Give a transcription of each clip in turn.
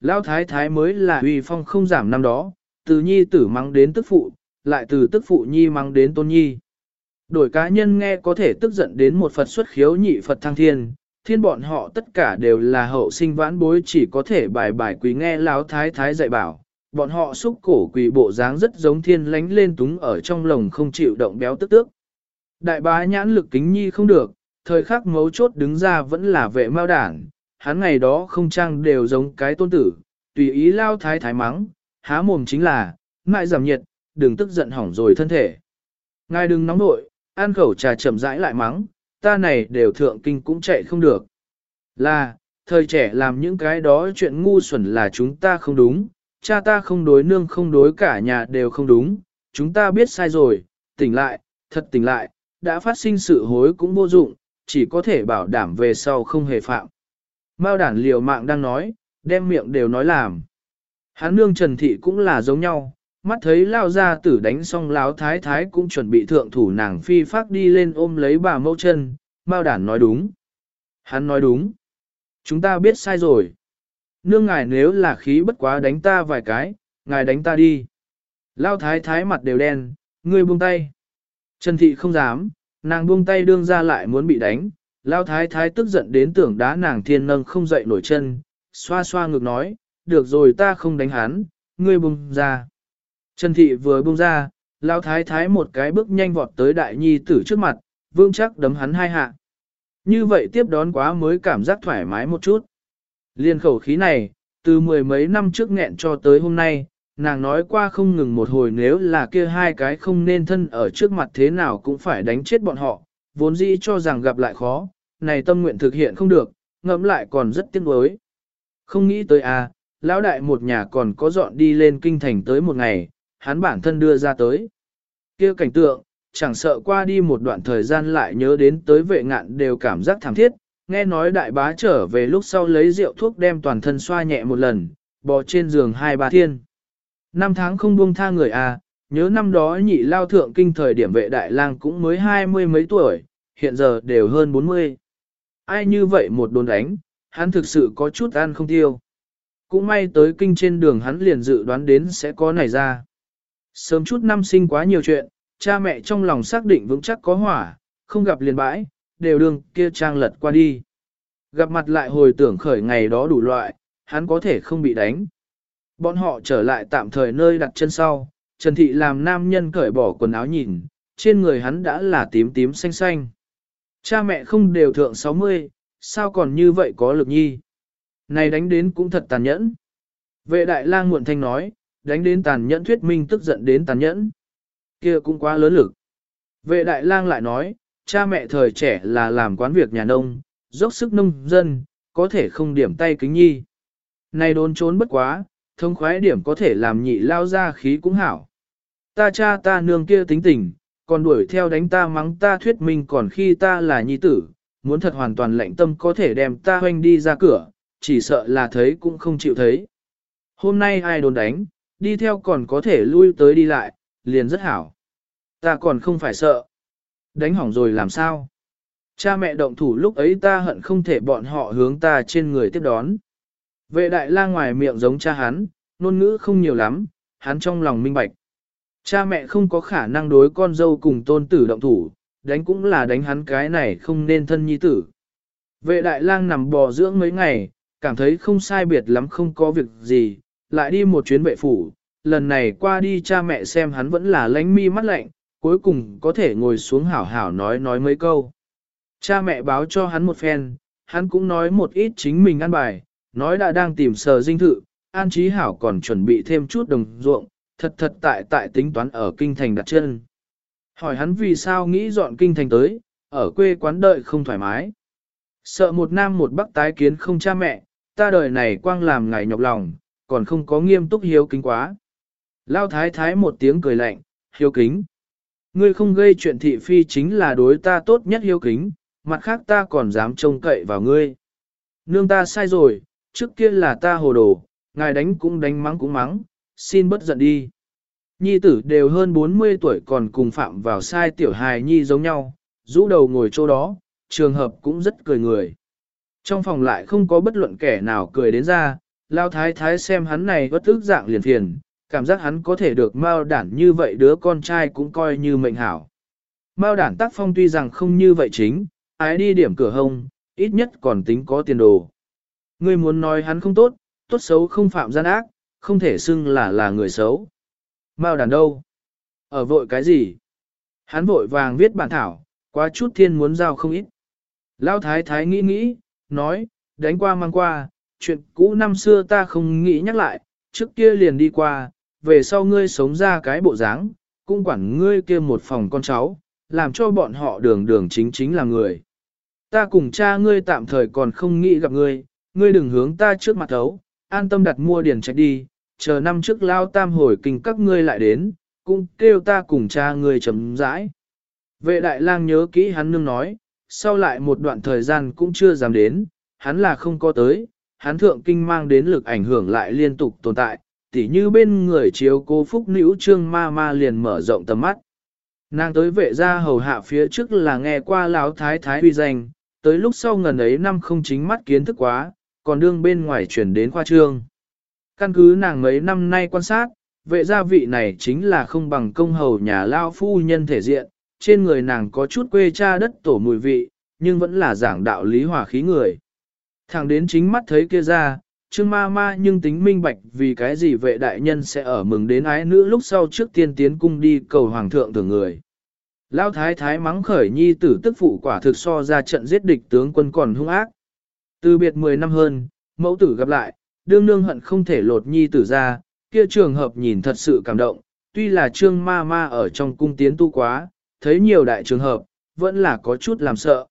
Lão thái thái mới là uy phong không giảm năm đó, từ nhi tử mắng đến tức phụ, lại từ tức phụ nhi mắng đến tôn nhi. Đổi cá nhân nghe có thể tức giận đến một Phật xuất khiếu nhị Phật thăng thiên, thiên bọn họ tất cả đều là hậu sinh vãn bối chỉ có thể bài bài quý nghe lão thái thái dạy bảo. Bọn họ xúc cổ quỳ bộ dáng rất giống thiên lánh lên túng ở trong lồng không chịu động béo tức tước. Đại bá nhãn lực kính nhi không được, thời khắc mấu chốt đứng ra vẫn là vệ mao đảng, hắn ngày đó không trang đều giống cái tôn tử, tùy ý lao thái thái mắng, há mồm chính là, ngại giảm nhiệt, đừng tức giận hỏng rồi thân thể. Ngài đừng nóng nội, ăn khẩu trà chậm rãi lại mắng, ta này đều thượng kinh cũng chạy không được. Là, thời trẻ làm những cái đó chuyện ngu xuẩn là chúng ta không đúng, cha ta không đối nương không đối cả nhà đều không đúng, chúng ta biết sai rồi, tỉnh lại, thật tỉnh lại, đã phát sinh sự hối cũng vô dụng, chỉ có thể bảo đảm về sau không hề phạm. Mao đản liều mạng đang nói, đem miệng đều nói làm. Hắn nương Trần Thị cũng là giống nhau, mắt thấy lao ra tử đánh xong láo thái thái cũng chuẩn bị thượng thủ nàng phi phát đi lên ôm lấy bà mẫu chân, Mao đản nói đúng. Hắn nói đúng. Chúng ta biết sai rồi. Nương ngài nếu là khí bất quá đánh ta vài cái, ngài đánh ta đi. Lao thái thái mặt đều đen, ngươi buông tay. Trần Thị không dám, nàng buông tay đương ra lại muốn bị đánh. Lao thái thái tức giận đến tưởng đá nàng thiên nâng không dậy nổi chân, xoa xoa ngực nói, được rồi ta không đánh hắn, ngươi bung ra. Trần Thị vừa bung ra, Lao thái thái một cái bước nhanh vọt tới đại nhi tử trước mặt, vương chắc đấm hắn hai hạ. Như vậy tiếp đón quá mới cảm giác thoải mái một chút. Liên khẩu khí này, từ mười mấy năm trước nghẹn cho tới hôm nay, nàng nói qua không ngừng một hồi nếu là kia hai cái không nên thân ở trước mặt thế nào cũng phải đánh chết bọn họ, vốn dĩ cho rằng gặp lại khó, này tâm nguyện thực hiện không được, ngẫm lại còn rất tiếc nuối. Không nghĩ tới à, lão đại một nhà còn có dọn đi lên kinh thành tới một ngày, hắn bản thân đưa ra tới. kia cảnh tượng, chẳng sợ qua đi một đoạn thời gian lại nhớ đến tới vệ ngạn đều cảm giác thảm thiết, nghe nói đại bá trở về lúc sau lấy rượu thuốc đem toàn thân xoa nhẹ một lần, bò trên giường hai ba thiên. Năm tháng không buông tha người à, nhớ năm đó nhị lao thượng kinh thời điểm vệ đại lang cũng mới hai mươi mấy tuổi, hiện giờ đều hơn bốn mươi. Ai như vậy một đồn đánh, hắn thực sự có chút ăn không tiêu. Cũng may tới kinh trên đường hắn liền dự đoán đến sẽ có này ra. Sớm chút năm sinh quá nhiều chuyện, cha mẹ trong lòng xác định vững chắc có hỏa, không gặp liền bãi, đều đường kia trang lật qua đi. Gặp mặt lại hồi tưởng khởi ngày đó đủ loại, hắn có thể không bị đánh. Bọn họ trở lại tạm thời nơi đặt chân sau, Trần Thị làm nam nhân cởi bỏ quần áo nhìn, trên người hắn đã là tím tím xanh xanh. Cha mẹ không đều thượng 60, sao còn như vậy có lực nhi. Này đánh đến cũng thật tàn nhẫn. Vệ đại lang muộn thanh nói, đánh đến tàn nhẫn thuyết minh tức giận đến tàn nhẫn. kia cũng quá lớn lực. Vệ đại lang lại nói, cha mẹ thời trẻ là làm quán việc nhà nông, dốc sức nông dân, có thể không điểm tay kính nhi. Này đốn trốn bất quá, thông khoái điểm có thể làm nhị lao ra khí cũng hảo. Ta cha ta nương kia tính tình, còn đuổi theo đánh ta mắng ta thuyết minh còn khi ta là nhi tử, muốn thật hoàn toàn lạnh tâm có thể đem ta hoanh đi ra cửa, chỉ sợ là thấy cũng không chịu thấy. Hôm nay ai đồn đánh, đi theo còn có thể lui tới đi lại, liền rất hảo. Ta còn không phải sợ. Đánh hỏng rồi làm sao? Cha mẹ động thủ lúc ấy ta hận không thể bọn họ hướng ta trên người tiếp đón. Vệ đại la ngoài miệng giống cha hắn, ngôn ngữ không nhiều lắm, hắn trong lòng minh bạch. Cha mẹ không có khả năng đối con dâu cùng tôn tử động thủ, đánh cũng là đánh hắn cái này không nên thân nhi tử. Vệ đại lang nằm bò dưỡng mấy ngày, cảm thấy không sai biệt lắm không có việc gì, lại đi một chuyến vệ phủ, lần này qua đi cha mẹ xem hắn vẫn là lánh mi mắt lạnh, cuối cùng có thể ngồi xuống hảo hảo nói nói mấy câu. Cha mẹ báo cho hắn một phen, hắn cũng nói một ít chính mình ăn bài, nói đã đang tìm sờ dinh thự, an trí hảo còn chuẩn bị thêm chút đồng ruộng, thật thật tại tại tính toán ở kinh thành đặt chân. Hỏi hắn vì sao nghĩ dọn kinh thành tới, ở quê quán đợi không thoải mái. Sợ một nam một bắc tái kiến không cha mẹ, ta đời này quang làm ngài nhọc lòng, còn không có nghiêm túc hiếu kính quá. Lao thái thái một tiếng cười lạnh, hiếu kính. Ngươi không gây chuyện thị phi chính là đối ta tốt nhất hiếu kính, mặt khác ta còn dám trông cậy vào ngươi. Nương ta sai rồi, trước kia là ta hồ đồ, ngài đánh cũng đánh mắng cũng mắng, xin bất giận đi. Nhi tử đều hơn 40 tuổi còn cùng phạm vào sai tiểu hài nhi giống nhau, rũ đầu ngồi chỗ đó, trường hợp cũng rất cười người. Trong phòng lại không có bất luận kẻ nào cười đến ra, lao thái thái xem hắn này bất ức dạng liền phiền, cảm giác hắn có thể được mao đản như vậy đứa con trai cũng coi như mệnh hảo. Mao đản tác phong tuy rằng không như vậy chính, ái đi điểm cửa hông, ít nhất còn tính có tiền đồ. Ngươi muốn nói hắn không tốt, tốt xấu không phạm gian ác, không thể xưng là là người xấu. Mao đàn đâu? Ở vội cái gì? Hắn vội vàng viết bản thảo, quá chút thiên muốn giao không ít. Lao thái thái nghĩ nghĩ, nói, đánh qua mang qua, chuyện cũ năm xưa ta không nghĩ nhắc lại, trước kia liền đi qua, về sau ngươi sống ra cái bộ dáng, cũng quản ngươi kia một phòng con cháu, làm cho bọn họ đường đường chính chính là người. Ta cùng cha ngươi tạm thời còn không nghĩ gặp ngươi, ngươi đừng hướng ta trước mặt thấu, an tâm đặt mua điền trạch đi, chờ năm trước lao tam hồi kinh các ngươi lại đến, cũng kêu ta cùng cha ngươi chấm rãi. Vệ đại lang nhớ kỹ hắn nương nói, sau lại một đoạn thời gian cũng chưa dám đến, hắn là không có tới, hắn thượng kinh mang đến lực ảnh hưởng lại liên tục tồn tại, tỉ như bên người chiếu cô phúc nữ trương ma ma liền mở rộng tầm mắt. Nàng tới vệ gia hầu hạ phía trước là nghe qua lão thái thái uy danh, tới lúc sau ngần ấy năm không chính mắt kiến thức quá, còn đương bên ngoài chuyển đến khoa trương. Căn cứ nàng mấy năm nay quan sát, vệ gia vị này chính là không bằng công hầu nhà lao phu nhân thể diện, trên người nàng có chút quê cha đất tổ mùi vị, nhưng vẫn là giảng đạo lý hòa khí người. Thẳng đến chính mắt thấy kia ra, Trương ma ma nhưng tính minh bạch vì cái gì vệ đại nhân sẽ ở mừng đến ái nữ lúc sau trước tiên tiến cung đi cầu hoàng thượng thường người. lao thái thái mắng khởi nhi tử tức phụ quả thực so ra trận giết địch tướng quân còn hung ác. Từ biệt 10 năm hơn, mẫu tử gặp lại, đương nương hận không thể lột nhi tử ra, kia trường hợp nhìn thật sự cảm động, tuy là trương ma ma ở trong cung tiến tu quá, thấy nhiều đại trường hợp, vẫn là có chút làm sợ.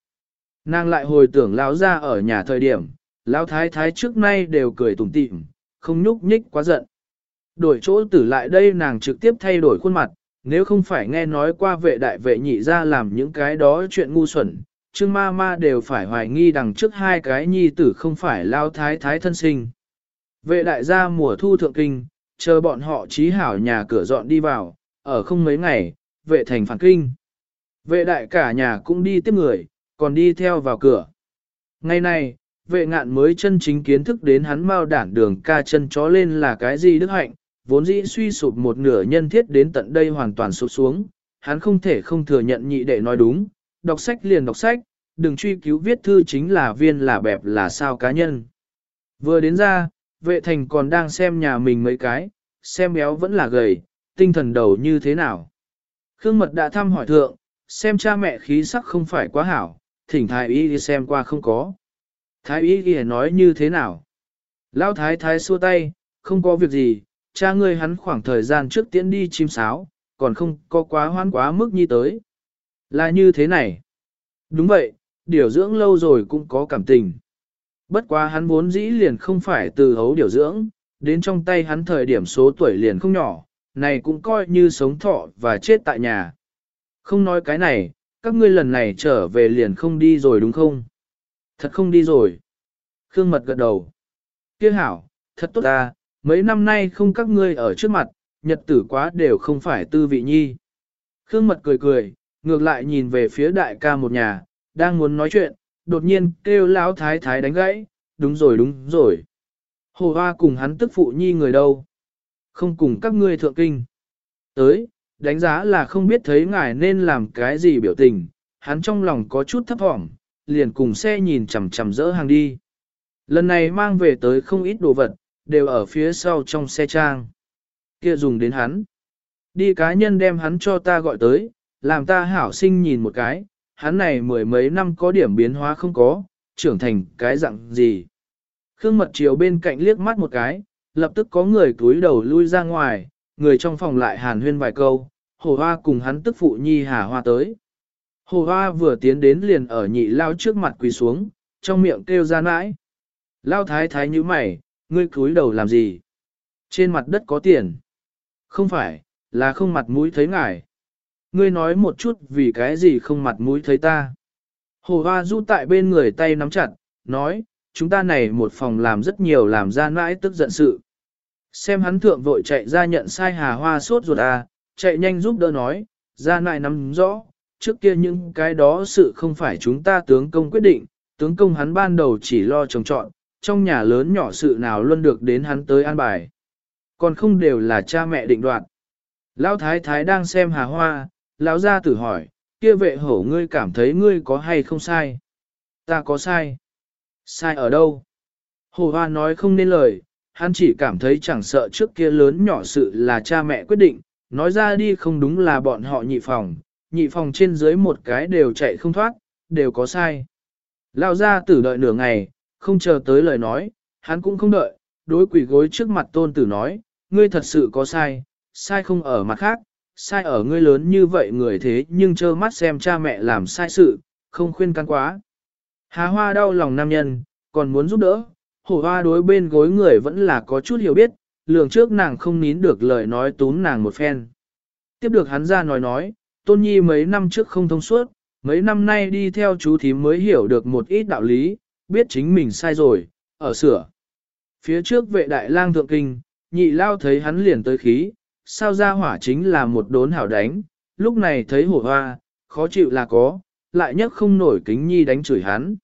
Nàng lại hồi tưởng lão ra ở nhà thời điểm, lão thái thái trước nay đều cười tủm tỉm, không nhúc nhích quá giận. Đổi chỗ tử lại đây nàng trực tiếp thay đổi khuôn mặt, nếu không phải nghe nói qua vệ đại vệ nhị ra làm những cái đó chuyện ngu xuẩn, Trương ma ma đều phải hoài nghi đằng trước hai cái nhi tử không phải lao thái thái thân sinh. Vệ đại gia mùa thu thượng kinh, chờ bọn họ trí hảo nhà cửa dọn đi vào, ở không mấy ngày, vệ thành phản kinh. Vệ đại cả nhà cũng đi tiếp người, còn đi theo vào cửa. Ngày này, vệ ngạn mới chân chính kiến thức đến hắn mau đản đường ca chân chó lên là cái gì đức hạnh, vốn dĩ suy sụp một nửa nhân thiết đến tận đây hoàn toàn sụp xuống, hắn không thể không thừa nhận nhị đệ nói đúng, đọc sách liền đọc sách, đừng truy cứu viết thư chính là viên là bẹp là sao cá nhân. Vừa đến ra, vệ thành còn đang xem nhà mình mấy cái, xem béo vẫn là gầy, tinh thần đầu như thế nào. Khương Mật đã thăm hỏi thượng, xem cha mẹ khí sắc không phải quá hảo, thỉnh thái y đi xem qua không có. Thái y ghi nói như thế nào? Lão thái thái xua tay, không có việc gì, cha ngươi hắn khoảng thời gian trước tiễn đi chim sáo, còn không có quá hoan quá mức như tới. Là như thế này. Đúng vậy, điều dưỡng lâu rồi cũng có cảm tình. Bất quá hắn vốn dĩ liền không phải từ hấu điều dưỡng, đến trong tay hắn thời điểm số tuổi liền không nhỏ, này cũng coi như sống thọ và chết tại nhà. Không nói cái này, các ngươi lần này trở về liền không đi rồi đúng không? Thật không đi rồi. Khương Mật gật đầu. Kia hảo, thật tốt ta, mấy năm nay không các ngươi ở trước mặt, nhật tử quá đều không phải tư vị nhi. Khương Mật cười cười, ngược lại nhìn về phía đại ca một nhà, đang muốn nói chuyện, đột nhiên kêu lão thái thái đánh gãy, đúng rồi đúng rồi. Hồ hoa cùng hắn tức phụ nhi người đâu? Không cùng các ngươi thượng kinh. Tới, đánh giá là không biết thấy ngài nên làm cái gì biểu tình, hắn trong lòng có chút thấp thỏm, liền cùng xe nhìn chằm chằm dỡ hàng đi. Lần này mang về tới không ít đồ vật, đều ở phía sau trong xe trang. Kia dùng đến hắn. Đi cá nhân đem hắn cho ta gọi tới, làm ta hảo sinh nhìn một cái, hắn này mười mấy năm có điểm biến hóa không có, trưởng thành cái dạng gì. Khương mật chiều bên cạnh liếc mắt một cái, lập tức có người túi đầu lui ra ngoài, người trong phòng lại hàn huyên vài câu, hồ hoa cùng hắn tức phụ nhi hà hoa tới. Hồ hoa vừa tiến đến liền ở nhị lao trước mặt quỳ xuống, trong miệng kêu ra nãi. Lao thái thái như mày, ngươi cúi đầu làm gì? Trên mặt đất có tiền. Không phải, là không mặt mũi thấy ngài. Ngươi nói một chút vì cái gì không mặt mũi thấy ta. Hồ hoa du tại bên người tay nắm chặt, nói, chúng ta này một phòng làm rất nhiều làm ra nãi tức giận sự. Xem hắn thượng vội chạy ra nhận sai hà hoa sốt ruột à, chạy nhanh giúp đỡ nói, ra nãi nắm rõ, trước kia những cái đó sự không phải chúng ta tướng công quyết định, tướng công hắn ban đầu chỉ lo trồng trọn, trong nhà lớn nhỏ sự nào luôn được đến hắn tới an bài. Còn không đều là cha mẹ định đoạt. Lão thái thái đang xem hà hoa, lão gia tử hỏi, kia vệ hổ ngươi cảm thấy ngươi có hay không sai? Ta có sai. Sai ở đâu? Hồ hoa nói không nên lời, hắn chỉ cảm thấy chẳng sợ trước kia lớn nhỏ sự là cha mẹ quyết định, nói ra đi không đúng là bọn họ nhị phòng, nhị phòng trên dưới một cái đều chạy không thoát, đều có sai. Lao ra tử đợi nửa ngày, không chờ tới lời nói, hắn cũng không đợi, đối quỷ gối trước mặt tôn tử nói, ngươi thật sự có sai, sai không ở mặt khác, sai ở ngươi lớn như vậy người thế nhưng trơ mắt xem cha mẹ làm sai sự, không khuyên can quá. Hà hoa đau lòng nam nhân, còn muốn giúp đỡ, hổ hoa đối bên gối người vẫn là có chút hiểu biết, lường trước nàng không nín được lời nói tún nàng một phen. Tiếp được hắn ra nói nói, tôn nhi mấy năm trước không thông suốt, mấy năm nay đi theo chú thím mới hiểu được một ít đạo lý, biết chính mình sai rồi, ở sửa. Phía trước vệ đại lang thượng kinh, nhị lao thấy hắn liền tới khí, sao ra hỏa chính là một đốn hảo đánh, lúc này thấy hổ hoa, khó chịu là có, lại nhất không nổi kính nhi đánh chửi hắn.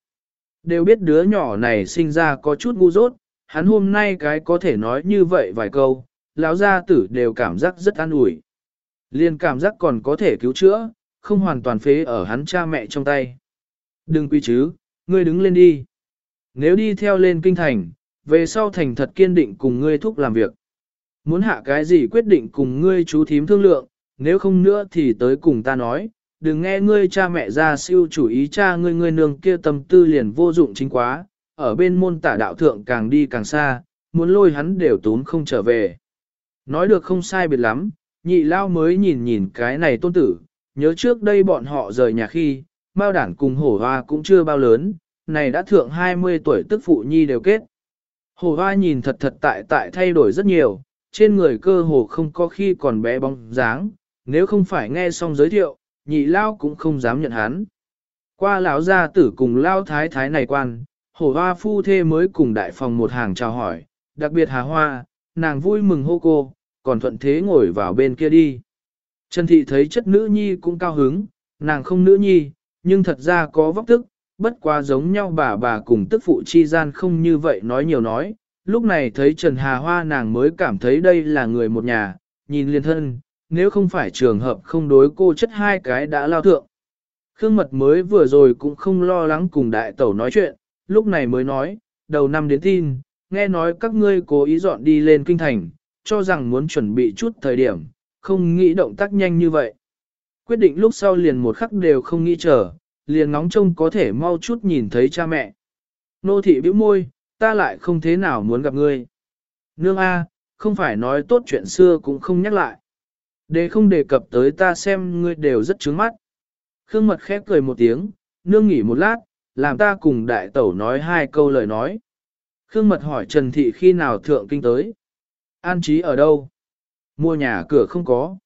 Đều biết đứa nhỏ này sinh ra có chút ngu dốt, hắn hôm nay cái có thể nói như vậy vài câu, lão gia tử đều cảm giác rất an ủi. Liên cảm giác còn có thể cứu chữa, không hoàn toàn phế ở hắn cha mẹ trong tay. Đừng quy chứ, ngươi đứng lên đi. Nếu đi theo lên kinh thành, về sau thành thật kiên định cùng ngươi thúc làm việc. Muốn hạ cái gì quyết định cùng ngươi chú thím thương lượng, nếu không nữa thì tới cùng ta nói, đừng nghe ngươi cha mẹ ra siêu chủ ý cha ngươi ngươi nương kia tâm tư liền vô dụng chính quá, ở bên môn tả đạo thượng càng đi càng xa, muốn lôi hắn đều tốn không trở về. Nói được không sai biệt lắm, nhị lao mới nhìn nhìn cái này tôn tử, nhớ trước đây bọn họ rời nhà khi, bao đản cùng hổ hoa cũng chưa bao lớn, này đã thượng 20 tuổi tức phụ nhi đều kết. Hổ hoa nhìn thật thật tại tại thay đổi rất nhiều, trên người cơ hồ không có khi còn bé bóng dáng, nếu không phải nghe xong giới thiệu, nhị lao cũng không dám nhận hắn. Qua lão gia tử cùng lao thái thái này quan, hổ hoa phu thê mới cùng đại phòng một hàng chào hỏi, đặc biệt hà hoa, nàng vui mừng hô cô, còn thuận thế ngồi vào bên kia đi. Trần thị thấy chất nữ nhi cũng cao hứng, nàng không nữ nhi, nhưng thật ra có vóc tức, bất quá giống nhau bà bà cùng tức phụ chi gian không như vậy nói nhiều nói. Lúc này thấy Trần Hà Hoa nàng mới cảm thấy đây là người một nhà, nhìn liên thân, nếu không phải trường hợp không đối cô chất hai cái đã lao thượng. Khương Mật mới vừa rồi cũng không lo lắng cùng đại tẩu nói chuyện, lúc này mới nói, đầu năm đến tin, nghe nói các ngươi cố ý dọn đi lên kinh thành, cho rằng muốn chuẩn bị chút thời điểm, không nghĩ động tác nhanh như vậy. Quyết định lúc sau liền một khắc đều không nghĩ chờ, liền ngóng trông có thể mau chút nhìn thấy cha mẹ. Nô thị bĩu môi, ta lại không thế nào muốn gặp ngươi. Nương A, không phải nói tốt chuyện xưa cũng không nhắc lại. Để không đề cập tới ta xem ngươi đều rất trướng mắt. Khương mật khép cười một tiếng, nương nghỉ một lát, làm ta cùng đại tẩu nói hai câu lời nói. Khương mật hỏi Trần Thị khi nào thượng kinh tới. An trí ở đâu? Mua nhà cửa không có.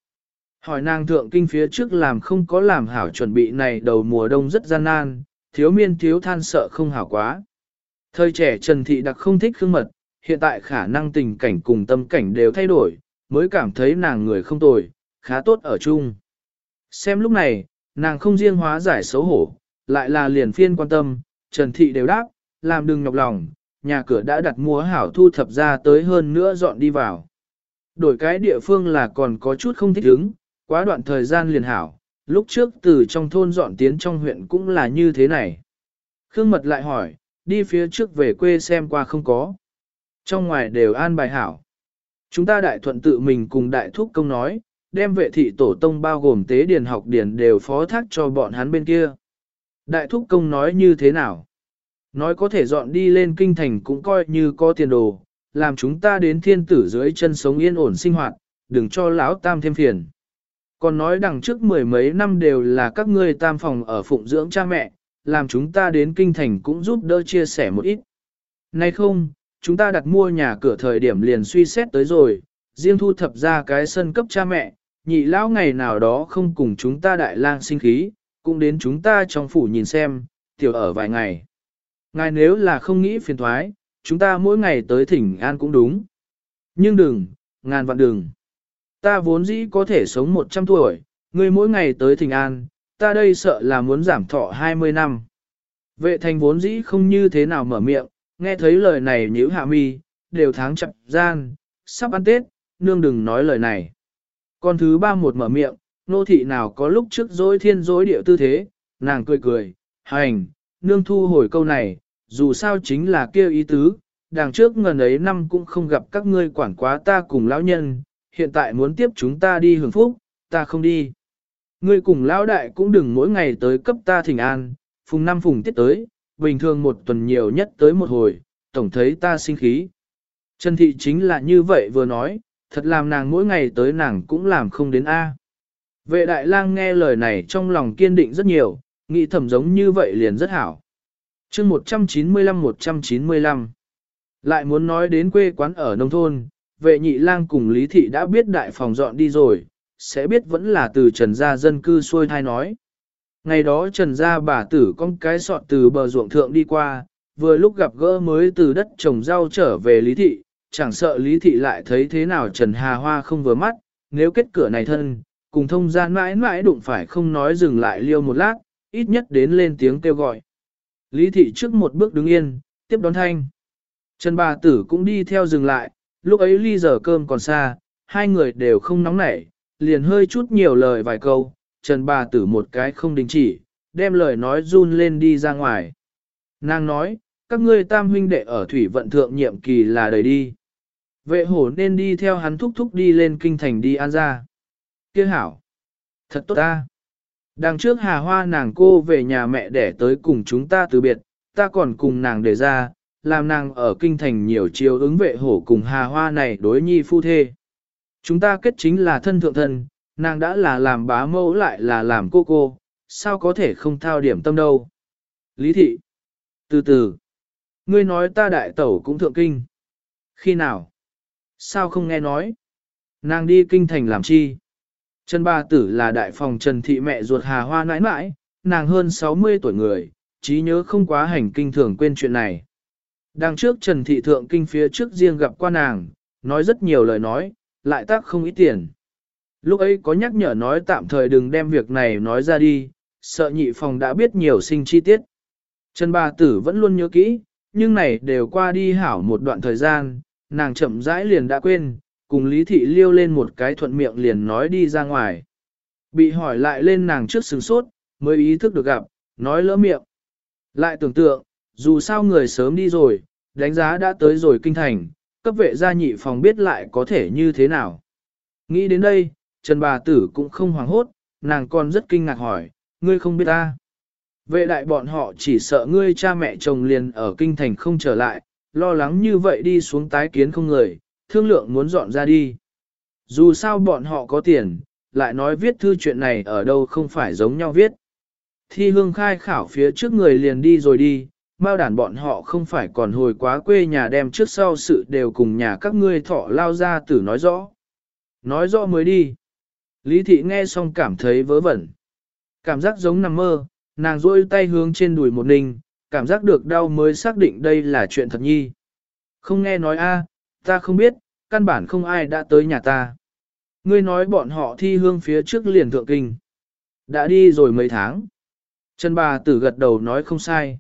Hỏi nàng thượng kinh phía trước làm không có làm hảo chuẩn bị này đầu mùa đông rất gian nan, thiếu miên thiếu than sợ không hảo quá. Thời trẻ Trần Thị đặc không thích khương mật, hiện tại khả năng tình cảnh cùng tâm cảnh đều thay đổi, mới cảm thấy nàng người không tồi, khá tốt ở chung. Xem lúc này, nàng không riêng hóa giải xấu hổ, lại là liền phiên quan tâm, Trần Thị đều đáp, làm đừng nhọc lòng, nhà cửa đã đặt mua hảo thu thập ra tới hơn nữa dọn đi vào. Đổi cái địa phương là còn có chút không thích ứng, quá đoạn thời gian liền hảo, lúc trước từ trong thôn dọn tiến trong huyện cũng là như thế này. Khương Mật lại hỏi, đi phía trước về quê xem qua không có. Trong ngoài đều an bài hảo. Chúng ta đại thuận tự mình cùng đại thúc công nói, đem vệ thị tổ tông bao gồm tế điền học điền đều phó thác cho bọn hắn bên kia. Đại thúc công nói như thế nào? Nói có thể dọn đi lên kinh thành cũng coi như có tiền đồ, làm chúng ta đến thiên tử dưới chân sống yên ổn sinh hoạt, đừng cho lão tam thêm phiền. Còn nói đằng trước mười mấy năm đều là các ngươi tam phòng ở phụng dưỡng cha mẹ, làm chúng ta đến kinh thành cũng giúp đỡ chia sẻ một ít. Nay không, chúng ta đặt mua nhà cửa thời điểm liền suy xét tới rồi, riêng thu thập ra cái sân cấp cha mẹ, nhị lão ngày nào đó không cùng chúng ta đại lang sinh khí, cũng đến chúng ta trong phủ nhìn xem, tiểu ở vài ngày. Ngài nếu là không nghĩ phiền thoái, chúng ta mỗi ngày tới thỉnh an cũng đúng. Nhưng đừng, ngàn vạn đừng. Ta vốn dĩ có thể sống 100 tuổi, ngươi mỗi ngày tới thỉnh an, ta đây sợ là muốn giảm thọ 20 năm. Vệ thành vốn dĩ không như thế nào mở miệng, nghe thấy lời này nhíu hạ mi, đều tháng chậm gian, sắp ăn Tết, nương đừng nói lời này. Con thứ ba một mở miệng, nô thị nào có lúc trước dối thiên dối địa tư thế, nàng cười cười, hành, nương thu hồi câu này, dù sao chính là kêu ý tứ, đằng trước ngần ấy năm cũng không gặp các ngươi quản quá ta cùng lão nhân, hiện tại muốn tiếp chúng ta đi hưởng phúc, ta không đi. Ngươi cùng lão đại cũng đừng mỗi ngày tới cấp ta thỉnh an, phùng năm phùng tiết tới, bình thường một tuần nhiều nhất tới một hồi, tổng thấy ta sinh khí. Trần Thị chính là như vậy vừa nói, thật làm nàng mỗi ngày tới nàng cũng làm không đến A. Vệ đại lang nghe lời này trong lòng kiên định rất nhiều, nghĩ thầm giống như vậy liền rất hảo. chương 195-195 Lại muốn nói đến quê quán ở nông thôn, vệ nhị lang cùng Lý Thị đã biết đại phòng dọn đi rồi, sẽ biết vẫn là từ trần gia dân cư xuôi thai nói. Ngày đó trần gia bà tử con cái sọt từ bờ ruộng thượng đi qua, vừa lúc gặp gỡ mới từ đất trồng rau trở về Lý Thị, chẳng sợ Lý Thị lại thấy thế nào Trần Hà Hoa không vừa mắt, nếu kết cửa này thân, cùng thông gian mãi mãi đụng phải không nói dừng lại liêu một lát, ít nhất đến lên tiếng kêu gọi. Lý Thị trước một bước đứng yên, tiếp đón thanh. Trần bà tử cũng đi theo dừng lại, lúc ấy ly giờ cơm còn xa, hai người đều không nóng nảy, liền hơi chút nhiều lời vài câu, Trần bà tử một cái không đình chỉ, đem lời nói run lên đi ra ngoài. Nàng nói, các ngươi tam huynh đệ ở thủy vận thượng nhiệm kỳ là đầy đi. Vệ hổ nên đi theo hắn thúc thúc đi lên kinh thành đi an ra. Kia hảo. Thật tốt ta. Đằng trước hà hoa nàng cô về nhà mẹ để tới cùng chúng ta từ biệt, ta còn cùng nàng để ra, làm nàng ở kinh thành nhiều chiều ứng vệ hổ cùng hà hoa này đối nhi phu thê. Chúng ta kết chính là thân thượng thân, nàng đã là làm bá mẫu lại là làm cô cô, sao có thể không thao điểm tâm đâu. Lý thị. Từ từ. Ngươi nói ta đại tẩu cũng thượng kinh. Khi nào? Sao không nghe nói? Nàng đi kinh thành làm chi? Trần Ba Tử là đại phòng Trần Thị mẹ ruột Hà Hoa nãi nãi, nàng hơn 60 tuổi người, trí nhớ không quá hành kinh thường quên chuyện này. Đằng trước Trần Thị thượng kinh phía trước riêng gặp qua nàng, nói rất nhiều lời nói, lại tác không ít tiền. Lúc ấy có nhắc nhở nói tạm thời đừng đem việc này nói ra đi, sợ nhị phòng đã biết nhiều sinh chi tiết. Trần Ba Tử vẫn luôn nhớ kỹ, nhưng này đều qua đi hảo một đoạn thời gian, nàng chậm rãi liền đã quên, cùng Lý Thị liêu lên một cái thuận miệng liền nói đi ra ngoài. Bị hỏi lại lên nàng trước sừng sốt, mới ý thức được gặp, nói lỡ miệng. Lại tưởng tượng, dù sao người sớm đi rồi, đánh giá đã tới rồi kinh thành, cấp vệ gia nhị phòng biết lại có thể như thế nào. Nghĩ đến đây, Trần bà tử cũng không hoảng hốt, nàng còn rất kinh ngạc hỏi, ngươi không biết ta. Vệ đại bọn họ chỉ sợ ngươi cha mẹ chồng liền ở kinh thành không trở lại, lo lắng như vậy đi xuống tái kiến không người, thương lượng muốn dọn ra đi. Dù sao bọn họ có tiền, lại nói viết thư chuyện này ở đâu không phải giống nhau viết. Thi hương khai khảo phía trước người liền đi rồi đi, bao đàn bọn họ không phải còn hồi quá quê nhà đem trước sau sự đều cùng nhà các ngươi thọ lao ra tử nói rõ. Nói rõ mới đi. Lý thị nghe xong cảm thấy vớ vẩn. Cảm giác giống nằm mơ, nàng rôi tay hướng trên đùi một ninh, cảm giác được đau mới xác định đây là chuyện thật nhi. Không nghe nói a, ta không biết, căn bản không ai đã tới nhà ta. Ngươi nói bọn họ thi hương phía trước liền thượng kinh. Đã đi rồi mấy tháng. Trần bà tử gật đầu nói không sai.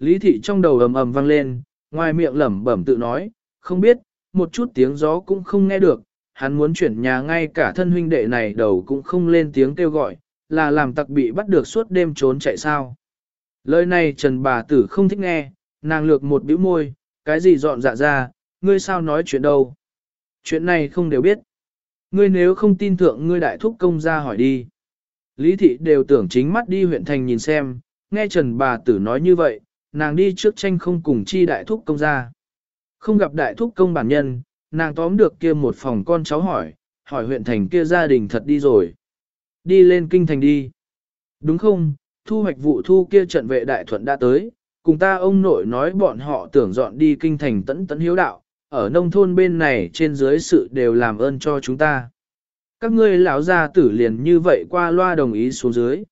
Lý thị trong đầu ầm ầm vang lên, ngoài miệng lẩm bẩm tự nói, không biết, một chút tiếng gió cũng không nghe được, hắn muốn chuyển nhà ngay cả thân huynh đệ này đầu cũng không lên tiếng kêu gọi, là làm tặc bị bắt được suốt đêm trốn chạy sao. Lời này Trần bà tử không thích nghe, nàng lược một bĩu môi, cái gì dọn dạ ra, ngươi sao nói chuyện đâu. Chuyện này không đều biết. Ngươi nếu không tin thượng ngươi đại thúc công ra hỏi đi. Lý thị đều tưởng chính mắt đi huyện thành nhìn xem, nghe Trần bà tử nói như vậy, nàng đi trước tranh không cùng chi đại thúc công ra. Không gặp đại thúc công bản nhân, nàng tóm được kia một phòng con cháu hỏi, hỏi huyện thành kia gia đình thật đi rồi. Đi lên kinh thành đi. Đúng không, thu hoạch vụ thu kia trận vệ đại thuận đã tới, cùng ta ông nội nói bọn họ tưởng dọn đi kinh thành tẫn tẫn hiếu đạo, ở nông thôn bên này trên dưới sự đều làm ơn cho chúng ta. Các ngươi lão gia tử liền như vậy qua loa đồng ý xuống dưới.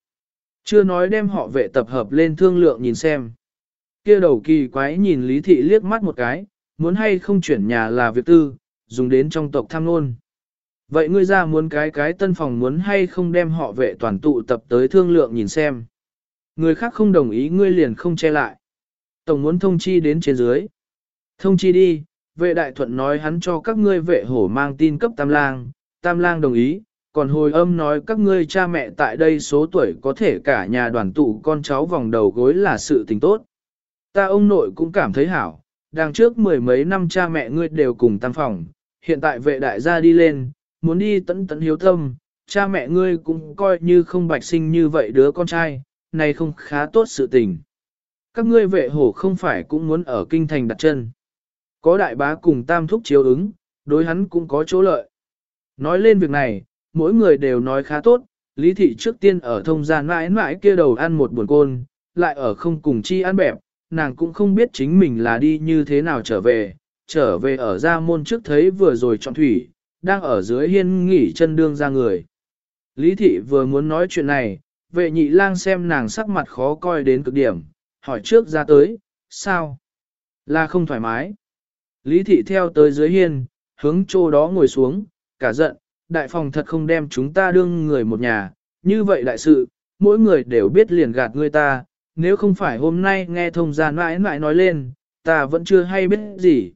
Chưa nói đem họ vệ tập hợp lên thương lượng nhìn xem. Kia đầu kỳ quái nhìn Lý Thị liếc mắt một cái, muốn hay không chuyển nhà là việc tư, dùng đến trong tộc tham luôn. Vậy ngươi ra muốn cái cái tân phòng muốn hay không đem họ vệ toàn tụ tập tới thương lượng nhìn xem. Người khác không đồng ý ngươi liền không che lại. Tổng muốn thông chi đến trên dưới. Thông chi đi, vệ đại thuận nói hắn cho các ngươi vệ hổ mang tin cấp tam lang, tam lang đồng ý, còn hồi âm nói các ngươi cha mẹ tại đây số tuổi có thể cả nhà đoàn tụ con cháu vòng đầu gối là sự tình tốt. Ta ông nội cũng cảm thấy hảo, đằng trước mười mấy năm cha mẹ ngươi đều cùng tam phòng, hiện tại vệ đại gia đi lên, muốn đi tận tận hiếu tâm, cha mẹ ngươi cũng coi như không bạch sinh như vậy đứa con trai, này không khá tốt sự tình. Các ngươi vệ hổ không phải cũng muốn ở kinh thành đặt chân. Có đại bá cùng tam thúc chiếu ứng, đối hắn cũng có chỗ lợi. Nói lên việc này, mỗi người đều nói khá tốt, lý thị trước tiên ở thông gian mãi mãi kia đầu ăn một buồn côn, lại ở không cùng chi ăn bẹp, nàng cũng không biết chính mình là đi như thế nào trở về, trở về ở ra môn trước thấy vừa rồi chọn thủy, đang ở dưới hiên nghỉ chân đương ra người. Lý thị vừa muốn nói chuyện này, vệ nhị lang xem nàng sắc mặt khó coi đến cực điểm, hỏi trước ra tới, sao? Là không thoải mái. Lý thị theo tới dưới hiên, hướng chỗ đó ngồi xuống, cả giận, đại phòng thật không đem chúng ta đương người một nhà, như vậy đại sự, mỗi người đều biết liền gạt người ta, nếu không phải hôm nay nghe thông gia mãi mãi nói lên, ta vẫn chưa hay biết gì.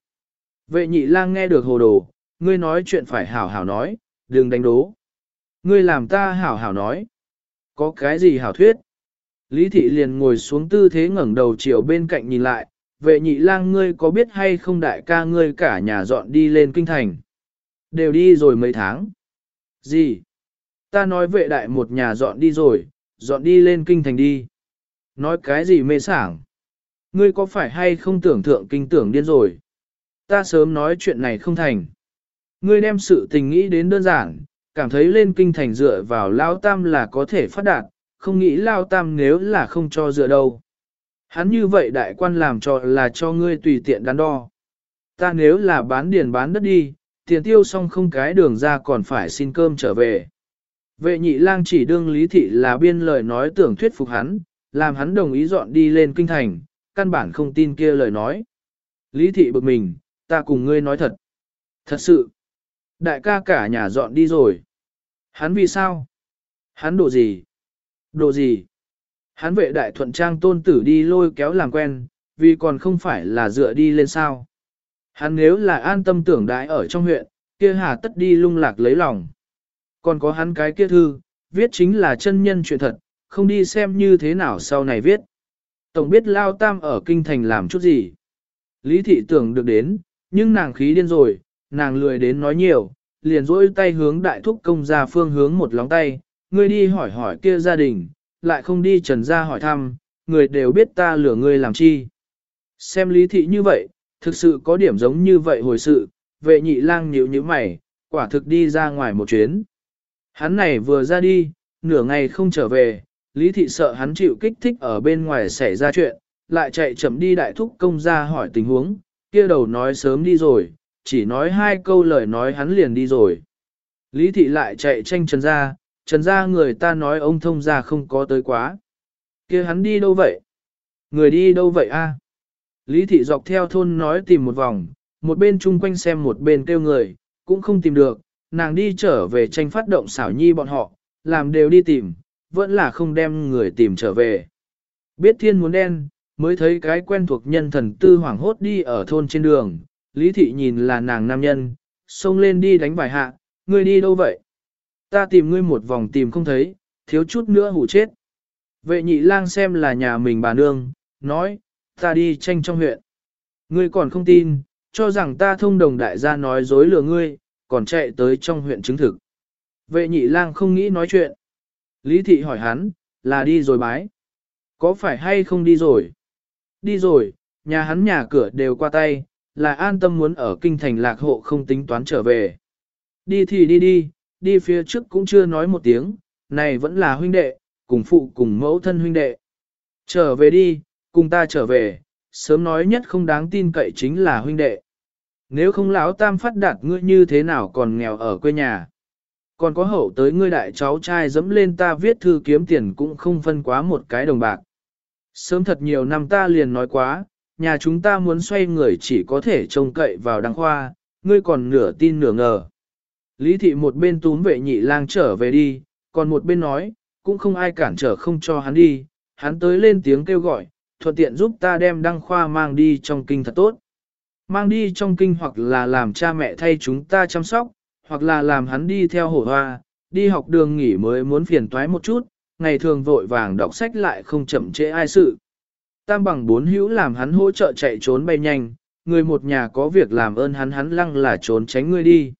Vệ nhị lang nghe được hồ đồ, ngươi nói chuyện phải hảo hảo nói, đừng đánh đố. Ngươi làm ta hảo hảo nói. Có cái gì hảo thuyết? Lý thị liền ngồi xuống tư thế ngẩng đầu chiều bên cạnh nhìn lại, vệ nhị lang ngươi có biết hay không đại ca ngươi cả nhà dọn đi lên kinh thành? Đều đi rồi mấy tháng. Gì? Ta nói vệ đại một nhà dọn đi rồi, dọn đi lên kinh thành đi. Nói cái gì mê sảng? Ngươi có phải hay không tưởng thượng kinh tưởng điên rồi? Ta sớm nói chuyện này không thành. Ngươi đem sự tình nghĩ đến đơn giản, cảm thấy lên kinh thành dựa vào lao tam là có thể phát đạt, không nghĩ lao tam nếu là không cho dựa đâu. Hắn như vậy đại quan làm cho là cho ngươi tùy tiện đắn đo. Ta nếu là bán điền bán đất đi, tiền tiêu xong không cái đường ra còn phải xin cơm trở về. Vệ nhị lang chỉ đương lý thị là biên lời nói tưởng thuyết phục hắn, làm hắn đồng ý dọn đi lên kinh thành, căn bản không tin kia lời nói. Lý thị bực mình, ta cùng ngươi nói thật. Thật sự, đại ca cả nhà dọn đi rồi. Hắn vì sao? Hắn đồ gì? Đồ gì? Hắn vệ đại thuận trang tôn tử đi lôi kéo làm quen, vì còn không phải là dựa đi lên sao. Hắn nếu là an tâm tưởng đại ở trong huyện, kia hà tất đi lung lạc lấy lòng. Còn có hắn cái kia thư, viết chính là chân nhân chuyện thật, không đi xem như thế nào sau này viết. Tổng biết lao tam ở kinh thành làm chút gì. Lý thị tưởng được đến, nhưng nàng khí điên rồi, nàng lười đến nói nhiều, liền rỗi tay hướng đại thúc công ra phương hướng một lóng tay, ngươi đi hỏi hỏi kia gia đình, lại không đi trần ra hỏi thăm, người đều biết ta lừa ngươi làm chi. Xem lý thị như vậy, thực sự có điểm giống như vậy hồi sự, vệ nhị lang nhíu như mày, quả thực đi ra ngoài một chuyến. Hắn này vừa ra đi, nửa ngày không trở về, lý thị sợ hắn chịu kích thích ở bên ngoài xảy ra chuyện, lại chạy chậm đi đại thúc công ra hỏi tình huống, kia đầu nói sớm đi rồi, chỉ nói hai câu lời nói hắn liền đi rồi. Lý thị lại chạy tranh trần ra, trần ra người ta nói ông thông ra không có tới quá. kia hắn đi đâu vậy? Người đi đâu vậy a? Lý thị dọc theo thôn nói tìm một vòng, một bên chung quanh xem một bên kêu người, cũng không tìm được, nàng đi trở về tranh phát động xảo nhi bọn họ, làm đều đi tìm, vẫn là không đem người tìm trở về. Biết thiên muốn đen, mới thấy cái quen thuộc nhân thần tư hoảng hốt đi ở thôn trên đường, Lý Thị nhìn là nàng nam nhân, xông lên đi đánh vài hạ, ngươi đi đâu vậy? Ta tìm ngươi một vòng tìm không thấy, thiếu chút nữa hủ chết. Vệ nhị lang xem là nhà mình bà nương, nói, ta đi tranh trong huyện. Ngươi còn không tin, cho rằng ta thông đồng đại gia nói dối lừa ngươi, còn chạy tới trong huyện chứng thực. Vệ nhị lang không nghĩ nói chuyện. Lý thị hỏi hắn, là đi rồi bái. Có phải hay không đi rồi? Đi rồi, nhà hắn nhà cửa đều qua tay, là an tâm muốn ở kinh thành lạc hộ không tính toán trở về. Đi thì đi đi, đi phía trước cũng chưa nói một tiếng, này vẫn là huynh đệ, cùng phụ cùng mẫu thân huynh đệ. Trở về đi, cùng ta trở về, sớm nói nhất không đáng tin cậy chính là huynh đệ. Nếu không lão tam phát đạt ngươi như thế nào còn nghèo ở quê nhà. Còn có hậu tới ngươi đại cháu trai dẫm lên ta viết thư kiếm tiền cũng không phân quá một cái đồng bạc. Sớm thật nhiều năm ta liền nói quá, nhà chúng ta muốn xoay người chỉ có thể trông cậy vào đăng khoa, ngươi còn nửa tin nửa ngờ. Lý thị một bên túm vệ nhị lang trở về đi, còn một bên nói, cũng không ai cản trở không cho hắn đi, hắn tới lên tiếng kêu gọi, thuận tiện giúp ta đem đăng khoa mang đi trong kinh thật tốt. Mang đi trong kinh hoặc là làm cha mẹ thay chúng ta chăm sóc, hoặc là làm hắn đi theo hổ hoa, đi học đường nghỉ mới muốn phiền toái một chút, ngày thường vội vàng đọc sách lại không chậm trễ ai sự. Tam bằng bốn hữu làm hắn hỗ trợ chạy trốn bay nhanh, người một nhà có việc làm ơn hắn hắn lăng là trốn tránh ngươi đi.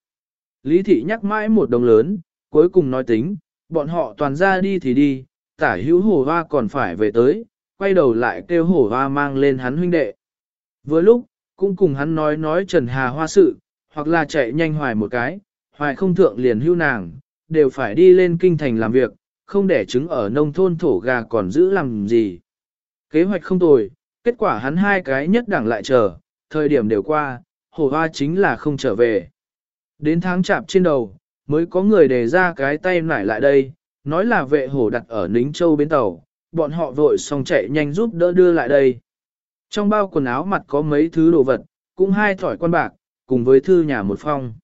Lý thị nhắc mãi một đồng lớn, cuối cùng nói tính, bọn họ toàn ra đi thì đi, tả hữu hổ hoa còn phải về tới, quay đầu lại kêu hổ hoa mang lên hắn huynh đệ. Vừa lúc, cũng cùng hắn nói nói Trần Hà Hoa sự, hoặc là chạy nhanh hoài một cái, hoài không thượng liền hưu nàng, đều phải đi lên kinh thành làm việc, không để trứng ở nông thôn thổ gà còn giữ làm gì. Kế hoạch không tồi, kết quả hắn hai cái nhất đẳng lại chờ, thời điểm đều qua, hổ hoa chính là không trở về. Đến tháng chạp trên đầu, mới có người đề ra cái tay nải lại đây, nói là vệ hổ đặt ở Nính Châu bến tàu, bọn họ vội xong chạy nhanh giúp đỡ đưa lại đây. Trong bao quần áo mặt có mấy thứ đồ vật, cũng hai thỏi quan bạc, cùng với thư nhà một phong.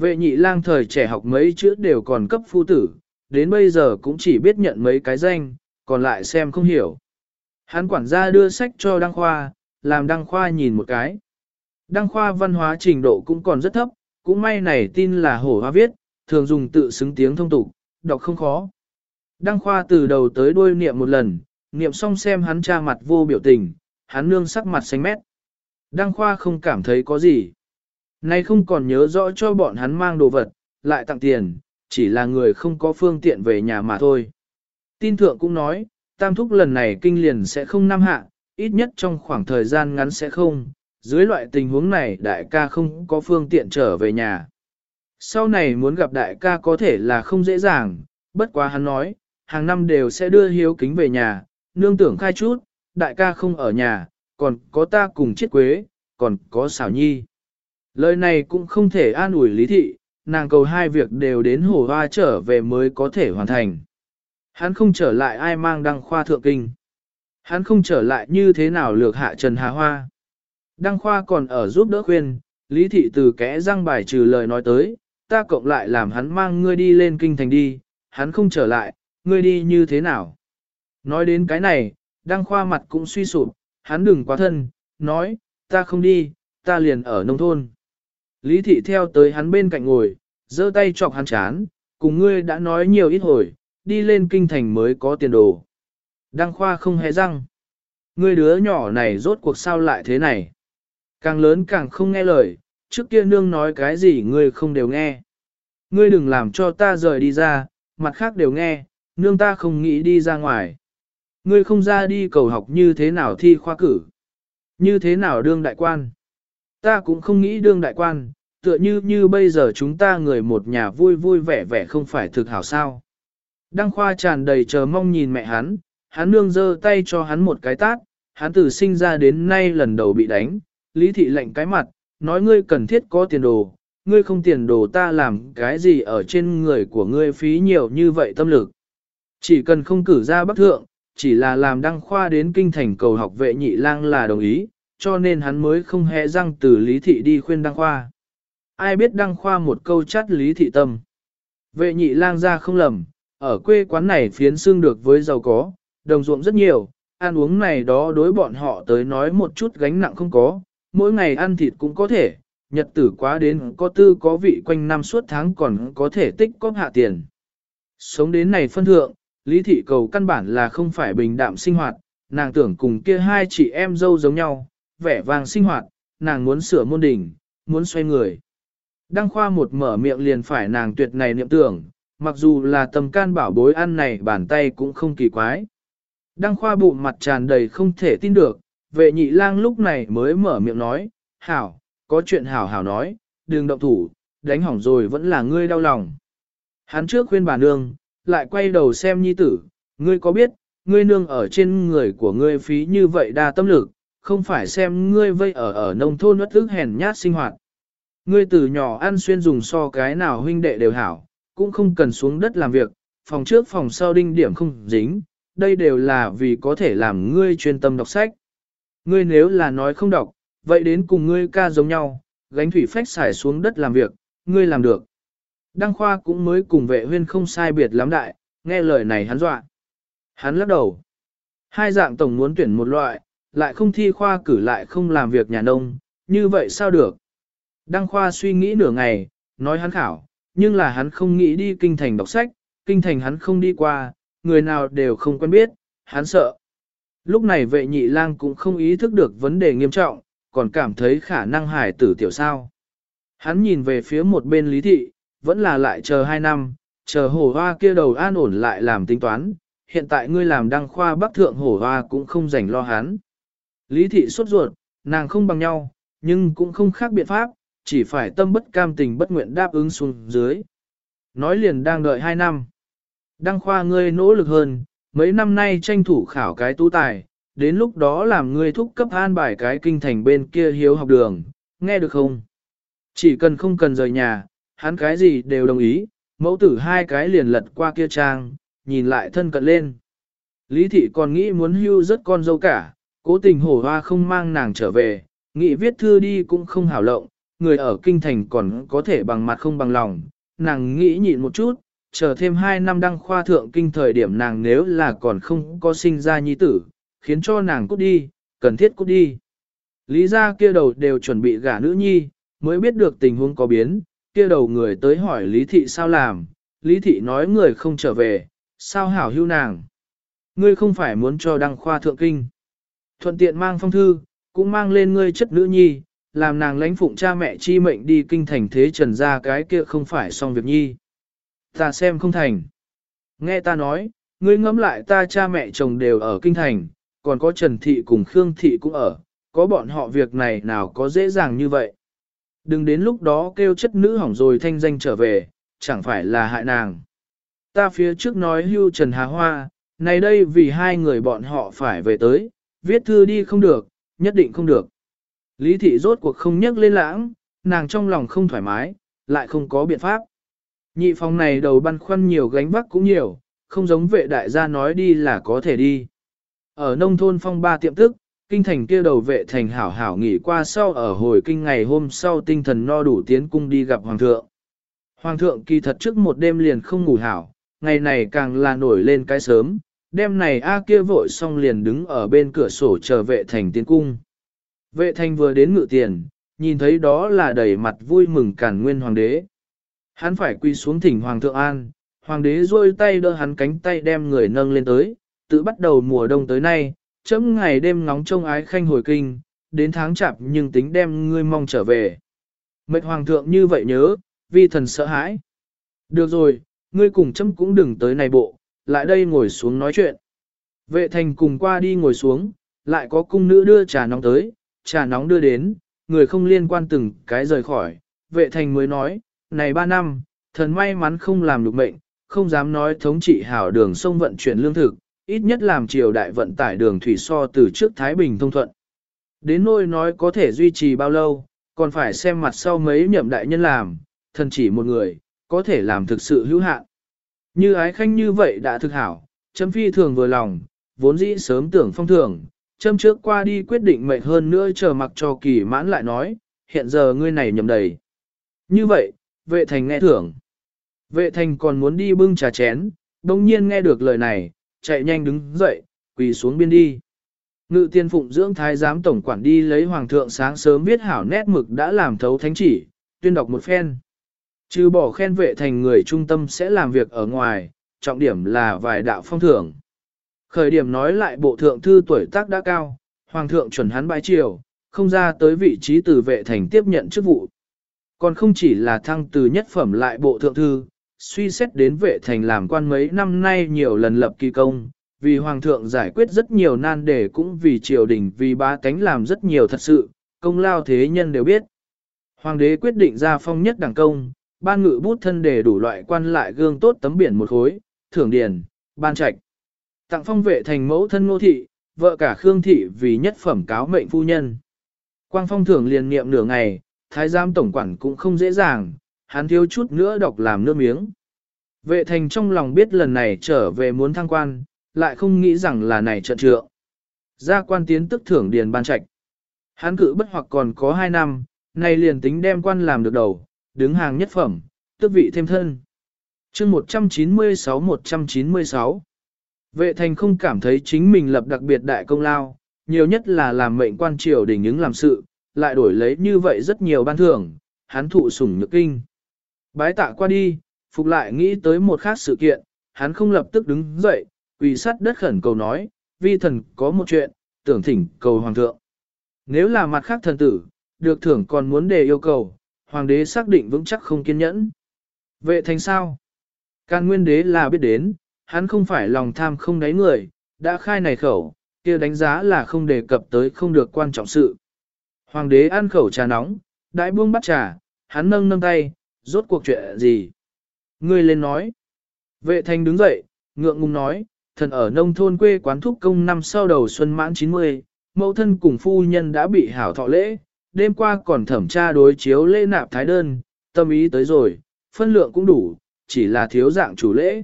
Vệ nhị lang thời trẻ học mấy chữ đều còn cấp phu tử, đến bây giờ cũng chỉ biết nhận mấy cái danh, còn lại xem không hiểu. Hắn quản gia đưa sách cho Đăng Khoa, làm Đăng Khoa nhìn một cái. Đăng Khoa văn hóa trình độ cũng còn rất thấp, cũng may này tin là hổ hoa viết, thường dùng tự xứng tiếng thông tục, đọc không khó. Đăng Khoa từ đầu tới đuôi niệm một lần, niệm xong xem hắn cha mặt vô biểu tình, hắn nương sắc mặt xanh mét. Đăng Khoa không cảm thấy có gì. Nay không còn nhớ rõ cho bọn hắn mang đồ vật, lại tặng tiền, chỉ là người không có phương tiện về nhà mà thôi. Tin thượng cũng nói, tam thúc lần này kinh liền sẽ không năm hạ, ít nhất trong khoảng thời gian ngắn sẽ không, dưới loại tình huống này đại ca không có phương tiện trở về nhà. Sau này muốn gặp đại ca có thể là không dễ dàng, bất quá hắn nói, hàng năm đều sẽ đưa hiếu kính về nhà, nương tưởng khai chút, đại ca không ở nhà, còn có ta cùng chiết quế, còn có xảo nhi. Lời này cũng không thể an ủi lý thị, nàng cầu hai việc đều đến hồ hoa trở về mới có thể hoàn thành. Hắn không trở lại ai mang đăng khoa thượng kinh. Hắn không trở lại như thế nào lược hạ Trần Hà Hoa. Đăng khoa còn ở giúp đỡ khuyên, lý thị từ kẽ răng bài trừ lời nói tới, ta cộng lại làm hắn mang ngươi đi lên kinh thành đi, hắn không trở lại, ngươi đi như thế nào. Nói đến cái này, đăng khoa mặt cũng suy sụp, hắn đừng quá thân, nói, ta không đi, ta liền ở nông thôn. Lý thị theo tới hắn bên cạnh ngồi, giơ tay chọc hắn chán, cùng ngươi đã nói nhiều ít hồi, đi lên kinh thành mới có tiền đồ. Đăng khoa không hề răng. Ngươi đứa nhỏ này rốt cuộc sao lại thế này. Càng lớn càng không nghe lời, trước kia nương nói cái gì ngươi không đều nghe. Ngươi đừng làm cho ta rời đi ra, mặt khác đều nghe, nương ta không nghĩ đi ra ngoài. Ngươi không ra đi cầu học như thế nào thi khoa cử. Như thế nào đương đại quan. Ta cũng không nghĩ đương đại quan, tựa như như bây giờ chúng ta người một nhà vui vui vẻ vẻ không phải thực hảo sao. Đăng khoa tràn đầy chờ mong nhìn mẹ hắn, hắn nương giơ tay cho hắn một cái tát, hắn từ sinh ra đến nay lần đầu bị đánh, lý thị lệnh cái mặt, nói ngươi cần thiết có tiền đồ, ngươi không tiền đồ ta làm cái gì ở trên người của ngươi phí nhiều như vậy tâm lực. Chỉ cần không cử ra bắc thượng, chỉ là làm đăng khoa đến kinh thành cầu học vệ nhị lang là đồng ý, cho nên hắn mới không hề răng từ lý thị đi khuyên đăng khoa. Ai biết đăng khoa một câu chắt lý thị tâm. Vệ nhị lang ra không lầm, ở quê quán này phiến xương được với giàu có, đồng ruộng rất nhiều, ăn uống này đó đối bọn họ tới nói một chút gánh nặng không có, mỗi ngày ăn thịt cũng có thể, nhật tử quá đến có tư có vị quanh năm suốt tháng còn có thể tích có hạ tiền. Sống đến này phân thượng, lý thị cầu căn bản là không phải bình đạm sinh hoạt, nàng tưởng cùng kia hai chị em dâu giống nhau, vẻ vàng sinh hoạt, nàng muốn sửa môn đỉnh, muốn xoay người. Đăng khoa một mở miệng liền phải nàng tuyệt này niệm tưởng, mặc dù là tầm can bảo bối ăn này bàn tay cũng không kỳ quái. Đăng khoa bụng mặt tràn đầy không thể tin được, vệ nhị lang lúc này mới mở miệng nói, hảo, có chuyện hảo hảo nói, đừng động thủ, đánh hỏng rồi vẫn là ngươi đau lòng. Hắn trước khuyên bà nương, lại quay đầu xem nhi tử, ngươi có biết, ngươi nương ở trên người của ngươi phí như vậy đa tâm lực, không phải xem ngươi vây ở ở nông thôn nuốt ức hèn nhát sinh hoạt. Ngươi từ nhỏ ăn xuyên dùng so cái nào huynh đệ đều hảo, cũng không cần xuống đất làm việc, phòng trước phòng sau đinh điểm không dính, đây đều là vì có thể làm ngươi chuyên tâm đọc sách. Ngươi nếu là nói không đọc, vậy đến cùng ngươi ca giống nhau, gánh thủy phách xài xuống đất làm việc, ngươi làm được. Đăng khoa cũng mới cùng vệ huyên không sai biệt lắm đại, nghe lời này hắn dọa. Hắn lắc đầu. Hai dạng tổng muốn tuyển một loại, lại không thi khoa cử lại không làm việc nhà nông, như vậy sao được? Đăng khoa suy nghĩ nửa ngày, nói hắn khảo, nhưng là hắn không nghĩ đi kinh thành đọc sách, kinh thành hắn không đi qua, người nào đều không quen biết, hắn sợ. Lúc này vệ nhị lang cũng không ý thức được vấn đề nghiêm trọng, còn cảm thấy khả năng hải tử tiểu sao. Hắn nhìn về phía một bên lý thị, vẫn là lại chờ hai năm, chờ hổ hoa kia đầu an ổn lại làm tính toán, hiện tại ngươi làm đăng khoa bắc thượng hổ hoa cũng không rảnh lo hắn. Lý thị sốt ruột, nàng không bằng nhau, nhưng cũng không khác biện pháp, chỉ phải tâm bất cam tình bất nguyện đáp ứng xuống dưới. Nói liền đang đợi hai năm. Đăng khoa ngươi nỗ lực hơn, mấy năm nay tranh thủ khảo cái tú tài, đến lúc đó làm ngươi thúc cấp an bài cái kinh thành bên kia hiếu học đường, nghe được không? Chỉ cần không cần rời nhà, hắn cái gì đều đồng ý, mẫu tử hai cái liền lật qua kia trang, nhìn lại thân cận lên. Lý thị còn nghĩ muốn hưu rất con dâu cả, cố tình hổ hoa không mang nàng trở về, nghị viết thư đi cũng không hảo lộng, người ở kinh thành còn có thể bằng mặt không bằng lòng, nàng nghĩ nhịn một chút, chờ thêm hai năm đăng khoa thượng kinh thời điểm nàng nếu là còn không có sinh ra nhi tử, khiến cho nàng cút đi, cần thiết cút đi. Lý ra kia đầu đều chuẩn bị gả nữ nhi, mới biết được tình huống có biến, kia đầu người tới hỏi Lý Thị sao làm, Lý Thị nói người không trở về, sao hảo hưu nàng. Ngươi không phải muốn cho đăng khoa thượng kinh. Thuận tiện mang phong thư, cũng mang lên ngươi chất nữ nhi, làm nàng lãnh phụng cha mẹ chi mệnh đi kinh thành thế trần ra cái kia không phải xong việc nhi. Ta xem không thành. Nghe ta nói, ngươi ngẫm lại ta cha mẹ chồng đều ở kinh thành, còn có Trần Thị cùng Khương Thị cũng ở, có bọn họ việc này nào có dễ dàng như vậy. Đừng đến lúc đó kêu chất nữ hỏng rồi thanh danh trở về, chẳng phải là hại nàng. Ta phía trước nói hưu Trần Hà Hoa, này đây vì hai người bọn họ phải về tới, viết thư đi không được, nhất định không được. Lý thị rốt cuộc không nhắc lên lãng, nàng trong lòng không thoải mái, lại không có biện pháp. Nhị phòng này đầu băn khoăn nhiều gánh vác cũng nhiều, không giống vệ đại gia nói đi là có thể đi. Ở nông thôn phong ba tiệm tức, kinh thành kia đầu vệ thành hảo hảo nghỉ qua sau ở hồi kinh ngày hôm sau tinh thần no đủ tiến cung đi gặp hoàng thượng. Hoàng thượng kỳ thật trước một đêm liền không ngủ hảo, ngày này càng là nổi lên cái sớm, đêm này A kia vội xong liền đứng ở bên cửa sổ chờ vệ thành tiến cung. Vệ thành vừa đến ngự tiền, nhìn thấy đó là đầy mặt vui mừng cản nguyên hoàng đế. Hắn phải quy xuống thỉnh hoàng thượng an, hoàng đế rôi tay đỡ hắn cánh tay đem người nâng lên tới, tự bắt đầu mùa đông tới nay, chấm ngày đêm ngóng trông ái khanh hồi kinh, đến tháng chạp nhưng tính đem ngươi mong trở về. Mệnh hoàng thượng như vậy nhớ, vi thần sợ hãi. Được rồi, ngươi cùng chấm cũng đừng tới này bộ, lại đây ngồi xuống nói chuyện. Vệ thành cùng qua đi ngồi xuống, lại có cung nữ đưa trà nóng tới, trà nóng đưa đến, người không liên quan từng cái rời khỏi. Vệ thành mới nói, này ba năm, thần may mắn không làm được mệnh, không dám nói thống trị hảo đường sông vận chuyển lương thực, ít nhất làm triều đại vận tải đường thủy so từ trước Thái Bình thông thuận. Đến nôi nói có thể duy trì bao lâu, còn phải xem mặt sau mấy nhậm đại nhân làm, thần chỉ một người, có thể làm thực sự hữu hạn. Như ái khanh như vậy đã thực hảo, chấm phi thường vừa lòng, vốn dĩ sớm tưởng phong thường, châm trước qua đi quyết định mệnh hơn nữa chờ mặc cho kỳ mãn lại nói, hiện giờ ngươi này nhầm đầy. Như vậy, vệ thành nghe thưởng. Vệ thành còn muốn đi bưng trà chén, đồng nhiên nghe được lời này, chạy nhanh đứng dậy, quỳ xuống biên đi. Ngự tiên phụng dưỡng thái giám tổng quản đi lấy hoàng thượng sáng sớm viết hảo nét mực đã làm thấu thánh chỉ, tuyên đọc một phen. Trừ bỏ khen vệ thành người trung tâm sẽ làm việc ở ngoài, trọng điểm là vài đạo phong thưởng. Khởi điểm nói lại bộ thượng thư tuổi tác đã cao, hoàng thượng chuẩn hắn bái triều, không ra tới vị trí từ vệ thành tiếp nhận chức vụ. Còn không chỉ là thăng từ nhất phẩm lại bộ thượng thư, suy xét đến vệ thành làm quan mấy năm nay nhiều lần lập kỳ công, vì hoàng thượng giải quyết rất nhiều nan đề cũng vì triều đình vì ba cánh làm rất nhiều thật sự, công lao thế nhân đều biết. Hoàng đế quyết định ra phong nhất đảng công, ban ngự bút thân đề đủ loại quan lại gương tốt tấm biển một khối, thưởng điền, ban trạch. Tặng phong vệ thành mẫu thân ngô thị, vợ cả Khương thị vì nhất phẩm cáo mệnh phu nhân. Quang phong thưởng liền niệm nửa ngày, thái giám tổng quản cũng không dễ dàng, hắn thiếu chút nữa đọc làm nước miếng. Vệ thành trong lòng biết lần này trở về muốn thăng quan, lại không nghĩ rằng là này trận trượng. Gia quan tiến tức thưởng điền ban trạch. Hắn cự bất hoặc còn có 2 năm, này liền tính đem quan làm được đầu, đứng hàng nhất phẩm, tước vị thêm thân. chương 196-196 Vệ thành không cảm thấy chính mình lập đặc biệt đại công lao, nhiều nhất là làm mệnh quan triều đình những làm sự, lại đổi lấy như vậy rất nhiều ban thưởng, hắn thụ sủng nhược kinh. Bái tạ qua đi, phục lại nghĩ tới một khác sự kiện, hắn không lập tức đứng dậy, quỳ sắt đất khẩn cầu nói, vi thần có một chuyện, tưởng thỉnh cầu hoàng thượng. Nếu là mặt khác thần tử, được thưởng còn muốn đề yêu cầu, hoàng đế xác định vững chắc không kiên nhẫn. Vệ thành sao? Can nguyên đế là biết đến, hắn không phải lòng tham không đáy người, đã khai này khẩu, kia đánh giá là không đề cập tới không được quan trọng sự. Hoàng đế ăn khẩu trà nóng, đại buông bắt trà, hắn nâng nâng tay, rốt cuộc chuyện gì? Ngươi lên nói. Vệ thành đứng dậy, ngượng ngùng nói, thần ở nông thôn quê quán thúc công năm sau đầu xuân mãn 90, mẫu thân cùng phu nhân đã bị hảo thọ lễ, đêm qua còn thẩm tra đối chiếu lễ nạp thái đơn, tâm ý tới rồi, phân lượng cũng đủ, chỉ là thiếu dạng chủ lễ.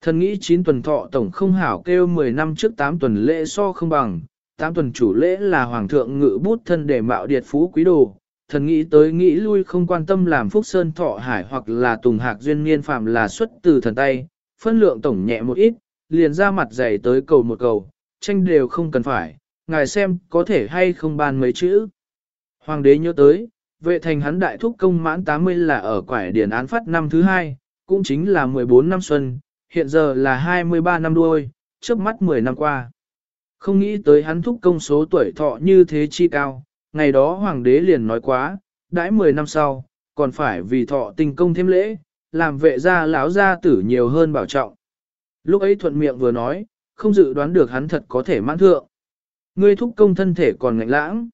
Thần nghĩ 9 tuần thọ tổng không hảo kêu 10 năm trước 8 tuần lễ so không bằng, 8 tuần chủ lễ là hoàng thượng ngự bút thân để mạo điệt phú quý đồ. Thần nghĩ tới nghĩ lui không quan tâm làm phúc sơn thọ hải hoặc là tùng hạc duyên niên phạm là xuất từ thần tay, phân lượng tổng nhẹ một ít, liền ra mặt dày tới cầu một cầu, tranh đều không cần phải, ngài xem có thể hay không ban mấy chữ. Hoàng đế nhớ tới, vệ thành hắn đại thúc công mãn 80 là ở quải điển án phát năm thứ hai, cũng chính là 14 năm xuân, hiện giờ là 23 năm đuôi, trước mắt 10 năm qua. Không nghĩ tới hắn thúc công số tuổi thọ như thế chi cao, ngày đó hoàng đế liền nói quá, đãi 10 năm sau, còn phải vì thọ tình công thêm lễ, làm vệ gia lão gia tử nhiều hơn bảo trọng. Lúc ấy thuận miệng vừa nói, không dự đoán được hắn thật có thể mãn thượng. Ngươi thúc công thân thể còn ngạnh lãng.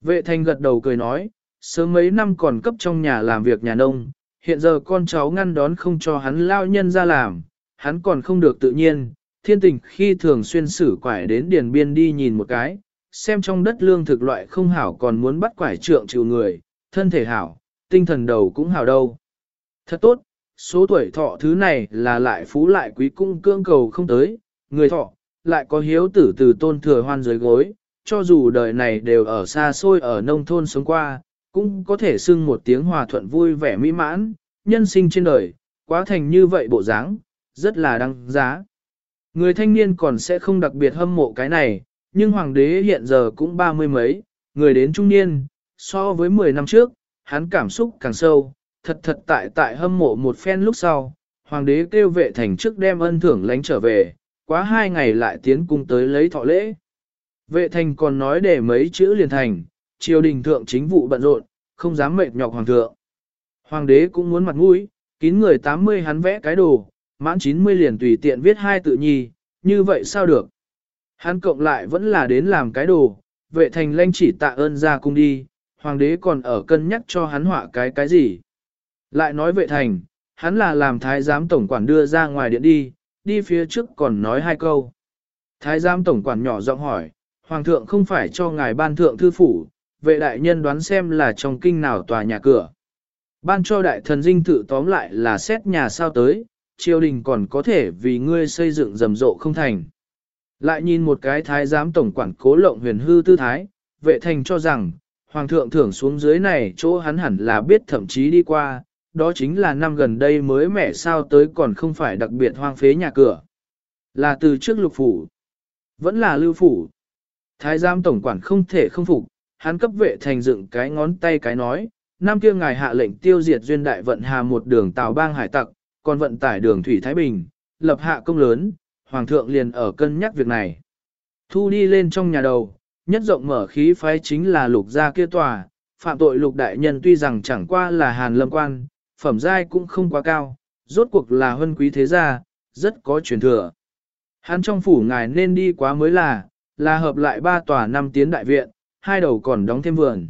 Vệ thành gật đầu cười nói, sớm mấy năm còn cấp trong nhà làm việc nhà nông, hiện giờ con cháu ngăn đón không cho hắn lao nhân ra làm, hắn còn không được tự nhiên, thiên tình khi thường xuyên xử quải đến điền biên đi nhìn một cái, xem trong đất lương thực loại không hảo còn muốn bắt quải trượng chịu người, thân thể hảo, tinh thần đầu cũng hảo đâu. Thật tốt, số tuổi thọ thứ này là lại phú lại quý cung cương cầu không tới, người thọ, lại có hiếu tử từ tôn thừa hoan dưới gối, cho dù đời này đều ở xa xôi ở nông thôn sống qua, cũng có thể xưng một tiếng hòa thuận vui vẻ mỹ mãn, nhân sinh trên đời, quá thành như vậy bộ dáng, rất là đăng giá. Người thanh niên còn sẽ không đặc biệt hâm mộ cái này, nhưng hoàng đế hiện giờ cũng ba mươi mấy, người đến trung niên, so với 10 năm trước, hắn cảm xúc càng sâu, thật thật tại tại hâm mộ một phen lúc sau, hoàng đế kêu vệ thành trước đem ân thưởng lánh trở về, quá hai ngày lại tiến cung tới lấy thọ lễ. Vệ thành còn nói để mấy chữ liền thành, triều đình thượng chính vụ bận rộn, không dám mệt nhọc hoàng thượng. Hoàng đế cũng muốn mặt mũi, kín người 80 hắn vẽ cái đồ, mãn 90 liền tùy tiện viết hai tự nhi, như vậy sao được? Hắn cộng lại vẫn là đến làm cái đồ, vệ thành lanh chỉ tạ ơn ra cung đi, hoàng đế còn ở cân nhắc cho hắn họa cái cái gì. Lại nói vệ thành, hắn là làm thái giám tổng quản đưa ra ngoài điện đi, đi phía trước còn nói hai câu. Thái giám tổng quản nhỏ giọng hỏi, hoàng thượng không phải cho ngài ban thượng thư phủ, vệ đại nhân đoán xem là trong kinh nào tòa nhà cửa. Ban cho đại thần dinh thự tóm lại là xét nhà sao tới, triều đình còn có thể vì ngươi xây dựng rầm rộ không thành. Lại nhìn một cái thái giám tổng quản cố lộng huyền hư tư thái, vệ thành cho rằng, hoàng thượng thưởng xuống dưới này chỗ hắn hẳn là biết thậm chí đi qua, đó chính là năm gần đây mới mẻ sao tới còn không phải đặc biệt hoang phế nhà cửa. Là từ trước lục phủ, vẫn là lưu phủ. Thái giám tổng quản không thể không phục, hắn cấp vệ thành dựng cái ngón tay cái nói, năm kia ngài hạ lệnh tiêu diệt duyên đại vận hà một đường tàu bang hải tặc, còn vận tải đường thủy Thái Bình, lập hạ công lớn, hoàng thượng liền ở cân nhắc việc này. Thu đi lên trong nhà đầu, nhất rộng mở khí phái chính là lục gia kia tòa, phạm tội lục đại nhân tuy rằng chẳng qua là hàn lâm quan, phẩm giai cũng không quá cao, rốt cuộc là huân quý thế gia, rất có truyền thừa. Hắn trong phủ ngài nên đi quá mới là, là hợp lại ba tòa năm tiến đại viện, hai đầu còn đóng thêm vườn.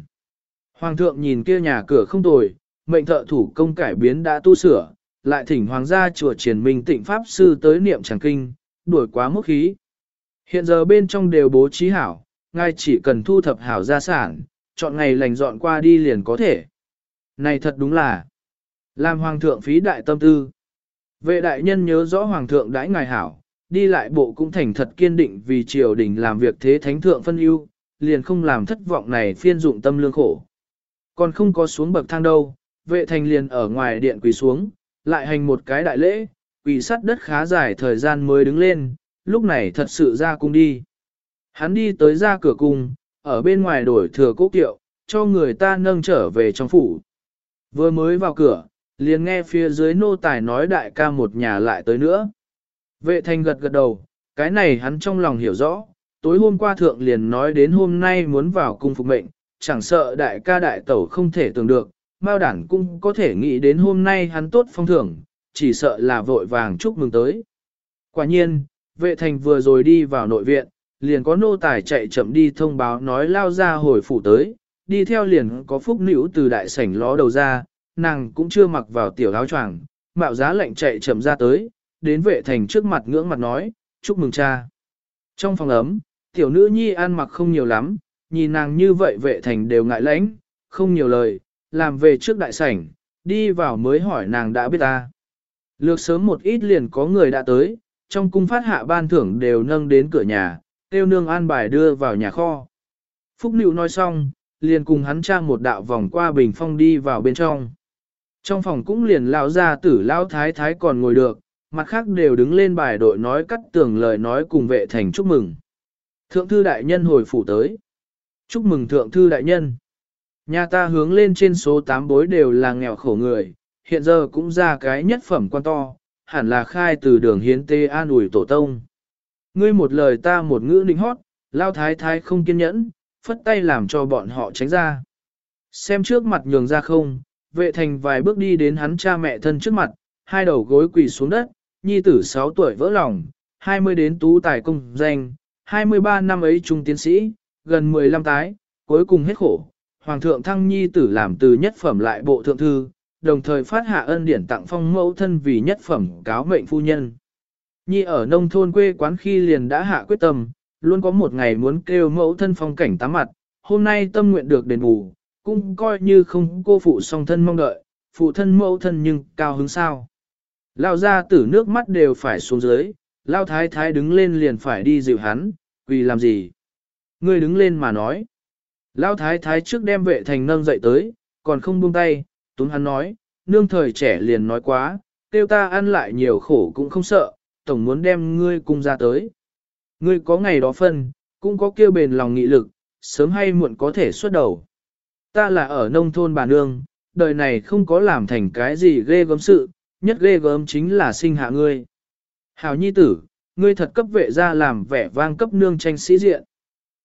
Hoàng thượng nhìn kia nhà cửa không tồi, mệnh thợ thủ công cải biến đã tu sửa, lại thỉnh hoàng gia chùa triển minh tịnh pháp sư tới niệm tràng kinh, đuổi quá mức khí. Hiện giờ bên trong đều bố trí hảo, ngài chỉ cần thu thập hảo gia sản, chọn ngày lành dọn qua đi liền có thể. Này thật đúng là, làm hoàng thượng phí đại tâm tư. Vệ đại nhân nhớ rõ hoàng thượng đãi ngài hảo, đi lại bộ cũng thành thật kiên định vì triều đình làm việc thế thánh thượng phân ưu, liền không làm thất vọng này phiên dụng tâm lương khổ. Còn không có xuống bậc thang đâu, vệ thành liền ở ngoài điện quỳ xuống, lại hành một cái đại lễ, quỳ sắt đất khá dài thời gian mới đứng lên, lúc này thật sự ra cung đi. Hắn đi tới ra cửa cung, ở bên ngoài đổi thừa cố kiệu, cho người ta nâng trở về trong phủ. Vừa mới vào cửa, liền nghe phía dưới nô tài nói đại ca một nhà lại tới nữa. Vệ thành gật gật đầu, cái này hắn trong lòng hiểu rõ, tối hôm qua thượng liền nói đến hôm nay muốn vào cung phục mệnh, chẳng sợ đại ca đại tẩu không thể tưởng được, Mao đản cũng có thể nghĩ đến hôm nay hắn tốt phong thưởng, chỉ sợ là vội vàng chúc mừng tới. Quả nhiên, vệ thành vừa rồi đi vào nội viện, liền có nô tài chạy chậm đi thông báo nói lao ra hồi phủ tới, đi theo liền có phúc nữ từ đại sảnh ló đầu ra, nàng cũng chưa mặc vào tiểu áo choàng, mạo giá lệnh chạy chậm ra tới, đến vệ thành trước mặt ngưỡng mặt nói, chúc mừng cha. Trong phòng ấm, tiểu nữ nhi ăn mặc không nhiều lắm, nhìn nàng như vậy vệ thành đều ngại lãnh, không nhiều lời, làm về trước đại sảnh, đi vào mới hỏi nàng đã biết ta. Lược sớm một ít liền có người đã tới, trong cung phát hạ ban thưởng đều nâng đến cửa nhà, tiêu nương an bài đưa vào nhà kho. Phúc Nữu nói xong, liền cùng hắn trang một đạo vòng qua bình phong đi vào bên trong. Trong phòng cũng liền lao ra tử lao thái thái còn ngồi được, mặt khác đều đứng lên bài đội nói cắt tường lời nói cùng vệ thành chúc mừng. Thượng thư đại nhân hồi phủ tới. Chúc mừng thượng thư đại nhân. Nhà ta hướng lên trên số 8 bối đều là nghèo khổ người, hiện giờ cũng ra cái nhất phẩm quan to, hẳn là khai từ đường hiến tê an ủi tổ tông. Ngươi một lời ta một ngữ linh hót, lao thái thái không kiên nhẫn, phất tay làm cho bọn họ tránh ra. Xem trước mặt nhường ra không, vệ thành vài bước đi đến hắn cha mẹ thân trước mặt, hai đầu gối quỳ xuống đất, nhi tử 6 tuổi vỡ lòng, 20 đến tú tài công danh, 23 năm ấy trung tiến sĩ, gần 15 tái, cuối cùng hết khổ. Hoàng thượng thăng nhi tử làm từ nhất phẩm lại bộ thượng thư, đồng thời phát hạ ân điển tặng phong mẫu thân vì nhất phẩm cáo mệnh phu nhân. Nhi ở nông thôn quê quán khi liền đã hạ quyết tâm, luôn có một ngày muốn kêu mẫu thân phong cảnh tám mặt, hôm nay tâm nguyện được đền bù, cũng coi như không cô phụ song thân mong đợi, phụ thân mẫu thân nhưng cao hứng sao. Lao ra tử nước mắt đều phải xuống dưới, Lao thái thái đứng lên liền phải đi dịu hắn, vì làm gì? Ngươi đứng lên mà nói. Lao thái thái trước đem vệ thành nâng dậy tới, còn không buông tay, túng hắn nói, nương thời trẻ liền nói quá, tiêu ta ăn lại nhiều khổ cũng không sợ, tổng muốn đem ngươi cung ra tới. Ngươi có ngày đó phân, cũng có kêu bền lòng nghị lực, sớm hay muộn có thể xuất đầu. Ta là ở nông thôn bà nương, đời này không có làm thành cái gì ghê gớm sự, nhất ghê gớm chính là sinh hạ ngươi. Hảo nhi tử, ngươi thật cấp vệ ra làm vẻ vang cấp nương tranh sĩ diện.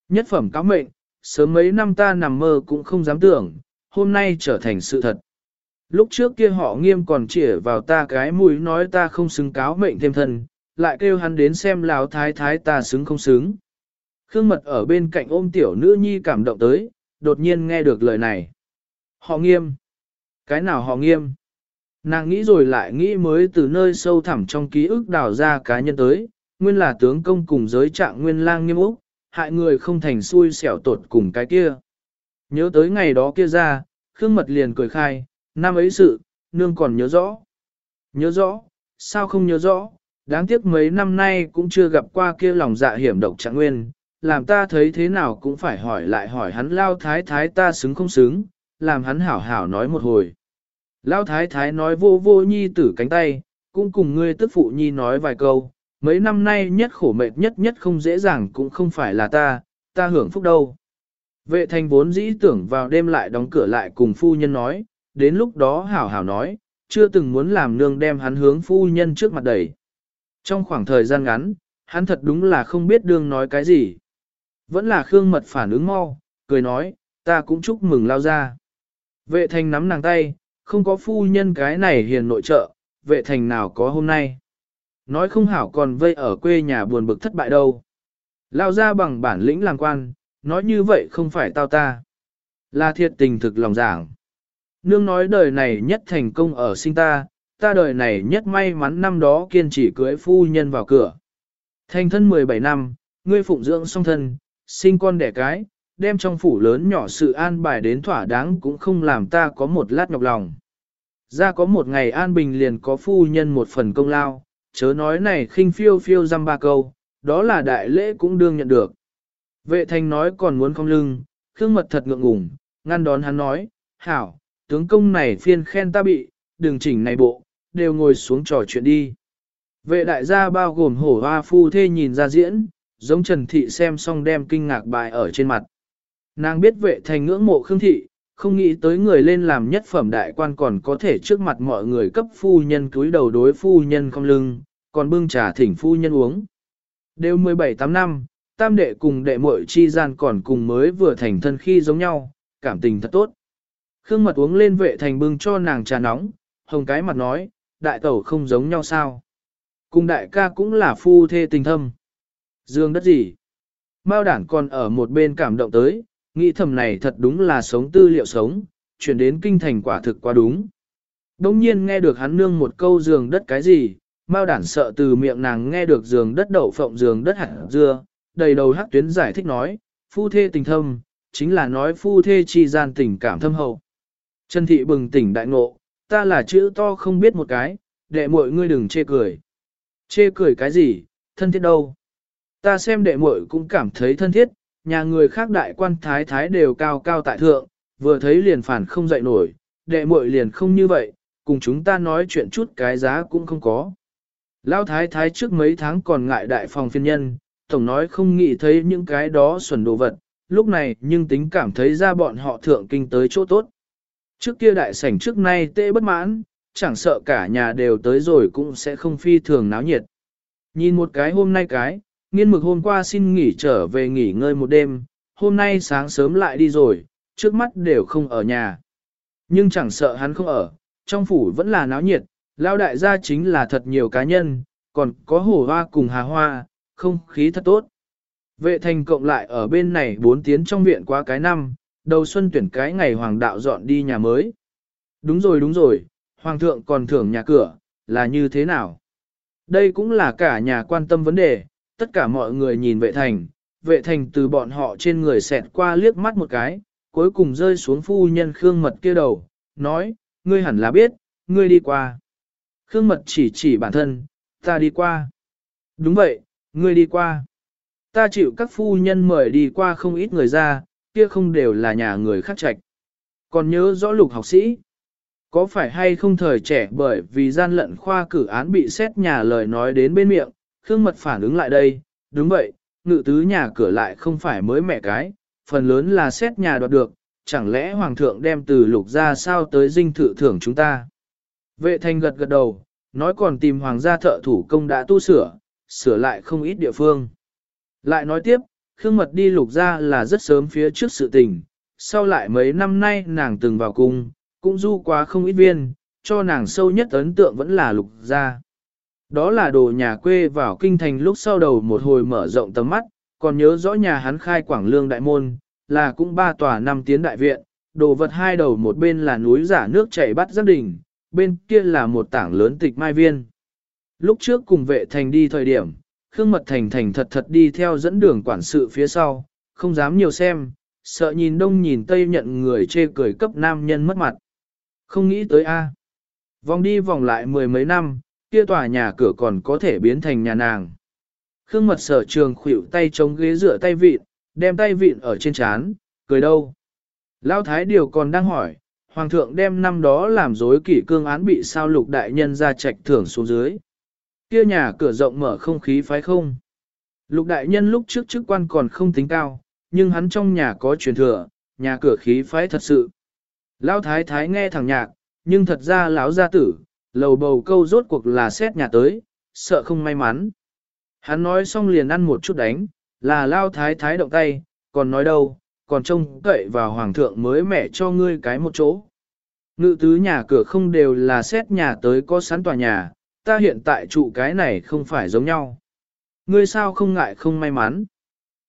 Nhất phẩm cáo mệnh, sớm mấy năm ta nằm mơ cũng không dám tưởng, hôm nay trở thành sự thật. Lúc trước kia họ nghiêm còn chỉ vào ta cái mũi nói ta không xứng cáo mệnh thêm thân, lại kêu hắn đến xem lão thái thái ta xứng không xứng. Khương mật ở bên cạnh ôm tiểu nữ nhi cảm động tới, đột nhiên nghe được lời này. Họ nghiêm. Cái nào họ nghiêm? Nàng nghĩ rồi lại nghĩ mới từ nơi sâu thẳm trong ký ức đào ra cá nhân tới, nguyên là tướng công cùng giới trạng nguyên lang nghiêm úc, hại người không thành xui xẻo tột cùng cái kia. Nhớ tới ngày đó kia ra, Khương Mật liền cười khai, năm ấy sự, nương còn nhớ rõ. Nhớ rõ, sao không nhớ rõ, đáng tiếc mấy năm nay cũng chưa gặp qua kia lòng dạ hiểm độc trạng nguyên, làm ta thấy thế nào cũng phải hỏi lại hỏi hắn lao thái thái ta xứng không xứng, làm hắn hảo hảo nói một hồi. Lao thái thái nói vô vô nhi tử cánh tay, cũng cùng ngươi tức phụ nhi nói vài câu, mấy năm nay nhất khổ mệt nhất nhất không dễ dàng cũng không phải là ta, ta hưởng phúc đâu. Vệ thành vốn dĩ tưởng vào đêm lại đóng cửa lại cùng phu nhân nói, đến lúc đó hảo hảo nói, chưa từng muốn làm nương đem hắn hướng phu nhân trước mặt đẩy. Trong khoảng thời gian ngắn, hắn thật đúng là không biết đương nói cái gì. Vẫn là Khương Mật phản ứng mau, cười nói, ta cũng chúc mừng lao ra. Vệ thành nắm nàng tay, không có phu nhân cái này hiền nội trợ, vệ thành nào có hôm nay. Nói không hảo còn vây ở quê nhà buồn bực thất bại đâu. Lao ra bằng bản lĩnh làm quan, nói như vậy không phải tao ta. Là thiệt tình thực lòng giảng. Nương nói đời này nhất thành công ở sinh ta, ta đời này nhất may mắn năm đó kiên trì cưới phu nhân vào cửa. Thành thân 17 năm, ngươi phụng dưỡng song thân, sinh con đẻ cái, đem trong phủ lớn nhỏ sự an bài đến thỏa đáng cũng không làm ta có một lát nhọc lòng. Ra có một ngày an bình liền có phu nhân một phần công lao, chớ nói này khinh phiêu phiêu dăm ba câu, đó là đại lễ cũng đương nhận được. Vệ thành nói còn muốn không lưng, khương mật thật ngượng ngùng, ngăn đón hắn nói, hảo, tướng công này phiên khen ta bị, đường chỉnh này bộ, đều ngồi xuống trò chuyện đi. Vệ đại gia bao gồm hổ hoa phu thê nhìn ra diễn, giống Trần Thị xem xong đem kinh ngạc bài ở trên mặt. Nàng biết vệ thành ngưỡng mộ Khương Thị, không nghĩ tới người lên làm nhất phẩm đại quan còn có thể trước mặt mọi người cấp phu nhân cúi đầu đối phu nhân không lưng, còn bưng trà thỉnh phu nhân uống. Đều 17-8 năm, tam đệ cùng đệ muội chi gian còn cùng mới vừa thành thân khi giống nhau, cảm tình thật tốt. Khương mật uống lên vệ thành bưng cho nàng trà nóng, hồng cái mặt nói, đại tẩu không giống nhau sao. Cùng đại ca cũng là phu thê tình thâm. Dương đất gì? Mao đản còn ở một bên cảm động tới, nghĩ thầm này thật đúng là sống tư liệu sống, chuyển đến kinh thành quả thực quá đúng. Đông nhiên nghe được hắn nương một câu giường đất cái gì, Mao đản sợ từ miệng nàng nghe được giường đất đậu phộng giường đất hạt dưa, đầy đầu hắc tuyến giải thích nói, phu thê tình thâm, chính là nói phu thê chi gian tình cảm thâm hậu. Trần thị bừng tỉnh đại ngộ, ta là chữ to không biết một cái, đệ muội ngươi đừng chê cười. Chê cười cái gì, thân thiết đâu. Ta xem đệ muội cũng cảm thấy thân thiết, nhà người khác đại quan thái thái đều cao cao tại thượng, vừa thấy liền phản không dậy nổi, đệ muội liền không như vậy, cùng chúng ta nói chuyện chút cái giá cũng không có. Lão thái thái trước mấy tháng còn ngại đại phòng phiên nhân, tổng nói không nghĩ thấy những cái đó xuẩn đồ vật, lúc này nhưng tính cảm thấy ra bọn họ thượng kinh tới chỗ tốt. Trước kia đại sảnh trước nay tê bất mãn, chẳng sợ cả nhà đều tới rồi cũng sẽ không phi thường náo nhiệt. Nhìn một cái hôm nay cái, nghiên mực hôm qua xin nghỉ trở về nghỉ ngơi một đêm, hôm nay sáng sớm lại đi rồi, trước mắt đều không ở nhà. Nhưng chẳng sợ hắn không ở, trong phủ vẫn là náo nhiệt, lao đại gia chính là thật nhiều cá nhân, còn có hổ hoa cùng hà hoa, không khí thật tốt. Vệ thành cộng lại ở bên này bốn tiếng trong viện qua cái năm, đầu xuân tuyển cái ngày hoàng đạo dọn đi nhà mới. Đúng rồi đúng rồi, hoàng thượng còn thưởng nhà cửa, là như thế nào? Đây cũng là cả nhà quan tâm vấn đề, tất cả mọi người nhìn vệ thành, vệ thành từ bọn họ trên người xẹt qua liếc mắt một cái, cuối cùng rơi xuống phu nhân Khương Mật kia đầu, nói, ngươi hẳn là biết, ngươi đi qua. Khương Mật chỉ chỉ bản thân, ta đi qua. Đúng vậy, ngươi đi qua. Ta chịu các phu nhân mời đi qua không ít người ra, kia không đều là nhà người khác trạch. Còn nhớ rõ lục học sĩ. Có phải hay không thời trẻ bởi vì gian lận khoa cử án bị xét nhà lời nói đến bên miệng, Khương Mật phản ứng lại đây, đúng vậy, ngự tứ nhà cửa lại không phải mới mẹ cái, phần lớn là xét nhà đoạt được, chẳng lẽ Hoàng thượng đem từ lục ra sao tới dinh thự thưởng chúng ta. Vệ thanh gật gật đầu, nói còn tìm Hoàng gia thợ thủ công đã tu sửa, sửa lại không ít địa phương. Lại nói tiếp, Khương Mật đi lục ra là rất sớm phía trước sự tình, sau lại mấy năm nay nàng từng vào cung, cũng du quá không ít viên, cho nàng sâu nhất ấn tượng vẫn là lục gia. Đó là đồ nhà quê vào kinh thành lúc sau đầu một hồi mở rộng tầm mắt, còn nhớ rõ nhà hắn khai quảng lương đại môn, là cũng ba tòa năm tiến đại viện, đồ vật hai đầu một bên là núi giả nước chảy bắt giác đỉnh, bên kia là một tảng lớn tịch mai viên. Lúc trước cùng vệ thành đi thời điểm, Khương Mật Thành thành thật thật đi theo dẫn đường quản sự phía sau, không dám nhiều xem, sợ nhìn đông nhìn tây nhận người chê cười cấp nam nhân mất mặt. Không nghĩ tới a. Vòng đi vòng lại mười mấy năm, kia tòa nhà cửa còn có thể biến thành nhà nàng. Khương mật sở trường khuỷu tay chống ghế dựa tay vịn, đem tay vịn ở trên chán, cười đâu. Lão Thái Điều còn đang hỏi, Hoàng thượng đem năm đó làm dối kỷ cương án bị sao lục đại nhân ra trạch thưởng xuống dưới. Kia nhà cửa rộng mở không khí phái không. Lục đại nhân lúc trước chức quan còn không tính cao, nhưng hắn trong nhà có truyền thừa, nhà cửa khí phái thật sự. Lão thái thái nghe thẳng nhạc, nhưng thật ra lão gia tử, lầu bầu câu rốt cuộc là xét nhà tới, sợ không may mắn. Hắn nói xong liền ăn một chút đánh, là lao thái thái động tay, còn nói đâu, còn trông cậy vào hoàng thượng mới mẻ cho ngươi cái một chỗ. Ngự tứ nhà cửa không đều là xét nhà tới có sẵn tòa nhà, ta hiện tại trụ cái này không phải giống nhau. Ngươi sao không ngại không may mắn.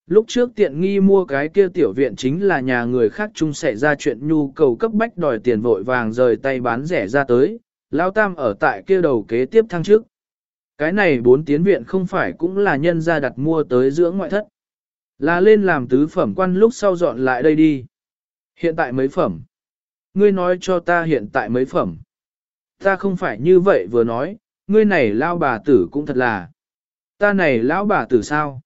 Lúc trước tiện nghi mua cái kia tiểu viện chính là nhà người khác chung xảy ra chuyện nhu cầu cấp bách đòi tiền vội vàng rời tay bán rẻ ra tới, Lão Tam ở tại kia đầu kế tiếp thăng trước. Cái này bốn tiến viện không phải cũng là nhân gia đặt mua tới dưỡng ngoại thất. Là lên làm tứ phẩm quan lúc sau dọn lại đây đi. Hiện tại mấy phẩm? Ngươi nói cho ta hiện tại mấy phẩm? Ta không phải như vậy vừa nói, ngươi này lao bà tử cũng thật là. Ta này lão bà tử sao?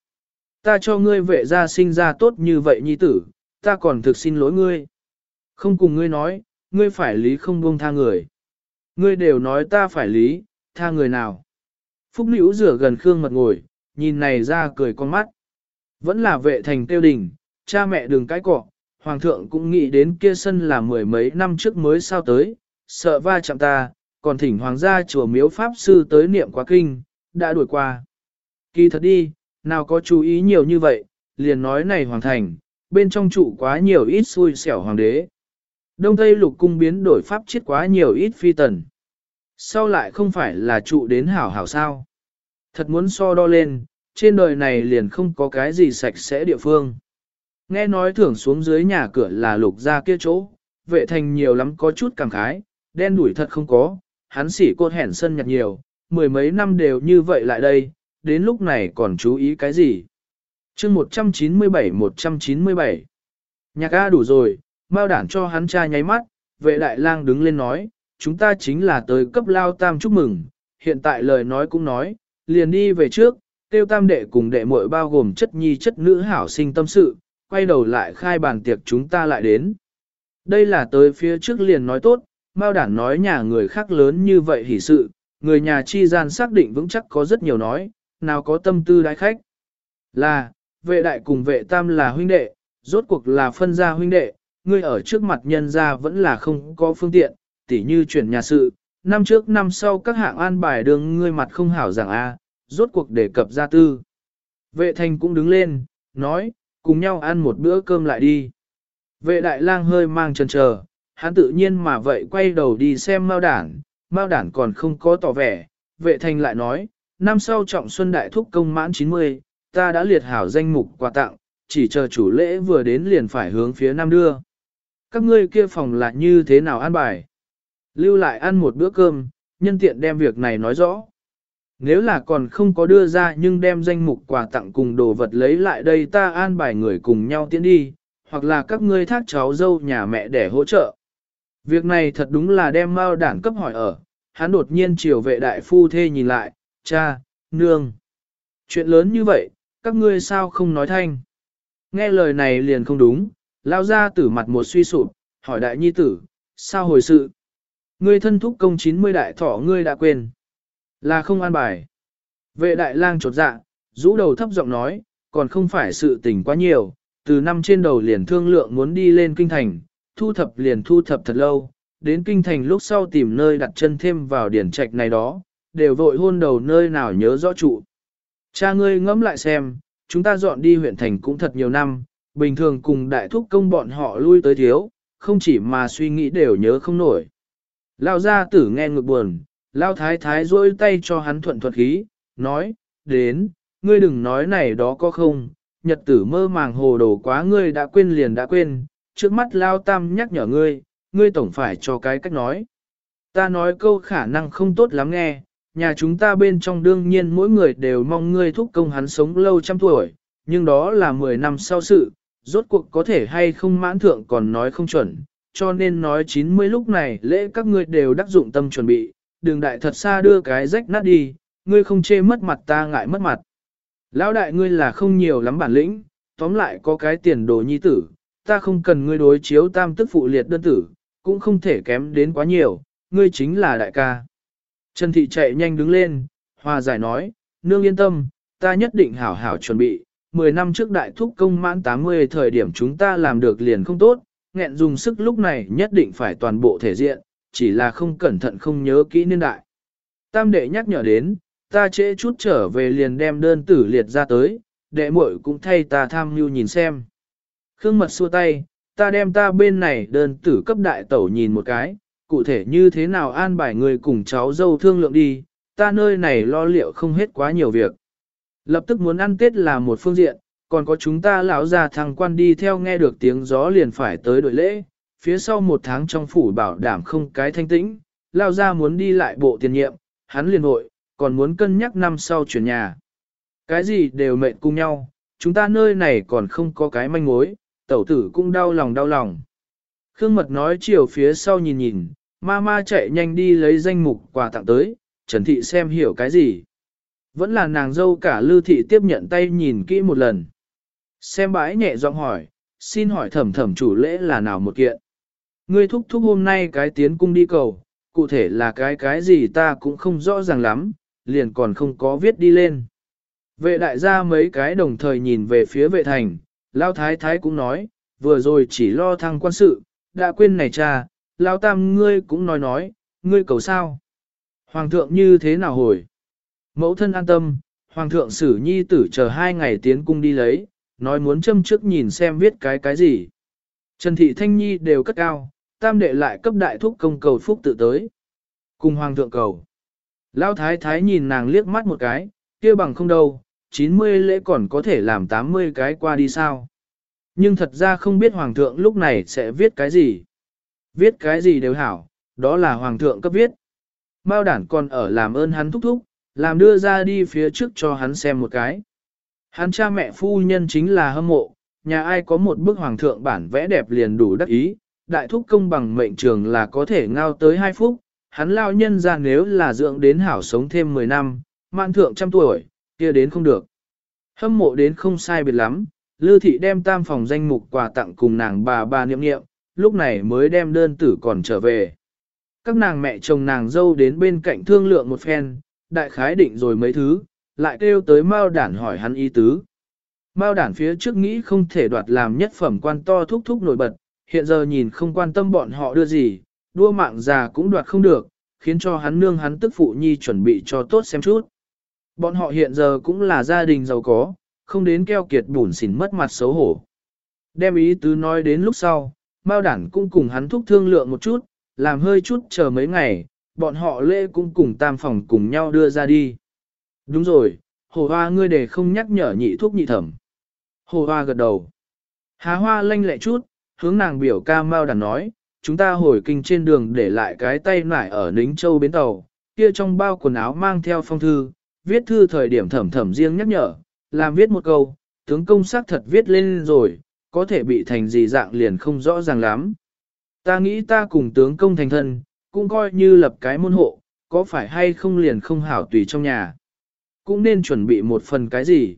Ta cho ngươi vệ gia sinh ra tốt như vậy nhi tử, ta còn thực xin lỗi ngươi. Không cùng ngươi nói, ngươi phải lý không buông tha người. Ngươi đều nói ta phải lý, tha người nào. Phúc Nữ rửa gần Khương Mật ngồi, nhìn này ra cười con mắt. Vẫn là vệ thành tiêu đình, cha mẹ đừng cãi cọ, hoàng thượng cũng nghĩ đến kia sân là mười mấy năm trước mới sao tới, sợ va chạm ta, còn thỉnh hoàng gia chùa miếu pháp sư tới niệm quá kinh, đã đuổi qua. Kỳ thật đi, nào có chú ý nhiều như vậy, liền nói này hoàng thành, bên trong trụ quá nhiều ít xui xẻo hoàng đế. Đông Tây lục cung biến đổi pháp chết quá nhiều ít phi tần. Sau lại không phải là trụ đến hảo hảo sao. Thật muốn so đo lên, trên đời này liền không có cái gì sạch sẽ địa phương. Nghe nói thưởng xuống dưới nhà cửa là lục ra kia chỗ, vệ thành nhiều lắm có chút cảm khái, đen đuổi thật không có, hắn xỉ cột hẻn sân nhặt nhiều, mười mấy năm đều như vậy lại đây, đến lúc này còn chú ý cái gì. chương 197-197 Nhạc A đủ rồi, Mao đản cho hắn cha nháy mắt, vệ đại lang đứng lên nói, chúng ta chính là tới cấp lao tam chúc mừng, hiện tại lời nói cũng nói, liền đi về trước, tiêu tam đệ cùng đệ muội bao gồm chất nhi chất nữ hảo sinh tâm sự, quay đầu lại khai bàn tiệc chúng ta lại đến. Đây là tới phía trước liền nói tốt, Mao đản nói nhà người khác lớn như vậy hỉ sự, người nhà chi gian xác định vững chắc có rất nhiều nói, nào có tâm tư đái khách. Là, vệ đại cùng vệ tam là huynh đệ, rốt cuộc là phân gia huynh đệ, ngươi ở trước mặt nhân gia vẫn là không có phương tiện, tỉ như chuyển nhà sự, năm trước năm sau các hạng an bài đường ngươi mặt không hảo rằng a, rốt cuộc đề cập gia tư. Vệ thành cũng đứng lên, nói, cùng nhau ăn một bữa cơm lại đi. Vệ đại lang hơi mang chân chờ, hắn tự nhiên mà vậy quay đầu đi xem Mao đản, Mao đản còn không có tỏ vẻ, vệ thành lại nói, năm sau trọng xuân đại thúc công mãn 90, ta đã liệt hảo danh mục quà tặng, chỉ chờ chủ lễ vừa đến liền phải hướng phía nam đưa. Các ngươi kia phòng là như thế nào ăn bài? Lưu lại ăn một bữa cơm, nhân tiện đem việc này nói rõ. Nếu là còn không có đưa ra nhưng đem danh mục quà tặng cùng đồ vật lấy lại đây ta an bài người cùng nhau tiến đi, hoặc là các ngươi thác cháu dâu nhà mẹ để hỗ trợ. Việc này thật đúng là đem Mao đản cấp hỏi ở, hắn đột nhiên chiều vệ đại phu thê nhìn lại, cha, nương. Chuyện lớn như vậy, các ngươi sao không nói thanh? Nghe lời này liền không đúng, lao ra tử mặt một suy sụp, hỏi đại nhi tử, sao hồi sự? Ngươi thân thúc công 90 đại thọ ngươi đã quên. Là không an bài. Vệ đại lang trột dạ, rũ đầu thấp giọng nói, còn không phải sự tình quá nhiều, từ năm trên đầu liền thương lượng muốn đi lên kinh thành, thu thập liền thu thập thật lâu, đến kinh thành lúc sau tìm nơi đặt chân thêm vào điển trạch này đó, đều vội hôn đầu nơi nào nhớ rõ trụ. Cha ngươi ngẫm lại xem, chúng ta dọn đi huyện thành cũng thật nhiều năm, bình thường cùng đại thúc công bọn họ lui tới thiếu, không chỉ mà suy nghĩ đều nhớ không nổi. Lao gia tử nghe ngược buồn, Lao thái thái rôi tay cho hắn thuận thuật khí, nói, đến, ngươi đừng nói này đó có không, nhật tử mơ màng hồ đồ quá ngươi đã quên liền đã quên, trước mắt Lao tam nhắc nhở ngươi, ngươi tổng phải cho cái cách nói. Ta nói câu khả năng không tốt lắm nghe, nhà chúng ta bên trong đương nhiên mỗi người đều mong ngươi thúc công hắn sống lâu trăm tuổi, nhưng đó là 10 năm sau sự, rốt cuộc có thể hay không mãn thượng còn nói không chuẩn, cho nên nói 90 lúc này lễ các ngươi đều đắc dụng tâm chuẩn bị, đường đại thật xa đưa cái rách nát đi, ngươi không chê mất mặt ta ngại mất mặt. Lão đại ngươi là không nhiều lắm bản lĩnh, tóm lại có cái tiền đồ nhi tử, ta không cần ngươi đối chiếu tam tức phụ liệt đơn tử, cũng không thể kém đến quá nhiều, ngươi chính là đại ca. Trần Thị chạy nhanh đứng lên, hòa giải nói, nương yên tâm, ta nhất định hảo hảo chuẩn bị, 10 năm trước đại thúc công mãn 80 thời điểm chúng ta làm được liền không tốt, nghẹn dùng sức lúc này nhất định phải toàn bộ thể diện, chỉ là không cẩn thận không nhớ kỹ niên đại. Tam đệ nhắc nhở đến, ta trễ chút trở về liền đem đơn tử liệt ra tới, đệ muội cũng thay ta tham mưu nhìn xem. Khương mật xua tay, ta đem ta bên này đơn tử cấp đại tẩu nhìn một cái, cụ thể như thế nào an bài người cùng cháu dâu thương lượng đi, ta nơi này lo liệu không hết quá nhiều việc. Lập tức muốn ăn Tết là một phương diện, còn có chúng ta lão già thằng quan đi theo nghe được tiếng gió liền phải tới đội lễ, phía sau một tháng trong phủ bảo đảm không cái thanh tĩnh, lao ra muốn đi lại bộ tiền nhiệm, hắn liền hội, còn muốn cân nhắc năm sau chuyển nhà. Cái gì đều mệnh cùng nhau, chúng ta nơi này còn không có cái manh mối, tẩu tử cũng đau lòng đau lòng. Khương Mật nói chiều phía sau nhìn nhìn, ma ma chạy nhanh đi lấy danh mục quà tặng tới, Trần Thị xem hiểu cái gì. Vẫn là nàng dâu cả Lưu Thị tiếp nhận tay nhìn kỹ một lần. Xem bãi nhẹ giọng hỏi, xin hỏi thẩm thẩm chủ lễ là nào một kiện. Ngươi thúc thúc hôm nay cái tiến cung đi cầu, cụ thể là cái cái gì ta cũng không rõ ràng lắm, liền còn không có viết đi lên. Vệ đại gia mấy cái đồng thời nhìn về phía vệ thành, Lao Thái Thái cũng nói, vừa rồi chỉ lo thăng quan sự, đã quên này cha, Lao Tam ngươi cũng nói nói, ngươi cầu sao? Hoàng thượng như thế nào hồi? Mẫu thân an tâm, Hoàng thượng xử nhi tử chờ hai ngày tiến cung đi lấy, nói muốn châm trước nhìn xem viết cái cái gì. Trần Thị Thanh Nhi đều cất cao, tam đệ lại cấp đại thúc công cầu phúc tự tới. Cùng Hoàng thượng cầu. Lao Thái Thái nhìn nàng liếc mắt một cái, kia bằng không đâu, 90 lễ còn có thể làm 80 cái qua đi sao. Nhưng thật ra không biết Hoàng thượng lúc này sẽ viết cái gì. Viết cái gì đều hảo, đó là Hoàng thượng cấp viết. Mao đản còn ở làm ơn hắn thúc thúc, làm đưa ra đi phía trước cho hắn xem một cái. Hắn cha mẹ phu nhân chính là hâm mộ, nhà ai có một bức hoàng thượng bản vẽ đẹp liền đủ đắc ý, đại thúc công bằng mệnh trường là có thể ngao tới 2 phút, hắn lao nhân ra nếu là dưỡng đến hảo sống thêm 10 năm, mạn thượng trăm tuổi, kia đến không được. Hâm mộ đến không sai biệt lắm, Lư thị đem tam phòng danh mục quà tặng cùng nàng bà bà niệm niệm, lúc này mới đem đơn tử còn trở về. Các nàng mẹ chồng nàng dâu đến bên cạnh thương lượng một phen, đại khái định rồi mấy thứ, lại kêu tới Mao đản hỏi hắn ý tứ. Mao đản phía trước nghĩ không thể đoạt làm nhất phẩm quan to thúc thúc nổi bật, hiện giờ nhìn không quan tâm bọn họ đưa gì, đua mạng già cũng đoạt không được, khiến cho hắn nương hắn tức phụ nhi chuẩn bị cho tốt xem chút. Bọn họ hiện giờ cũng là gia đình giàu có, không đến keo kiệt bùn xỉn mất mặt xấu hổ. Đem ý tứ nói đến lúc sau, Mao đản cũng cùng hắn thúc thương lượng một chút, làm hơi chút chờ mấy ngày, bọn họ lễ cũng cùng tam phòng cùng nhau đưa ra đi. Đúng rồi, hồ hoa ngươi để không nhắc nhở nhị thuốc nhị thẩm. Hồ hoa gật đầu. Há hoa lanh lẹ chút, hướng nàng biểu ca mau đàn nói, chúng ta hồi kinh trên đường để lại cái tay nải ở Nính Châu bến tàu, kia trong bao quần áo mang theo phong thư, viết thư thời điểm thẩm thẩm riêng nhắc nhở, làm viết một câu, tướng công sắc thật viết lên rồi, có thể bị thành gì dạng liền không rõ ràng lắm. Ta nghĩ ta cùng tướng công thành thân, cũng coi như lập cái môn hộ, có phải hay không liền không hảo tùy trong nhà. Cũng nên chuẩn bị một phần cái gì.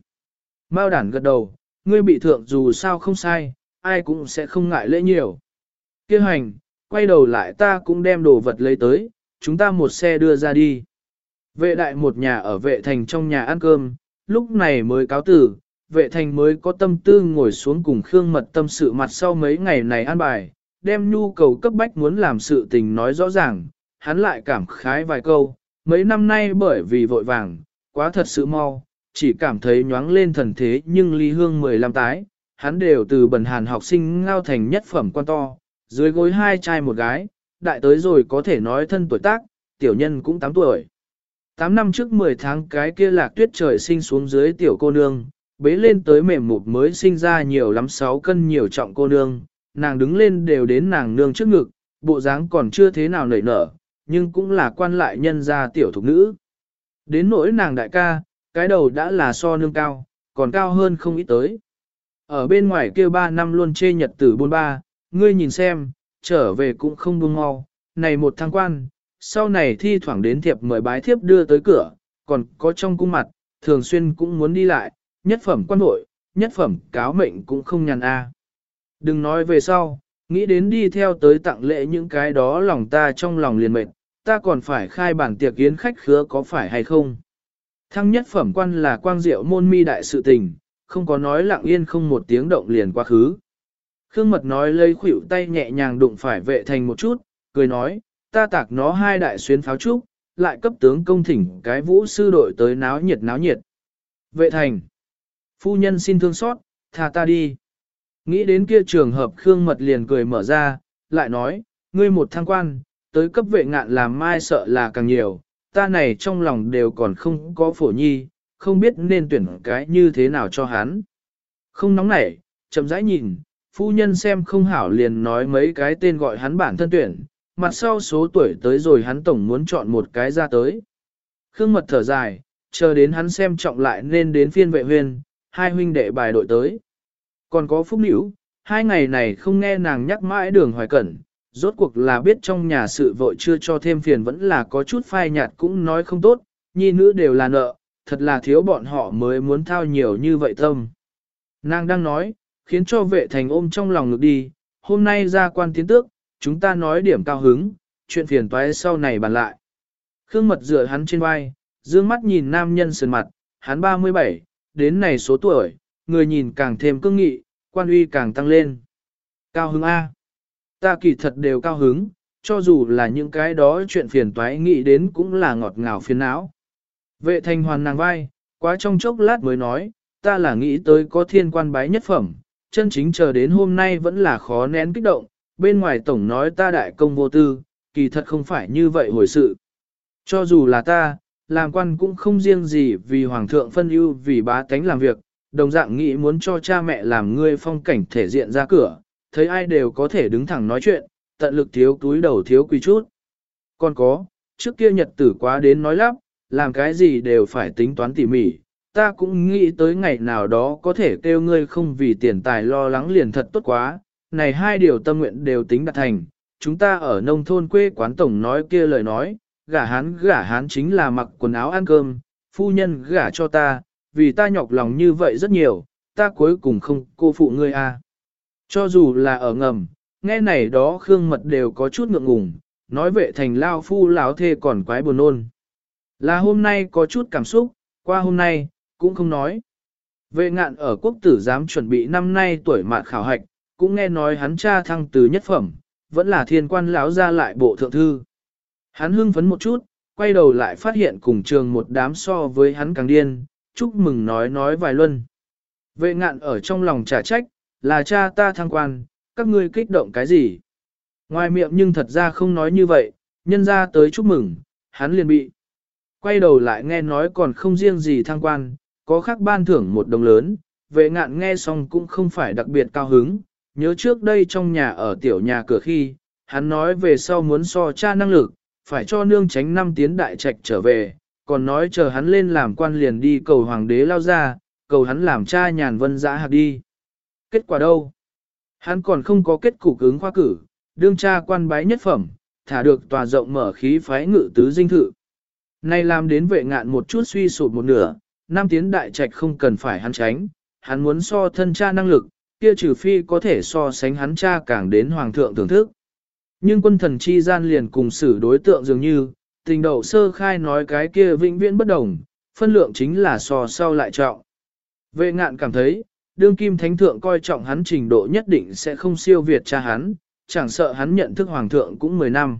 Mao đản gật đầu, ngươi bị thượng dù sao không sai, ai cũng sẽ không ngại lễ nhiều. Kêu hành, quay đầu lại ta cũng đem đồ vật lấy tới, chúng ta một xe đưa ra đi. Vệ đại một nhà ở vệ thành trong nhà ăn cơm, lúc này mới cáo tử, vệ thành mới có tâm tư ngồi xuống cùng Khương Mật tâm sự mặt sau mấy ngày này ăn bài, đem nhu cầu cấp bách muốn làm sự tình nói rõ ràng, hắn lại cảm khái vài câu, mấy năm nay bởi vì vội vàng, quá thật sự mau, chỉ cảm thấy nhoáng lên thần thế nhưng ly hương 15 tái, hắn đều từ bần hàn học sinh ngao thành nhất phẩm quan to, dưới gối hai trai một gái, đại tới rồi có thể nói thân tuổi tác, tiểu nhân cũng 8 tuổi. 8 năm trước 10 tháng cái kia lạc tuyết trời sinh xuống dưới tiểu cô nương, bế lên tới mềm mụt mới sinh ra nhiều lắm 6 cân nhiều trọng cô nương, nàng đứng lên đều đến nàng nương trước ngực, bộ dáng còn chưa thế nào nảy nở, nhưng cũng là quan lại nhân gia tiểu thục nữ. Đến nỗi nàng đại ca, cái đầu đã là so nương cao, còn cao hơn không ít tới. Ở bên ngoài kia ba năm luôn chê nhật tử buôn ba, ngươi nhìn xem, trở về cũng không buông mau, này một thang quan, sau này thi thoảng đến thiệp mời bái thiếp đưa tới cửa, còn có trong cung mặt, thường xuyên cũng muốn đi lại, nhất phẩm quan nội, nhất phẩm cáo mệnh cũng không nhàn a. Đừng nói về sau, nghĩ đến đi theo tới tặng lễ những cái đó lòng ta trong lòng liền mệt, ta còn phải khai bản tiệc yến khách khứa có phải hay không. Thăng nhất phẩm quan là quang diệu môn mi đại sự tình, không có nói lặng yên không một tiếng động liền quá khứ. Khương mật nói lây khuỷu tay nhẹ nhàng đụng phải vệ thành một chút, cười nói, ta tạc nó hai đại xuyến pháo trúc, lại cấp tướng công thỉnh cái vũ sư đội tới náo nhiệt náo nhiệt. Vệ thành, phu nhân xin thương xót, tha ta đi. Nghĩ đến kia trường hợp Khương Mật liền cười mở ra, lại nói, ngươi một thăng quan, tới cấp vệ ngạn làm mai sợ là càng nhiều, ta này trong lòng đều còn không có phổ nhi, không biết nên tuyển cái như thế nào cho hắn. Không nóng nảy, chậm rãi nhìn, phu nhân xem không hảo liền nói mấy cái tên gọi hắn bản thân tuyển, mặt sau số tuổi tới rồi hắn tổng muốn chọn một cái ra tới. Khương mật thở dài, chờ đến hắn xem trọng lại nên đến phiên vệ huyên, hai huynh đệ bài đội tới. Còn có phúc nữ, hai ngày này không nghe nàng nhắc mãi đường hoài cẩn, rốt cuộc là biết trong nhà sự vội chưa cho thêm phiền vẫn là có chút phai nhạt cũng nói không tốt, nhi nữ đều là nợ, thật là thiếu bọn họ mới muốn thao nhiều như vậy tâm. Nàng đang nói, khiến cho vệ thành ôm trong lòng ngực đi, hôm nay ra quan tiến tước, chúng ta nói điểm cao hứng, chuyện phiền toái sau này bàn lại. Khương mật dựa hắn trên vai, dương mắt nhìn nam nhân sườn mặt, hắn 37, đến này số tuổi, người nhìn càng thêm cương nghị, quan uy càng tăng lên. Cao hứng A. Ta kỳ thật đều cao hứng, cho dù là những cái đó chuyện phiền toái nghĩ đến cũng là ngọt ngào phiền não. Vệ thành hoàn nàng vai, quá trong chốc lát mới nói, ta là nghĩ tới có thiên quan bái nhất phẩm, chân chính chờ đến hôm nay vẫn là khó nén kích động, bên ngoài tổng nói ta đại công vô tư, kỳ thật không phải như vậy hồi sự. Cho dù là ta, làm quan cũng không riêng gì vì hoàng thượng phân ưu vì bá tánh làm việc, đồng dạng nghĩ muốn cho cha mẹ làm ngươi phong cảnh thể diện ra cửa, thấy ai đều có thể đứng thẳng nói chuyện, tận lực thiếu túi đầu thiếu quý chút. Còn có, trước kia nhật tử quá đến nói lắp, làm cái gì đều phải tính toán tỉ mỉ, ta cũng nghĩ tới ngày nào đó có thể kêu ngươi không vì tiền tài lo lắng liền thật tốt quá, này hai điều tâm nguyện đều tính đạt thành, chúng ta ở nông thôn quê quán tổng nói kia lời nói, gả hán gả hán chính là mặc quần áo ăn cơm, phu nhân gả cho ta, vì ta nhọc lòng như vậy rất nhiều, ta cuối cùng không cô phụ ngươi a. À. Cho dù là ở ngầm, nghe này đó Khương Mật đều có chút ngượng ngùng, nói vệ thành lao phu lão thê còn quái buồn nôn. Là hôm nay có chút cảm xúc, qua hôm nay, cũng không nói. Vệ ngạn ở quốc tử giám chuẩn bị năm nay tuổi mạn khảo hạch, cũng nghe nói hắn cha thăng từ nhất phẩm, vẫn là thiên quan lão ra lại bộ thượng thư. Hắn hưng phấn một chút, quay đầu lại phát hiện cùng trường một đám so với hắn càng điên, chúc mừng nói nói vài luân. Vệ ngạn ở trong lòng trả trách, là cha ta thăng quan, các ngươi kích động cái gì? Ngoài miệng nhưng thật ra không nói như vậy, nhân ra tới chúc mừng, hắn liền bị. Quay đầu lại nghe nói còn không riêng gì thăng quan, có khác ban thưởng một đồng lớn, vệ ngạn nghe xong cũng không phải đặc biệt cao hứng, nhớ trước đây trong nhà ở tiểu nhà cửa khi, hắn nói về sau muốn so cha năng lực, phải cho nương tránh năm tiến đại trạch trở về, còn nói chờ hắn lên làm quan liền đi cầu hoàng đế lao ra, cầu hắn làm cha nhàn vân giã hạt đi. Kết quả đâu? Hắn còn không có kết cục ứng khoa cử, đương cha quan bái nhất phẩm, thả được tòa rộng mở khí phái ngự tứ dinh thự. Nay làm đến vệ ngạn một chút suy sụp một nửa, nam tiến đại trạch không cần phải hắn tránh, hắn muốn so thân cha năng lực, kia trừ phi có thể so sánh hắn cha càng đến hoàng thượng thưởng thức. Nhưng quân thần chi gian liền cùng xử đối tượng dường như, tình đầu sơ khai nói cái kia vĩnh viễn bất đồng, phân lượng chính là so sau lại trọng. Vệ ngạn cảm thấy, đương kim thánh thượng coi trọng hắn trình độ nhất định sẽ không siêu việt cha hắn, chẳng sợ hắn nhận thức hoàng thượng cũng 10 năm.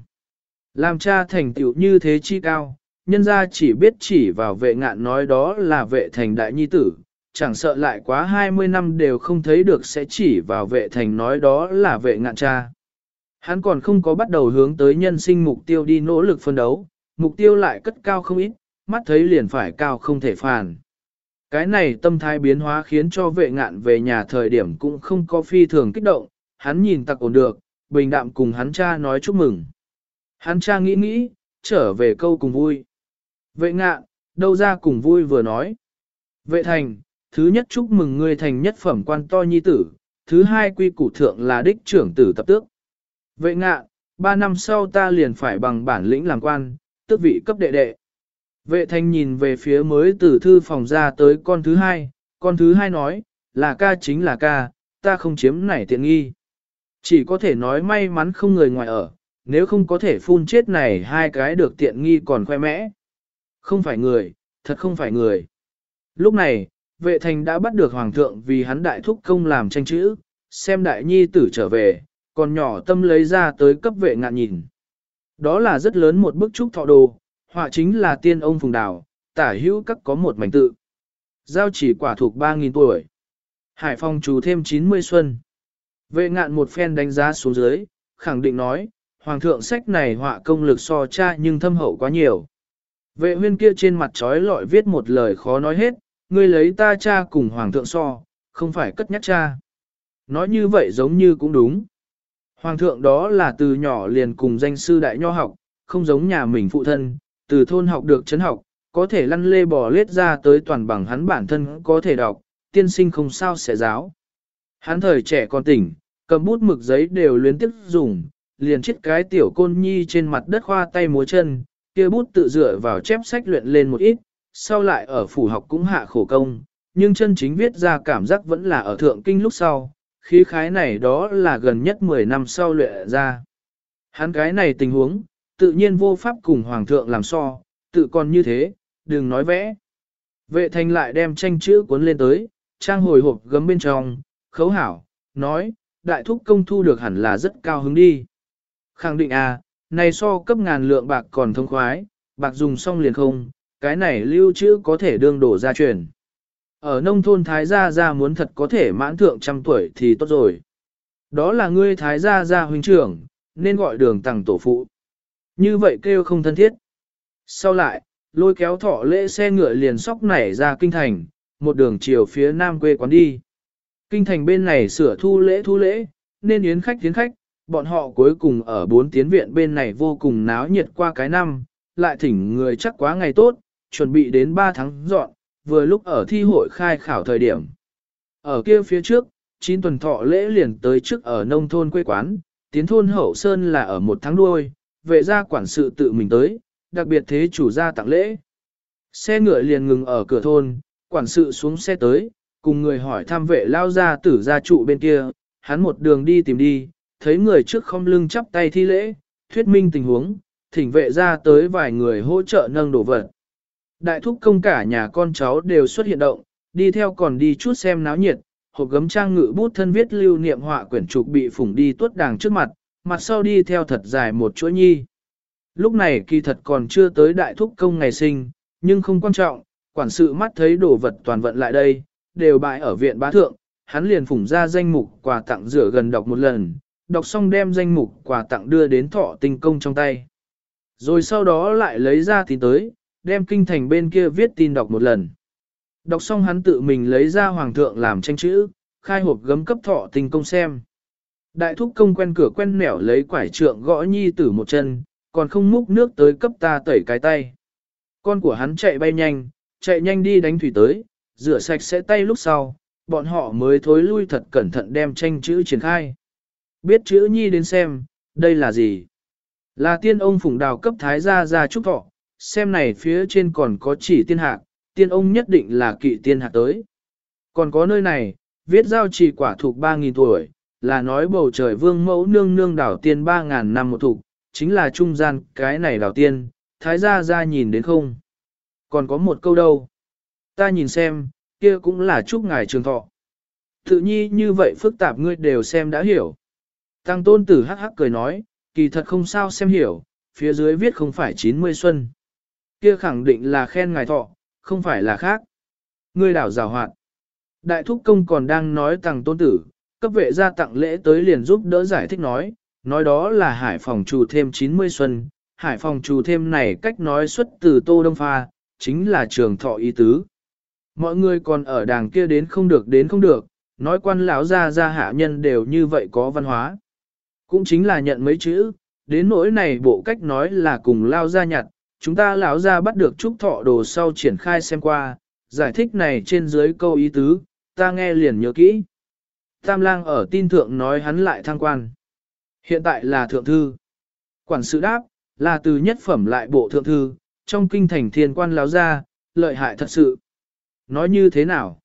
Làm cha thành tựu như thế chi cao, nhân ra chỉ biết chỉ vào vệ ngạn nói đó là vệ thành đại nhi tử, chẳng sợ lại quá 20 năm đều không thấy được sẽ chỉ vào vệ thành nói đó là vệ ngạn cha. Hắn còn không có bắt đầu hướng tới nhân sinh mục tiêu đi nỗ lực phân đấu, mục tiêu lại cất cao không ít, mắt thấy liền phải cao không thể phản. Cái này tâm thái biến hóa khiến cho vệ ngạn về nhà thời điểm cũng không có phi thường kích động, hắn nhìn tặc ổn được, bình đạm cùng hắn cha nói chúc mừng. Hắn cha nghĩ nghĩ, trở về câu cùng vui. Vệ ngạn, đâu ra cùng vui vừa nói. Vệ thành, thứ nhất chúc mừng ngươi thành nhất phẩm quan to nhi tử, thứ hai quy củ thượng là đích trưởng tử tập tước. Vệ ngạn, ba năm sau ta liền phải bằng bản lĩnh làm quan, tước vị cấp đệ đệ. Vệ thanh nhìn về phía mới từ thư phòng ra tới con thứ hai, con thứ hai nói, là ca chính là ca, ta không chiếm nảy tiện nghi. Chỉ có thể nói may mắn không người ngoài ở, nếu không có thể phun chết này hai cái được tiện nghi còn khoe mẽ. Không phải người, thật không phải người. Lúc này, vệ thành đã bắt được hoàng thượng vì hắn đại thúc công làm tranh chữ, xem đại nhi tử trở về, còn nhỏ tâm lấy ra tới cấp vệ ngạn nhìn. Đó là rất lớn một bức trúc thọ đồ, họa chính là tiên ông phùng đảo, tả hữu các có một mảnh tự. Giao chỉ quả thuộc 3.000 tuổi. Hải Phong chú thêm 90 xuân. Vệ ngạn một phen đánh giá xuống dưới, khẳng định nói, Hoàng thượng sách này họa công lực so cha nhưng thâm hậu quá nhiều. Vệ huyên kia trên mặt trói lọi viết một lời khó nói hết, ngươi lấy ta cha cùng Hoàng thượng so, không phải cất nhắc cha. Nói như vậy giống như cũng đúng. Hoàng thượng đó là từ nhỏ liền cùng danh sư đại nho học, không giống nhà mình phụ thân, từ thôn học được chấn học, có thể lăn lê bò lết ra tới toàn bằng hắn bản thân có thể đọc, tiên sinh không sao sẽ giáo. Hắn thời trẻ còn tỉnh, cầm bút mực giấy đều luyến tiếp dùng, liền chiết cái tiểu côn nhi trên mặt đất khoa tay múa chân, kia bút tự dựa vào chép sách luyện lên một ít, sau lại ở phủ học cũng hạ khổ công, nhưng chân chính viết ra cảm giác vẫn là ở thượng kinh lúc sau, khí khái này đó là gần nhất 10 năm sau luyện ra. Hắn cái này tình huống, tự nhiên vô pháp cùng hoàng thượng làm so, tự còn như thế, đừng nói vẽ. Vệ thành lại đem tranh chữ cuốn lên tới, trang hồi hộp gấm bên trong, khấu hảo, nói, đại thúc công thu được hẳn là rất cao hứng đi. Khẳng định à, này so cấp ngàn lượng bạc còn thông khoái, bạc dùng xong liền không, cái này lưu trữ có thể đương đổ ra truyền. Ở nông thôn Thái Gia Gia muốn thật có thể mãn thượng trăm tuổi thì tốt rồi. Đó là ngươi Thái Gia Gia huynh trưởng, nên gọi đường tặng tổ phụ. Như vậy kêu không thân thiết. Sau lại, lôi kéo thọ lễ xe ngựa liền sóc nảy ra kinh thành, một đường chiều phía nam quê quán đi. Kinh thành bên này sửa thu lễ thu lễ, nên yến khách tiến khách, bọn họ cuối cùng ở bốn tiến viện bên này vô cùng náo nhiệt qua cái năm, lại thỉnh người chắc quá ngày tốt, chuẩn bị đến 3 tháng dọn, vừa lúc ở thi hội khai khảo thời điểm. Ở kia phía trước, 9 tuần thọ lễ liền tới trước ở nông thôn quê quán, tiến thôn hậu sơn là ở một tháng đuôi, vệ gia quản sự tự mình tới, đặc biệt thế chủ gia tặng lễ. Xe ngựa liền ngừng ở cửa thôn, quản sự xuống xe tới, cùng người hỏi thăm vệ lao ra tử gia trụ bên kia, hắn một đường đi tìm đi, thấy người trước không lưng chắp tay thi lễ, thuyết minh tình huống, thỉnh vệ ra tới vài người hỗ trợ nâng đổ vật. Đại thúc công cả nhà con cháu đều xuất hiện động, đi theo còn đi chút xem náo nhiệt, hộp gấm trang ngự bút thân viết lưu niệm họa quyển trục bị phủng đi tuốt đàng trước mặt, mặt sau đi theo thật dài một chuỗi nhi. Lúc này kỳ thật còn chưa tới đại thúc công ngày sinh, nhưng không quan trọng, quản sự mắt thấy đồ vật toàn vận lại đây, đều bại ở viện bá thượng, hắn liền phủng ra danh mục quà tặng rửa gần đọc một lần, đọc xong đem danh mục quà tặng đưa đến thọ tinh công trong tay. Rồi sau đó lại lấy ra thì tới, đem kinh thành bên kia viết tin đọc một lần. Đọc xong hắn tự mình lấy ra hoàng thượng làm tranh chữ, khai hộp gấm cấp thọ tình công xem. Đại thúc công quen cửa quen nẻo lấy quải trượng gõ nhi tử một chân, còn không múc nước tới cấp ta tẩy cái tay. Con của hắn chạy bay nhanh, chạy nhanh đi đánh thủy tới, rửa sạch sẽ tay lúc sau, bọn họ mới thối lui thật cẩn thận đem tranh chữ triển khai. Biết chữ nhi đến xem, đây là gì? Là tiên ông phùng đào cấp thái gia ra trúc thọ, xem này phía trên còn có chỉ tiên hạc, tiên ông nhất định là kỵ tiên hạc tới. Còn có nơi này, viết giao chỉ quả thuộc 3.000 tuổi, là nói bầu trời vương mẫu nương nương đảo tiên 3.000 năm một thục, chính là trung gian cái này đảo tiên, thái gia ra nhìn đến không. Còn có một câu đâu. Ta nhìn xem, kia cũng là chúc ngài trường thọ. Tự nhi như vậy phức tạp ngươi đều xem đã hiểu. Tăng tôn tử hắc hắc cười nói, kỳ thật không sao xem hiểu, phía dưới viết không phải 90 xuân. Kia khẳng định là khen ngài thọ, không phải là khác. Ngươi đảo rào hoạt. Đại thúc công còn đang nói tặng tôn tử, cấp vệ ra tặng lễ tới liền giúp đỡ giải thích nói, nói đó là hải phòng trù thêm 90 xuân, hải phòng trù thêm này cách nói xuất từ tô đông pha, chính là trường thọ ý tứ. Mọi người còn ở đàng kia đến không được đến không được, nói quan lão gia gia hạ nhân đều như vậy có văn hóa. Cũng chính là nhận mấy chữ, đến nỗi này bộ cách nói là cùng lao ra nhặt, chúng ta lão ra bắt được trúc thọ đồ sau triển khai xem qua, giải thích này trên dưới câu ý tứ, ta nghe liền nhớ kỹ. Tam lang ở tin thượng nói hắn lại thăng quan. Hiện tại là thượng thư. Quản sự đáp, là từ nhất phẩm lại bộ thượng thư, trong kinh thành thiên quan lão ra, lợi hại thật sự. Nói như thế nào?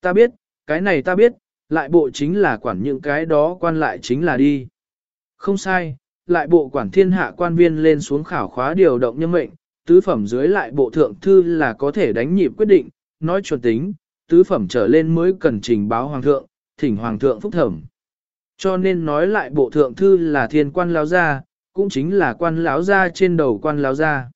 Ta biết, cái này ta biết, lại bộ chính là quản những cái đó quan lại chính là đi. Không sai, lại bộ quản thiên hạ quan viên lên xuống khảo khóa điều động nhân mệnh, tứ phẩm dưới lại bộ thượng thư là có thể đánh nhịp quyết định, nói chuẩn tính, tứ phẩm trở lên mới cần trình báo hoàng thượng, thỉnh hoàng thượng phúc thẩm. Cho nên nói lại bộ thượng thư là thiên quan lão gia, cũng chính là quan lão gia trên đầu quan lão gia.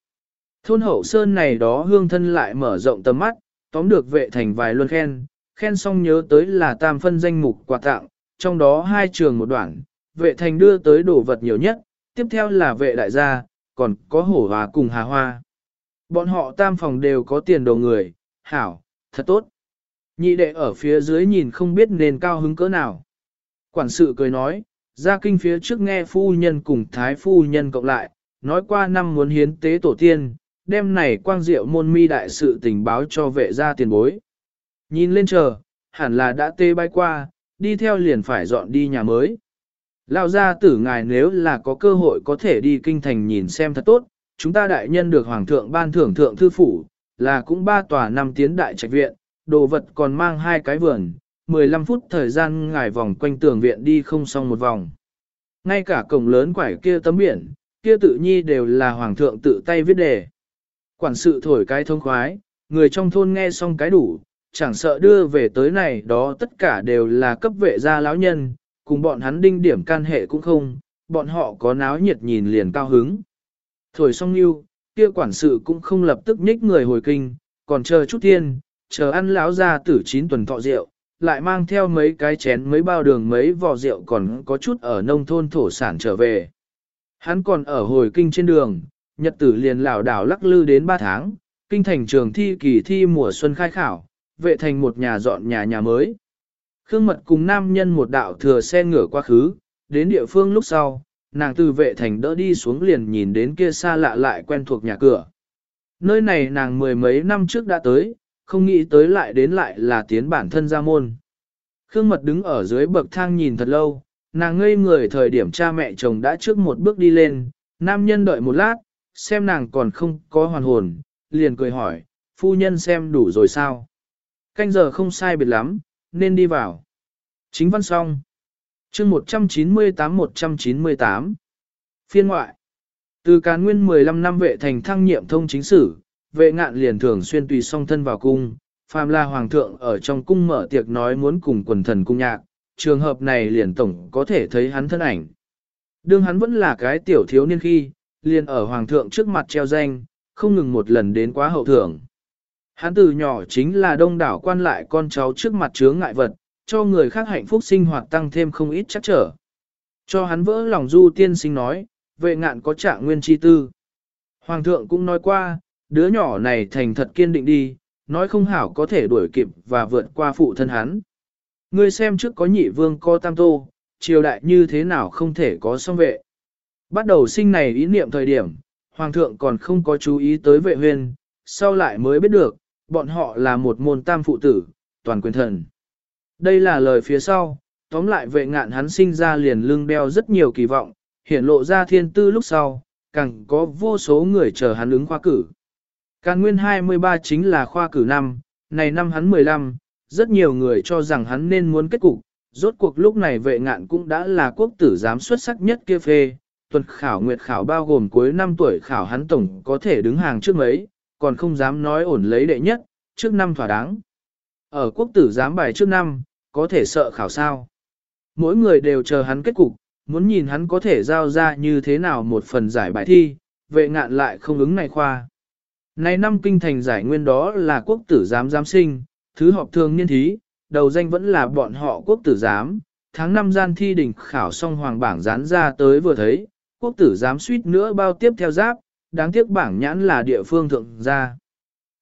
Thôn hậu sơn này đó hương thân lại mở rộng tầm mắt, tóm được vệ thành vài luân khen, khen xong nhớ tới là tam phân danh mục quà tặng, trong đó hai trường một đoạn, vệ thành đưa tới đồ vật nhiều nhất, tiếp theo là vệ đại gia, còn có hổ hòa cùng hà hoa. Bọn họ tam phòng đều có tiền đồ người, hảo, thật tốt. Nhị đệ ở phía dưới nhìn không biết nền cao hứng cỡ nào. Quản sự cười nói, ra kinh phía trước nghe phu nhân cùng thái phu nhân cộng lại, nói qua năm muốn hiến tế tổ tiên, đêm này quang diệu môn mi đại sự tình báo cho vệ gia tiền bối. Nhìn lên chờ, hẳn là đã tê bay qua, đi theo liền phải dọn đi nhà mới. Lao ra tử ngài nếu là có cơ hội có thể đi kinh thành nhìn xem thật tốt, chúng ta đại nhân được hoàng thượng ban thưởng thượng thư phủ, là cũng ba tòa năm tiến đại trạch viện, đồ vật còn mang hai cái vườn, 15 phút thời gian ngài vòng quanh tường viện đi không xong một vòng. Ngay cả cổng lớn quải kia tấm biển, kia tự nhi đều là hoàng thượng tự tay viết đề. Quản sự thổi cái thông khoái, người trong thôn nghe xong cái đủ, chẳng sợ đưa về tới này đó tất cả đều là cấp vệ gia lão nhân, cùng bọn hắn đinh điểm can hệ cũng không, bọn họ có náo nhiệt nhìn liền cao hứng. Thổi xong yêu, kia quản sự cũng không lập tức nhích người hồi kinh, còn chờ chút tiên, chờ ăn lão ra tử chín tuần thọ rượu, lại mang theo mấy cái chén mấy bao đường mấy vò rượu còn có chút ở nông thôn thổ sản trở về. Hắn còn ở hồi kinh trên đường, nhật tử liền lảo đảo lắc lư đến 3 tháng, kinh thành trường thi kỳ thi mùa xuân khai khảo, vệ thành một nhà dọn nhà nhà mới. Khương mật cùng nam nhân một đạo thừa xe ngửa quá khứ, đến địa phương lúc sau, nàng từ vệ thành đỡ đi xuống liền nhìn đến kia xa lạ lại quen thuộc nhà cửa. Nơi này nàng mười mấy năm trước đã tới, không nghĩ tới lại đến lại là tiến bản thân ra môn. Khương mật đứng ở dưới bậc thang nhìn thật lâu, nàng ngây người thời điểm cha mẹ chồng đã trước một bước đi lên, nam nhân đợi một lát, xem nàng còn không có hoàn hồn, liền cười hỏi, phu nhân xem đủ rồi sao? Canh giờ không sai biệt lắm, nên đi vào. Chính văn xong. chương 198-198. Phiên ngoại. Từ cán nguyên 15 năm vệ thành thăng nhiệm thông chính sử, vệ ngạn liền thường xuyên tùy song thân vào cung, phàm là hoàng thượng ở trong cung mở tiệc nói muốn cùng quần thần cung nhạc, trường hợp này liền tổng có thể thấy hắn thân ảnh. Đương hắn vẫn là cái tiểu thiếu niên khi, liền ở hoàng thượng trước mặt treo danh, không ngừng một lần đến quá hậu thưởng. Hắn từ nhỏ chính là đông đảo quan lại con cháu trước mặt chướng ngại vật, cho người khác hạnh phúc sinh hoạt tăng thêm không ít chắc trở. Cho hắn vỡ lòng du tiên sinh nói, vệ ngạn có trạng nguyên chi tư. Hoàng thượng cũng nói qua, đứa nhỏ này thành thật kiên định đi, nói không hảo có thể đuổi kịp và vượt qua phụ thân hắn. Ngươi xem trước có nhị vương co tam tô, triều đại như thế nào không thể có song vệ. Bắt đầu sinh này ý niệm thời điểm, hoàng thượng còn không có chú ý tới vệ huyền, sau lại mới biết được, bọn họ là một môn tam phụ tử, toàn quyền thần. Đây là lời phía sau, tóm lại vệ ngạn hắn sinh ra liền lưng đeo rất nhiều kỳ vọng, hiện lộ ra thiên tư lúc sau, càng có vô số người chờ hắn ứng khoa cử. Càng nguyên 23 chính là khoa cử năm, này năm hắn 15, rất nhiều người cho rằng hắn nên muốn kết cục, rốt cuộc lúc này vệ ngạn cũng đã là quốc tử giám xuất sắc nhất kia phê, tuần khảo nguyệt khảo bao gồm cuối năm tuổi khảo hắn tổng có thể đứng hàng trước mấy, còn không dám nói ổn lấy đệ nhất, trước năm thỏa đáng. Ở quốc tử giám bài trước năm, có thể sợ khảo sao. Mỗi người đều chờ hắn kết cục, muốn nhìn hắn có thể giao ra như thế nào một phần giải bài thi, vệ ngạn lại không ứng này khoa. Này năm kinh thành giải nguyên đó là quốc tử giám giám sinh, thứ họp thường niên thí, đầu danh vẫn là bọn họ quốc tử giám. Tháng năm gian thi đỉnh khảo xong hoàng bảng dán ra tới vừa thấy, quốc tử giám suýt nữa bao tiếp theo giáp, đáng tiếc bảng nhãn là địa phương thượng gia.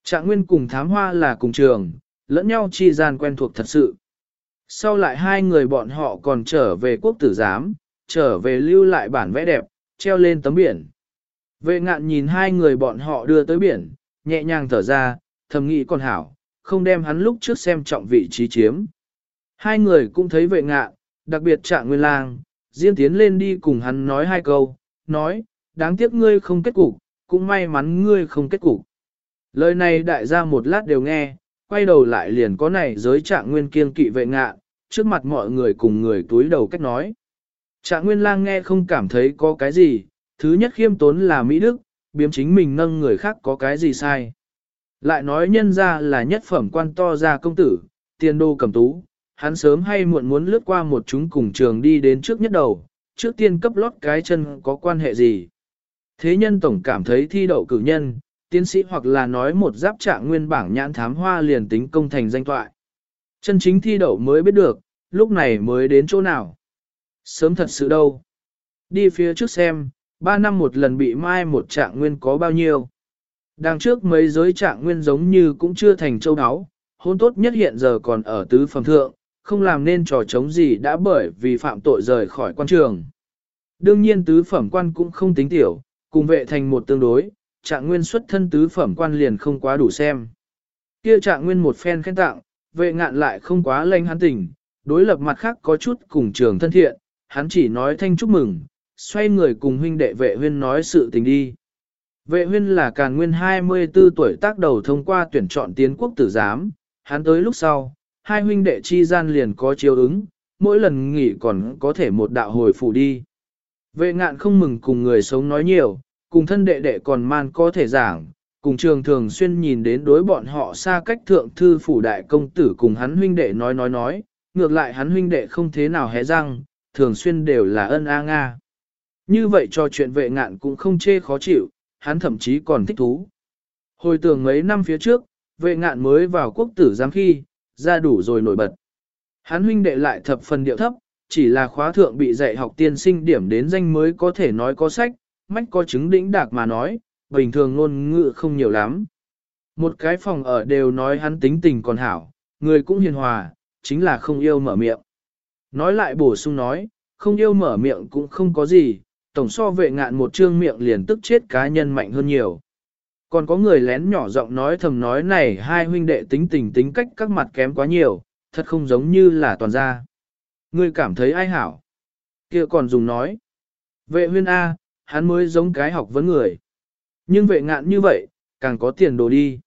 Trạng nguyên cùng thám hoa là cùng trường, lẫn nhau chi gian quen thuộc thật sự. Sau lại hai người bọn họ còn trở về quốc tử giám, trở về lưu lại bản vẽ đẹp, treo lên tấm biển. Vệ ngạn nhìn hai người bọn họ đưa tới biển, nhẹ nhàng thở ra, thầm nghĩ còn hảo, không đem hắn lúc trước xem trọng vị trí chiếm. Hai người cũng thấy vệ ngạn, đặc biệt trạng nguyên lang, riêng tiến lên đi cùng hắn nói hai câu, nói, đáng tiếc ngươi không kết cục, cũng may mắn ngươi không kết cục. Lời này đại gia một lát đều nghe, quay đầu lại liền có này giới trạng nguyên kiên kỵ vệ ngạ, trước mặt mọi người cùng người túi đầu cách nói. Trạng nguyên lang nghe không cảm thấy có cái gì, thứ nhất khiêm tốn là Mỹ Đức, biếm chính mình nâng người khác có cái gì sai. Lại nói nhân ra là nhất phẩm quan to ra công tử, tiền đô cầm tú, hắn sớm hay muộn muốn lướt qua một chúng cùng trường đi đến trước nhất đầu, trước tiên cấp lót cái chân có quan hệ gì. Thế nhân tổng cảm thấy thi đậu cử nhân, tiến sĩ hoặc là nói một giáp trạng nguyên bảng nhãn thám hoa liền tính công thành danh thoại. Chân chính thi đậu mới biết được, lúc này mới đến chỗ nào. Sớm thật sự đâu. Đi phía trước xem, ba năm một lần bị mai một trạng nguyên có bao nhiêu. Đằng trước mấy giới trạng nguyên giống như cũng chưa thành châu áo, hôn tốt nhất hiện giờ còn ở tứ phẩm thượng, không làm nên trò chống gì đã bởi vì phạm tội rời khỏi quan trường. Đương nhiên tứ phẩm quan cũng không tính tiểu, cùng vệ thành một tương đối, trạng nguyên xuất thân tứ phẩm quan liền không quá đủ xem. Kia trạng nguyên một phen khen tặng, vệ ngạn lại không quá lanh hắn tình, đối lập mặt khác có chút cùng trường thân thiện, hắn chỉ nói thanh chúc mừng, xoay người cùng huynh đệ vệ huyên nói sự tình đi. Vệ huyên là càn nguyên 24 tuổi tác đầu thông qua tuyển chọn tiến quốc tử giám, hắn tới lúc sau, hai huynh đệ chi gian liền có chiếu ứng, mỗi lần nghỉ còn có thể một đạo hồi phủ đi. Vệ ngạn không mừng cùng người sống nói nhiều, cùng thân đệ đệ còn man có thể giảng, cùng trường thường xuyên nhìn đến đối bọn họ xa cách thượng thư phủ đại công tử cùng hắn huynh đệ nói nói nói, ngược lại hắn huynh đệ không thế nào hé răng, thường xuyên đều là ân a nga. Như vậy cho chuyện vệ ngạn cũng không chê khó chịu, hắn thậm chí còn thích thú. Hồi tưởng mấy năm phía trước, vệ ngạn mới vào quốc tử giám khi, ra đủ rồi nổi bật. Hắn huynh đệ lại thập phần điệu thấp, chỉ là khóa thượng bị dạy học tiên sinh điểm đến danh mới có thể nói có sách, mách có chứng đỉnh đạc mà nói, bình thường ngôn ngữ không nhiều lắm. Một cái phòng ở đều nói hắn tính tình còn hảo, người cũng hiền hòa, chính là không yêu mở miệng. Nói lại bổ sung nói, không yêu mở miệng cũng không có gì, tổng so vệ ngạn một trương miệng liền tức chết cá nhân mạnh hơn nhiều. Còn có người lén nhỏ giọng nói thầm nói này hai huynh đệ tính tình tính cách các mặt kém quá nhiều, thật không giống như là toàn gia. Ngươi cảm thấy ai hảo? kia còn dùng nói. Vệ huyên A, hắn mới giống cái học vấn người. Nhưng vệ ngạn như vậy, càng có tiền đồ đi.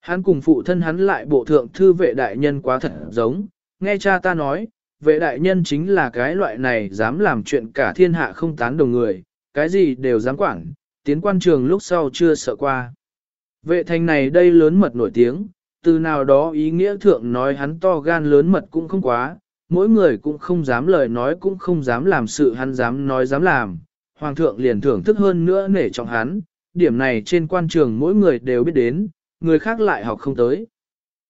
Hắn cùng phụ thân hắn lại bộ thượng thư vệ đại nhân quá thật giống, nghe cha ta nói, vệ đại nhân chính là cái loại này dám làm chuyện cả thiên hạ không tán đồng người, cái gì đều dám quản, tiến quan trường lúc sau chưa sợ qua. Vệ thành này đây lớn mật nổi tiếng, từ nào đó ý nghĩa thượng nói hắn to gan lớn mật cũng không quá, mỗi người cũng không dám lời nói cũng không dám làm sự hắn dám nói dám làm. Hoàng thượng liền thưởng thức hơn nữa nể trọng hắn, điểm này trên quan trường mỗi người đều biết đến, người khác lại học không tới.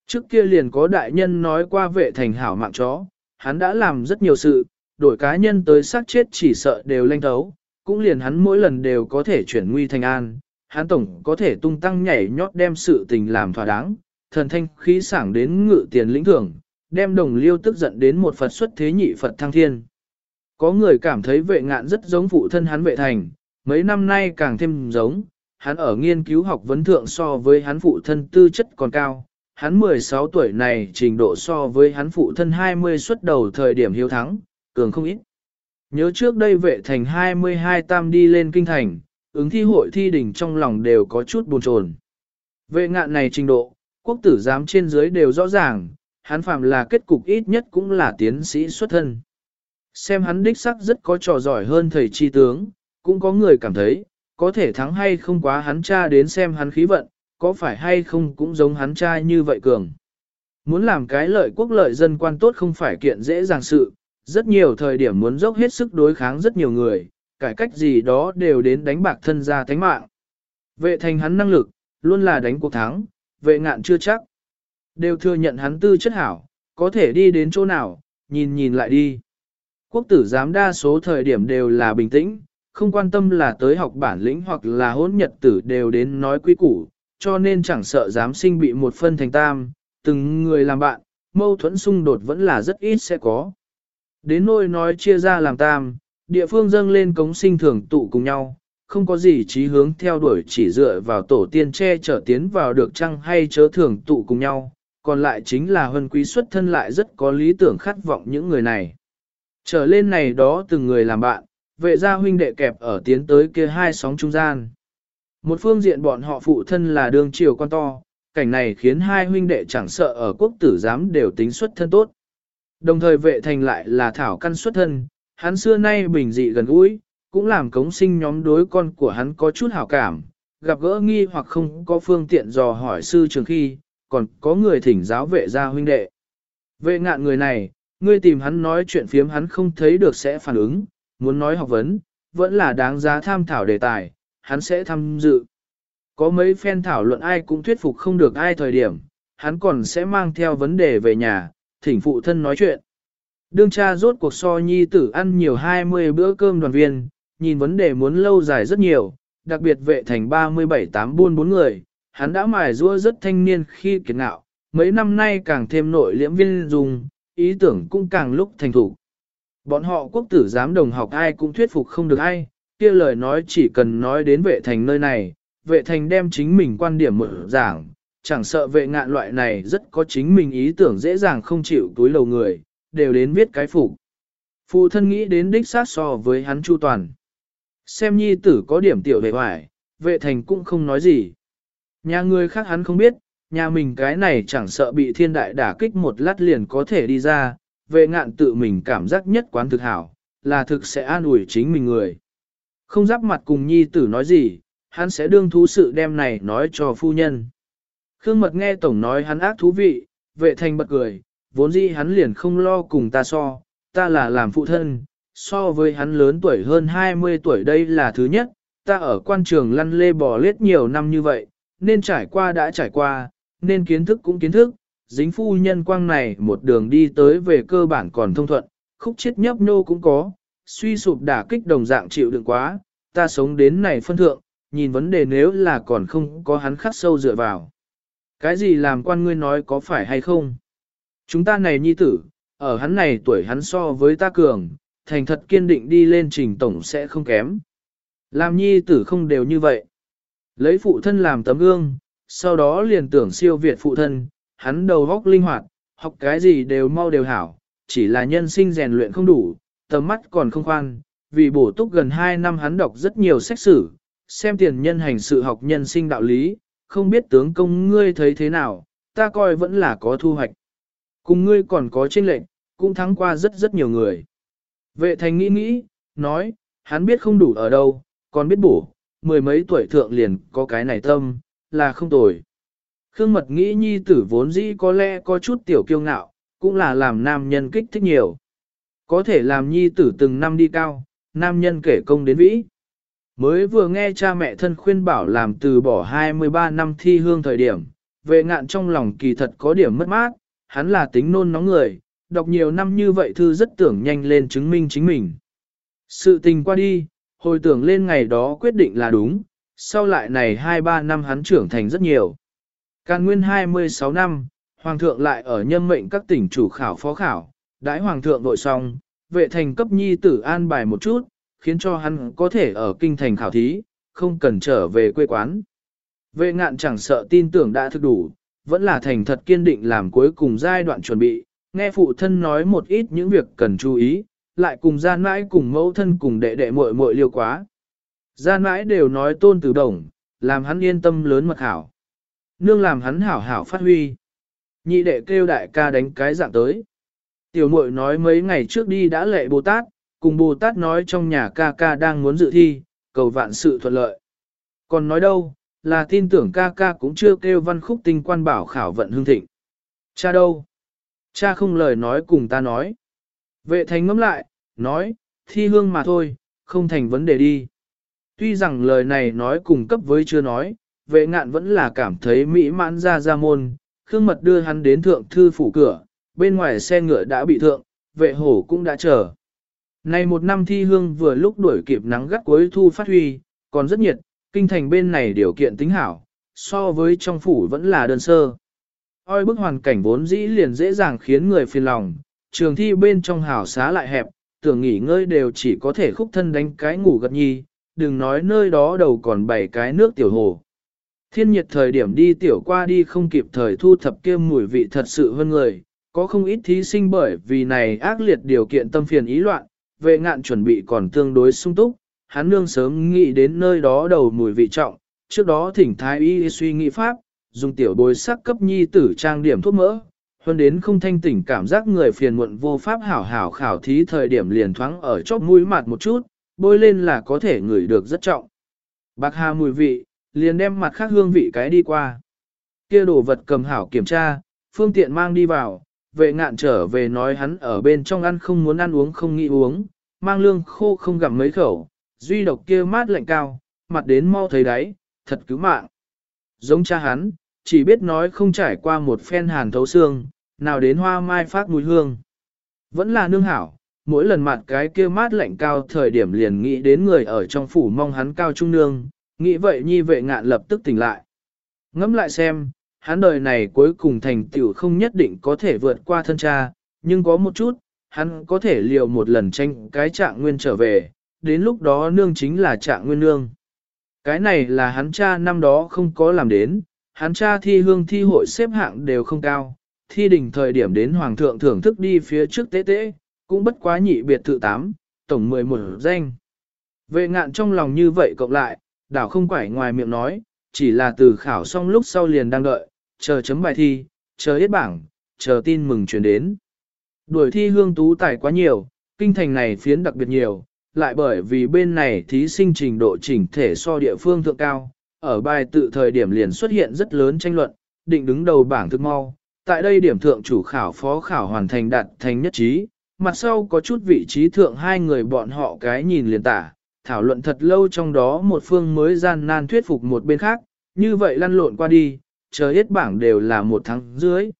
Trước kia liền có đại nhân nói qua vệ thành hảo mạng chó, hắn đã làm rất nhiều sự, đổi cá nhân tới sát chết chỉ sợ đều lanh thấu, cũng liền hắn mỗi lần đều có thể chuyển nguy thành an, hắn tổng có thể tung tăng nhảy nhót đem sự tình làm thỏa đáng, thần thanh khí sảng đến ngự tiền lĩnh thưởng, đem đồng liêu tức giận đến một Phật xuất thế nhị Phật thăng thiên. Có người cảm thấy vệ ngạn rất giống phụ thân hắn vệ thành, mấy năm nay càng thêm giống, hắn ở nghiên cứu học vấn thượng so với hắn phụ thân tư chất còn cao, hắn 16 tuổi này trình độ so với hắn phụ thân 20 xuất đầu thời điểm hiếu thắng, cường không ít. Nhớ trước đây vệ thành 22 tam đi lên kinh thành, ứng thi hội thi đỉnh trong lòng đều có chút buồn chồn. Vệ ngạn này trình độ, quốc tử giám trên dưới đều rõ ràng, hắn phạm là kết cục ít nhất cũng là tiến sĩ xuất thân. Xem hắn đích sắc rất có trò giỏi hơn thầy tri tướng, cũng có người cảm thấy, có thể thắng hay không quá hắn cha đến xem hắn khí vận, có phải hay không cũng giống hắn cha như vậy cường. Muốn làm cái lợi quốc lợi dân quan tốt không phải kiện dễ dàng sự, rất nhiều thời điểm muốn dốc hết sức đối kháng rất nhiều người, cải cách gì đó đều đến đánh bạc thân gia thánh mạng. Vệ thành hắn năng lực, luôn là đánh cuộc thắng, vệ ngạn chưa chắc. Đều thừa nhận hắn tư chất hảo, có thể đi đến chỗ nào, nhìn nhìn lại đi. Quốc tử giám đa số thời điểm đều là bình tĩnh, không quan tâm là tới học bản lĩnh hoặc là hôn nhật tử đều đến nói quý củ, cho nên chẳng sợ giám sinh bị một phân thành tam, từng người làm bạn, mâu thuẫn xung đột vẫn là rất ít sẽ có. Đến nôi nói chia ra làm tam, địa phương dâng lên cống sinh thường tụ cùng nhau, không có gì trí hướng theo đuổi chỉ dựa vào tổ tiên che trở tiến vào được chăng hay chớ thường tụ cùng nhau, còn lại chính là huân quý xuất thân lại rất có lý tưởng khát vọng những người này. Trở lên này đó từng người làm bạn, vệ gia huynh đệ kẹp ở tiến tới kia hai sóng trung gian. Một phương diện bọn họ phụ thân là đương triều quan to, cảnh này khiến hai huynh đệ chẳng sợ ở quốc tử giám đều tính xuất thân tốt. Đồng thời vệ thành lại là thảo căn xuất thân, hắn xưa nay bình dị gần gũi, cũng làm cống sinh nhóm đối con của hắn có chút hảo cảm, gặp gỡ nghi hoặc không có phương tiện dò hỏi sư trường khi, còn có người thỉnh giáo vệ gia huynh đệ. Vệ ngạn người này, ngươi tìm hắn nói chuyện phiếm hắn không thấy được sẽ phản ứng, muốn nói học vấn, vẫn là đáng giá tham thảo đề tài, hắn sẽ tham dự. Có mấy phen thảo luận ai cũng thuyết phục không được ai thời điểm, hắn còn sẽ mang theo vấn đề về nhà, thỉnh phụ thân nói chuyện. Đương cha rốt cuộc so nhi tử ăn nhiều 20 bữa cơm đoàn viên, nhìn vấn đề muốn lâu dài rất nhiều, đặc biệt vệ thành 37 tám buôn bốn người, hắn đã mài rua rất thanh niên khi kiệt ngạo, mấy năm nay càng thêm nội liễm viên dùng, ý tưởng cũng càng lúc thành thủ. Bọn họ quốc tử giám đồng học ai cũng thuyết phục không được ai, kia lời nói chỉ cần nói đến vệ thành nơi này, vệ thành đem chính mình quan điểm mở giảng, chẳng sợ vệ ngạn loại này rất có chính mình ý tưởng dễ dàng không chịu túi lầu người, đều đến viết cái phục. Phụ thân nghĩ đến đích sát so với hắn chu toàn. Xem nhi tử có điểm tiểu vệ hoài, vệ thành cũng không nói gì. Nhà người khác hắn không biết, nhà mình cái này chẳng sợ bị thiên đại đả kích một lát liền có thể đi ra, vệ ngạn tự mình cảm giác nhất quán thực hảo, là thực sẽ an ủi chính mình người. Không giáp mặt cùng nhi tử nói gì, hắn sẽ đương thú sự đem này nói cho phu nhân. Khương Mật nghe Tổng nói hắn ác thú vị, vệ thành bật cười, vốn dĩ hắn liền không lo cùng ta so, ta là làm phụ thân, so với hắn lớn tuổi hơn 20 tuổi đây là thứ nhất, ta ở quan trường lăn lê bò lết nhiều năm như vậy, nên trải qua đã trải qua, nên kiến thức cũng kiến thức, dính phu nhân quang này một đường đi tới về cơ bản còn thông thuận, khúc chết nhấp nhô cũng có, suy sụp đả kích đồng dạng chịu đựng quá, ta sống đến này phân thượng, nhìn vấn đề nếu là còn không có hắn khắc sâu dựa vào. Cái gì làm quan ngươi nói có phải hay không? Chúng ta này nhi tử, ở hắn này tuổi hắn so với ta cường, thành thật kiên định đi lên trình tổng sẽ không kém. Làm nhi tử không đều như vậy. Lấy phụ thân làm tấm gương, sau đó liền tưởng siêu việt phụ thân, hắn đầu góc linh hoạt, học cái gì đều mau đều hảo, chỉ là nhân sinh rèn luyện không đủ, tầm mắt còn không khoan, vì bổ túc gần 2 năm hắn đọc rất nhiều sách sử, xem tiền nhân hành sự học nhân sinh đạo lý, không biết tướng công ngươi thấy thế nào, ta coi vẫn là có thu hoạch. Cùng ngươi còn có trên lệnh, cũng thắng qua rất rất nhiều người. Vệ thành nghĩ nghĩ, nói, hắn biết không đủ ở đâu, còn biết bổ, mười mấy tuổi thượng liền có cái này tâm, là không tồi. Khương mật nghĩ nhi tử vốn dĩ có lẽ có chút tiểu kiêu ngạo, cũng là làm nam nhân kích thích nhiều. Có thể làm nhi tử từng năm đi cao, nam nhân kể công đến vĩ. Mới vừa nghe cha mẹ thân khuyên bảo làm từ bỏ 23 năm thi hương thời điểm, về ngạn trong lòng kỳ thật có điểm mất mát, hắn là tính nôn nóng người, đọc nhiều năm như vậy thư rất tưởng nhanh lên chứng minh chính mình. Sự tình qua đi, hồi tưởng lên ngày đó quyết định là đúng, sau lại này 2-3 năm hắn trưởng thành rất nhiều. Càn nguyên 26 năm, Hoàng thượng lại ở nhân mệnh các tỉnh chủ khảo phó khảo, đãi Hoàng thượng vội xong, vệ thành cấp nhi tử an bài một chút, khiến cho hắn có thể ở kinh thành khảo thí, không cần trở về quê quán. Vệ ngạn chẳng sợ tin tưởng đã thực đủ, vẫn là thành thật kiên định làm cuối cùng giai đoạn chuẩn bị, nghe phụ thân nói một ít những việc cần chú ý, lại cùng gian mãi cùng mẫu thân cùng đệ đệ muội muội liêu quá. Gian mãi đều nói tôn tử đồng, làm hắn yên tâm lớn mật hảo. Nương làm hắn hảo hảo phát huy. Nhị đệ kêu đại ca đánh cái dạng tới. Tiểu muội nói mấy ngày trước đi đã lệ Bồ Tát, cùng Bồ Tát nói trong nhà ca ca đang muốn dự thi, cầu vạn sự thuận lợi. Còn nói đâu, là tin tưởng ca ca cũng chưa kêu văn khúc tinh quan bảo khảo vận hương thịnh. Cha đâu? Cha không lời nói cùng ta nói. Vệ thành ngẫm lại, nói, thi hương mà thôi, không thành vấn đề đi. Tuy rằng lời này nói cùng cấp với chưa nói, vệ ngạn vẫn là cảm thấy mỹ mãn ra ra môn, khương mật đưa hắn đến thượng thư phủ cửa, bên ngoài xe ngựa đã bị thượng, vệ hổ cũng đã chờ. Này một năm thi hương vừa lúc đuổi kịp nắng gắt cuối thu phát huy, còn rất nhiệt, kinh thành bên này điều kiện tính hảo, so với trong phủ vẫn là đơn sơ. Oi bức hoàn cảnh vốn dĩ liền dễ dàng khiến người phiền lòng, trường thi bên trong hảo xá lại hẹp, tưởng nghỉ ngơi đều chỉ có thể khúc thân đánh cái ngủ gật nhi, đừng nói nơi đó đầu còn bảy cái nước tiểu hồ. Thiên nhiệt thời điểm đi tiểu qua đi không kịp thời thu thập kia mùi vị thật sự hơn người, có không ít thí sinh bởi vì này ác liệt điều kiện tâm phiền ý loạn, vệ ngạn chuẩn bị còn tương đối sung túc, hắn nương sớm nghĩ đến nơi đó đầu mùi vị trọng, trước đó thỉnh thái y suy nghĩ pháp, dùng tiểu bồi sắc cấp nhi tử trang điểm thuốc mỡ, hơn đến không thanh tỉnh cảm giác người phiền muộn vô pháp hảo hảo khảo thí thời điểm liền thoáng ở chóp mũi mặt một chút, bôi lên là có thể ngửi được rất trọng. Bạc hà mùi vị, liền đem mặt khác hương vị cái đi qua. Kia đồ vật cầm hảo kiểm tra, phương tiện mang đi vào, vệ ngạn trở về nói hắn ở bên trong ăn không muốn ăn uống không nghĩ uống, mang lương khô không gặm mấy khẩu, duy độc kia mát lạnh cao, mặt đến mau thấy đáy, thật cứu mạng. Giống cha hắn, chỉ biết nói không trải qua một phen hàn thấu xương, nào đến hoa mai phát mùi hương. Vẫn là nương hảo, mỗi lần mặt cái kia mát lạnh cao thời điểm liền nghĩ đến người ở trong phủ mong hắn cao trung nương, nghĩ vậy nhi vệ ngạn lập tức tỉnh lại. Ngẫm lại xem, hắn đời này cuối cùng thành tựu không nhất định có thể vượt qua thân cha, nhưng có một chút, hắn có thể liều một lần tranh cái trạng nguyên trở về, đến lúc đó nương chính là trạng nguyên nương. Cái này là hắn cha năm đó không có làm đến, hắn cha thi hương thi hội xếp hạng đều không cao, thi đỉnh thời điểm đến hoàng thượng thưởng thức đi phía trước tế tế, cũng bất quá nhị biệt thự 8, tổng 11 danh. Vệ ngạn trong lòng như vậy cộng lại, đảo không quải ngoài miệng nói, chỉ là từ khảo xong lúc sau liền đang đợi, chờ chấm bài thi, chờ hết bảng, chờ tin mừng truyền đến. Đuổi thi hương tú tài quá nhiều, kinh thành này phiến đặc biệt nhiều, lại bởi vì bên này thí sinh trình độ chỉnh thể so địa phương thượng cao, ở bài tự thời điểm liền xuất hiện rất lớn tranh luận, định đứng đầu bảng thức mau. Tại đây điểm thượng chủ khảo phó khảo hoàn thành đạt thành nhất trí, mặt sau có chút vị trí thượng hai người bọn họ cái nhìn liền tả, thảo luận thật lâu trong đó một phương mới gian nan thuyết phục một bên khác, như vậy lăn lộn qua đi, chờ hết bảng đều là một tháng dưới.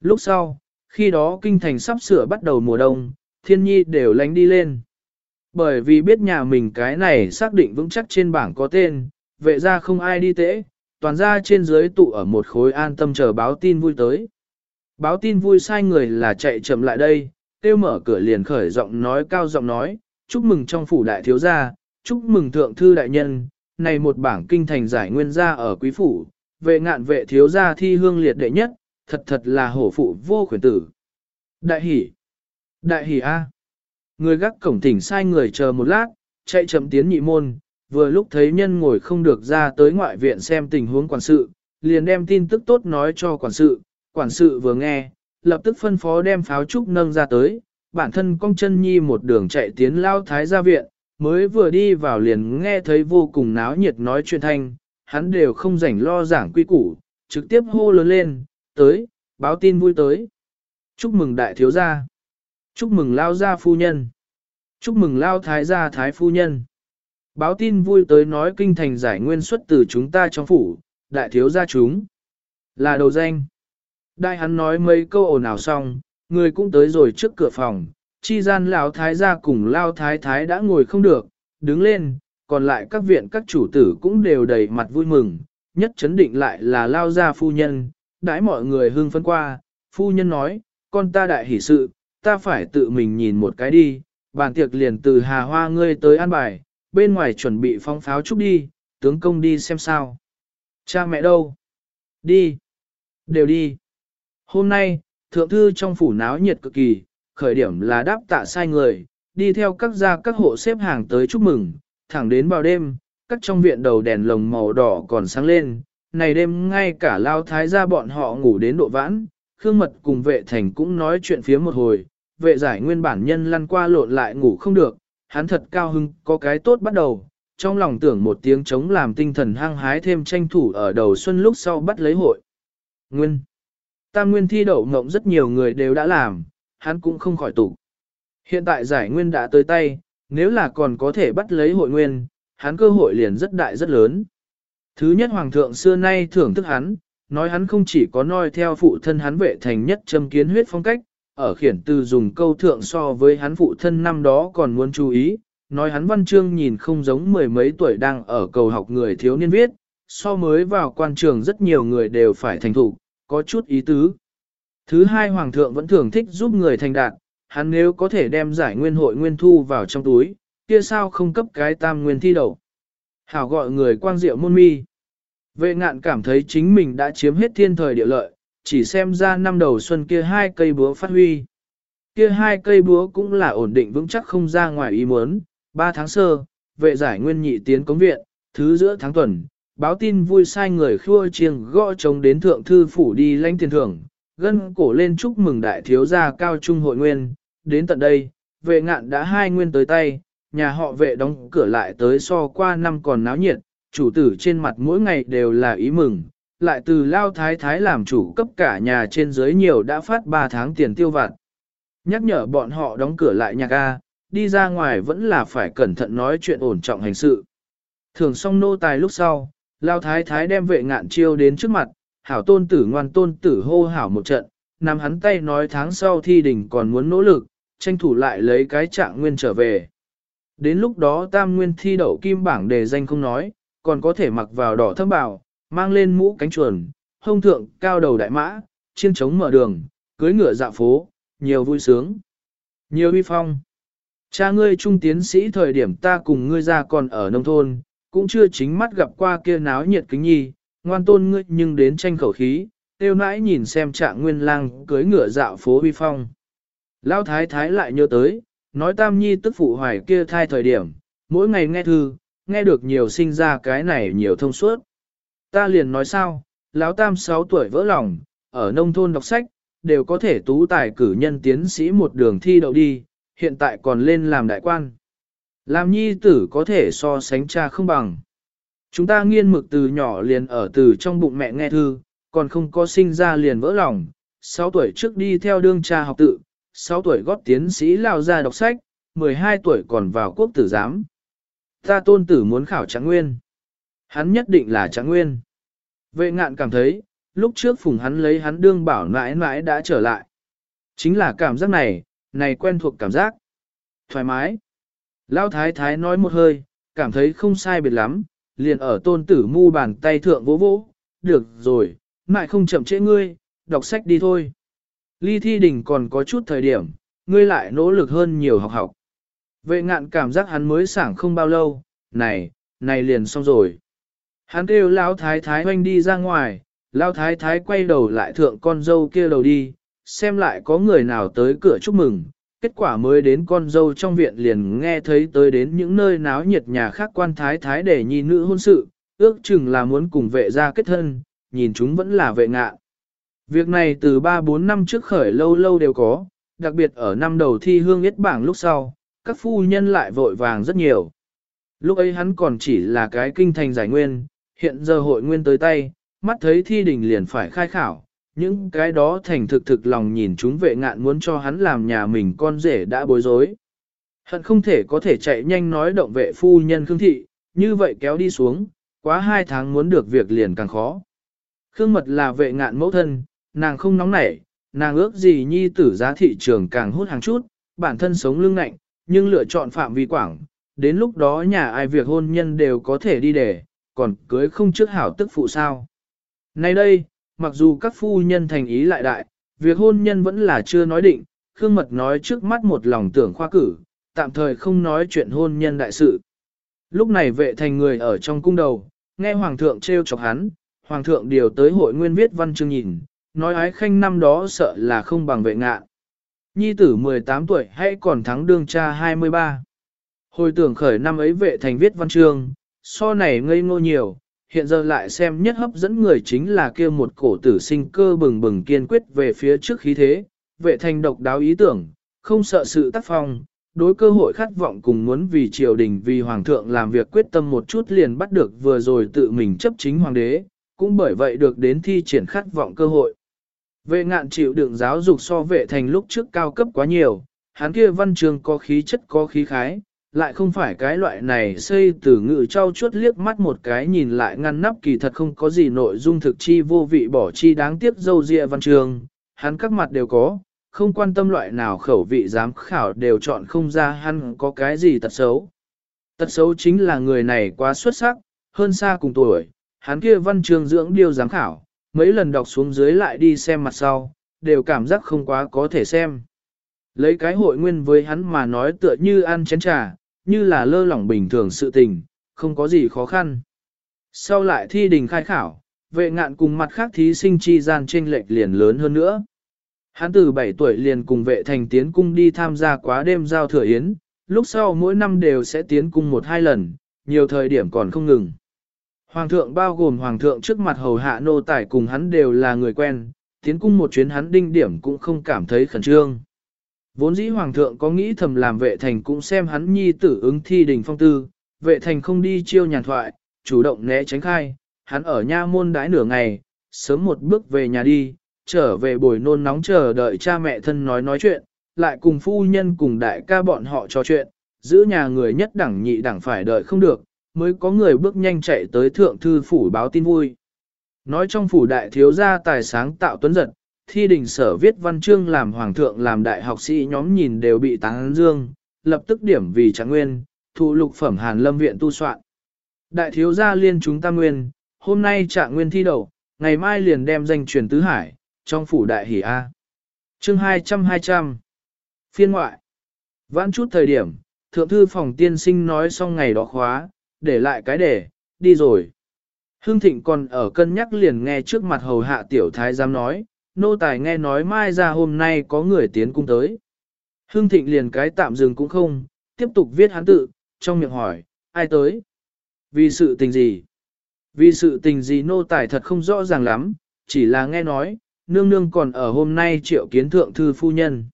Lúc sau, khi đó kinh thành sắp sửa bắt đầu mùa đông, thiên nhi đều lánh đi lên. Bởi vì biết nhà mình cái này xác định vững chắc trên bảng có tên, vệ ra không ai đi tễ, toàn ra trên dưới tụ ở một khối an tâm chờ báo tin vui tới. Báo tin vui sai người là chạy chậm lại đây, kêu mở cửa liền khởi giọng nói cao giọng nói, chúc mừng trong phủ đại thiếu gia, chúc mừng thượng thư đại nhân, này một bảng kinh thành giải nguyên gia ở quý phủ, vệ ngạn vệ thiếu gia thi hương liệt đệ nhất, thật thật là hổ phụ vô khuyển tử. Đại hỷ! Đại hỷ A! Người gác cổng thỉnh sai người chờ một lát, chạy chậm tiến nhị môn, vừa lúc thấy nhân ngồi không được ra tới ngoại viện xem tình huống quản sự, liền đem tin tức tốt nói cho quản sự, quản sự vừa nghe, lập tức phân phó đem pháo trúc nâng ra tới, bản thân cong chân nhi một đường chạy tiến lao thái gia viện, mới vừa đi vào liền nghe thấy vô cùng náo nhiệt nói chuyện thanh, hắn đều không rảnh lo giảng quy củ, trực tiếp hô lớn lên, tới, báo tin vui tới. Chúc mừng đại thiếu gia. Chúc mừng lao gia phu nhân. Chúc mừng lao thái gia thái phu nhân. Báo tin vui tới nói kinh thành giải nguyên xuất từ chúng ta trong phủ, đại thiếu gia chúng. Là đầu danh. Đại hắn nói mấy câu ồn ào xong, người cũng tới rồi trước cửa phòng, chi gian lão thái gia cùng lao thái thái đã ngồi không được, đứng lên, còn lại các viện các chủ tử cũng đều đầy mặt vui mừng, nhất chấn định lại là lao gia phu nhân, đãi mọi người hưng phấn qua, phu nhân nói, con ta đại hỷ sự, ta phải tự mình nhìn một cái đi, bàn tiệc liền từ hà hoa ngươi tới an bài, bên ngoài chuẩn bị phong pháo chúc đi, tướng công đi xem sao. Cha mẹ đâu? Đi. Đều đi. Hôm nay, thượng thư trong phủ náo nhiệt cực kỳ, khởi điểm là đáp tạ sai người, đi theo các gia các hộ xếp hàng tới chúc mừng, thẳng đến vào đêm, các trong viện đầu đèn lồng màu đỏ còn sáng lên, này đêm ngay cả lao thái gia bọn họ ngủ đến độ vãn, Khương Mật cùng vệ thành cũng nói chuyện phía một hồi, vệ giải nguyên bản nhân lăn qua lộn lại ngủ không được, hắn thật cao hưng, có cái tốt bắt đầu, trong lòng tưởng một tiếng chống làm tinh thần hăng hái thêm tranh thủ ở đầu xuân lúc sau bắt lấy hội. Nguyên Tam nguyên thi đậu mộng rất nhiều người đều đã làm, hắn cũng không khỏi tủ. Hiện tại giải nguyên đã tới tay, nếu là còn có thể bắt lấy hội nguyên, hắn cơ hội liền rất đại rất lớn. Thứ nhất hoàng thượng xưa nay thưởng thức hắn, nói hắn không chỉ có noi theo phụ thân hắn vệ thành nhất châm kiến huyết phong cách, ở khiển từ dùng câu thượng so với hắn phụ thân năm đó còn muốn chú ý, nói hắn văn chương nhìn không giống mười mấy tuổi đang ở cầu học người thiếu niên viết, so mới vào quan trường rất nhiều người đều phải thành thủ, có chút ý tứ. Thứ hai hoàng thượng vẫn thường thích giúp người thành đạt, hắn nếu có thể đem giải nguyên hội nguyên thu vào trong túi, kia sao không cấp cái tam nguyên thi đầu. Hảo gọi người quang diệu môn mi. Vệ ngạn cảm thấy chính mình đã chiếm hết thiên thời địa lợi, chỉ xem ra năm đầu xuân kia hai cây búa phát huy. Kia hai cây búa cũng là ổn định vững chắc không ra ngoài ý muốn. Ba tháng sơ, vệ giải nguyên nhị tiến cống viện, thứ giữa tháng tuần, báo tin vui sai người khua chiêng gõ trống đến thượng thư phủ đi lãnh tiền thưởng, gân cổ lên chúc mừng đại thiếu gia cao trung hội nguyên, đến tận đây, vệ ngạn đã hai nguyên tới tay, nhà họ vệ đóng cửa lại tới so qua năm còn náo nhiệt, chủ tử trên mặt mỗi ngày đều là ý mừng, lại từ lao thái thái làm chủ cấp cả nhà trên dưới nhiều đã phát 3 tháng tiền tiêu vặt. Nhắc nhở bọn họ đóng cửa lại nhà ga, đi ra ngoài vẫn là phải cẩn thận nói chuyện ổn trọng hành sự. Thường xong nô tài lúc sau, lao thái thái đem vệ ngạn chiêu đến trước mặt, hảo tôn tử ngoan tôn tử hô hảo một trận, nắm hắn tay nói tháng sau thi đình còn muốn nỗ lực, tranh thủ lại lấy cái trạng nguyên trở về. Đến lúc đó tam nguyên thi đậu kim bảng đề danh không nói, còn có thể mặc vào đỏ thâm bảo, mang lên mũ cánh chuồn, hông thượng cao đầu đại mã, chiên trống mở đường, cưới ngựa dạo phố, nhiều vui sướng. Nhiều uy phong. Cha ngươi trung tiến sĩ thời điểm ta cùng ngươi ra còn ở nông thôn, cũng chưa chính mắt gặp qua kia náo nhiệt kính nhi, ngoan tôn ngươi nhưng đến tranh khẩu khí, tiêu nãi nhìn xem trạng nguyên lang cưới ngựa dạo phố vi phong. lao thái thái lại nhớ tới, nói tam nhi tức phụ hoài kia thai thời điểm, mỗi ngày nghe thư, nghe được nhiều sinh ra cái này nhiều thông suốt. Ta liền nói sao, lão tam 6 tuổi vỡ lòng, ở nông thôn đọc sách, đều có thể tú tài cử nhân tiến sĩ một đường thi đậu đi, hiện tại còn lên làm đại quan. Làm nhi tử có thể so sánh cha không bằng. Chúng ta nghiên mực từ nhỏ liền ở từ trong bụng mẹ nghe thư, còn không có sinh ra liền vỡ lòng. 6 tuổi trước đi theo đương cha học tự, 6 tuổi góp tiến sĩ lao ra đọc sách, 12 tuổi còn vào quốc tử giám. Ta tôn tử muốn khảo trạng nguyên. Hắn nhất định là trạng nguyên. Vệ ngạn cảm thấy, lúc trước phùng hắn lấy hắn đương bảo mãi mãi đã trở lại. Chính là cảm giác này, này quen thuộc cảm giác. Thoải mái. Lao thái thái nói một hơi, cảm thấy không sai biệt lắm, liền ở tôn tử mu bàn tay thượng vỗ vỗ. Được rồi, mại không chậm trễ ngươi, đọc sách đi thôi. Ly thi đình còn có chút thời điểm, ngươi lại nỗ lực hơn nhiều học học. Vệ ngạn cảm giác hắn mới sảng không bao lâu, này, này liền xong rồi. Hắn kêu lão thái thái hoanh đi ra ngoài, lão thái thái quay đầu lại thượng con dâu kia đầu đi, xem lại có người nào tới cửa chúc mừng. Kết quả mới đến con dâu trong viện liền nghe thấy tới đến những nơi náo nhiệt nhà khác quan thái thái để nhi nữ hôn sự, ước chừng là muốn cùng vệ ra kết thân, nhìn chúng vẫn là vệ ngạ. Việc này từ 3-4 năm trước khởi lâu lâu đều có, đặc biệt ở năm đầu thi hương yết bảng lúc sau, các phu nhân lại vội vàng rất nhiều. Lúc ấy hắn còn chỉ là cái kinh thành giải nguyên, hiện giờ hội nguyên tới tay, mắt thấy thi đình liền phải khai khảo, những cái đó thành thực thực lòng nhìn chúng vệ ngạn muốn cho hắn làm nhà mình con rể đã bối rối. Hận không thể có thể chạy nhanh nói động vệ phu nhân Khương Thị, như vậy kéo đi xuống, quá hai tháng muốn được việc liền càng khó. Khương Mật là vệ ngạn mẫu thân, nàng không nóng nảy, nàng ước gì nhi tử giá thị trường càng hút hàng chút, bản thân sống lưng nạnh, nhưng lựa chọn phạm vi quảng, đến lúc đó nhà ai việc hôn nhân đều có thể đi để, còn cưới không trước hảo tức phụ sao. Nay đây, mặc dù các phu nhân thành ý lại đại, việc hôn nhân vẫn là chưa nói định, Khương Mật nói trước mắt một lòng tưởng khoa cử, tạm thời không nói chuyện hôn nhân đại sự. Lúc này vệ thành người ở trong cung đầu, nghe Hoàng thượng trêu chọc hắn, Hoàng thượng điều tới hội nguyên viết văn chương nhìn, nói ái khanh năm đó sợ là không bằng vệ ngạ. Nhi tử 18 tuổi hay còn thắng đương cha 23. Hồi tưởng khởi năm ấy vệ thành viết văn chương, so này ngây ngô nhiều, hiện giờ lại xem nhất hấp dẫn người chính là kia một cổ tử sinh cơ bừng bừng kiên quyết về phía trước khí thế, vệ thành độc đáo ý tưởng, không sợ sự tác phong, đối cơ hội khát vọng cùng muốn vì triều đình vì hoàng thượng làm việc quyết tâm một chút liền bắt được vừa rồi tự mình chấp chính hoàng đế, cũng bởi vậy được đến thi triển khát vọng cơ hội. Vệ ngạn chịu đựng giáo dục so vệ thành lúc trước cao cấp quá nhiều, hắn kia văn trường có khí chất có khí khái, lại không phải cái loại này xây từ ngự trao chuốt liếc mắt một cái nhìn lại ngăn nắp kỳ thật không có gì nội dung thực chi vô vị bỏ chi đáng tiếc dâu dịa văn trường, hắn các mặt đều có, không quan tâm loại nào khẩu vị giám khảo đều chọn không ra hắn có cái gì tật xấu. Tật xấu chính là người này quá xuất sắc, hơn xa cùng tuổi, hắn kia văn trường dưỡng điều giám khảo, mấy lần đọc xuống dưới lại đi xem mặt sau, đều cảm giác không quá có thể xem. Lấy cái hội nguyên với hắn mà nói tựa như ăn chén trà, như là lơ lỏng bình thường sự tình, không có gì khó khăn. Sau lại thi đình khai khảo, vệ ngạn cùng mặt khác thí sinh chi gian tranh lệch liền lớn hơn nữa. Hắn từ 7 tuổi liền cùng vệ thành tiến cung đi tham gia quá đêm giao thừa yến, lúc sau mỗi năm đều sẽ tiến cung một hai lần, nhiều thời điểm còn không ngừng. Hoàng thượng bao gồm hoàng thượng trước mặt hầu hạ nô tài cùng hắn đều là người quen, tiến cung một chuyến hắn đinh điểm cũng không cảm thấy khẩn trương. Vốn dĩ hoàng thượng có nghĩ thầm làm vệ thành cũng xem hắn nhi tử ứng thi đình phong tư, vệ thành không đi chiêu nhàn thoại, chủ động né tránh khai, hắn ở nha môn đãi nửa ngày, sớm một bước về nhà đi, trở về buổi nôn nóng chờ đợi cha mẹ thân nói nói chuyện, lại cùng phu nhân cùng đại ca bọn họ trò chuyện, giữ nhà người nhất đẳng nhị đẳng phải đợi không được, mới có người bước nhanh chạy tới thượng thư phủ báo tin vui. Nói trong phủ đại thiếu gia tài sáng tạo tuấn giật, thi đình sở viết văn chương làm hoàng thượng làm đại học sĩ nhóm nhìn đều bị tán dương, lập tức điểm vì trạng nguyên, thụ lục phẩm hàn lâm viện tu soạn. Đại thiếu gia liên chúng tam nguyên, hôm nay trạng nguyên thi đầu, ngày mai liền đem danh truyền tứ hải, trong phủ đại hỷ A. Chương 200-200 Phiên ngoại Vãn chút thời điểm, thượng thư phòng tiên sinh nói xong ngày đó khóa, để lại cái để, đi rồi. Hương Thịnh còn ở cân nhắc liền nghe trước mặt hầu hạ tiểu thái giám nói, nô tài nghe nói mai ra hôm nay có người tiến cung tới. Hưng Thịnh liền cái tạm dừng cũng không, tiếp tục viết hắn tự, trong miệng hỏi, ai tới? Vì sự tình gì? Vì sự tình gì nô tài thật không rõ ràng lắm, chỉ là nghe nói, nương nương còn ở hôm nay triệu kiến thượng thư phu nhân.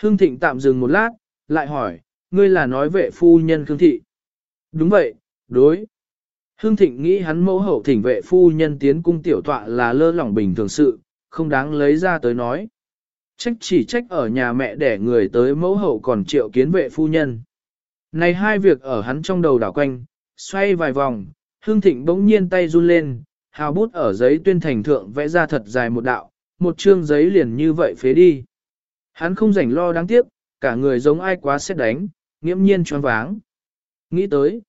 Hưng Thịnh tạm dừng một lát, lại hỏi, ngươi là nói vệ phu nhân Khương Thị. Đúng vậy, đối. Hương Thịnh nghĩ hắn mẫu hậu thỉnh vệ phu nhân tiến cung tiểu tọa là lơ lỏng bình thường sự, không đáng lấy ra tới nói. Trách chỉ trách ở nhà mẹ để người tới mẫu hậu còn triệu kiến vệ phu nhân. Này hai việc ở hắn trong đầu đảo quanh, xoay vài vòng, Hương Thịnh bỗng nhiên tay run lên, hào bút ở giấy tuyên thành thượng vẽ ra thật dài một đạo, một chương giấy liền như vậy phế đi. Hắn không rảnh lo đáng tiếc, cả người giống ai quá xét đánh, nghiễm nhiên choáng váng. Nghĩ tới,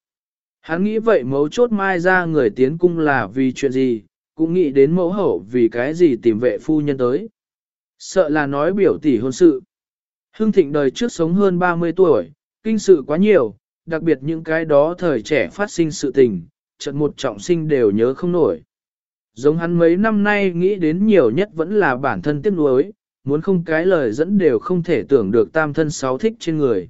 hắn nghĩ vậy mấu chốt mai ra người tiến cung là vì chuyện gì, cũng nghĩ đến mẫu hậu vì cái gì tìm vệ phu nhân tới. Sợ là nói biểu tỷ hôn sự. Hưng thịnh đời trước sống hơn 30 tuổi, kinh sự quá nhiều, đặc biệt những cái đó thời trẻ phát sinh sự tình, trận một trọng sinh đều nhớ không nổi. Giống hắn mấy năm nay nghĩ đến nhiều nhất vẫn là bản thân tiếc nuối, muốn không cái lời dẫn đều không thể tưởng được tam thân sáu thích trên người.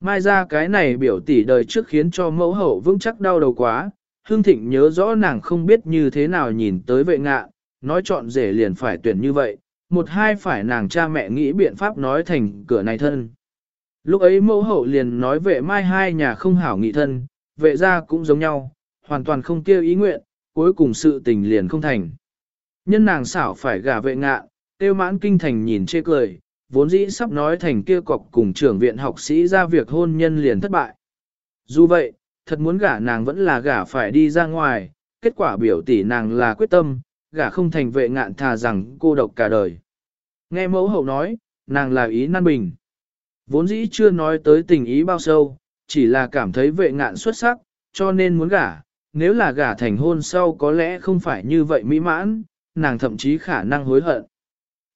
Mai ra cái này biểu tỷ đời trước khiến cho mẫu hậu vững chắc đau đầu quá, Hương Thịnh nhớ rõ nàng không biết như thế nào nhìn tới vệ ngạ, nói chọn rể liền phải tuyển như vậy, một hai phải nàng cha mẹ nghĩ biện pháp nói thành cửa này thân. Lúc ấy mẫu hậu liền nói vệ mai hai nhà không hảo nghị thân, vệ ra cũng giống nhau, hoàn toàn không kêu ý nguyện, cuối cùng sự tình liền không thành. Nhân nàng xảo phải gả vệ ngạ, tiêu mãn kinh thành nhìn chê cười, vốn dĩ sắp nói thành kia cọc cùng trưởng viện học sĩ ra việc hôn nhân liền thất bại. Dù vậy, thật muốn gả nàng vẫn là gả phải đi ra ngoài, kết quả biểu tỷ nàng là quyết tâm, gả không thành vệ ngạn thà rằng cô độc cả đời. Nghe mẫu hậu nói, nàng là ý nan bình. Vốn dĩ chưa nói tới tình ý bao sâu, chỉ là cảm thấy vệ ngạn xuất sắc, cho nên muốn gả, nếu là gả thành hôn sau có lẽ không phải như vậy mỹ mãn, nàng thậm chí khả năng hối hận.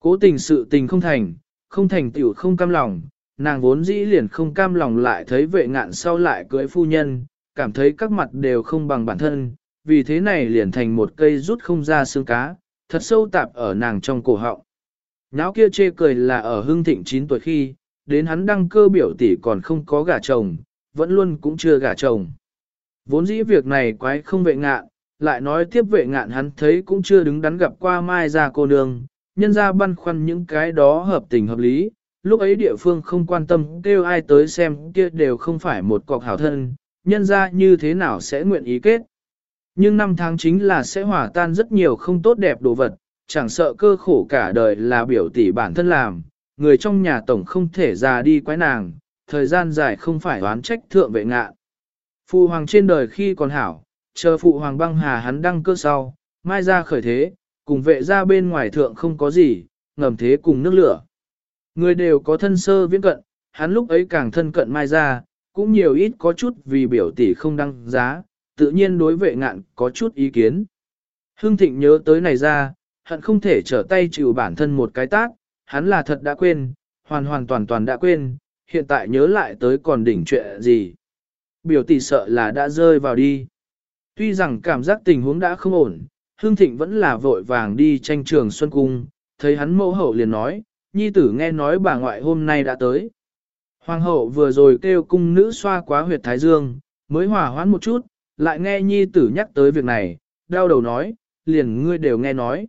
Cố tình sự tình không thành, không thành tiểu không cam lòng, nàng vốn dĩ liền không cam lòng lại thấy vệ ngạn sau lại cưới phu nhân, cảm thấy các mặt đều không bằng bản thân, vì thế này liền thành một cây rút không ra xương cá, thật sâu tạp ở nàng trong cổ họng. Nháo kia chê cười là ở hưng thịnh 9 tuổi khi, đến hắn đăng cơ biểu tỷ còn không có gả chồng, vẫn luôn cũng chưa gả chồng. Vốn dĩ việc này quái không vệ ngạn, lại nói tiếp vệ ngạn hắn thấy cũng chưa đứng đắn gặp qua mai ra cô nương, nhân ra băn khoăn những cái đó hợp tình hợp lý, lúc ấy địa phương không quan tâm kêu ai tới xem kia đều không phải một cọc hảo thân, nhân ra như thế nào sẽ nguyện ý kết. Nhưng năm tháng chính là sẽ hỏa tan rất nhiều không tốt đẹp đồ vật, chẳng sợ cơ khổ cả đời là biểu tỷ bản thân làm, người trong nhà tổng không thể ra đi quái nàng, thời gian dài không phải oán trách thượng vệ ngạ. Phụ hoàng trên đời khi còn hảo, chờ phụ hoàng băng hà hắn đăng cơ sau, mai ra khởi thế, cùng vệ ra bên ngoài thượng không có gì, ngầm thế cùng nước lửa. Người đều có thân sơ viễn cận, hắn lúc ấy càng thân cận mai ra, cũng nhiều ít có chút vì biểu tỷ không đăng giá, tự nhiên đối vệ ngạn có chút ý kiến. hương Thịnh nhớ tới này ra, hận không thể trở tay chịu bản thân một cái tác, hắn là thật đã quên, hoàn hoàn toàn toàn đã quên, hiện tại nhớ lại tới còn đỉnh chuyện gì. Biểu tỷ sợ là đã rơi vào đi. Tuy rằng cảm giác tình huống đã không ổn, Hương Thịnh vẫn là vội vàng đi tranh trường Xuân Cung, thấy hắn mẫu hậu liền nói, nhi tử nghe nói bà ngoại hôm nay đã tới. Hoàng hậu vừa rồi kêu cung nữ xoa quá huyệt thái dương, mới hòa hoãn một chút, lại nghe nhi tử nhắc tới việc này, đau đầu nói, liền ngươi đều nghe nói.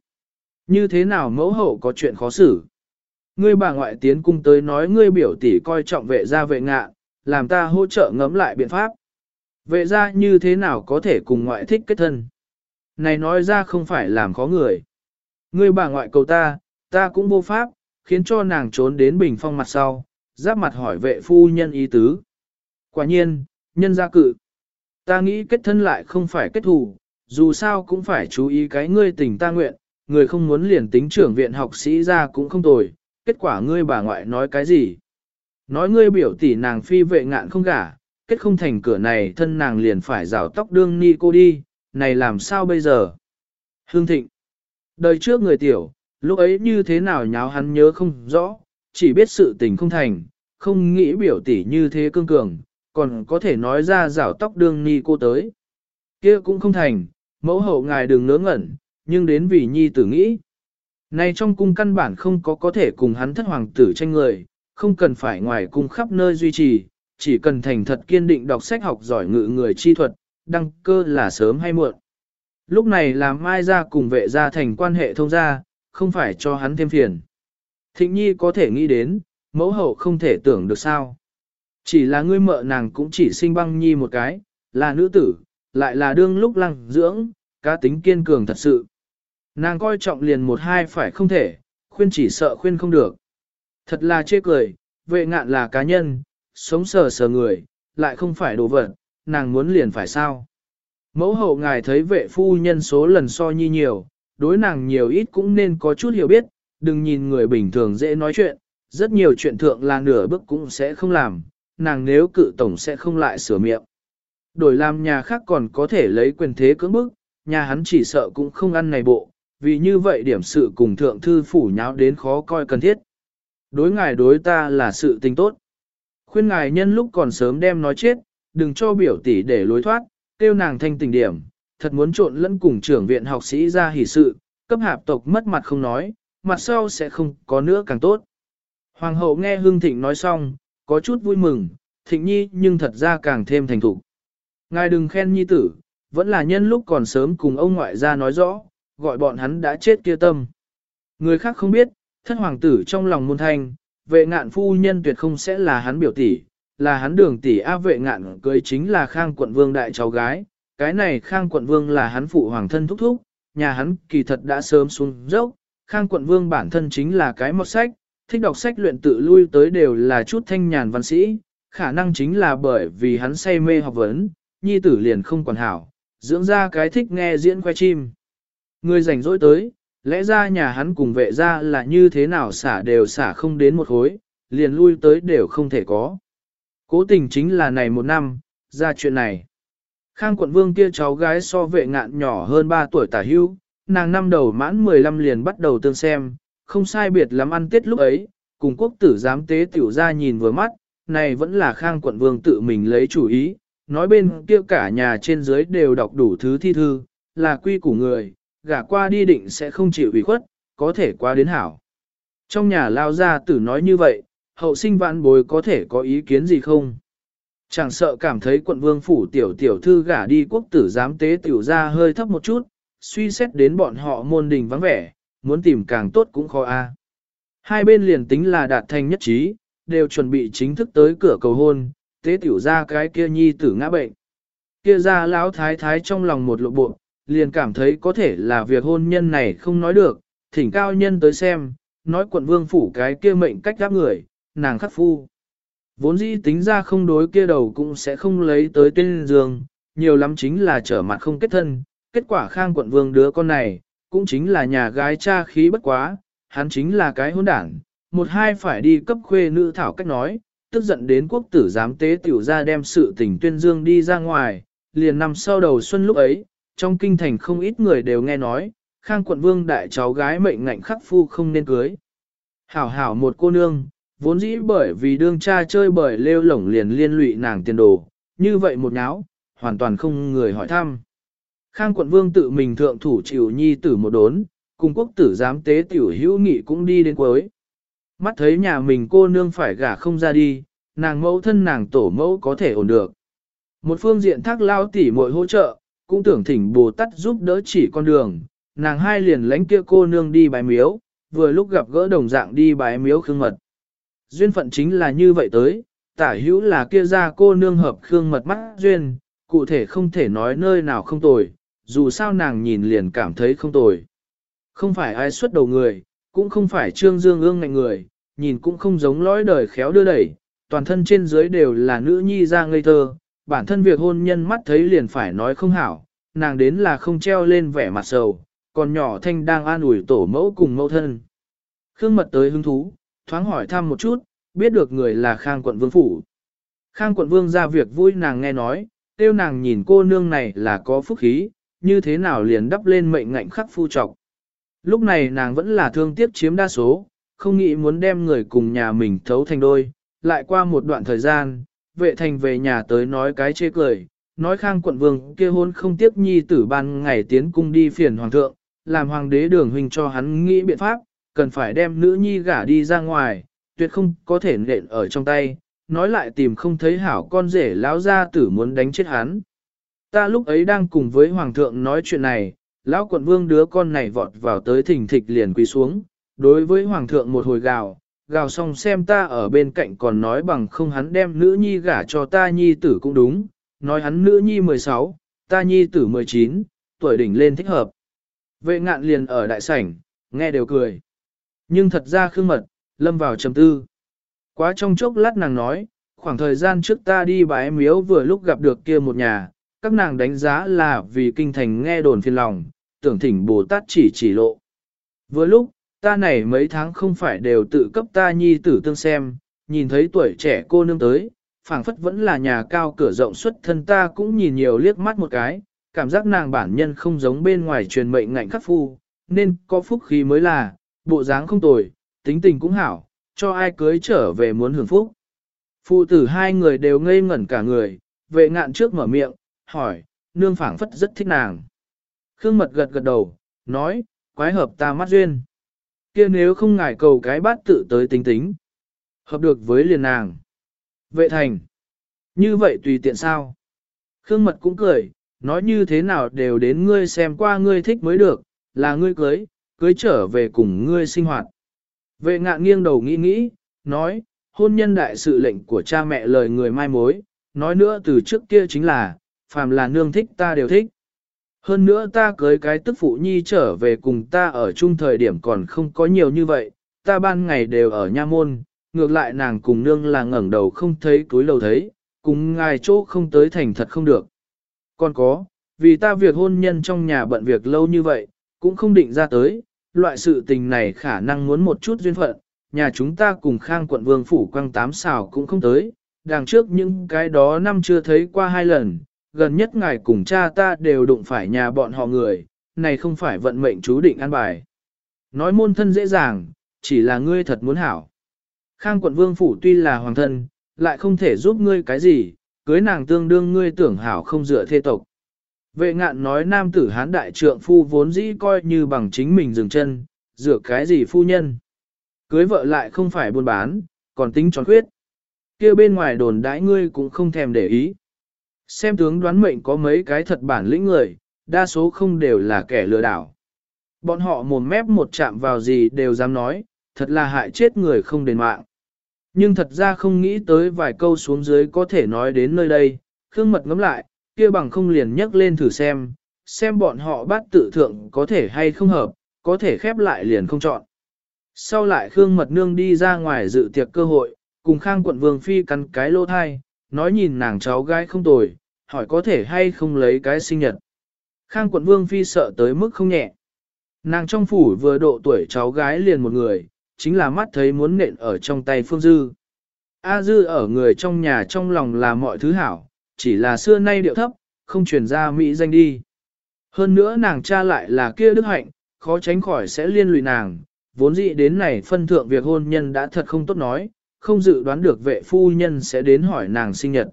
Như thế nào mẫu hậu có chuyện khó xử? Ngươi bà ngoại tiến cung tới nói ngươi biểu tỷ coi trọng vệ gia vệ ngạ, làm ta hỗ trợ ngẫm lại biện pháp. Vệ gia như thế nào có thể cùng ngoại thích kết thân? Này nói ra không phải làm khó người. Ngươi bà ngoại cầu ta, ta cũng vô pháp, khiến cho nàng trốn đến bình phong mặt sau, giáp mặt hỏi vệ phu nhân ý tứ. Quả nhiên, nhân gia cự. Ta nghĩ kết thân lại không phải kết thù, dù sao cũng phải chú ý cái ngươi tình ta nguyện, người không muốn liền tính trưởng viện học sĩ ra cũng không tồi, kết quả ngươi bà ngoại nói cái gì? Nói ngươi biểu tỷ nàng phi vệ ngạn không gả, kết không thành cửa này thân nàng liền phải rào tóc đương ni cô đi, này làm sao bây giờ? Hương Thịnh Đời trước người tiểu, lúc ấy như thế nào nháo hắn nhớ không rõ, chỉ biết sự tình không thành, không nghĩ biểu tỷ như thế cương cường, còn có thể nói ra rảo tóc đương ni cô tới. kia cũng không thành, mẫu hậu ngài đừng ngớ ngẩn, nhưng đến vì nhi tử nghĩ. Này trong cung căn bản không có có thể cùng hắn thất hoàng tử tranh người, không cần phải ngoài cung khắp nơi duy trì, chỉ cần thành thật kiên định đọc sách học giỏi ngự người chi thuật, đăng cơ là sớm hay muộn. Lúc này làm mai ra cùng vệ ra thành quan hệ thông gia, không phải cho hắn thêm phiền. Thịnh nhi có thể nghĩ đến, mẫu hậu không thể tưởng được sao. Chỉ là ngươi mợ nàng cũng chỉ sinh băng nhi một cái, là nữ tử, lại là đương lúc lăng dưỡng, cá tính kiên cường thật sự. Nàng coi trọng liền một hai phải không thể, khuyên chỉ sợ khuyên không được. Thật là chê cười, vệ ngạn là cá nhân, sống sờ sờ người, lại không phải đồ vật, nàng muốn liền phải sao. Mẫu hậu ngài thấy vệ phu nhân số lần so nhi nhiều, đối nàng nhiều ít cũng nên có chút hiểu biết, đừng nhìn người bình thường dễ nói chuyện, rất nhiều chuyện thượng là nửa bước cũng sẽ không làm, nàng nếu cự tổng sẽ không lại sửa miệng. Đổi làm nhà khác còn có thể lấy quyền thế cưỡng bức, nhà hắn chỉ sợ cũng không ăn này bộ, vì như vậy điểm sự cùng thượng thư phủ nháo đến khó coi cần thiết. Đối ngài đối ta là sự tình tốt. Khuyên ngài nhân lúc còn sớm đem nói chết, đừng cho biểu tỷ để lối thoát, tiêu nàng thanh tình điểm, thật muốn trộn lẫn cùng trưởng viện học sĩ ra hỷ sự, cấp hạp tộc mất mặt không nói, mặt sau sẽ không có nữa càng tốt. Hoàng hậu nghe Hương Thịnh nói xong, có chút vui mừng, Thịnh Nhi nhưng thật ra càng thêm thành thục. Ngài đừng khen Nhi tử, vẫn là nhân lúc còn sớm cùng ông ngoại ra nói rõ, gọi bọn hắn đã chết kia tâm. Người khác không biết, thất hoàng tử trong lòng môn thanh, vệ ngạn phu nhân tuyệt không sẽ là hắn biểu tỷ, là hắn đường tỷ A vệ ngạn cưới chính là khang quận vương đại cháu gái, cái này khang quận vương là hắn phụ hoàng thân thúc thúc, nhà hắn kỳ thật đã sớm xuống dốc, khang quận vương bản thân chính là cái một sách, thích đọc sách luyện tự lui tới đều là chút thanh nhàn văn sĩ, khả năng chính là bởi vì hắn say mê học vấn, nhi tử liền không còn hảo, dưỡng ra cái thích nghe diễn khoe chim. Người rảnh rỗi tới, lẽ ra nhà hắn cùng vệ ra là như thế nào xả đều xả không đến một khối, liền lui tới đều không thể có. Cố tình chính là này một năm, ra chuyện này. Khang quận vương kia cháu gái so vệ ngạn nhỏ hơn 3 tuổi tả hưu, nàng năm đầu mãn 15 liền bắt đầu tương xem, không sai biệt lắm ăn tết lúc ấy, cùng quốc tử giám tế tiểu ra nhìn vừa mắt, này vẫn là khang quận vương tự mình lấy chủ ý, nói bên kia cả nhà trên dưới đều đọc đủ thứ thi thư, là quy của người, gả qua đi định sẽ không chịu ủy khuất, có thể qua đến hảo. Trong nhà lao ra tử nói như vậy, hậu sinh vạn bối có thể có ý kiến gì không? Chẳng sợ cảm thấy quận vương phủ tiểu tiểu thư gả đi quốc tử giám tế tiểu ra hơi thấp một chút, suy xét đến bọn họ môn đình vắng vẻ, muốn tìm càng tốt cũng khó a. Hai bên liền tính là đạt thành nhất trí, đều chuẩn bị chính thức tới cửa cầu hôn, tế tiểu ra cái kia nhi tử ngã bệnh. Kia ra lão thái thái trong lòng một lộ bộ, liền cảm thấy có thể là việc hôn nhân này không nói được, thỉnh cao nhân tới xem, nói quận vương phủ cái kia mệnh cách đáp người, nàng khắc phu. Vốn dĩ tính ra không đối kia đầu cũng sẽ không lấy tới tên giường, nhiều lắm chính là trở mặt không kết thân, kết quả khang quận vương đứa con này, cũng chính là nhà gái cha khí bất quá, hắn chính là cái hôn đảng, một hai phải đi cấp khuê nữ thảo cách nói, tức giận đến quốc tử giám tế tiểu ra đem sự tình tuyên dương đi ra ngoài, liền nằm sau đầu xuân lúc ấy, trong kinh thành không ít người đều nghe nói, khang quận vương đại cháu gái mệnh ngạnh khắc phu không nên cưới. Hảo hảo một cô nương, vốn dĩ bởi vì đương cha chơi bởi lêu lổng liền liên lụy nàng tiền đồ, như vậy một nháo, hoàn toàn không người hỏi thăm. Khang quận vương tự mình thượng thủ chịu nhi tử một đốn, cùng quốc tử giám tế tiểu hữu nghị cũng đi đến cuối. Mắt thấy nhà mình cô nương phải gả không ra đi, nàng mẫu thân nàng tổ mẫu có thể ổn được. Một phương diện thác lao tỉ muội hỗ trợ, cũng tưởng thỉnh Bồ Tát giúp đỡ chỉ con đường, nàng hai liền lánh kia cô nương đi bái miếu, vừa lúc gặp gỡ đồng dạng đi bái miếu khương mật. Duyên phận chính là như vậy tới, tả hữu là kia ra cô nương hợp khương mật mắt duyên, cụ thể không thể nói nơi nào không tồi, dù sao nàng nhìn liền cảm thấy không tồi. Không phải ai xuất đầu người, cũng không phải trương dương ương ngạnh người, nhìn cũng không giống lõi đời khéo đưa đẩy, toàn thân trên dưới đều là nữ nhi ra ngây thơ, bản thân việc hôn nhân mắt thấy liền phải nói không hảo, nàng đến là không treo lên vẻ mặt sầu, còn nhỏ thanh đang an ủi tổ mẫu cùng mẫu thân. Khương mật tới hứng thú, thoáng hỏi thăm một chút, biết được người là Khang quận vương phủ. Khang quận vương ra việc vui nàng nghe nói, tiêu nàng nhìn cô nương này là có phúc khí, như thế nào liền đắp lên mệnh ngạnh khắc phu trọc. Lúc này nàng vẫn là thương tiếc chiếm đa số, không nghĩ muốn đem người cùng nhà mình thấu thành đôi, lại qua một đoạn thời gian, vệ thành về nhà tới nói cái chê cười, nói khang quận vương kia hôn không tiếc nhi tử ban ngày tiến cung đi phiền hoàng thượng, làm hoàng đế đường huynh cho hắn nghĩ biện pháp, cần phải đem nữ nhi gả đi ra ngoài, tuyệt không có thể nện ở trong tay, nói lại tìm không thấy hảo con rể lão gia tử muốn đánh chết hắn. Ta lúc ấy đang cùng với hoàng thượng nói chuyện này, lão quận vương đứa con này vọt vào tới thỉnh thịch liền quỳ xuống, đối với hoàng thượng một hồi gào, gào xong xem ta ở bên cạnh còn nói bằng không hắn đem nữ nhi gả cho ta nhi tử cũng đúng, nói hắn nữ nhi 16, ta nhi tử 19, tuổi đỉnh lên thích hợp. Vệ ngạn liền ở đại sảnh, nghe đều cười. Nhưng thật ra khương mật, lâm vào trầm tư. Quá trong chốc lát nàng nói, khoảng thời gian trước ta đi bái miếu vừa lúc gặp được kia một nhà, các nàng đánh giá là vì kinh thành nghe đồn phiền lòng, tưởng thỉnh Bồ Tát chỉ chỉ lộ. Vừa lúc, ta này mấy tháng không phải đều tự cấp ta nhi tử tương xem, nhìn thấy tuổi trẻ cô nương tới, phảng phất vẫn là nhà cao cửa rộng xuất thân ta cũng nhìn nhiều liếc mắt một cái, cảm giác nàng bản nhân không giống bên ngoài truyền mệnh ngạnh khắc phu, nên có phúc khí mới là, bộ dáng không tồi, tính tình cũng hảo, cho ai cưới trở về muốn hưởng phúc. Phụ tử hai người đều ngây ngẩn cả người, vệ ngạn trước mở miệng, hỏi, nương phảng phất rất thích nàng. Khương mật gật gật đầu, nói, quái hợp ta mắt duyên. kia nếu không ngại cầu cái bát tự tới tính tính. Hợp được với liền nàng. Vệ thành. Như vậy tùy tiện sao? Khương mật cũng cười, nói như thế nào đều đến ngươi xem qua ngươi thích mới được, là ngươi cưới, cưới trở về cùng ngươi sinh hoạt. Vệ ngạn nghiêng đầu nghĩ nghĩ, nói, hôn nhân đại sự lệnh của cha mẹ lời người mai mối, nói nữa từ trước kia chính là, phàm là nương thích ta đều thích. Hơn nữa ta cưới cái tức phụ nhi trở về cùng ta ở chung thời điểm còn không có nhiều như vậy, ta ban ngày đều ở nha môn, ngược lại nàng cùng nương là ngẩng đầu không thấy túi lầu thấy, cùng ngài chỗ không tới thành thật không được. Còn có, vì ta việc hôn nhân trong nhà bận việc lâu như vậy, cũng không định ra tới, loại sự tình này khả năng muốn một chút duyên phận, nhà chúng ta cùng khang quận vương phủ quăng tám xào cũng không tới, đằng trước những cái đó năm chưa thấy qua hai lần, gần nhất ngài cùng cha ta đều đụng phải nhà bọn họ người, này không phải vận mệnh chú định an bài. Nói môn thân dễ dàng, chỉ là ngươi thật muốn hảo. Khang quận vương phủ tuy là hoàng thân, lại không thể giúp ngươi cái gì, cưới nàng tương đương ngươi tưởng hảo không dựa thê tộc. Vệ ngạn nói nam tử hán đại trượng phu vốn dĩ coi như bằng chính mình dừng chân, dựa cái gì phu nhân. Cưới vợ lại không phải buôn bán, còn tính tròn khuyết. kia bên ngoài đồn đãi ngươi cũng không thèm để ý. Xem tướng đoán mệnh có mấy cái thật bản lĩnh người, đa số không đều là kẻ lừa đảo. Bọn họ mồm mép một chạm vào gì đều dám nói, thật là hại chết người không đền mạng. Nhưng thật ra không nghĩ tới vài câu xuống dưới có thể nói đến nơi đây, Khương Mật ngắm lại, kia bằng không liền nhấc lên thử xem, xem bọn họ bắt tự thượng có thể hay không hợp, có thể khép lại liền không chọn. Sau lại Khương Mật Nương đi ra ngoài dự tiệc cơ hội, cùng Khang quận Vương Phi cắn cái lô thai, nói nhìn nàng cháu gái không tồi, hỏi có thể hay không lấy cái sinh nhật. Khang quận Vương Phi sợ tới mức không nhẹ. Nàng trong phủ vừa độ tuổi cháu gái liền một người, chính là mắt thấy muốn nện ở trong tay Phương Dư. A Dư ở người trong nhà trong lòng là mọi thứ hảo, chỉ là xưa nay điệu thấp, không truyền ra Mỹ danh đi. Hơn nữa nàng cha lại là kia đức hạnh, khó tránh khỏi sẽ liên lụy nàng, vốn dĩ đến này phân thượng việc hôn nhân đã thật không tốt nói, không dự đoán được vệ phu nhân sẽ đến hỏi nàng sinh nhật.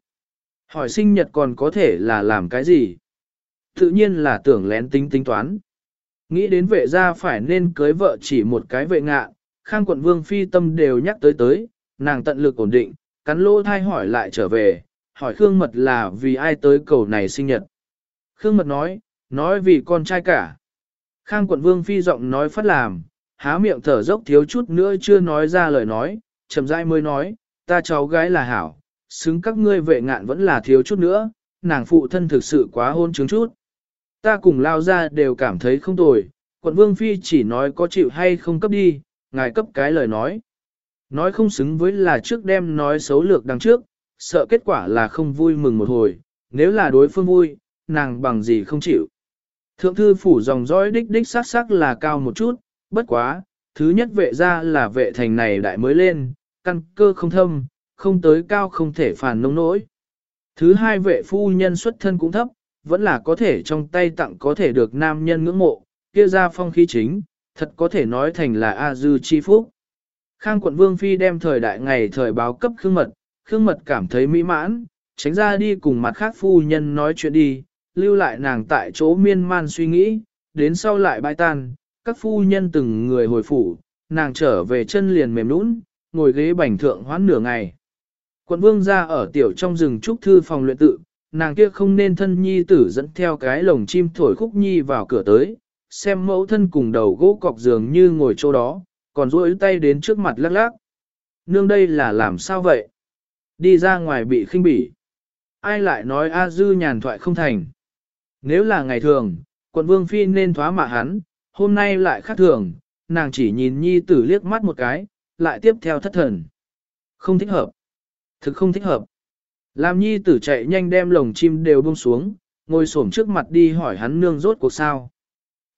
Hỏi sinh nhật còn có thể là làm cái gì? Tự nhiên là tưởng lén tính tính toán. Nghĩ đến vệ gia phải nên cưới vợ chỉ một cái vệ ngạ, khang quận vương phi tâm đều nhắc tới tới, nàng tận lực ổn định, cắn lỗ thai hỏi lại trở về, hỏi Khương Mật là vì ai tới cầu này sinh nhật. Khương Mật nói, nói vì con trai cả. Khang quận vương phi giọng nói phát làm, há miệng thở dốc thiếu chút nữa chưa nói ra lời nói, chậm rãi mới nói, ta cháu gái là hảo, xứng các ngươi vệ ngạn vẫn là thiếu chút nữa, nàng phụ thân thực sự quá hôn chứng chút. Ta cùng lao ra đều cảm thấy không tồi, quận vương phi chỉ nói có chịu hay không cấp đi, ngài cấp cái lời nói. Nói không xứng với là trước đem nói xấu lược đằng trước, sợ kết quả là không vui mừng một hồi, nếu là đối phương vui, nàng bằng gì không chịu. Thượng thư phủ dòng dõi đích đích sắc sắc là cao một chút, bất quá, thứ nhất vệ ra là vệ thành này đại mới lên, căn cơ không thâm, không tới cao không thể phản nông nỗi. Thứ hai vệ phu nhân xuất thân cũng thấp, vẫn là có thể trong tay tặng có thể được nam nhân ngưỡng mộ, kia ra phong khí chính, thật có thể nói thành là A Dư Chi Phúc. Khang quận Vương Phi đem thời đại ngày thời báo cấp Khương Mật, Khương Mật cảm thấy mỹ mãn, tránh ra đi cùng mặt khác phu nhân nói chuyện đi, lưu lại nàng tại chỗ miên man suy nghĩ, đến sau lại bãi tan, các phu nhân từng người hồi phủ, nàng trở về chân liền mềm nũng, ngồi ghế bành thượng hoãn nửa ngày. Quận vương ra ở tiểu trong rừng trúc thư phòng luyện tự, nàng kia không nên thân nhi tử dẫn theo cái lồng chim thổi khúc nhi vào cửa tới, xem mẫu thân cùng đầu gỗ cọc giường như ngồi chỗ đó, còn duỗi tay đến trước mặt lắc lắc. nương đây là làm sao vậy? Đi ra ngoài bị khinh bỉ. Ai lại nói A Dư nhàn thoại không thành? Nếu là ngày thường, quận vương phi nên thoá mạ hắn, hôm nay lại khác thường, nàng chỉ nhìn nhi tử liếc mắt một cái, lại tiếp theo thất thần. Không thích hợp. Thực không thích hợp. Làm nhi tử chạy nhanh đem lồng chim đều buông xuống, ngồi xổm trước mặt đi hỏi hắn nương rốt cuộc sao.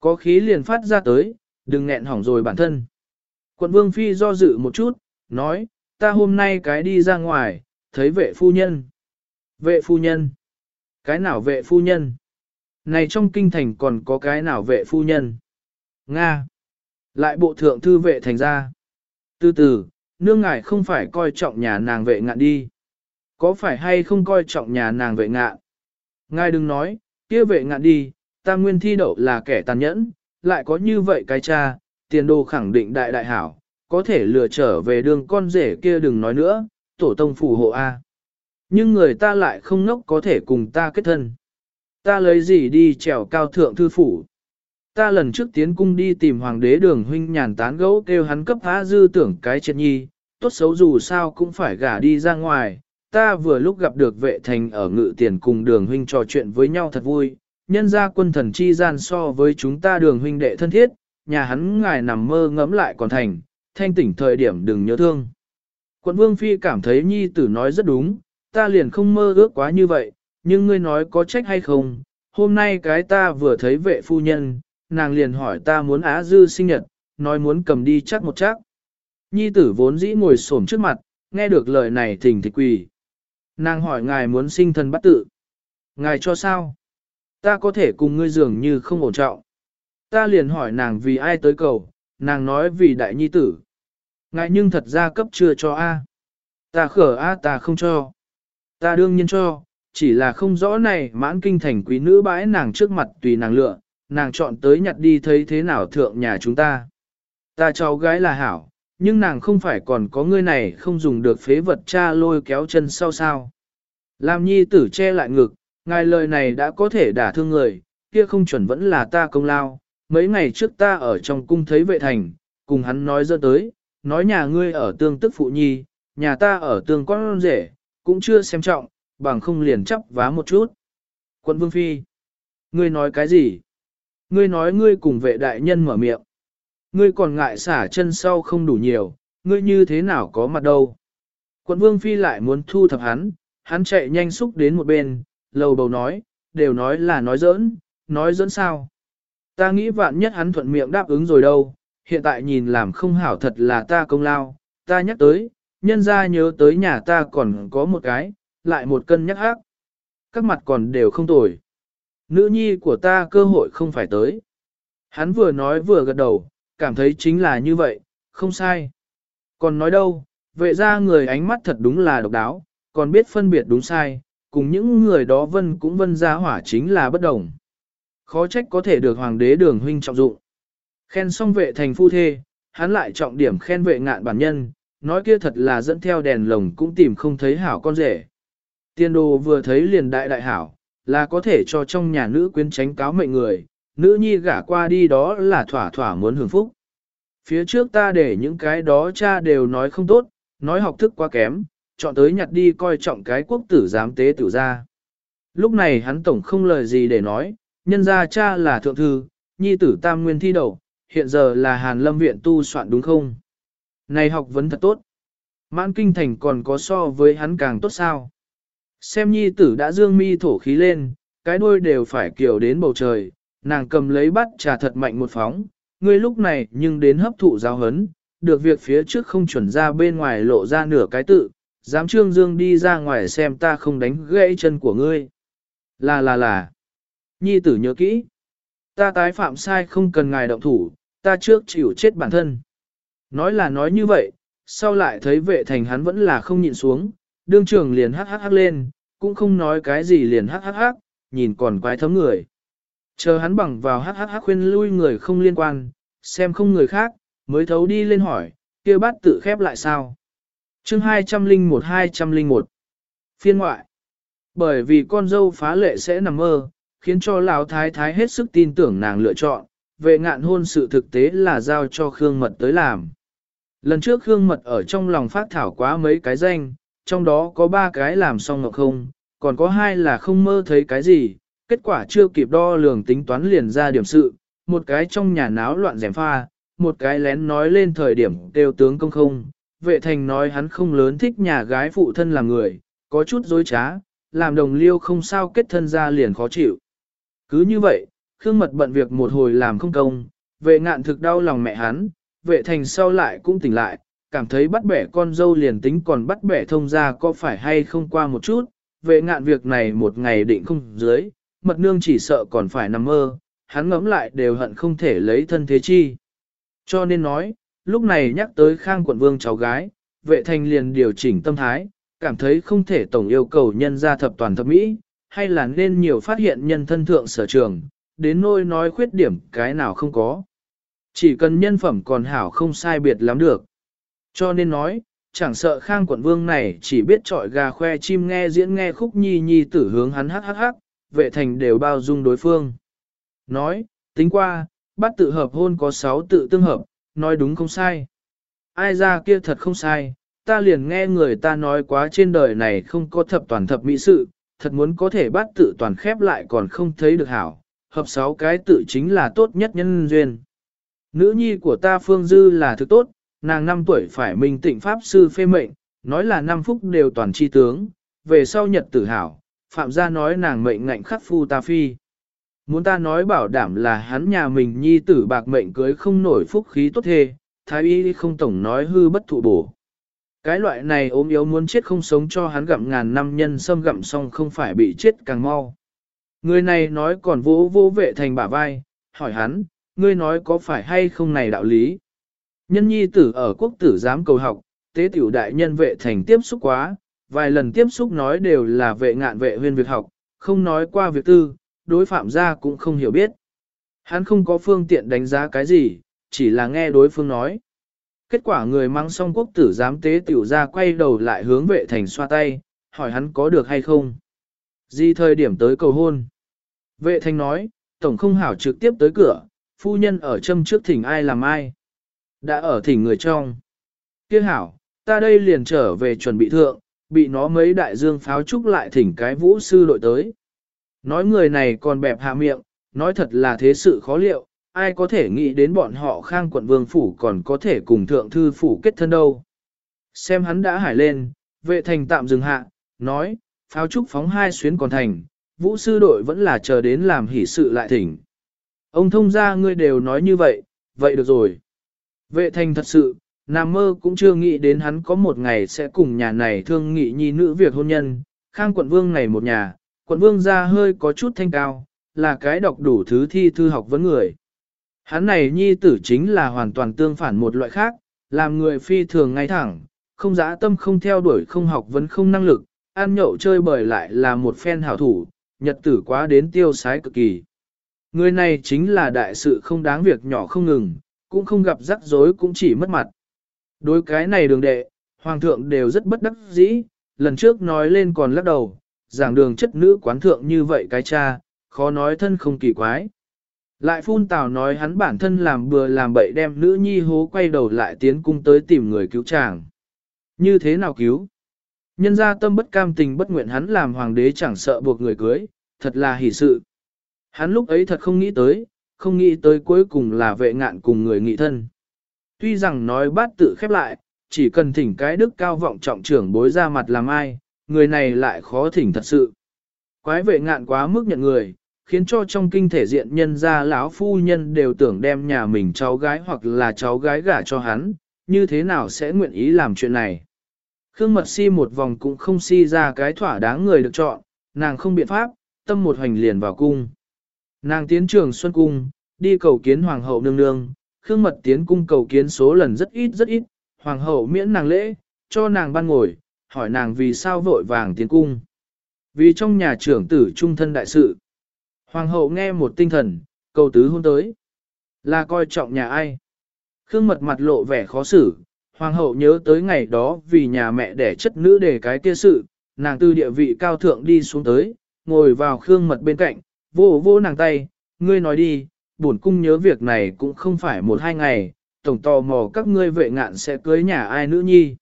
Có khí liền phát ra tới, đừng nghẹn hỏng rồi bản thân. Quận vương phi do dự một chút, nói, ta hôm nay cái đi ra ngoài, thấy vệ phu nhân. Vệ phu nhân. Cái nào vệ phu nhân? Này trong kinh thành còn có cái nào vệ phu nhân? Nga. Lại bộ thượng thư vệ thành ra. Từ từ, nương ngài không phải coi trọng nhà nàng vệ ngạn đi. Có phải hay không coi trọng nhà nàng vệ ngạn? Ngài đừng nói, kia vệ ngạn đi, ta nguyên thi đậu là kẻ tàn nhẫn, lại có như vậy cái cha, tiền đồ khẳng định đại đại hảo, có thể lừa trở về đường con rể kia đừng nói nữa, tổ tông phù hộ A. Nhưng người ta lại không ngốc có thể cùng ta kết thân. Ta lấy gì đi trèo cao thượng thư phủ. Ta lần trước tiến cung đi tìm hoàng đế đường huynh nhàn tán gẫu kêu hắn cấp phá dư tưởng cái chết nhi, tốt xấu dù sao cũng phải gả đi ra ngoài. Ta vừa lúc gặp được vệ thành ở ngự tiền cùng đường huynh trò chuyện với nhau thật vui, nhân ra quân thần chi gian so với chúng ta đường huynh đệ thân thiết, nhà hắn ngài nằm mơ ngẫm lại còn thành, thanh tỉnh thời điểm đừng nhớ thương. Quận Vương Phi cảm thấy nhi tử nói rất đúng, ta liền không mơ ước quá như vậy, nhưng ngươi nói có trách hay không, hôm nay cái ta vừa thấy vệ phu nhân, nàng liền hỏi ta muốn á dư sinh nhật, nói muốn cầm đi chắc một chắc. Nhi tử vốn dĩ ngồi xổm trước mặt, nghe được lời này thỉnh thịch quỳ. Nàng hỏi ngài muốn sinh thần bắt tự. Ngài cho sao? Ta có thể cùng ngươi dường như không ổn trọng. Ta liền hỏi nàng vì ai tới cầu, nàng nói vì đại nhi tử. Ngài nhưng thật ra cấp chưa cho A. Ta khở A ta không cho. Ta đương nhiên cho, chỉ là không rõ này mãn kinh thành quý nữ bãi nàng trước mặt tùy nàng lựa, nàng chọn tới nhặt đi thấy thế nào thượng nhà chúng ta. Ta cháu gái là hảo, nhưng nàng không phải còn có ngươi này không dùng được phế vật cha lôi kéo chân sau sao. Làm nhi tử che lại ngực, ngài lời này đã có thể đả thương người, kia không chuẩn vẫn là ta công lao. Mấy ngày trước ta ở trong cung thấy vệ thành, cùng hắn nói dơ tới, nói nhà ngươi ở tương tức phụ nhi, nhà ta ở tương con rể, cũng chưa xem trọng, bằng không liền chấp vá một chút. Quận Vương Phi, ngươi nói cái gì? Ngươi nói ngươi cùng vệ đại nhân mở miệng. Ngươi còn ngại xả chân sau không đủ nhiều, ngươi như thế nào có mặt đâu. Quận Vương Phi lại muốn thu thập hắn, hắn chạy nhanh xúc đến một bên, lầu bầu nói, đều nói là nói giỡn, nói giỡn sao. Ta nghĩ vạn nhất hắn thuận miệng đáp ứng rồi đâu, hiện tại nhìn làm không hảo thật là ta công lao, ta nhắc tới, nhân ra nhớ tới nhà ta còn có một cái, lại một cân nhắc ác. Các mặt còn đều không tồi. Nữ nhi của ta cơ hội không phải tới. Hắn vừa nói vừa gật đầu, cảm thấy chính là như vậy, không sai. Còn nói đâu, vệ ra người ánh mắt thật đúng là độc đáo, còn biết phân biệt đúng sai, cùng những người đó vân cũng vân ra hỏa chính là bất đồng. Khó trách có thể được hoàng đế đường huynh trọng dụng. Khen xong vệ thành phu thê, hắn lại trọng điểm khen vệ ngạn bản nhân, nói kia thật là dẫn theo đèn lồng cũng tìm không thấy hảo con rể. Tiên đồ vừa thấy liền đại đại hảo, là có thể cho trong nhà nữ quyến tránh cáo mệnh người, nữ nhi gả qua đi đó là thỏa thỏa muốn hưởng phúc. Phía trước ta để những cái đó cha đều nói không tốt, nói học thức quá kém, chọn tới nhặt đi coi trọng cái quốc tử giám tế tử ra. Lúc này hắn tổng không lời gì để nói, nhân ra cha là thượng thư, nhi tử tam nguyên thi đầu, hiện giờ là hàn lâm viện tu soạn đúng không? Này học vấn thật tốt. Mãn kinh thành còn có so với hắn càng tốt sao? Xem nhi tử đã dương mi thổ khí lên, cái đuôi đều phải kiểu đến bầu trời, nàng cầm lấy bắt trà thật mạnh một phóng, ngươi lúc này nhưng đến hấp thụ giáo hấn, được việc phía trước không chuẩn ra bên ngoài lộ ra nửa cái tự, dám trương dương đi ra ngoài xem ta không đánh gãy chân của ngươi. Là là là. Nhi tử nhớ kỹ. Ta tái phạm sai không cần ngài động thủ, ta trước chịu chết bản thân. Nói là nói như vậy, sau lại thấy vệ thành hắn vẫn là không nhịn xuống, đương trưởng liền hắc hắc hắc lên, cũng không nói cái gì liền hắc hắc hắc, nhìn còn quái thấm người. Chờ hắn bằng vào hắc hắc hắc khuyên lui người không liên quan, xem không người khác, mới thấu đi lên hỏi, kia bát tự khép lại sao? chương 201-201 Phiên ngoại Bởi vì con dâu phá lệ sẽ nằm mơ, khiến cho lão thái thái hết sức tin tưởng nàng lựa chọn, về ngạn hôn sự thực tế là giao cho Khương Mật tới làm. Lần trước Khương Mật ở trong lòng phát thảo quá mấy cái danh, trong đó có ba cái làm xong ngọc không, còn có hai là không mơ thấy cái gì, kết quả chưa kịp đo lường tính toán liền ra điểm sự, một cái trong nhà náo loạn rèm pha, một cái lén nói lên thời điểm đều tướng công không, vệ thành nói hắn không lớn thích nhà gái phụ thân làm người, có chút dối trá, làm đồng liêu không sao kết thân ra liền khó chịu. Cứ như vậy, Khương Mật bận việc một hồi làm không công, vệ ngạn thực đau lòng mẹ hắn, vệ thành sau lại cũng tỉnh lại, cảm thấy bắt bẻ con dâu liền tính còn bắt bẻ thông ra có phải hay không qua một chút, vệ ngạn việc này một ngày định không dưới, mật nương chỉ sợ còn phải nằm mơ, hắn ngẫm lại đều hận không thể lấy thân thế chi. Cho nên nói, lúc này nhắc tới khang quận vương cháu gái, vệ thành liền điều chỉnh tâm thái, cảm thấy không thể tổng yêu cầu nhân gia thập toàn thập mỹ, hay là nên nhiều phát hiện nhân thân thượng sở trường, đến nôi nói khuyết điểm cái nào không có. Chỉ cần nhân phẩm còn hảo không sai biệt lắm được. Cho nên nói, chẳng sợ khang quận vương này chỉ biết trọi gà khoe chim nghe diễn nghe khúc nhi nhi tử hướng hắn hắc hắc hắc, vệ thành đều bao dung đối phương. Nói, tính qua, bắt tự hợp hôn có sáu tự tương hợp, nói đúng không sai. Ai ra kia thật không sai, ta liền nghe người ta nói quá trên đời này không có thập toàn thập mỹ sự, thật muốn có thể bắt tự toàn khép lại còn không thấy được hảo, hợp sáu cái tự chính là tốt nhất nhân duyên. Nữ nhi của ta Phương Dư là thứ tốt, nàng 5 tuổi phải minh tịnh Pháp Sư phê mệnh, nói là năm phúc đều toàn chi tướng, về sau nhật tử hảo, Phạm gia nói nàng mệnh ngạnh khắc phu ta phi. Muốn ta nói bảo đảm là hắn nhà mình nhi tử bạc mệnh cưới không nổi phúc khí tốt thê, thái y không tổng nói hư bất thụ bổ. Cái loại này ốm yếu muốn chết không sống cho hắn gặm ngàn năm nhân xâm gặm xong không phải bị chết càng mau. Người này nói còn vỗ vô vệ thành bả vai, hỏi hắn, ngươi nói có phải hay không này đạo lý. Nhân nhi tử ở quốc tử giám cầu học, tế tiểu đại nhân vệ thành tiếp xúc quá, vài lần tiếp xúc nói đều là vệ ngạn vệ huyên việc học, không nói qua việc tư, đối phạm gia cũng không hiểu biết. Hắn không có phương tiện đánh giá cái gì, chỉ là nghe đối phương nói. Kết quả người mang song quốc tử giám tế tiểu ra quay đầu lại hướng vệ thành xoa tay, hỏi hắn có được hay không. Gì thời điểm tới cầu hôn. Vệ thành nói, tổng không hảo trực tiếp tới cửa, phu nhân ở châm trước thỉnh ai làm ai. Đã ở thỉnh người trong. Kia hảo, ta đây liền trở về chuẩn bị thượng, bị nó mấy đại dương pháo trúc lại thỉnh cái vũ sư đội tới. Nói người này còn bẹp hạ miệng, nói thật là thế sự khó liệu, ai có thể nghĩ đến bọn họ khang quận vương phủ còn có thể cùng thượng thư phủ kết thân đâu. Xem hắn đã hải lên, vệ thành tạm dừng hạ, nói, pháo trúc phóng hai xuyến còn thành, vũ sư đội vẫn là chờ đến làm hỷ sự lại thỉnh. Ông thông gia ngươi đều nói như vậy, vậy được rồi. Vệ thành thật sự, Nam mơ cũng chưa nghĩ đến hắn có một ngày sẽ cùng nhà này thương nghị nhi nữ việc hôn nhân, khang quận vương này một nhà, quận vương ra hơi có chút thanh cao, là cái đọc đủ thứ thi thư học vấn người. Hắn này nhi tử chính là hoàn toàn tương phản một loại khác, làm người phi thường ngay thẳng, không dã tâm không theo đuổi không học vấn không năng lực, ăn nhậu chơi bời lại là một phen hảo thủ, nhật tử quá đến tiêu sái cực kỳ. Người này chính là đại sự không đáng việc nhỏ không ngừng, cũng không gặp rắc rối cũng chỉ mất mặt. Đối cái này đường đệ, hoàng thượng đều rất bất đắc dĩ, lần trước nói lên còn lắc đầu, giảng đường chất nữ quán thượng như vậy cái cha, khó nói thân không kỳ quái. Lại phun tào nói hắn bản thân làm bừa làm bậy đem nữ nhi hố quay đầu lại tiến cung tới tìm người cứu chàng. Như thế nào cứu? Nhân ra tâm bất cam tình bất nguyện hắn làm hoàng đế chẳng sợ buộc người cưới, thật là hỷ sự. Hắn lúc ấy thật không nghĩ tới, không nghĩ tới cuối cùng là vệ ngạn cùng người nghị thân. Tuy rằng nói bát tự khép lại, chỉ cần thỉnh cái đức cao vọng trọng trưởng bối ra mặt làm ai, người này lại khó thỉnh thật sự. Quái vệ ngạn quá mức nhận người, khiến cho trong kinh thể diện nhân gia lão phu nhân đều tưởng đem nhà mình cháu gái hoặc là cháu gái gả cho hắn, như thế nào sẽ nguyện ý làm chuyện này. Khương mật si một vòng cũng không si ra cái thỏa đáng người được chọn, nàng không biện pháp, tâm một hoành liền vào cung. Nàng tiến trường Xuân Cung, đi cầu kiến Hoàng hậu nương nương, Khương Mật tiến cung cầu kiến số lần rất ít rất ít, Hoàng hậu miễn nàng lễ, cho nàng ban ngồi, hỏi nàng vì sao vội vàng tiến cung. Vì trong nhà trưởng tử trung thân đại sự. Hoàng hậu nghe một tinh thần, cầu tứ hôn tới. Là coi trọng nhà ai? Khương Mật mặt lộ vẻ khó xử, Hoàng hậu nhớ tới ngày đó vì nhà mẹ đẻ chất nữ để cái kia sự, nàng từ địa vị cao thượng đi xuống tới, ngồi vào Khương Mật bên cạnh, vô vô nàng tay, ngươi nói đi, bổn cung nhớ việc này cũng không phải một hai ngày, tổng tò mò các ngươi vệ ngạn sẽ cưới nhà ai nữ nhi.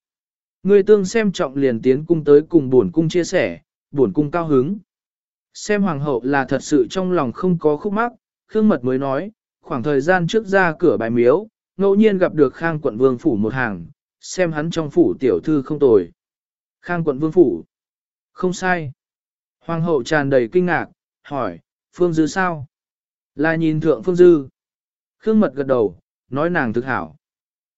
Ngươi tương xem trọng liền tiến cung tới cùng buồn cung chia sẻ, buồn cung cao hứng. Xem hoàng hậu là thật sự trong lòng không có khúc mắc, Khương Mật mới nói, khoảng thời gian trước ra cửa bài miếu, ngẫu nhiên gặp được Khang quận vương phủ một hàng, xem hắn trong phủ tiểu thư không tồi. Khang quận vương phủ. Không sai. Hoàng hậu tràn đầy kinh ngạc, hỏi, Phương Dư sao? Là nhìn thượng Phương Dư. Khương Mật gật đầu, nói nàng thực hảo.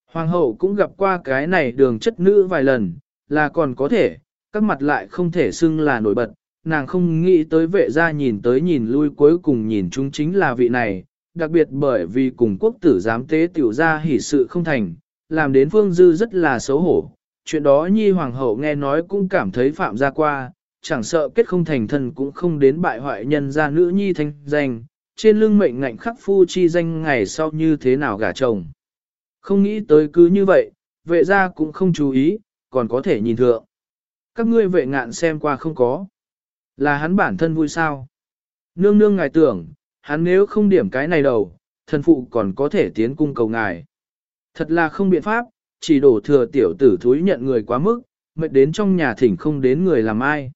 Hoàng hậu cũng gặp qua cái này đường chất nữ vài lần, là còn có thể, các mặt lại không thể xưng là nổi bật, nàng không nghĩ tới vệ gia nhìn tới nhìn lui cuối cùng nhìn chúng chính là vị này, đặc biệt bởi vì cùng quốc tử giám tế tiểu ra hỉ sự không thành, làm đến Phương Dư rất là xấu hổ. Chuyện đó Nhi Hoàng hậu nghe nói cũng cảm thấy phạm ra qua, chẳng sợ kết không thành thân cũng không đến bại hoại nhân gia nữ Nhi thanh danh, trên lưng mệnh ngạnh khắc phu chi danh ngày sau như thế nào gả chồng. Không nghĩ tới cứ như vậy, vệ gia cũng không chú ý, còn có thể nhìn thượng. Các ngươi vệ ngạn xem qua không có. Là hắn bản thân vui sao? Nương nương ngài tưởng, hắn nếu không điểm cái này đầu, thần phụ còn có thể tiến cung cầu ngài. Thật là không biện pháp, chỉ đổ thừa tiểu tử thúi nhận người quá mức, mệt đến trong nhà thỉnh không đến người làm ai.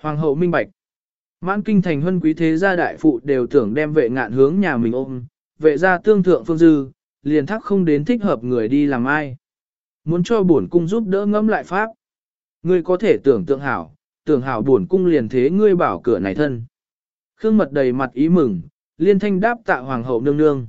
Hoàng hậu minh bạch. Mãn kinh thành huân quý thế gia đại phụ đều tưởng đem vệ ngạn hướng nhà mình ôm, vệ gia tương thượng phương dư, liền thắc không đến thích hợp người đi làm ai. Muốn cho bổn cung giúp đỡ ngẫm lại pháp. Ngươi có thể tưởng tượng hảo, tưởng hảo bổn cung liền thế ngươi bảo cửa này thân. Khương mật đầy mặt ý mừng, liên thanh đáp tạ hoàng hậu nương nương.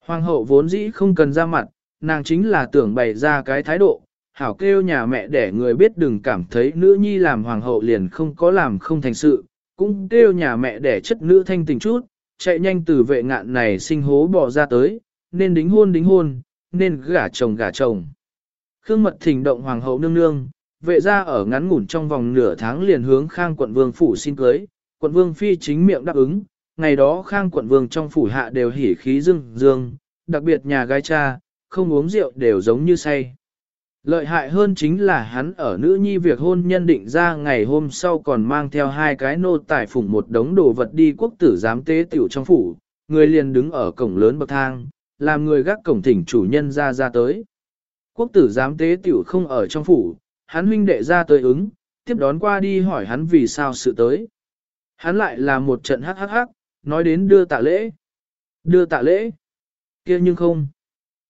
Hoàng hậu vốn dĩ không cần ra mặt, nàng chính là tưởng bày ra cái thái độ, hảo kêu nhà mẹ để người biết đừng cảm thấy nữ nhi làm hoàng hậu liền không có làm không thành sự, cũng kêu nhà mẹ để chất nữ thanh tình chút, chạy nhanh từ vệ ngạn này sinh hố bỏ ra tới, nên đính hôn đính hôn, nên gả chồng gả chồng. Khương mật thỉnh động hoàng hậu nương nương, vệ ra ở ngắn ngủn trong vòng nửa tháng liền hướng khang quận vương phủ xin cưới, quận vương phi chính miệng đáp ứng, ngày đó khang quận vương trong phủ hạ đều hỉ khí dương dương, đặc biệt nhà gái cha, không uống rượu đều giống như say. Lợi hại hơn chính là hắn ở nữ nhi việc hôn nhân định ra ngày hôm sau còn mang theo hai cái nô tải phủng một đống đồ vật đi quốc tử giám tế tiểu trong phủ, người liền đứng ở cổng lớn bậc thang, làm người gác cổng thỉnh chủ nhân ra ra tới. Quốc tử giám tế tiểu không ở trong phủ, hắn huynh đệ ra tới ứng, tiếp đón qua đi hỏi hắn vì sao sự tới. Hắn lại là một trận hắc hắc hắc, nói đến đưa tạ lễ. Đưa tạ lễ. kia nhưng không.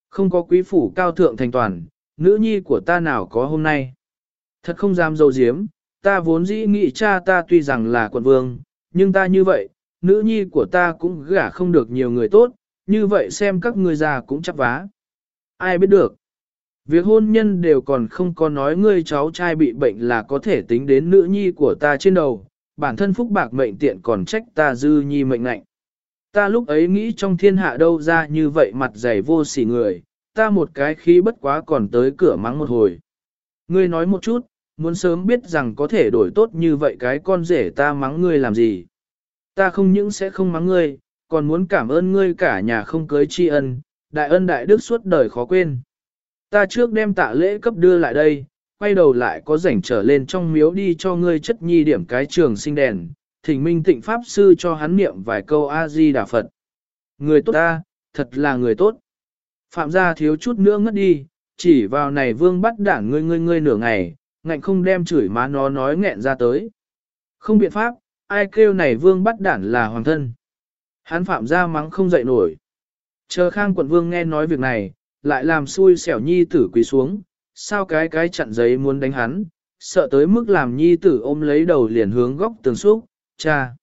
Không có quý phủ cao thượng thành toàn, nữ nhi của ta nào có hôm nay. Thật không dám dâu diếm, ta vốn dĩ nghĩ cha ta tuy rằng là quận vương, nhưng ta như vậy, nữ nhi của ta cũng gả không được nhiều người tốt, như vậy xem các ngươi già cũng chắc vá. Ai biết được. Việc hôn nhân đều còn không có nói ngươi cháu trai bị bệnh là có thể tính đến nữ nhi của ta trên đầu, bản thân phúc bạc mệnh tiện còn trách ta dư nhi mệnh lạnh. Ta lúc ấy nghĩ trong thiên hạ đâu ra như vậy mặt dày vô sỉ người, ta một cái khí bất quá còn tới cửa mắng một hồi. Ngươi nói một chút, muốn sớm biết rằng có thể đổi tốt như vậy cái con rể ta mắng ngươi làm gì. Ta không những sẽ không mắng ngươi, còn muốn cảm ơn ngươi cả nhà không cưới tri ân, đại ân đại đức suốt đời khó quên. Ta trước đem tạ lễ cấp đưa lại đây, quay đầu lại có rảnh trở lên trong miếu đi cho ngươi chất nhi điểm cái trường sinh đèn, thỉnh minh tịnh pháp sư cho hắn niệm vài câu A-di Đà Phật. Người tốt ta, thật là người tốt. Phạm gia thiếu chút nữa ngất đi, chỉ vào này vương bắt đảng ngươi ngươi ngươi nửa ngày, ngạnh không đem chửi má nó nói nghẹn ra tới. Không biện pháp, ai kêu này vương bắt đản là hoàng thân. Hắn phạm gia mắng không dậy nổi. Chờ khang quận vương nghe nói việc này, lại làm xui xẻo nhi tử quỳ xuống, sao cái cái chặn giấy muốn đánh hắn, sợ tới mức làm nhi tử ôm lấy đầu liền hướng góc tường xúc, cha.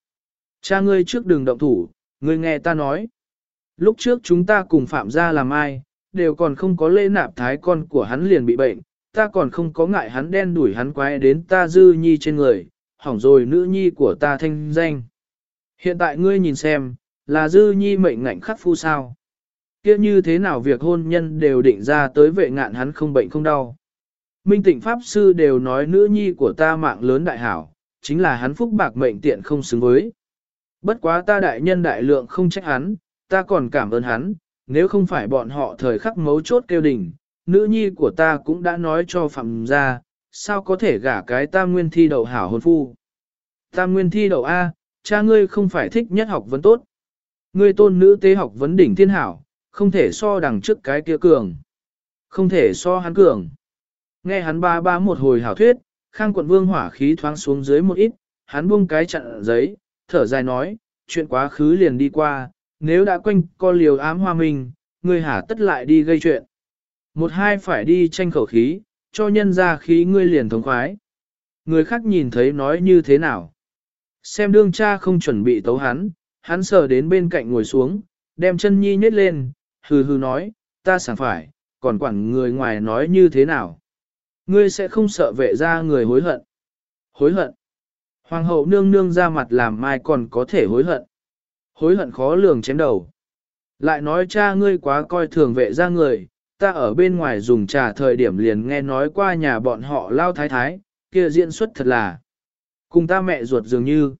Cha ngươi trước đừng động thủ, ngươi nghe ta nói. Lúc trước chúng ta cùng phạm gia làm ai, đều còn không có lễ nạp thái con của hắn liền bị bệnh, ta còn không có ngại hắn đen đuổi hắn quái đến ta dư nhi trên người, hỏng rồi nữ nhi của ta thanh danh. Hiện tại ngươi nhìn xem, là dư nhi mệnh ngạnh khắc phu sao. kia như thế nào việc hôn nhân đều định ra tới vệ ngạn hắn không bệnh không đau. Minh tịnh Pháp Sư đều nói nữ nhi của ta mạng lớn đại hảo, chính là hắn phúc bạc mệnh tiện không xứng với. Bất quá ta đại nhân đại lượng không trách hắn, ta còn cảm ơn hắn, nếu không phải bọn họ thời khắc mấu chốt kêu đỉnh, nữ nhi của ta cũng đã nói cho phạm ra, sao có thể gả cái tam nguyên thi đậu hảo hôn phu. Tam nguyên thi đậu A, cha ngươi không phải thích nhất học vấn tốt. Ngươi tôn nữ tế học vấn đỉnh thiên hảo, không thể so đằng trước cái kia cường. Không thể so hắn cường. Nghe hắn ba ba một hồi hảo thuyết, khang quận vương hỏa khí thoáng xuống dưới một ít, hắn buông cái chặn giấy, thở dài nói, chuyện quá khứ liền đi qua, nếu đã quanh co liều ám hoa mình, ngươi hả tất lại đi gây chuyện. Một hai phải đi tranh khẩu khí, cho nhân ra khí ngươi liền thống khoái. Người khác nhìn thấy nói như thế nào. Xem đương cha không chuẩn bị tấu hắn, hắn sờ đến bên cạnh ngồi xuống, đem chân nhi nhét lên, hừ hừ nói, ta sẵn phải, còn quản người ngoài nói như thế nào. Ngươi sẽ không sợ vệ ra người hối hận. Hối hận. Hoàng hậu nương nương ra mặt làm mai còn có thể hối hận. Hối hận khó lường chém đầu. Lại nói cha ngươi quá coi thường vệ ra người, ta ở bên ngoài dùng trà thời điểm liền nghe nói qua nhà bọn họ lao thái thái, kia diễn xuất thật là cùng ta mẹ ruột dường như.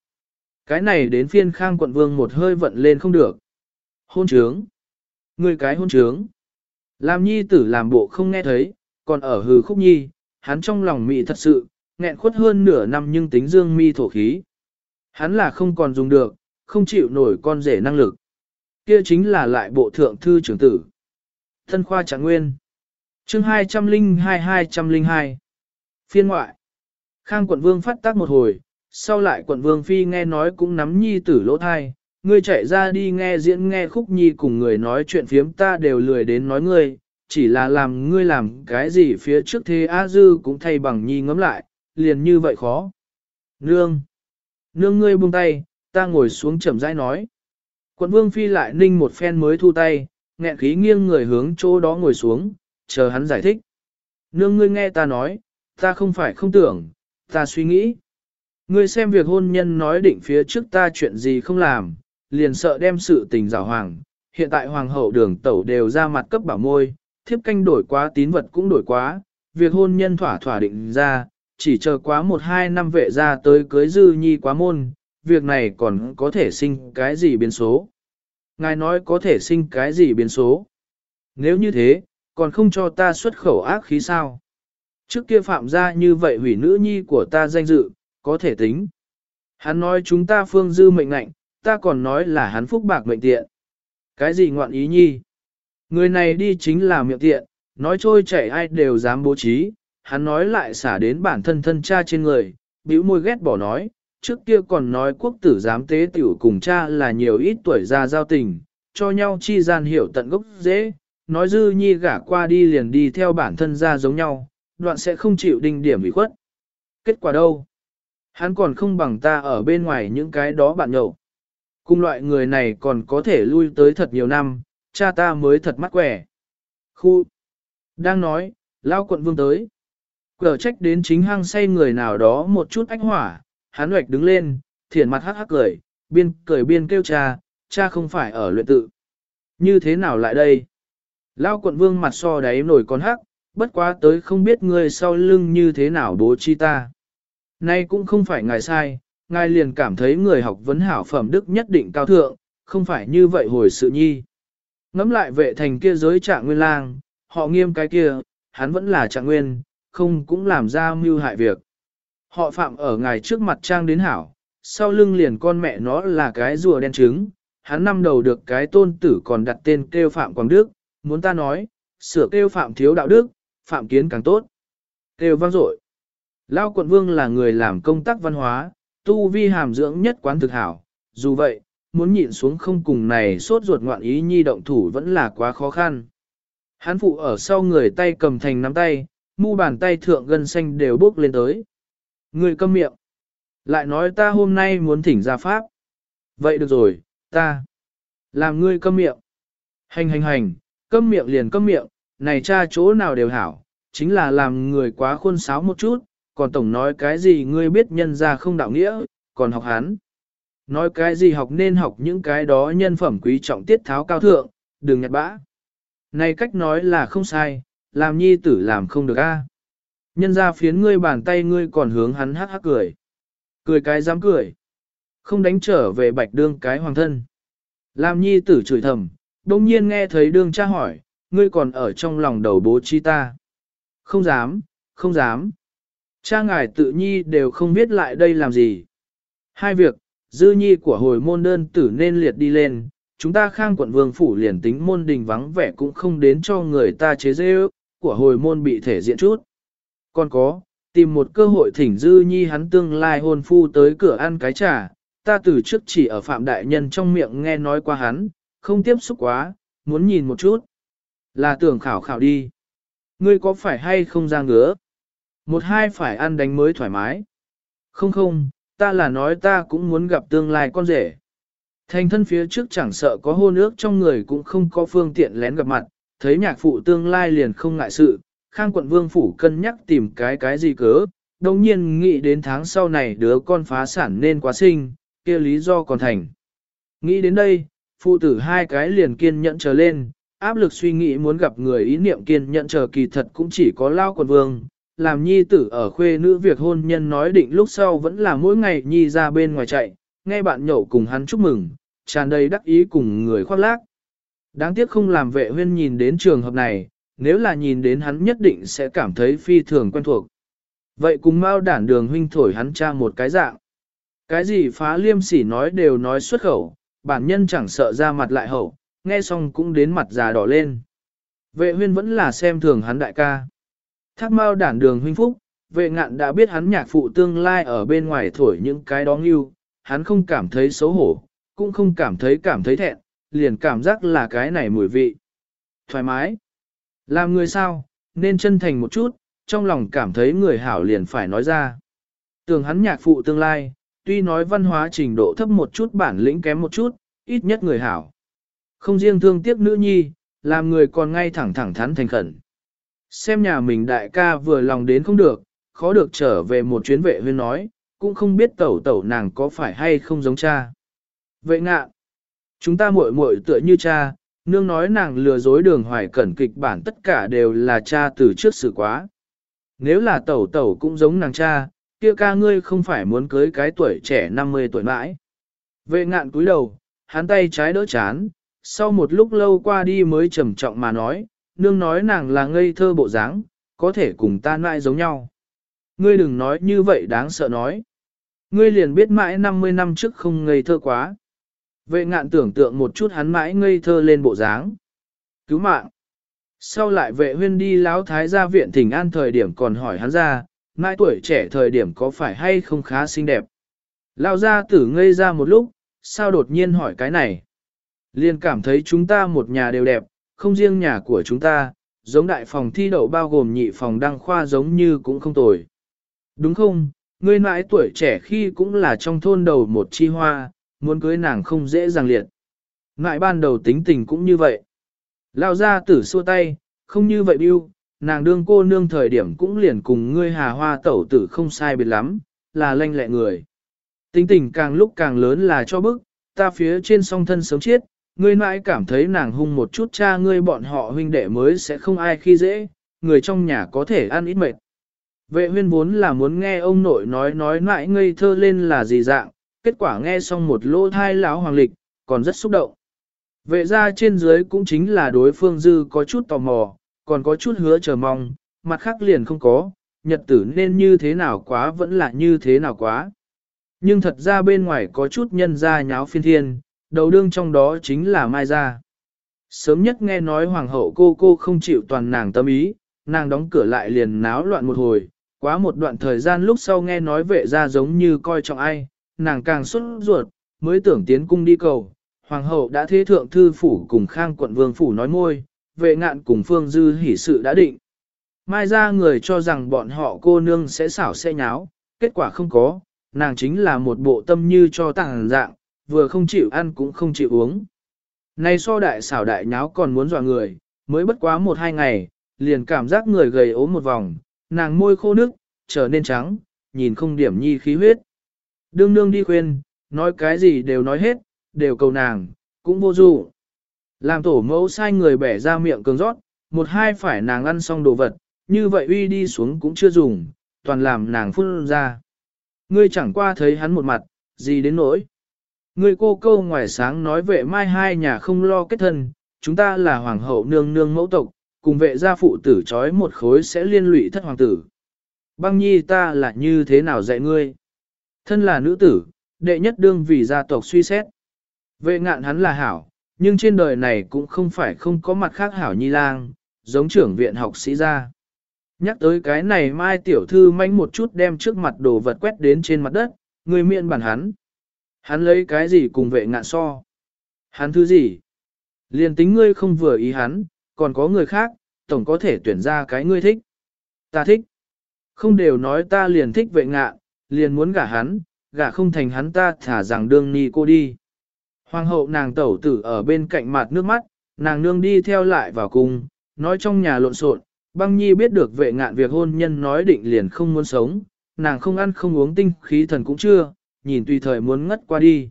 Cái này đến phiên khang quận vương một hơi vận lên không được. Hôn trướng. ngươi cái hôn trướng. Làm nhi tử làm bộ không nghe thấy, còn ở hừ khúc nhi, hắn trong lòng mị thật sự, nghẹn khuất hơn nửa năm nhưng tính dương mi thổ khí. Hắn là không còn dùng được, không chịu nổi con rể năng lực. Kia chính là lại bộ thượng thư trưởng tử. Thân khoa trạng nguyên. chương 202-202. Phiên ngoại. Khang quận vương phát tác một hồi, sau lại quận vương phi nghe nói cũng nắm nhi tử lỗ thai. Ngươi chạy ra đi nghe diễn nghe khúc nhi cùng người nói chuyện phiếm ta đều lười đến nói ngươi, chỉ là làm ngươi làm cái gì phía trước thế A Dư cũng thay bằng nhi ngấm lại, liền như vậy khó. Nương! Nương ngươi buông tay, ta ngồi xuống chậm rãi nói. Quận vương phi lại ninh một phen mới thu tay, nghẹn khí nghiêng người hướng chỗ đó ngồi xuống, chờ hắn giải thích. Nương ngươi nghe ta nói, ta không phải không tưởng, ta suy nghĩ. Ngươi xem việc hôn nhân nói định phía trước ta chuyện gì không làm, liền sợ đem sự tình rào hoàng. Hiện tại hoàng hậu đường tẩu đều ra mặt cấp bảo môi, thiếp canh đổi quá tín vật cũng đổi quá, việc hôn nhân thỏa thỏa định ra, chỉ chờ quá một hai năm vệ ra tới cưới dư nhi quá môn, việc này còn có thể sinh cái gì biến số. Ngài nói có thể sinh cái gì biến số. Nếu như thế, còn không cho ta xuất khẩu ác khí sao? Trước kia phạm ra như vậy hủy nữ nhi của ta danh dự, có thể tính. Hắn nói chúng ta phương dư mệnh lạnh, ta còn nói là hắn phúc bạc mệnh tiện. Cái gì ngoạn ý nhi? Người này đi chính là miệng tiện, nói trôi chảy ai đều dám bố trí, hắn nói lại xả đến bản thân thân cha trên người, bĩu môi ghét bỏ nói, trước kia còn nói quốc tử giám tế tiểu cùng cha là nhiều ít tuổi già giao tình, cho nhau chi gian hiểu tận gốc dễ, nói dư nhi gả qua đi liền đi theo bản thân ra giống nhau, đoạn sẽ không chịu đinh điểm bị khuất. Kết quả đâu? Hắn còn không bằng ta ở bên ngoài những cái đó bạn nhậu. Cùng loại người này còn có thể lui tới thật nhiều năm, cha ta mới thật mắt quẻ. Khu! Đang nói, lao quận vương tới. Cờ trách đến chính hang say người nào đó một chút ách hỏa, hắn hoạch đứng lên, thiển mặt hắc hắc cười, biên cười biên kêu cha, cha không phải ở luyện tự. Như thế nào lại đây? Lao quận vương mặt so đáy nổi con hắc, bất quá tới không biết ngươi sau lưng như thế nào bố chi ta. Nay cũng không phải ngài sai, ngài liền cảm thấy người học vấn hảo phẩm đức nhất định cao thượng, không phải như vậy hồi sự nhi. Ngắm lại vệ thành kia giới trạng nguyên lang, họ nghiêm cái kia, hắn vẫn là trạng nguyên, không cũng làm ra mưu hại việc. Họ phạm ở ngài trước mặt trang đến hảo, sau lưng liền con mẹ nó là cái rùa đen trứng, hắn năm đầu được cái tôn tử còn đặt tên kêu phạm Quảng Đức, muốn ta nói, sửa kêu phạm thiếu đạo đức, phạm kiến càng tốt. Kêu vang dội. Lao quận vương là người làm công tác văn hóa, tu vi hàm dưỡng nhất quán thực hảo, dù vậy, muốn nhịn xuống không cùng này sốt ruột ngoạn ý nhi động thủ vẫn là quá khó khăn. Hán phụ ở sau người tay cầm thành nắm tay, mu bàn tay thượng gân xanh đều bốc lên tới. Người câm miệng. Lại nói ta hôm nay muốn thỉnh ra pháp. Vậy được rồi, ta. Làm ngươi câm miệng. Hành hành hành, câm miệng liền câm miệng, này cha chỗ nào đều hảo, chính là làm người quá khuôn sáo một chút, còn tổng nói cái gì ngươi biết nhân ra không đạo nghĩa, còn học hắn. Nói cái gì học nên học những cái đó nhân phẩm quý trọng tiết tháo cao thượng, đừng nhặt bã. Này cách nói là không sai, làm nhi tử làm không được a. Nhân ra phiến ngươi bàn tay ngươi còn hướng hắn hắc hắc cười. Cười cái dám cười. Không đánh trở về bạch đương cái hoàng thân. Làm nhi tử chửi thầm, đông nhiên nghe thấy đương cha hỏi, ngươi còn ở trong lòng đầu bố chi ta. Không dám, không dám. Cha ngài tự nhi đều không biết lại đây làm gì. Hai việc, dư nhi của hồi môn đơn tử nên liệt đi lên, chúng ta khang quận vương phủ liền tính môn đình vắng vẻ cũng không đến cho người ta chế dễ ước, của hồi môn bị thể diện chút. Còn có, tìm một cơ hội thỉnh dư nhi hắn tương lai hôn phu tới cửa ăn cái trà, ta từ trước chỉ ở phạm đại nhân trong miệng nghe nói qua hắn, không tiếp xúc quá, muốn nhìn một chút. Là tưởng khảo khảo đi. Ngươi có phải hay không ra ngứa? Một hai phải ăn đánh mới thoải mái. Không không, ta là nói ta cũng muốn gặp tương lai con rể. Thành thân phía trước chẳng sợ có hôn ước trong người cũng không có phương tiện lén gặp mặt, thấy nhạc phụ tương lai liền không ngại sự, khang quận vương phủ cân nhắc tìm cái cái gì cớ, đồng nhiên nghĩ đến tháng sau này đứa con phá sản nên quá sinh, kia lý do còn thành. Nghĩ đến đây, phụ tử hai cái liền kiên nhẫn trở lên, áp lực suy nghĩ muốn gặp người ý niệm kiên nhẫn chờ kỳ thật cũng chỉ có lao quận vương, làm nhi tử ở khuê nữ việc hôn nhân nói định lúc sau vẫn là mỗi ngày nhi ra bên ngoài chạy, nghe bạn nhậu cùng hắn chúc mừng, tràn đầy đắc ý cùng người khoác lác. Đáng tiếc không làm vệ huyên nhìn đến trường hợp này, nếu là nhìn đến hắn nhất định sẽ cảm thấy phi thường quen thuộc. Vậy cùng mau đản đường huynh thổi hắn cha một cái dạng. Cái gì phá liêm sỉ nói đều nói xuất khẩu, bản nhân chẳng sợ ra mặt lại hậu, nghe xong cũng đến mặt già đỏ lên. Vệ huyên vẫn là xem thường hắn đại ca. Thác mau đản đường huynh phúc, vệ ngạn đã biết hắn nhạc phụ tương lai ở bên ngoài thổi những cái đó nghiêu, hắn không cảm thấy xấu hổ, cũng không cảm thấy cảm thấy thẹn, liền cảm giác là cái này mùi vị. Thoải mái. Làm người sao, nên chân thành một chút, trong lòng cảm thấy người hảo liền phải nói ra. Tưởng hắn nhạc phụ tương lai, tuy nói văn hóa trình độ thấp một chút bản lĩnh kém một chút, ít nhất người hảo. Không riêng thương tiếc nữ nhi, làm người còn ngay thẳng thẳng thắn thành khẩn. Xem nhà mình đại ca vừa lòng đến không được, khó được trở về một chuyến vệ huyên nói, cũng không biết tẩu tẩu nàng có phải hay không giống cha. Vệ ngạ, chúng ta muội muội tựa như cha, nương nói nàng lừa dối đường hoài cẩn kịch bản tất cả đều là cha từ trước sự quá. Nếu là tẩu tẩu cũng giống nàng cha, kia ca ngươi không phải muốn cưới cái tuổi trẻ 50 tuổi mãi. Vệ ngạn cúi đầu, hắn tay trái đỡ chán, sau một lúc lâu qua đi mới trầm trọng mà nói, nương nói nàng là ngây thơ bộ dáng, có thể cùng ta mãi giống nhau. Ngươi đừng nói như vậy đáng sợ nói. Ngươi liền biết mãi 50 năm trước không ngây thơ quá. Vệ ngạn tưởng tượng một chút hắn mãi ngây thơ lên bộ dáng. Cứu mạng. Sau lại vệ huyên đi lão thái gia viện thỉnh an thời điểm còn hỏi hắn ra, mãi tuổi trẻ thời điểm có phải hay không khá xinh đẹp. Lão gia tử ngây ra một lúc, sao đột nhiên hỏi cái này. Liên cảm thấy chúng ta một nhà đều đẹp, không riêng nhà của chúng ta, giống đại phòng thi đậu bao gồm nhị phòng đăng khoa giống như cũng không tồi. Đúng không, ngươi mãi tuổi trẻ khi cũng là trong thôn đầu một chi hoa, muốn cưới nàng không dễ dàng liệt. Ngại ban đầu tính tình cũng như vậy. Lao ra tử xua tay, không như vậy biêu, nàng đương cô nương thời điểm cũng liền cùng ngươi hà hoa tẩu tử không sai biệt lắm, là lanh lẹ người. Tính tình càng lúc càng lớn là cho bức, ta phía trên song thân sớm chết, ngươi mãi cảm thấy nàng hung một chút cha ngươi bọn họ huynh đệ mới sẽ không ai khi dễ, người trong nhà có thể ăn ít mệt. Vệ huyên vốn là muốn nghe ông nội nói nói mãi ngây thơ lên là gì dạng, kết quả nghe xong một lỗ thai lão hoàng lịch, còn rất xúc động. Vệ ra trên dưới cũng chính là đối phương dư có chút tò mò, còn có chút hứa chờ mong, mặt khác liền không có, nhật tử nên như thế nào quá vẫn là như thế nào quá. Nhưng thật ra bên ngoài có chút nhân ra nháo phiên thiên, đầu đương trong đó chính là Mai Gia. Sớm nhất nghe nói hoàng hậu cô cô không chịu toàn nàng tâm ý, nàng đóng cửa lại liền náo loạn một hồi, quá một đoạn thời gian lúc sau nghe nói vệ ra giống như coi trọng ai, nàng càng xuất ruột, mới tưởng tiến cung đi cầu. Hoàng hậu đã thế thượng thư phủ cùng khang quận vương phủ nói môi, vệ ngạn cùng phương dư hỷ sự đã định. Mai ra người cho rằng bọn họ cô nương sẽ xảo sẽ nháo, kết quả không có, nàng chính là một bộ tâm như cho tàng dạng, vừa không chịu ăn cũng không chịu uống. Này so đại xảo đại nháo còn muốn dọa người, mới bất quá một hai ngày, liền cảm giác người gầy ốm một vòng, nàng môi khô nước, trở nên trắng, nhìn không điểm nhi khí huyết. Đương nương đi khuyên, nói cái gì đều nói hết, đều cầu nàng, cũng vô dụ. Làm tổ mẫu sai người bẻ ra miệng cường rót, một hai phải nàng ăn xong đồ vật, như vậy uy đi xuống cũng chưa dùng, toàn làm nàng phun ra. Ngươi chẳng qua thấy hắn một mặt, gì đến nỗi. Ngươi cô câu ngoài sáng nói vệ mai hai nhà không lo kết thân, chúng ta là hoàng hậu nương nương mẫu tộc, cùng vệ gia phụ tử trói một khối sẽ liên lụy thất hoàng tử. Băng nhi ta là như thế nào dạy ngươi? Thân là nữ tử, đệ nhất đương vì gia tộc suy xét. Vệ ngạn hắn là hảo, nhưng trên đời này cũng không phải không có mặt khác hảo nhi lang, giống trưởng viện học sĩ gia Nhắc tới cái này mai tiểu thư manh một chút đem trước mặt đồ vật quét đến trên mặt đất, người miệng bản hắn. Hắn lấy cái gì cùng vệ ngạn so? Hắn thứ gì? Liền tính ngươi không vừa ý hắn, còn có người khác, tổng có thể tuyển ra cái ngươi thích. Ta thích. Không đều nói ta liền thích vệ ngạn, liền muốn gả hắn, gả không thành hắn ta thả rằng đương ni cô đi. Hoàng hậu nàng tẩu tử ở bên cạnh mặt nước mắt, nàng nương đi theo lại vào cung, nói trong nhà lộn xộn, băng nhi biết được vệ ngạn việc hôn nhân nói định liền không muốn sống, nàng không ăn không uống tinh khí thần cũng chưa, nhìn tùy thời muốn ngất qua đi.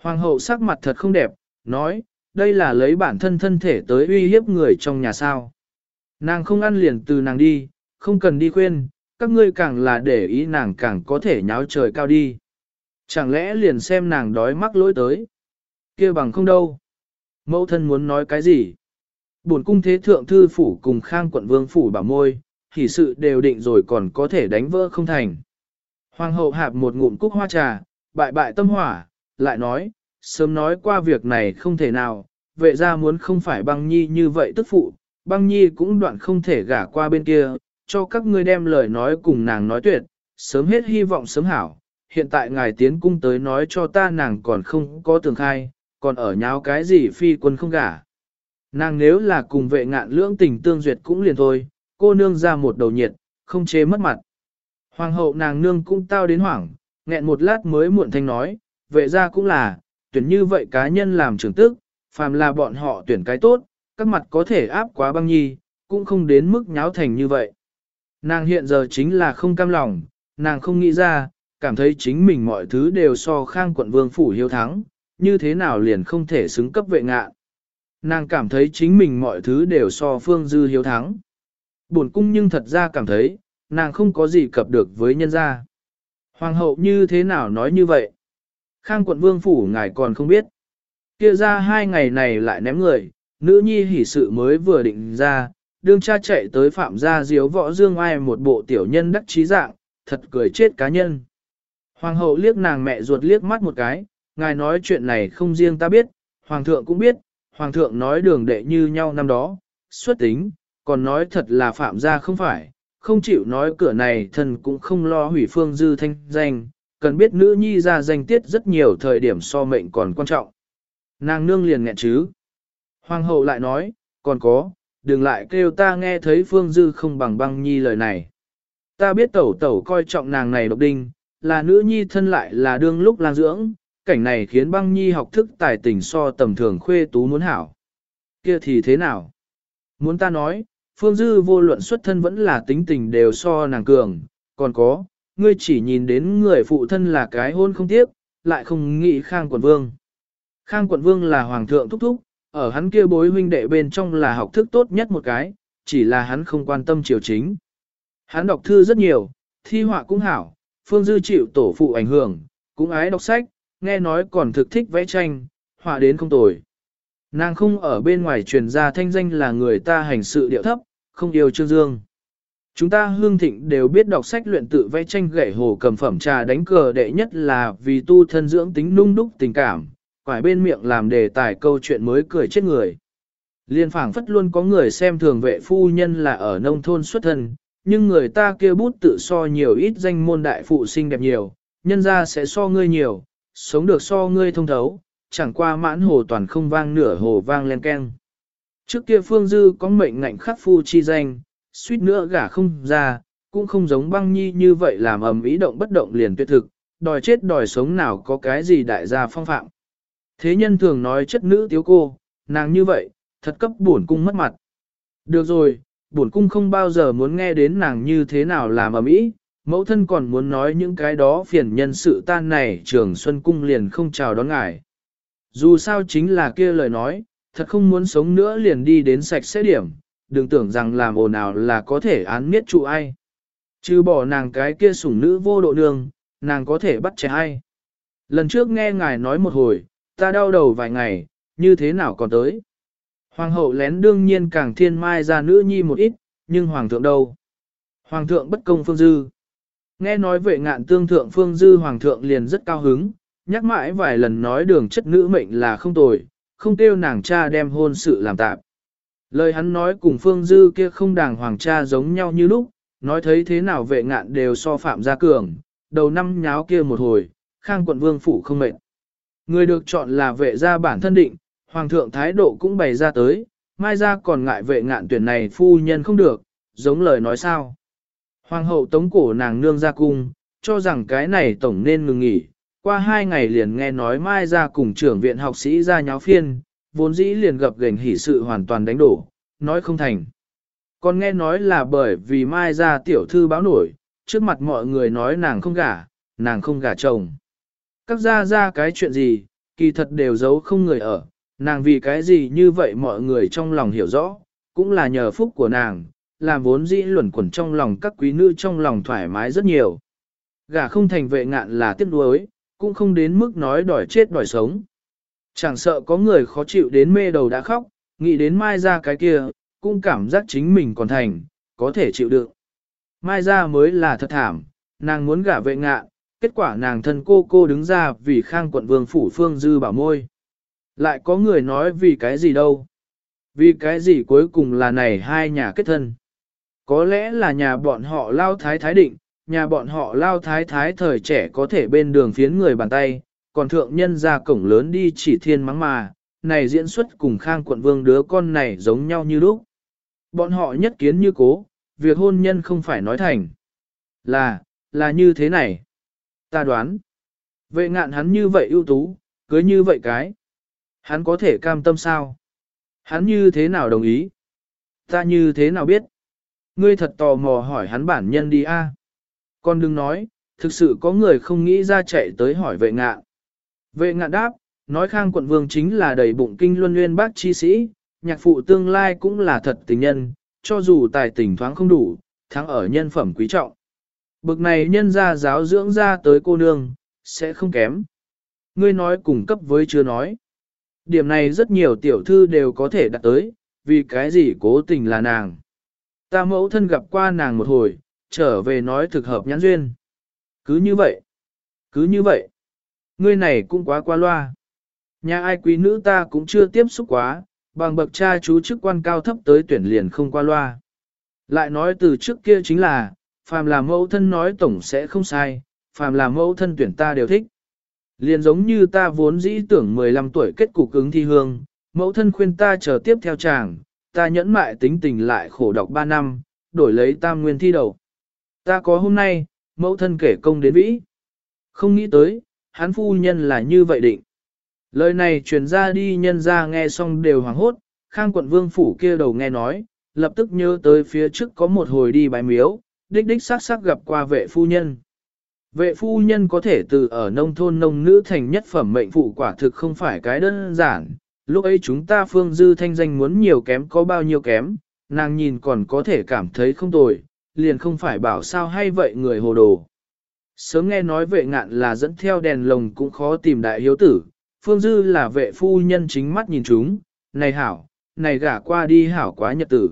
Hoàng hậu sắc mặt thật không đẹp, nói, đây là lấy bản thân thân thể tới uy hiếp người trong nhà sao. Nàng không ăn liền từ nàng đi, không cần đi khuyên, các ngươi càng là để ý nàng càng có thể nháo trời cao đi. Chẳng lẽ liền xem nàng đói mắc lỗi tới. kia bằng không đâu. Mẫu thân muốn nói cái gì? Bổn cung thế thượng thư phủ cùng khang quận vương phủ bảo môi, thì sự đều định rồi còn có thể đánh vỡ không thành. Hoàng hậu hạp một ngụm cúc hoa trà, bại bại tâm hỏa, lại nói, sớm nói qua việc này không thể nào, vệ ra muốn không phải băng nhi như vậy tức phụ, băng nhi cũng đoạn không thể gả qua bên kia, cho các ngươi đem lời nói cùng nàng nói tuyệt, sớm hết hy vọng sớm hảo, hiện tại ngài tiến cung tới nói cho ta nàng còn không có tường khai, còn ở nháo cái gì phi quân không gả. Nàng nếu là cùng vệ ngạn lưỡng tình tương duyệt cũng liền thôi, cô nương ra một đầu nhiệt, không chế mất mặt. Hoàng hậu nàng nương cũng tao đến hoảng, nghẹn một lát mới muộn thanh nói, vệ ra cũng là, tuyển như vậy cá nhân làm trưởng tức, phàm là bọn họ tuyển cái tốt, các mặt có thể áp quá băng nhi, cũng không đến mức nháo thành như vậy. Nàng hiện giờ chính là không cam lòng, nàng không nghĩ ra, cảm thấy chính mình mọi thứ đều so khang quận vương phủ hiếu thắng, như thế nào liền không thể xứng cấp vệ ngạ. Nàng cảm thấy chính mình mọi thứ đều so phương dư hiếu thắng. Buồn cung nhưng thật ra cảm thấy, nàng không có gì cập được với nhân gia. Hoàng hậu như thế nào nói như vậy? Khang quận vương phủ ngài còn không biết. Kia ra hai ngày này lại ném người, nữ nhi hỉ sự mới vừa định ra, đương cha chạy tới phạm gia diếu võ dương ai một bộ tiểu nhân đắc trí dạng, thật cười chết cá nhân. Hoàng hậu liếc nàng mẹ ruột liếc mắt một cái, ngài nói chuyện này không riêng ta biết, hoàng thượng cũng biết, hoàng thượng nói đường đệ như nhau năm đó, xuất tính, còn nói thật là phạm gia không phải, không chịu nói cửa này thần cũng không lo hủy phương dư thanh danh, cần biết nữ nhi ra danh tiết rất nhiều thời điểm so mệnh còn quan trọng. Nàng nương liền nghẹn chứ. Hoàng hậu lại nói, còn có, đừng lại kêu ta nghe thấy phương dư không bằng băng nhi lời này. Ta biết tẩu tẩu coi trọng nàng này độc đinh, là nữ nhi thân lại là đương lúc lang dưỡng, cảnh này khiến băng nhi học thức tài tình so tầm thường khuê tú muốn hảo. Kia thì thế nào? Muốn ta nói, phương dư vô luận xuất thân vẫn là tính tình đều so nàng cường, còn có, ngươi chỉ nhìn đến người phụ thân là cái hôn không tiếc, lại không nghĩ khang quận vương. Khang quận vương là hoàng thượng thúc thúc, ở hắn kia bối huynh đệ bên trong là học thức tốt nhất một cái, chỉ là hắn không quan tâm triều chính. Hắn đọc thư rất nhiều, thi họa cũng hảo, phương dư chịu tổ phụ ảnh hưởng, cũng ái đọc sách, nghe nói còn thực thích vẽ tranh, họa đến không tồi. Nàng không ở bên ngoài truyền ra thanh danh là người ta hành sự điệu thấp, không yêu Trương Dương. Chúng ta hương thịnh đều biết đọc sách luyện tự vẽ tranh gậy hồ cầm phẩm trà đánh cờ đệ nhất là vì tu thân dưỡng tính nung đúc tình cảm, quải bên miệng làm đề tài câu chuyện mới cười chết người. Liên phảng phất luôn có người xem thường vệ phu nhân là ở nông thôn xuất thân, nhưng người ta kia bút tự so nhiều ít danh môn đại phụ sinh đẹp nhiều, nhân ra sẽ so ngươi nhiều, sống được so ngươi thông thấu, chẳng qua mãn hồ toàn không vang nửa hồ vang len keng. Trước kia Phương Dư có mệnh ngạnh khắc phu chi danh, suýt nữa gả không ra, cũng không giống băng nhi như vậy làm ầm ý động bất động liền tuyệt thực, đòi chết đòi sống nào có cái gì đại gia phong phạm. Thế nhân thường nói chất nữ tiếu cô, nàng như vậy, thật cấp bổn cung mất mặt. Được rồi, bổn cung không bao giờ muốn nghe đến nàng như thế nào làm ở mỹ, mẫu thân còn muốn nói những cái đó phiền nhân sự tan này trường xuân cung liền không chào đón ngài. Dù sao chính là kia lời nói, thật không muốn sống nữa liền đi đến sạch sẽ điểm, đừng tưởng rằng làm ồn nào là có thể án miết trụ ai. Chứ bỏ nàng cái kia sủng nữ vô độ đường nàng có thể bắt trẻ ai. Lần trước nghe ngài nói một hồi, ta đau đầu vài ngày, như thế nào còn tới. Hoàng hậu lén đương nhiên càng thiên mai ra nữ nhi một ít, nhưng hoàng thượng đâu? Hoàng thượng bất công phương dư. Nghe nói vệ ngạn tương thượng phương dư hoàng thượng liền rất cao hứng, nhắc mãi vài lần nói đường chất nữ mệnh là không tồi, không kêu nàng cha đem hôn sự làm tạm. Lời hắn nói cùng Phương Dư kia không đàng hoàng cha giống nhau như lúc, nói thấy thế nào vệ ngạn đều so phạm gia cường, đầu năm nháo kia một hồi, khang quận vương phủ không mệnh Người được chọn là vệ gia bản thân định, hoàng thượng thái độ cũng bày ra tới, mai ra còn ngại vệ ngạn tuyển này phu nhân không được, giống lời nói sao. Hoàng hậu tống cổ nàng nương ra cung, cho rằng cái này tổng nên ngừng nghỉ, qua hai ngày liền nghe nói mai ra cùng trưởng viện học sĩ ra nháo phiên, vốn dĩ liền gặp gành hỉ sự hoàn toàn đánh đổ, nói không thành. Còn nghe nói là bởi vì mai ra tiểu thư báo nổi, trước mặt mọi người nói nàng không gả, nàng không gả chồng. Các gia ra cái chuyện gì, kỳ thật đều giấu không người ở, nàng vì cái gì như vậy mọi người trong lòng hiểu rõ, cũng là nhờ phúc của nàng, làm vốn dĩ luẩn quẩn trong lòng các quý nữ trong lòng thoải mái rất nhiều. Gả không thành vệ ngạn là tiếc nuối, cũng không đến mức nói đòi chết đòi sống. Chẳng sợ có người khó chịu đến mê đầu đã khóc, nghĩ đến mai ra cái kia, cũng cảm giác chính mình còn thành, có thể chịu đựng. Mai ra mới là thật thảm, nàng muốn gả vệ ngạn, kết quả nàng thân cô cô đứng ra vì khang quận vương phủ phương dư bảo môi. Lại có người nói vì cái gì đâu. Vì cái gì cuối cùng là này hai nhà kết thân. Có lẽ là nhà bọn họ lao thái thái định, nhà bọn họ lao thái thái thời trẻ có thể bên đường phiến người bàn tay, còn thượng nhân ra cổng lớn đi chỉ thiên mắng mà, này diễn xuất cùng khang quận vương đứa con này giống nhau như lúc. Bọn họ nhất kiến như cố, việc hôn nhân không phải nói thành. Là, là như thế này. Ta đoán. Vệ ngạn hắn như vậy ưu tú, cưới như vậy cái. Hắn có thể cam tâm sao? Hắn như thế nào đồng ý? Ta như thế nào biết? Ngươi thật tò mò hỏi hắn bản nhân đi a. Con đừng nói, thực sự có người không nghĩ ra chạy tới hỏi vệ ngạn. Vệ ngạn đáp, nói khang quận vương chính là đầy bụng kinh luân nguyên bác chi sĩ, nhạc phụ tương lai cũng là thật tình nhân, cho dù tài tình thoáng không đủ, thắng ở nhân phẩm quý trọng. Bực này nhân ra giáo dưỡng ra tới cô nương, sẽ không kém. Ngươi nói cùng cấp với chưa nói. Điểm này rất nhiều tiểu thư đều có thể đạt tới, vì cái gì cố tình là nàng. Ta mẫu thân gặp qua nàng một hồi, trở về nói thực hợp nhãn duyên. Cứ như vậy, cứ như vậy, ngươi này cũng quá qua loa. Nhà ai quý nữ ta cũng chưa tiếp xúc quá, bằng bậc cha chú chức quan cao thấp tới tuyển liền không qua loa. Lại nói từ trước kia chính là, phàm là mẫu thân nói tổng sẽ không sai, phàm là mẫu thân tuyển ta đều thích. Liền giống như ta vốn dĩ tưởng 15 tuổi kết cục ứng thi hương, mẫu thân khuyên ta chờ tiếp theo chàng, ta nhẫn mại tính tình lại khổ đọc 3 năm, đổi lấy tam nguyên thi đầu. Ta có hôm nay, mẫu thân kể công đến vĩ. Không nghĩ tới, hắn phu nhân là như vậy định. Lời này truyền ra đi nhân ra nghe xong đều hoảng hốt, khang quận vương phủ kia đầu nghe nói, lập tức nhớ tới phía trước có một hồi đi bài miếu, đích đích xác sắc gặp qua vệ phu nhân. Vệ phu nhân có thể từ ở nông thôn nông nữ thành nhất phẩm mệnh phụ quả thực không phải cái đơn giản, lúc ấy chúng ta phương dư thanh danh muốn nhiều kém có bao nhiêu kém, nàng nhìn còn có thể cảm thấy không tồi, liền không phải bảo sao hay vậy người hồ đồ. Sớm nghe nói vệ ngạn là dẫn theo đèn lồng cũng khó tìm đại hiếu tử, phương dư là vệ phu nhân chính mắt nhìn chúng, này hảo, này gả qua đi hảo quá nhật tử.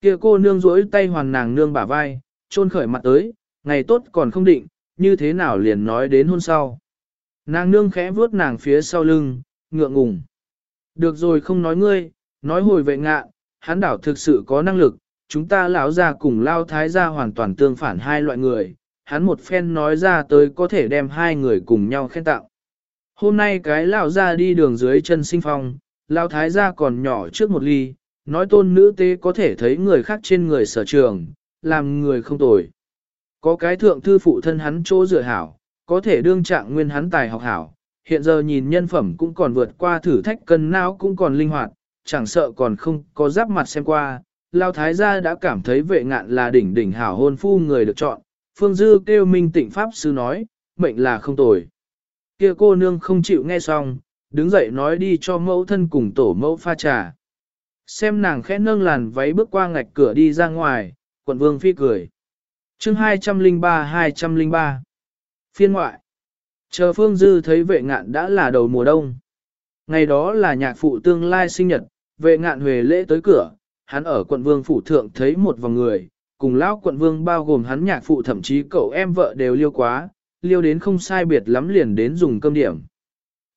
kia cô nương rỗi tay hoàn nàng nương bả vai, trôn khởi mặt tới, ngày tốt còn không định, như thế nào liền nói đến hôn sau. Nàng nương khẽ vuốt nàng phía sau lưng, ngượng ngùng. Được rồi không nói ngươi, nói hồi vệ ngạ, hắn đảo thực sự có năng lực, chúng ta lão ra cùng lao thái ra hoàn toàn tương phản hai loại người, hắn một phen nói ra tới có thể đem hai người cùng nhau khen tặng. Hôm nay cái lão ra đi đường dưới chân sinh phong, lao thái ra còn nhỏ trước một ly, nói tôn nữ tế có thể thấy người khác trên người sở trường, làm người không tồi. Có cái thượng thư phụ thân hắn chỗ dựa hảo, có thể đương trạng nguyên hắn tài học hảo, hiện giờ nhìn nhân phẩm cũng còn vượt qua thử thách cân não cũng còn linh hoạt, chẳng sợ còn không có giáp mặt xem qua. Lao Thái gia đã cảm thấy vệ ngạn là đỉnh đỉnh hảo hôn phu người được chọn, Phương Dư kêu minh tịnh Pháp Sư nói, mệnh là không tồi. kia cô nương không chịu nghe xong, đứng dậy nói đi cho mẫu thân cùng tổ mẫu pha trà. Xem nàng khẽ nâng làn váy bước qua ngạch cửa đi ra ngoài, quận vương phi cười. chương 203-203 Phiên ngoại Chờ Phương Dư thấy vệ ngạn đã là đầu mùa đông. Ngày đó là nhạc phụ tương lai sinh nhật, vệ ngạn huề lễ tới cửa, hắn ở quận vương phủ thượng thấy một vòng người, cùng lão quận vương bao gồm hắn nhạc phụ thậm chí cậu em vợ đều liêu quá, liêu đến không sai biệt lắm liền đến dùng cơm điểm.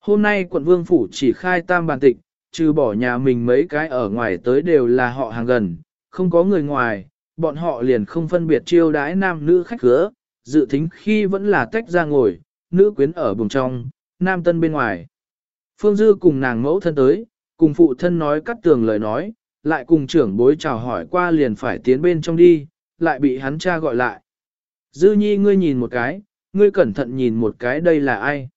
Hôm nay quận vương phủ chỉ khai tam bàn tịch, trừ bỏ nhà mình mấy cái ở ngoài tới đều là họ hàng gần, không có người ngoài, bọn họ liền không phân biệt chiêu đãi nam nữ khách khứa, dự tính khi vẫn là tách ra ngồi, nữ quyến ở bùng trong, nam tân bên ngoài. Phương Dư cùng nàng mẫu thân tới, cùng phụ thân nói cắt tường lời nói, lại cùng trưởng bối chào hỏi qua liền phải tiến bên trong đi, lại bị hắn cha gọi lại. Dư nhi ngươi nhìn một cái, ngươi cẩn thận nhìn một cái đây là ai.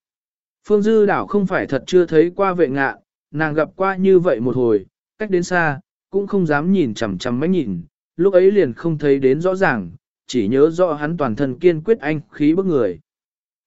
Phương Dư đảo không phải thật chưa thấy qua vệ ngạ, nàng gặp qua như vậy một hồi, cách đến xa, cũng không dám nhìn chằm chằm mấy nhìn, lúc ấy liền không thấy đến rõ ràng, chỉ nhớ rõ hắn toàn thân kiên quyết anh khí bức người.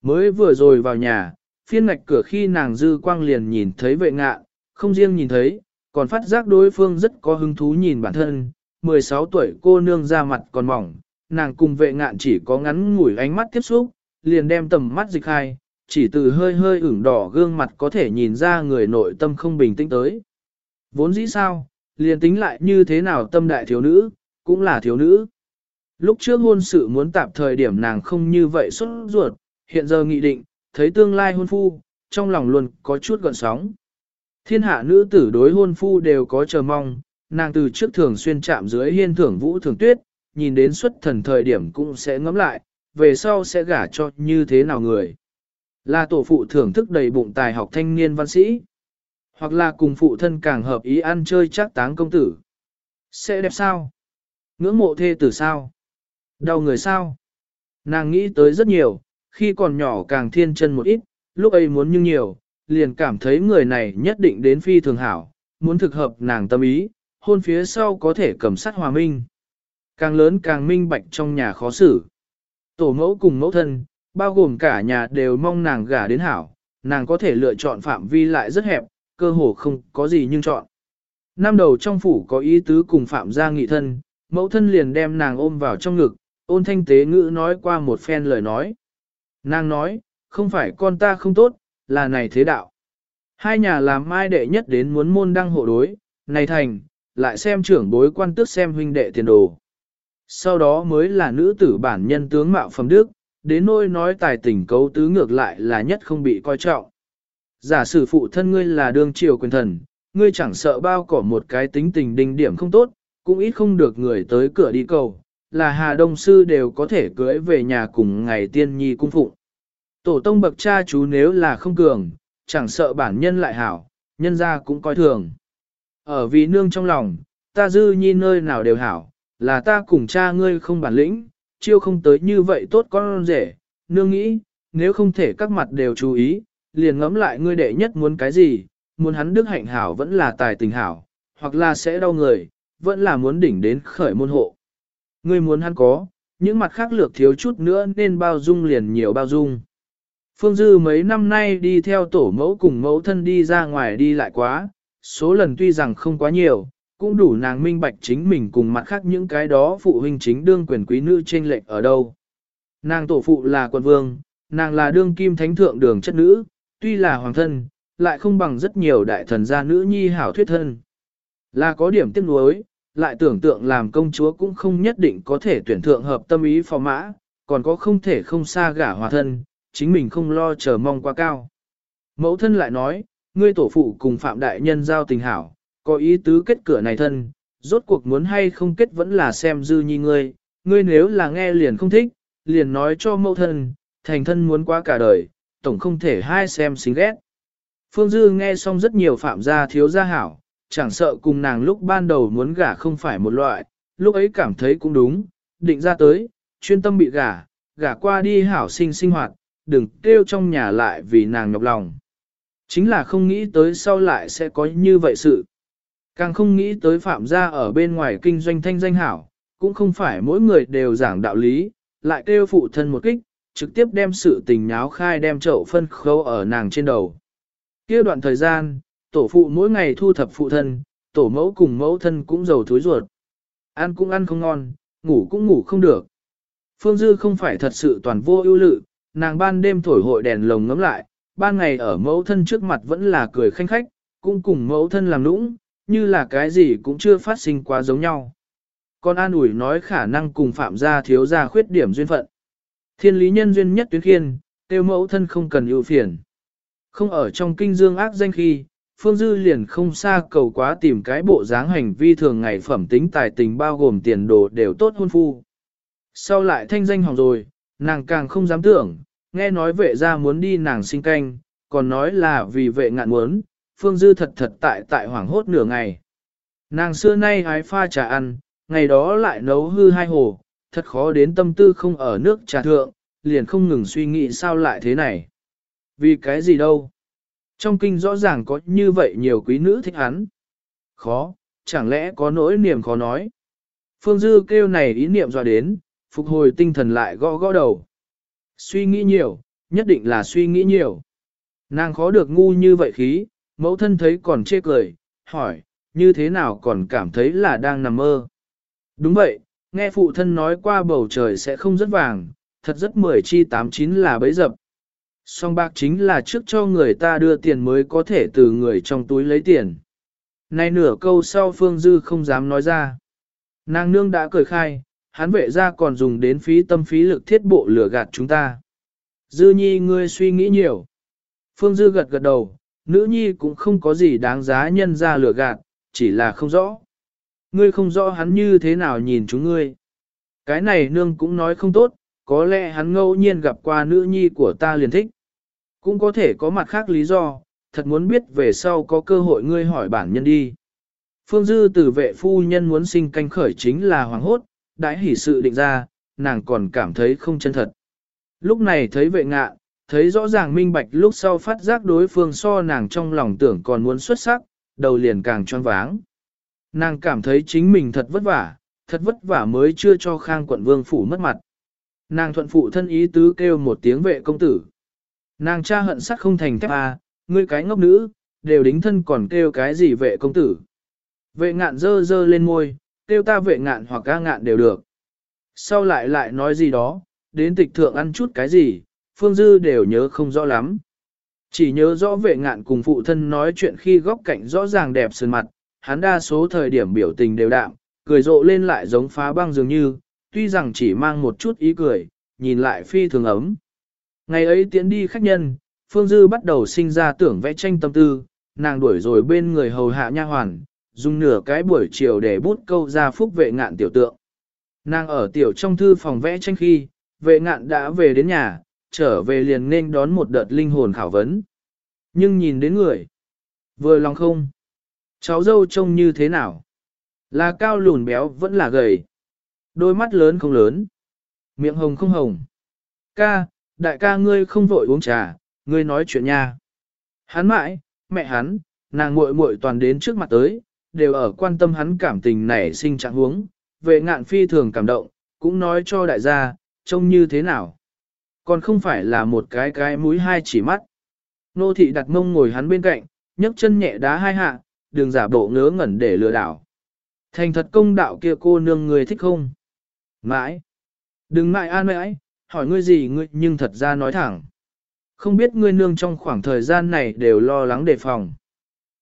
Mới vừa rồi vào nhà, phiên ngạch cửa khi nàng dư quang liền nhìn thấy vệ ngạ, không riêng nhìn thấy, còn phát giác đối phương rất có hứng thú nhìn bản thân, 16 tuổi cô nương ra mặt còn mỏng, nàng cùng vệ ngạn chỉ có ngắn ngủi ánh mắt tiếp xúc, liền đem tầm mắt dịch hai, chỉ từ hơi hơi ửng đỏ gương mặt có thể nhìn ra người nội tâm không bình tĩnh tới. Vốn dĩ sao, liền tính lại như thế nào tâm đại thiếu nữ, cũng là thiếu nữ. Lúc trước hôn sự muốn tạm thời điểm nàng không như vậy xuất ruột, hiện giờ nghị định, thấy tương lai hôn phu, trong lòng luôn có chút gợn sóng. Thiên hạ nữ tử đối hôn phu đều có chờ mong, nàng từ trước thường xuyên chạm dưới hiên thưởng vũ thường tuyết, nhìn đến xuất thần thời điểm cũng sẽ ngẫm lại, về sau sẽ gả cho như thế nào người. Là tổ phụ thưởng thức đầy bụng tài học thanh niên văn sĩ, hoặc là cùng phụ thân càng hợp ý ăn chơi chắc táng công tử. Sẽ đẹp sao? Ngưỡng mộ thê tử sao? Đau người sao? Nàng nghĩ tới rất nhiều, khi còn nhỏ càng thiên chân một ít, lúc ấy muốn như nhiều, liền cảm thấy người này nhất định đến phi thường hảo, muốn thực hợp nàng tâm ý, hôn phía sau có thể cầm sát hòa minh. Càng lớn càng minh bạch trong nhà khó xử. Tổ mẫu cùng mẫu thân, bao gồm cả nhà đều mong nàng gả đến hảo, nàng có thể lựa chọn phạm vi lại rất hẹp, cơ hồ không có gì nhưng chọn. Năm đầu trong phủ có ý tứ cùng phạm gia nghị thân, mẫu thân liền đem nàng ôm vào trong ngực, ôn thanh tế ngữ nói qua một phen lời nói. Nàng nói, không phải con ta không tốt, là này thế đạo. Hai nhà làm mai đệ nhất đến muốn môn đăng hộ đối, này thành, lại xem trưởng bối quan tước xem huynh đệ tiền đồ. Sau đó mới là nữ tử bản nhân tướng mạo phẩm đức, đến nôi nói tài tình cấu tứ ngược lại là nhất không bị coi trọng. Giả sử phụ thân ngươi là đương triều quyền thần, ngươi chẳng sợ bao cỏ một cái tính tình đình điểm không tốt, cũng ít không được người tới cửa đi cầu, là Hà Đông Sư đều có thể cưới về nhà cùng ngày tiên nhi cung phụng. Tổ tông bậc cha chú nếu là không cường, chẳng sợ bản nhân lại hảo, nhân ra cũng coi thường. Ở vì nương trong lòng, ta dư nhi nơi nào đều hảo, là ta cùng cha ngươi không bản lĩnh, chiêu không tới như vậy tốt con rể, nương nghĩ, nếu không thể các mặt đều chú ý, liền ngẫm lại ngươi đệ nhất muốn cái gì, muốn hắn đức hạnh hảo vẫn là tài tình hảo, hoặc là sẽ đau người, vẫn là muốn đỉnh đến khởi môn hộ. Ngươi muốn hắn có, những mặt khác lược thiếu chút nữa nên bao dung liền nhiều bao dung. Phương Dư mấy năm nay đi theo tổ mẫu cùng mẫu thân đi ra ngoài đi lại quá, số lần tuy rằng không quá nhiều, cũng đủ nàng minh bạch chính mình cùng mặt khác những cái đó phụ huynh chính đương quyền quý nữ trên lệch ở đâu. Nàng tổ phụ là quân vương, nàng là đương kim thánh thượng đường chất nữ, tuy là hoàng thân, lại không bằng rất nhiều đại thần gia nữ nhi hảo thuyết thân. Là có điểm tiếc nuối, lại tưởng tượng làm công chúa cũng không nhất định có thể tuyển thượng hợp tâm ý phò mã, còn có không thể không xa gả hòa thân, chính mình không lo chờ mong quá cao. Mẫu thân lại nói, ngươi tổ phụ cùng Phạm Đại Nhân giao tình hảo, có ý tứ kết cửa này thân, rốt cuộc muốn hay không kết vẫn là xem dư nhi ngươi, ngươi nếu là nghe liền không thích, liền nói cho mẫu thân, thành thân muốn quá cả đời, tổng không thể hai xem xính ghét. Phương Dư nghe xong rất nhiều phạm gia thiếu gia hảo, chẳng sợ cùng nàng lúc ban đầu muốn gả không phải một loại, lúc ấy cảm thấy cũng đúng, định ra tới, chuyên tâm bị gả, gả qua đi hảo sinh sinh hoạt, đừng kêu trong nhà lại vì nàng nhọc lòng. Chính là không nghĩ tới sau lại sẽ có như vậy sự. Càng không nghĩ tới phạm gia ở bên ngoài kinh doanh thanh danh hảo, cũng không phải mỗi người đều giảng đạo lý, lại kêu phụ thân một kích, trực tiếp đem sự tình nháo khai đem chậu phân khâu ở nàng trên đầu. kia đoạn thời gian, tổ phụ mỗi ngày thu thập phụ thân, tổ mẫu cùng mẫu thân cũng giàu thối ruột. Ăn cũng ăn không ngon, ngủ cũng ngủ không được. Phương Dư không phải thật sự toàn vô ưu lự, nàng ban đêm thổi hội đèn lồng ngắm lại, ban ngày ở mẫu thân trước mặt vẫn là cười khanh khách, cũng cùng mẫu thân làm nũng, như là cái gì cũng chưa phát sinh quá giống nhau. Con an ủi nói khả năng cùng phạm gia thiếu gia khuyết điểm duyên phận. Thiên lý nhân duyên nhất tuyến khiên, tiêu mẫu thân không cần ưu phiền. Không ở trong kinh dương ác danh khi, Phương Dư liền không xa cầu quá tìm cái bộ dáng hành vi thường ngày phẩm tính tài tình bao gồm tiền đồ đều tốt hôn phu. Sau lại thanh danh hỏng rồi, nàng càng không dám tưởng, nghe nói vệ ra muốn đi nàng sinh canh, còn nói là vì vệ ngạn muốn, Phương Dư thật thật tại tại hoảng hốt nửa ngày. Nàng xưa nay hái pha trà ăn, ngày đó lại nấu hư hai hồ, thật khó đến tâm tư không ở nước trà thượng, liền không ngừng suy nghĩ sao lại thế này. Vì cái gì đâu? Trong kinh rõ ràng có như vậy nhiều quý nữ thích hắn. Khó, chẳng lẽ có nỗi niềm khó nói. Phương Dư kêu này ý niệm dọa đến, phục hồi tinh thần lại gõ gõ đầu. Suy nghĩ nhiều, nhất định là suy nghĩ nhiều. Nàng khó được ngu như vậy khí, mẫu thân thấy còn chê cười, hỏi, như thế nào còn cảm thấy là đang nằm mơ. Đúng vậy, nghe phụ thân nói qua bầu trời sẽ không rất vàng, thật rất mười chi tám chín là bấy dập. Song bạc chính là trước cho người ta đưa tiền mới có thể từ người trong túi lấy tiền. Nay nửa câu sau Phương Dư không dám nói ra. Nàng nương đã cười khai, hắn vệ ra còn dùng đến phí tâm phí lực thiết bộ lửa gạt chúng ta. Dư nhi ngươi suy nghĩ nhiều. Phương Dư gật gật đầu, nữ nhi cũng không có gì đáng giá nhân ra lửa gạt, chỉ là không rõ. Ngươi không rõ hắn như thế nào nhìn chúng ngươi. Cái này nương cũng nói không tốt, có lẽ hắn ngẫu nhiên gặp qua nữ nhi của ta liền thích. Cũng có thể có mặt khác lý do, thật muốn biết về sau có cơ hội ngươi hỏi bản nhân đi. Phương Dư từ vệ phu nhân muốn sinh canh khởi chính là hoàng hốt, đãi hỉ sự định ra, nàng còn cảm thấy không chân thật. Lúc này thấy vệ ngạ, thấy rõ ràng minh bạch lúc sau phát giác đối phương so nàng trong lòng tưởng còn muốn xuất sắc, đầu liền càng choáng váng. Nàng cảm thấy chính mình thật vất vả, thật vất vả mới chưa cho khang quận vương phủ mất mặt. Nàng thuận phụ thân ý tứ kêu một tiếng vệ công tử. Nàng cha hận sắc không thành thép à, ngươi cái ngốc nữ, đều đính thân còn kêu cái gì vệ công tử. Vệ ngạn dơ dơ lên môi, kêu ta vệ ngạn hoặc ca ngạn đều được. Sau lại lại nói gì đó, đến tịch thượng ăn chút cái gì, Phương Dư đều nhớ không rõ lắm. Chỉ nhớ rõ vệ ngạn cùng phụ thân nói chuyện khi góc cạnh rõ ràng đẹp sơn mặt, hắn đa số thời điểm biểu tình đều đạm, cười rộ lên lại giống phá băng dường như, tuy rằng chỉ mang một chút ý cười, nhìn lại phi thường ấm. Ngày ấy tiến đi khách nhân, Phương Dư bắt đầu sinh ra tưởng vẽ tranh tâm tư, nàng đuổi rồi bên người hầu hạ nha hoàn, dùng nửa cái buổi chiều để bút câu ra phúc vệ ngạn tiểu tượng. Nàng ở tiểu trong thư phòng vẽ tranh khi, vệ ngạn đã về đến nhà, trở về liền nên đón một đợt linh hồn khảo vấn. Nhưng nhìn đến người, vừa lòng không? Cháu dâu trông như thế nào? Là cao lùn béo vẫn là gầy. Đôi mắt lớn không lớn. Miệng hồng không hồng. Ca, đại ca ngươi không vội uống trà, ngươi nói chuyện nha. Hắn mãi, mẹ hắn, nàng muội muội toàn đến trước mặt tới, đều ở quan tâm hắn cảm tình nảy sinh trạng huống, về ngạn phi thường cảm động, cũng nói cho đại gia, trông như thế nào. Còn không phải là một cái cái mũi hai chỉ mắt. Nô thị đặt mông ngồi hắn bên cạnh, nhấc chân nhẹ đá hai hạ, đường giả bộ ngớ ngẩn để lừa đảo. Thành thật công đạo kia cô nương người thích không? Mãi. Đừng ngại an mãi, hỏi ngươi gì ngươi nhưng thật ra nói thẳng. Không biết ngươi nương trong khoảng thời gian này đều lo lắng đề phòng.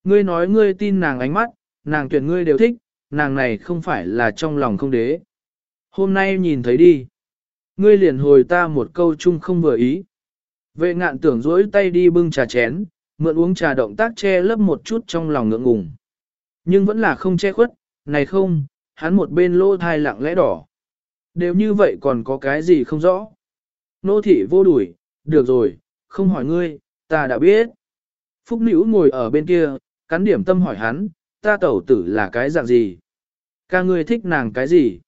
Ngươi nói ngươi tin nàng ánh mắt, nàng tuyển ngươi đều thích, nàng này không phải là trong lòng không đế. Hôm nay nhìn thấy đi. Ngươi liền hồi ta một câu chung không vừa ý. Vệ ngạn tưởng rỗi tay đi bưng trà chén, mượn uống trà động tác che lấp một chút trong lòng ngượng ngùng. Nhưng vẫn là không che khuất, này không, hắn một bên lô thai lặng lẽ đỏ. Đều như vậy còn có cái gì không rõ. Nô thị vô đuổi, được rồi, không hỏi ngươi, ta đã biết. Phúc Nữ ngồi ở bên kia, cắn điểm tâm hỏi hắn, ta tẩu tử là cái dạng gì? Ca ngươi thích nàng cái gì?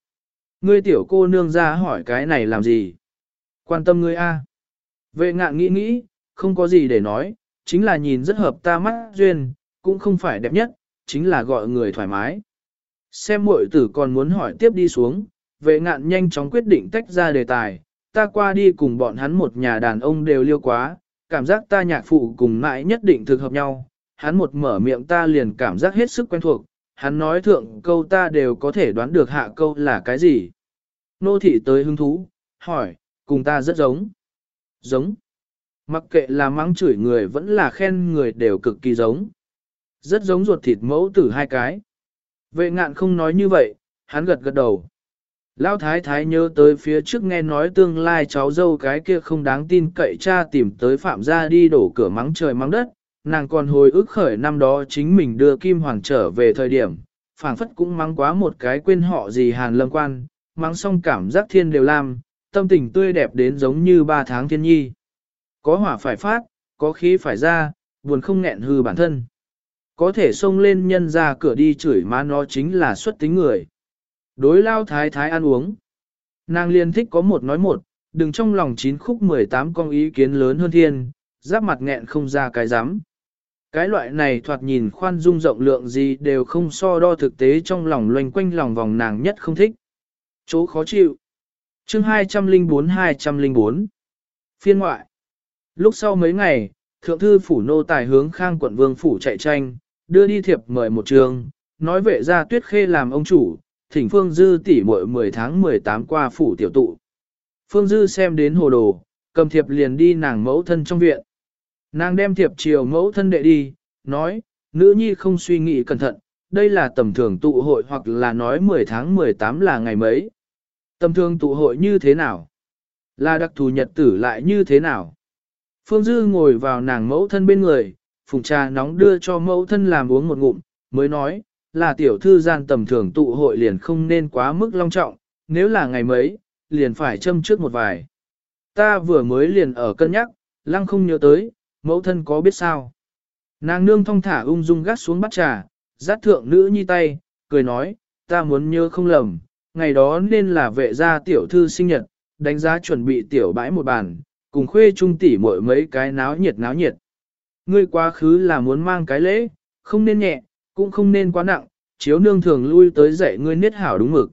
Ngươi tiểu cô nương ra hỏi cái này làm gì? Quan tâm ngươi a. Vệ ngạn nghĩ nghĩ, không có gì để nói, chính là nhìn rất hợp ta mắt duyên, cũng không phải đẹp nhất, chính là gọi người thoải mái. Xem muội tử còn muốn hỏi tiếp đi xuống, vệ ngạn nhanh chóng quyết định tách ra đề tài, ta qua đi cùng bọn hắn một nhà đàn ông đều liêu quá, cảm giác ta nhạc phụ cùng mãi nhất định thực hợp nhau, hắn một mở miệng ta liền cảm giác hết sức quen thuộc, hắn nói thượng câu ta đều có thể đoán được hạ câu là cái gì. Nô thị tới hứng thú, hỏi, cùng ta rất giống. Giống. Mặc kệ là mắng chửi người vẫn là khen người đều cực kỳ giống. Rất giống ruột thịt mẫu tử hai cái. Vệ ngạn không nói như vậy, hắn gật gật đầu. Lão thái thái nhớ tới phía trước nghe nói tương lai cháu dâu cái kia không đáng tin cậy cha tìm tới phạm gia đi đổ cửa mắng trời mắng đất, nàng còn hồi ức khởi năm đó chính mình đưa Kim Hoàng trở về thời điểm, phảng phất cũng mắng quá một cái quên họ gì hàn lâm quan, mắng xong cảm giác thiên đều làm, tâm tình tươi đẹp đến giống như ba tháng thiên nhi. Có hỏa phải phát, có khí phải ra, buồn không nghẹn hư bản thân. Có thể xông lên nhân ra cửa đi chửi má nó chính là xuất tính người. Đối lao thái thái ăn uống. Nàng liền thích có một nói một, đừng trong lòng chín khúc 18 con ý kiến lớn hơn thiên, giáp mặt nghẹn không ra cái dám. Cái loại này thoạt nhìn khoan dung rộng lượng gì đều không so đo thực tế trong lòng loanh quanh lòng vòng nàng nhất không thích. Chỗ khó chịu. chương 204-204 Phiên ngoại Lúc sau mấy ngày, thượng thư phủ nô tài hướng khang quận vương phủ chạy tranh, đưa đi thiệp mời một trường, nói vệ ra tuyết khê làm ông chủ, thỉnh Phương Dư tỷ muội 10 tháng 18 qua phủ tiểu tụ. Phương Dư xem đến hồ đồ, cầm thiệp liền đi nàng mẫu thân trong viện. Nàng đem thiệp chiều mẫu thân đệ đi, nói, nữ nhi không suy nghĩ cẩn thận, đây là tầm thường tụ hội hoặc là nói 10 tháng 18 là ngày mấy. Tầm thường tụ hội như thế nào? Là đặc thù nhật tử lại như thế nào? Phương Dư ngồi vào nàng mẫu thân bên người, phùng trà nóng đưa cho mẫu thân làm uống một ngụm, mới nói, là tiểu thư gian tầm thường tụ hội liền không nên quá mức long trọng, nếu là ngày mấy, liền phải châm trước một vài. Ta vừa mới liền ở cân nhắc, lăng không nhớ tới, mẫu thân có biết sao. Nàng nương thong thả ung dung gắt xuống bắt trà, dắt thượng nữ nhi tay, cười nói, ta muốn nhớ không lầm, ngày đó nên là vệ gia tiểu thư sinh nhật, đánh giá chuẩn bị tiểu bãi một bàn, cùng khuê trung tỷ mỗi mấy cái náo nhiệt náo nhiệt. Ngươi quá khứ là muốn mang cái lễ, không nên nhẹ, cũng không nên quá nặng, chiếu nương thường lui tới dạy ngươi niết hảo đúng mực.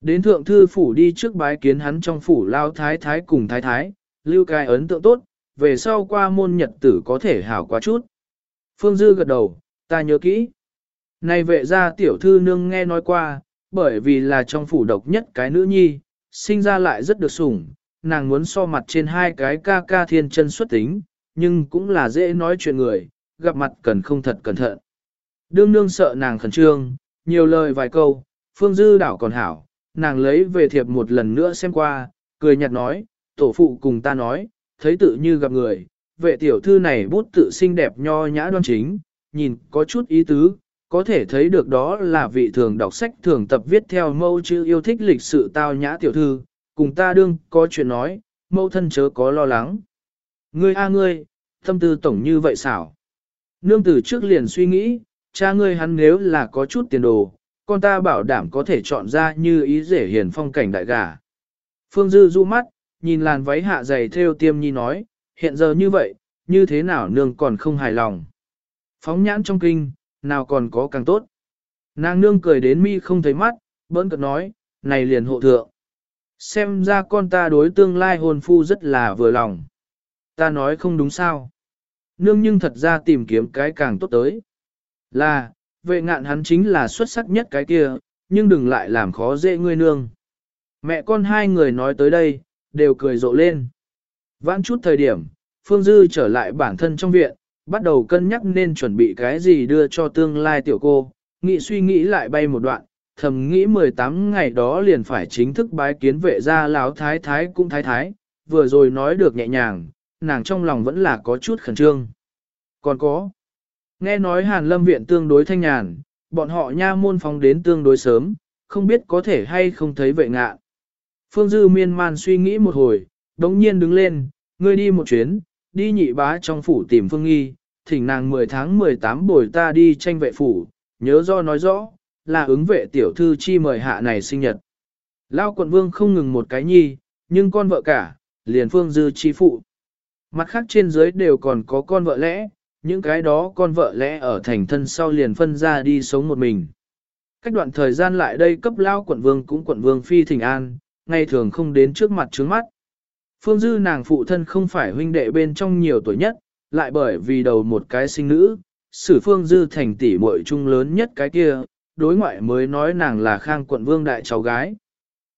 Đến thượng thư phủ đi trước bái kiến hắn trong phủ lao thái thái cùng thái thái, lưu cái ấn tượng tốt, về sau qua môn nhật tử có thể hảo quá chút. Phương Dư gật đầu, ta nhớ kỹ. Này vệ ra tiểu thư nương nghe nói qua, bởi vì là trong phủ độc nhất cái nữ nhi, sinh ra lại rất được sủng, nàng muốn so mặt trên hai cái ca ca thiên chân xuất tính, nhưng cũng là dễ nói chuyện người, gặp mặt cần không thật cẩn thận. Đương nương sợ nàng khẩn trương, nhiều lời vài câu, phương dư đảo còn hảo, nàng lấy về thiệp một lần nữa xem qua, cười nhạt nói, tổ phụ cùng ta nói, thấy tự như gặp người, vệ tiểu thư này bút tự xinh đẹp nho nhã đoan chính, nhìn có chút ý tứ, có thể thấy được đó là vị thường đọc sách thường tập viết theo mâu chữ yêu thích lịch sự tao nhã tiểu thư, cùng ta đương có chuyện nói, mâu thân chớ có lo lắng. Ngươi a ngươi, tâm tư tổng như vậy xảo. Nương tử trước liền suy nghĩ, cha ngươi hắn nếu là có chút tiền đồ, con ta bảo đảm có thể chọn ra như ý rể hiền phong cảnh đại gà. Phương Dư du mắt, nhìn làn váy hạ dày theo tiêm nhi nói, hiện giờ như vậy, như thế nào nương còn không hài lòng. Phóng nhãn trong kinh, nào còn có càng tốt. Nàng nương cười đến mi không thấy mắt, bỡn cợt nói, này liền hộ thượng. Xem ra con ta đối tương lai hôn phu rất là vừa lòng. Ta nói không đúng sao. Nương nhưng thật ra tìm kiếm cái càng tốt tới. Là, vệ ngạn hắn chính là xuất sắc nhất cái kia, nhưng đừng lại làm khó dễ ngươi nương. Mẹ con hai người nói tới đây, đều cười rộ lên. Vãn chút thời điểm, Phương Dư trở lại bản thân trong viện, bắt đầu cân nhắc nên chuẩn bị cái gì đưa cho tương lai tiểu cô, nghĩ suy nghĩ lại bay một đoạn, thầm nghĩ 18 ngày đó liền phải chính thức bái kiến vệ gia lão thái thái cũng thái thái, vừa rồi nói được nhẹ nhàng, nàng trong lòng vẫn là có chút khẩn trương. Còn có, nghe nói Hàn Lâm viện tương đối thanh nhàn, bọn họ nha môn phóng đến tương đối sớm, không biết có thể hay không thấy vậy ngạ. Phương Dư miên man suy nghĩ một hồi, đống nhiên đứng lên, ngươi đi một chuyến, đi nhị bá trong phủ tìm Phương Nghi, thỉnh nàng 10 tháng 18 buổi ta đi tranh vệ phủ, nhớ do nói rõ, là ứng vệ tiểu thư chi mời hạ này sinh nhật. Lao quận vương không ngừng một cái nhi, nhưng con vợ cả, liền Phương Dư chi phụ. Mặt khác trên dưới đều còn có con vợ lẽ, những cái đó con vợ lẽ ở thành thân sau liền phân ra đi sống một mình. Cách đoạn thời gian lại đây cấp lao quận vương cũng quận vương phi thỉnh an, ngày thường không đến trước mặt trướng mắt. Phương Dư nàng phụ thân không phải huynh đệ bên trong nhiều tuổi nhất, lại bởi vì đầu một cái sinh nữ, sử Phương Dư thành tỷ muội trung lớn nhất cái kia, đối ngoại mới nói nàng là khang quận vương đại cháu gái.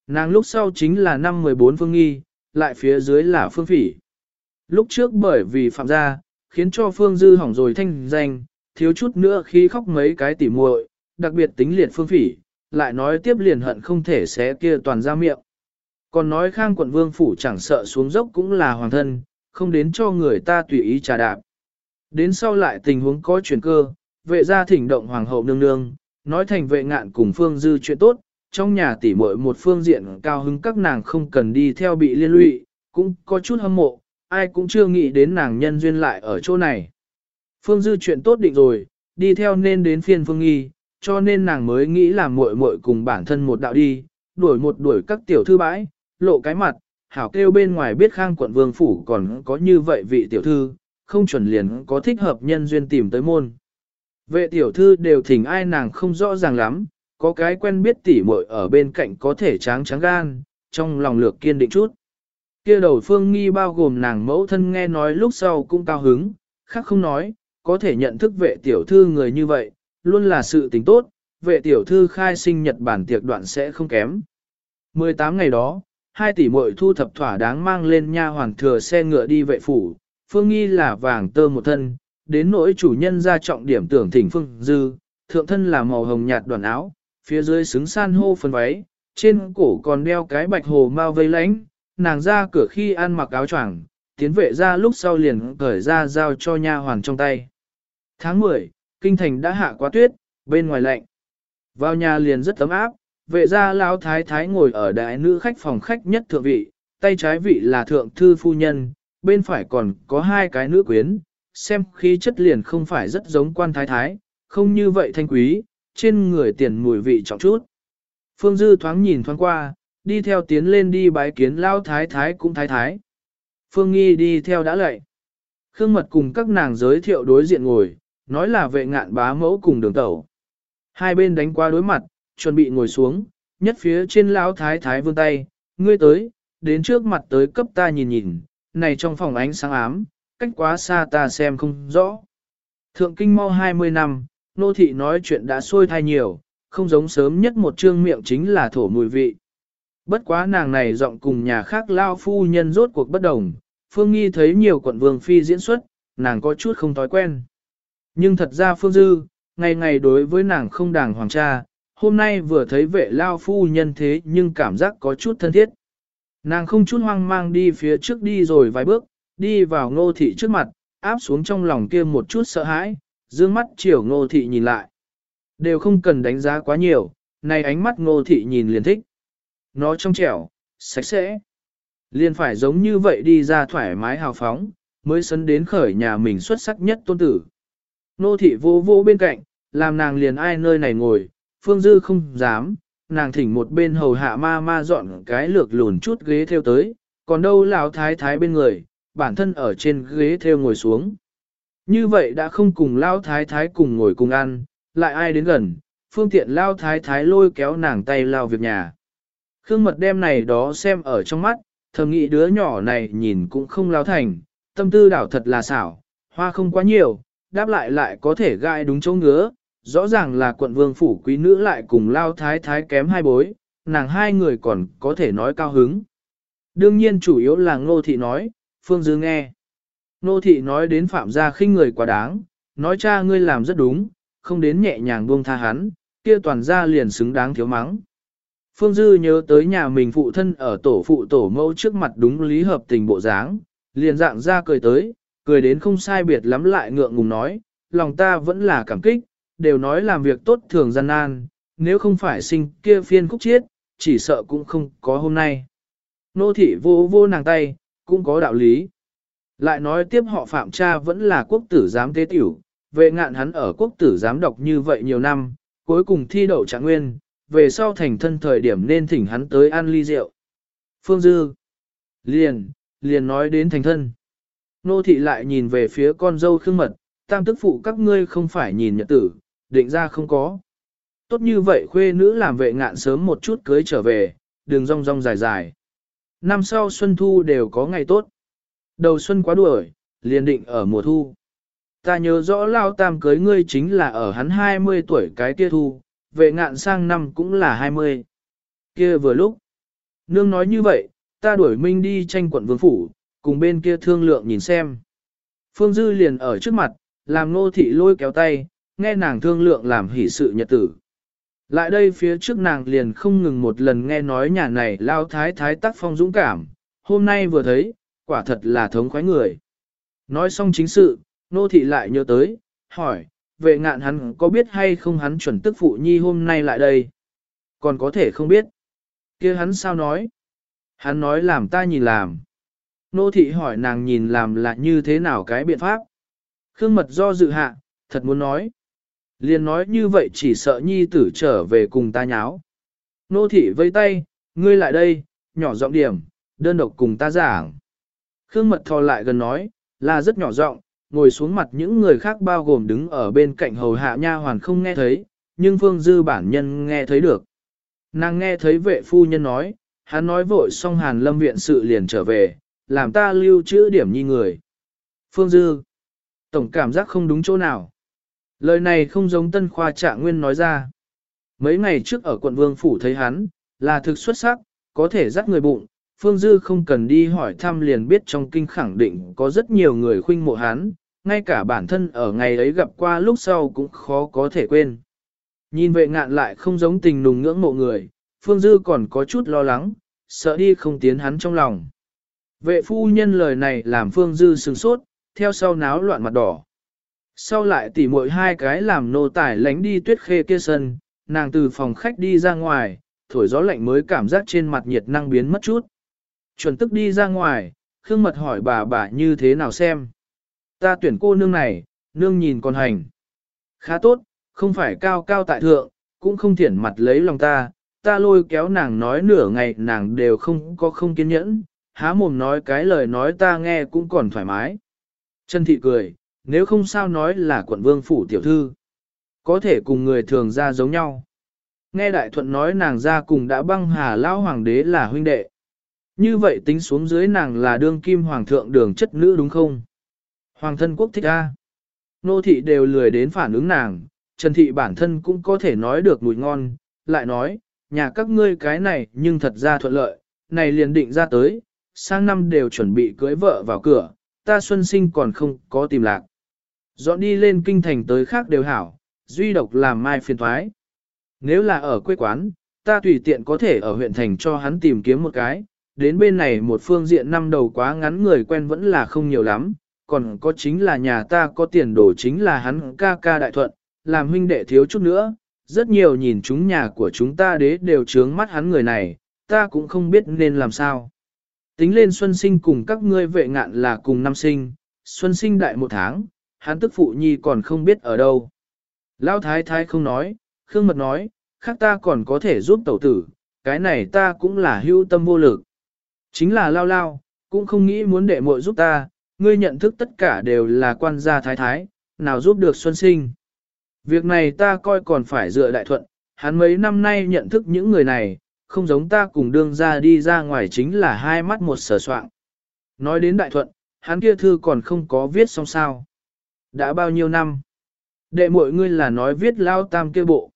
Nàng lúc sau chính là năm 14 phương nghi, lại phía dưới là phương phỉ. Lúc trước bởi vì phạm gia, khiến cho phương dư hỏng rồi thanh danh, thiếu chút nữa khi khóc mấy cái tỉ muội, đặc biệt tính liệt phương phỉ, lại nói tiếp liền hận không thể xé kia toàn ra miệng. Còn nói khang quận vương phủ chẳng sợ xuống dốc cũng là hoàng thân, không đến cho người ta tùy ý trà đạp. Đến sau lại tình huống có chuyển cơ, vệ gia thỉnh động hoàng hậu nương nương, nói thành vệ ngạn cùng phương dư chuyện tốt, trong nhà tỉ muội một phương diện cao hứng các nàng không cần đi theo bị liên lụy, cũng có chút hâm mộ, ai cũng chưa nghĩ đến nàng nhân duyên lại ở chỗ này. Phương dư chuyện tốt định rồi, đi theo nên đến phiên phương nghi, cho nên nàng mới nghĩ là muội muội cùng bản thân một đạo đi, đuổi một đuổi các tiểu thư bãi, lộ cái mặt, hảo kêu bên ngoài biết khang quận vương phủ còn có như vậy vị tiểu thư, không chuẩn liền có thích hợp nhân duyên tìm tới môn. Vệ tiểu thư đều thỉnh ai nàng không rõ ràng lắm, có cái quen biết tỉ muội ở bên cạnh có thể tráng trắng gan, trong lòng lược kiên định chút. Kia đầu phương nghi bao gồm nàng mẫu thân nghe nói lúc sau cũng cao hứng, khác không nói, có thể nhận thức vệ tiểu thư người như vậy, luôn là sự tình tốt, vệ tiểu thư khai sinh Nhật Bản tiệc đoạn sẽ không kém. 18 ngày đó, hai tỷ muội thu thập thỏa đáng mang lên nha hoàng thừa xe ngựa đi vệ phủ, phương nghi là vàng tơ một thân, đến nỗi chủ nhân ra trọng điểm tưởng thỉnh phương dư, thượng thân là màu hồng nhạt đoàn áo, phía dưới xứng san hô phần váy, trên cổ còn đeo cái bạch hồ mau vây lánh, nàng ra cửa khi ăn mặc áo choàng, tiến vệ ra lúc sau liền cởi ra giao cho nha hoàn trong tay. Tháng 10, kinh thành đã hạ quá tuyết, bên ngoài lạnh. Vào nhà liền rất ấm áp, vệ gia lão thái thái ngồi ở đại nữ khách phòng khách nhất thượng vị, tay trái vị là thượng thư phu nhân, bên phải còn có hai cái nữ quyến, xem khí chất liền không phải rất giống quan thái thái, không như vậy thanh quý, trên người tiền mùi vị trọng chút. Phương Dư thoáng nhìn thoáng qua, đi theo tiến lên đi bái kiến lao thái thái cũng thái thái. Phương Nghi đi theo đã lệ. Khương Mật cùng các nàng giới thiệu đối diện ngồi, nói là vệ ngạn bá mẫu cùng đường tẩu. Hai bên đánh qua đối mặt, chuẩn bị ngồi xuống, nhất phía trên lão thái thái vươn tay, ngươi tới, đến trước mặt tới cấp ta nhìn nhìn, này trong phòng ánh sáng ám, cách quá xa ta xem không rõ. Thượng kinh mau 20 năm, nô thị nói chuyện đã xôi thai nhiều, không giống sớm nhất một trương miệng chính là thổ mùi vị. Bất quá nàng này giọng cùng nhà khác lao phu nhân rốt cuộc bất đồng, Phương Nghi thấy nhiều quận vương phi diễn xuất, nàng có chút không thói quen. Nhưng thật ra Phương Dư, ngày ngày đối với nàng không đàng hoàng cha, hôm nay vừa thấy vệ lao phu nhân thế nhưng cảm giác có chút thân thiết. Nàng không chút hoang mang đi phía trước đi rồi vài bước, đi vào ngô thị trước mặt, áp xuống trong lòng kia một chút sợ hãi, dương mắt chiều ngô thị nhìn lại. Đều không cần đánh giá quá nhiều, này ánh mắt ngô thị nhìn liền thích. Nó trong trẻo, sạch sẽ. Liền phải giống như vậy đi ra thoải mái hào phóng, mới sấn đến khởi nhà mình xuất sắc nhất tôn tử. Nô thị vô vô bên cạnh, làm nàng liền ai nơi này ngồi, phương dư không dám, nàng thỉnh một bên hầu hạ ma ma dọn cái lược lùn chút ghế theo tới, còn đâu lão thái thái bên người, bản thân ở trên ghế theo ngồi xuống. Như vậy đã không cùng lão thái thái cùng ngồi cùng ăn, lại ai đến gần, phương tiện lão thái thái lôi kéo nàng tay lao việc nhà. Khương mật đem này đó xem ở trong mắt, thầm nghĩ đứa nhỏ này nhìn cũng không lao thành, tâm tư đảo thật là xảo, hoa không quá nhiều, đáp lại lại có thể gai đúng chỗ ngứa, rõ ràng là quận vương phủ quý nữ lại cùng lao thái thái kém hai bối, nàng hai người còn có thể nói cao hứng. Đương nhiên chủ yếu là ngô thị nói, phương dư nghe. Ngô thị nói đến phạm gia khinh người quá đáng, nói cha ngươi làm rất đúng, không đến nhẹ nhàng buông tha hắn, kia toàn gia liền xứng đáng thiếu mắng. Phương Dư nhớ tới nhà mình phụ thân ở tổ phụ tổ mẫu trước mặt đúng lý hợp tình bộ dáng, liền dạng ra cười tới, cười đến không sai biệt lắm lại ngượng ngùng nói, lòng ta vẫn là cảm kích, đều nói làm việc tốt thường gian nan, nếu không phải sinh kia phiên khúc chiết, chỉ sợ cũng không có hôm nay. Nô thị vô vô nàng tay, cũng có đạo lý. Lại nói tiếp họ phạm cha vẫn là quốc tử giám tế tiểu, vệ ngạn hắn ở quốc tử giám đọc như vậy nhiều năm, cuối cùng thi đậu trạng nguyên, về sau thành thân thời điểm nên thỉnh hắn tới ăn ly rượu. Phương Dư liền, liền nói đến thành thân. Nô thị lại nhìn về phía con dâu khương mật, tam tức phụ các ngươi không phải nhìn nhật tử, định ra không có. Tốt như vậy khuê nữ làm vệ ngạn sớm một chút cưới trở về, đường rong rong dài dài. Năm sau xuân thu đều có ngày tốt. Đầu xuân quá đuổi, liền định ở mùa thu. Ta nhớ rõ lao tam cưới ngươi chính là ở hắn 20 tuổi cái kia thu, vệ ngạn sang năm cũng là 20. Kia vừa lúc. Nương nói như vậy, ta đuổi minh đi tranh quận vương phủ, cùng bên kia thương lượng nhìn xem. Phương Dư liền ở trước mặt, làm nô thị lôi kéo tay, nghe nàng thương lượng làm hỷ sự nhật tử. Lại đây phía trước nàng liền không ngừng một lần nghe nói nhà này lao thái thái tác phong dũng cảm, hôm nay vừa thấy, quả thật là thống khoái người. Nói xong chính sự, Nô thị lại nhớ tới, hỏi, vệ ngạn hắn có biết hay không hắn chuẩn tức phụ nhi hôm nay lại đây? Còn có thể không biết. kia hắn sao nói? Hắn nói làm ta nhìn làm. Nô thị hỏi nàng nhìn làm là như thế nào cái biện pháp? Khương mật do dự hạ, thật muốn nói. Liền nói như vậy chỉ sợ nhi tử trở về cùng ta nháo. Nô thị vây tay, ngươi lại đây, nhỏ giọng điểm, đơn độc cùng ta giảng. Khương mật thò lại gần nói, là rất nhỏ giọng, ngồi xuống mặt những người khác bao gồm đứng ở bên cạnh hầu hạ nha hoàn không nghe thấy, nhưng phương dư bản nhân nghe thấy được. Nàng nghe thấy vệ phu nhân nói, hắn nói vội xong hàn lâm viện sự liền trở về, làm ta lưu trữ điểm nhi người. Phương dư, tổng cảm giác không đúng chỗ nào. Lời này không giống tân khoa trạng nguyên nói ra. Mấy ngày trước ở quận vương phủ thấy hắn, là thực xuất sắc, có thể dắt người bụng, Phương Dư không cần đi hỏi thăm liền biết trong kinh khẳng định có rất nhiều người khuynh mộ hắn, ngay cả bản thân ở ngày ấy gặp qua lúc sau cũng khó có thể quên. Nhìn vệ ngạn lại không giống tình nùng ngưỡng mộ người, Phương Dư còn có chút lo lắng, sợ đi không tiến hắn trong lòng. Vệ phu nhân lời này làm Phương Dư sừng sốt, theo sau náo loạn mặt đỏ. Sau lại tỉ muội hai cái làm nô tải lánh đi tuyết khê kia sân, nàng từ phòng khách đi ra ngoài, thổi gió lạnh mới cảm giác trên mặt nhiệt năng biến mất chút. Chuẩn tức đi ra ngoài, Khương Mật hỏi bà bà như thế nào xem. Ta tuyển cô nương này, nương nhìn còn hành. Khá tốt, không phải cao cao tại thượng, cũng không thiển mặt lấy lòng ta, ta lôi kéo nàng nói nửa ngày nàng đều không có không kiên nhẫn, há mồm nói cái lời nói ta nghe cũng còn thoải mái. Trần Thị cười, nếu không sao nói là quận vương phủ tiểu thư. Có thể cùng người thường ra giống nhau. Nghe Đại Thuận nói nàng ra cùng đã băng hà lão hoàng đế là huynh đệ. Như vậy tính xuống dưới nàng là đương kim hoàng thượng đường chất nữ đúng không? Hoàng thân quốc thích A. Nô thị đều lười đến phản ứng nàng, Trần thị bản thân cũng có thể nói được mùi ngon, lại nói, nhà các ngươi cái này nhưng thật ra thuận lợi, này liền định ra tới, sang năm đều chuẩn bị cưới vợ vào cửa, ta xuân sinh còn không có tìm lạc. Dọn đi lên kinh thành tới khác đều hảo, duy độc làm mai phiền thoái. Nếu là ở quê quán, ta tùy tiện có thể ở huyện thành cho hắn tìm kiếm một cái, đến bên này một phương diện năm đầu quá ngắn người quen vẫn là không nhiều lắm, còn có chính là nhà ta có tiền đồ chính là hắn ca ca đại thuận, làm huynh đệ thiếu chút nữa, rất nhiều nhìn chúng nhà của chúng ta đế đều trướng mắt hắn người này, ta cũng không biết nên làm sao. Tính lên xuân sinh cùng các ngươi vệ ngạn là cùng năm sinh, xuân sinh đại một tháng, hắn tức phụ nhi còn không biết ở đâu. Lão thái thái không nói, Khương Mật nói, khác ta còn có thể giúp tẩu tử, cái này ta cũng là hưu tâm vô lực. Chính là lao lao, cũng không nghĩ muốn đệ muội giúp ta, ngươi nhận thức tất cả đều là quan gia thái thái, nào giúp được xuân sinh. Việc này ta coi còn phải dựa đại thuận, hắn mấy năm nay nhận thức những người này, không giống ta cùng đương ra đi ra ngoài chính là hai mắt một sở soạn. Nói đến đại thuận, hắn kia thư còn không có viết xong sao. Đã bao nhiêu năm? Đệ muội ngươi là nói viết lao tam kia bộ.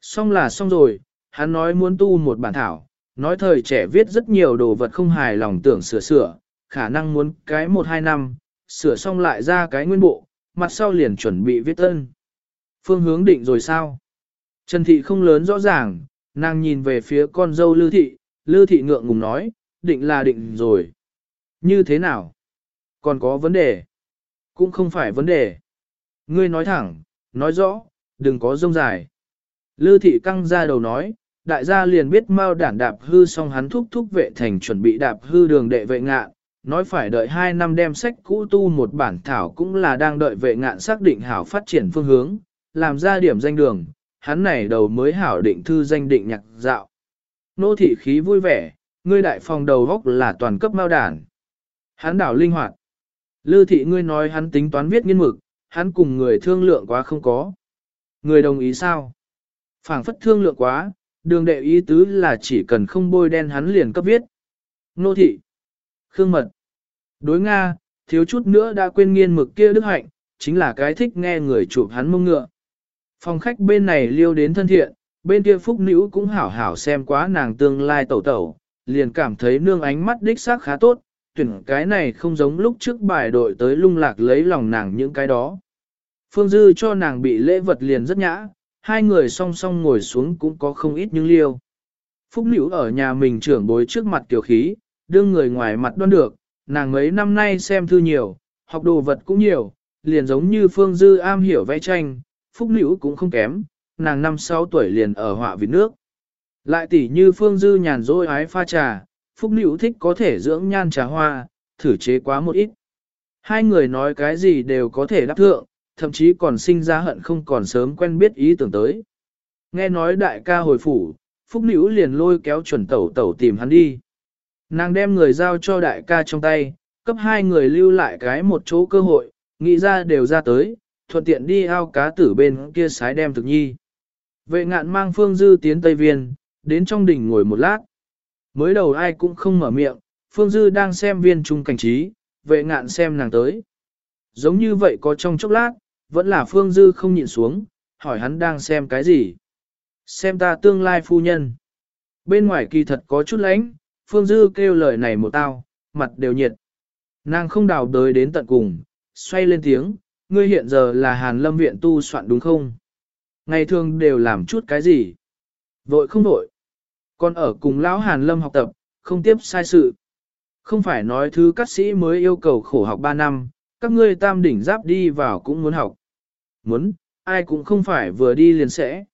Xong là xong rồi, hắn nói muốn tu một bản thảo, nói thời trẻ viết rất nhiều đồ vật không hài lòng tưởng sửa sửa, khả năng muốn cái một hai năm, sửa xong lại ra cái nguyên bộ, mặt sau liền chuẩn bị viết tân. Phương hướng định rồi sao? Trần Thị không lớn rõ ràng, nàng nhìn về phía con dâu Lư Thị, Lư Thị ngượng ngùng nói, định là định rồi. Như thế nào? Còn có vấn đề? Cũng không phải vấn đề. Ngươi nói thẳng, nói rõ, đừng có rông dài. Lư Thị căng ra đầu nói, đại gia liền biết mau đản đạp hư xong hắn thúc thúc vệ thành chuẩn bị đạp hư đường đệ vệ ngạn, nói phải đợi 2 năm đem sách cũ tu một bản thảo cũng là đang đợi vệ ngạn xác định hảo phát triển phương hướng, làm ra điểm danh đường, hắn này đầu mới hảo định thư danh định nhạc dạo. Nô thị khí vui vẻ, ngươi đại phòng đầu góc là toàn cấp mau đản. Hắn đảo linh hoạt. Lư thị ngươi nói hắn tính toán viết nghiên mực, hắn cùng người thương lượng quá không có. Người đồng ý sao? phảng phất thương lượng quá, đường đệ ý tứ là chỉ cần không bôi đen hắn liền cấp viết. Nô thị. Khương mật. Đối Nga, thiếu chút nữa đã quên nghiên mực kia đức hạnh, chính là cái thích nghe người chụp hắn mông ngựa. Phòng khách bên này liêu đến thân thiện, bên kia phúc nữ cũng hảo hảo xem quá nàng tương lai tẩu tẩu, liền cảm thấy nương ánh mắt đích xác khá tốt, tuyển cái này không giống lúc trước bài đội tới lung lạc lấy lòng nàng những cái đó. Phương Dư cho nàng bị lễ vật liền rất nhã, hai người song song ngồi xuống cũng có không ít những liêu. Phúc Nữ ở nhà mình trưởng bối trước mặt tiểu khí, đương người ngoài mặt đoan được, nàng mấy năm nay xem thư nhiều, học đồ vật cũng nhiều, liền giống như Phương Dư am hiểu vẽ tranh, Phúc Nữ cũng không kém, nàng năm sáu tuổi liền ở họa vịt nước. Lại tỉ như Phương Dư nhàn rỗi ái pha trà, Phúc Nữ thích có thể dưỡng nhan trà hoa, thử chế quá một ít. Hai người nói cái gì đều có thể đáp thượng, thậm chí còn sinh ra hận không còn sớm quen biết ý tưởng tới. Nghe nói đại ca hồi phủ, Phúc Nữ liền lôi kéo chuẩn tẩu tẩu tìm hắn đi. Nàng đem người giao cho đại ca trong tay, cấp hai người lưu lại cái một chỗ cơ hội, nghĩ ra đều ra tới, thuận tiện đi ao cá tử bên kia sái đem thực nhi. Vệ ngạn mang Phương Dư tiến Tây Viên, đến trong đỉnh ngồi một lát. Mới đầu ai cũng không mở miệng, Phương Dư đang xem viên trung cảnh trí, vệ ngạn xem nàng tới. Giống như vậy có trong chốc lát, vẫn là Phương Dư không nhịn xuống, hỏi hắn đang xem cái gì. Xem ta tương lai phu nhân. Bên ngoài kỳ thật có chút lánh, Phương Dư kêu lời này một tao, mặt đều nhiệt. Nàng không đào đới đến tận cùng, xoay lên tiếng, ngươi hiện giờ là Hàn Lâm viện tu soạn đúng không? Ngày thường đều làm chút cái gì? Vội không vội. Còn ở cùng lão Hàn Lâm học tập, không tiếp sai sự. Không phải nói thứ các sĩ mới yêu cầu khổ học 3 năm, các ngươi tam đỉnh giáp đi vào cũng muốn học. Muốn, ai cũng không phải vừa đi liền sẽ.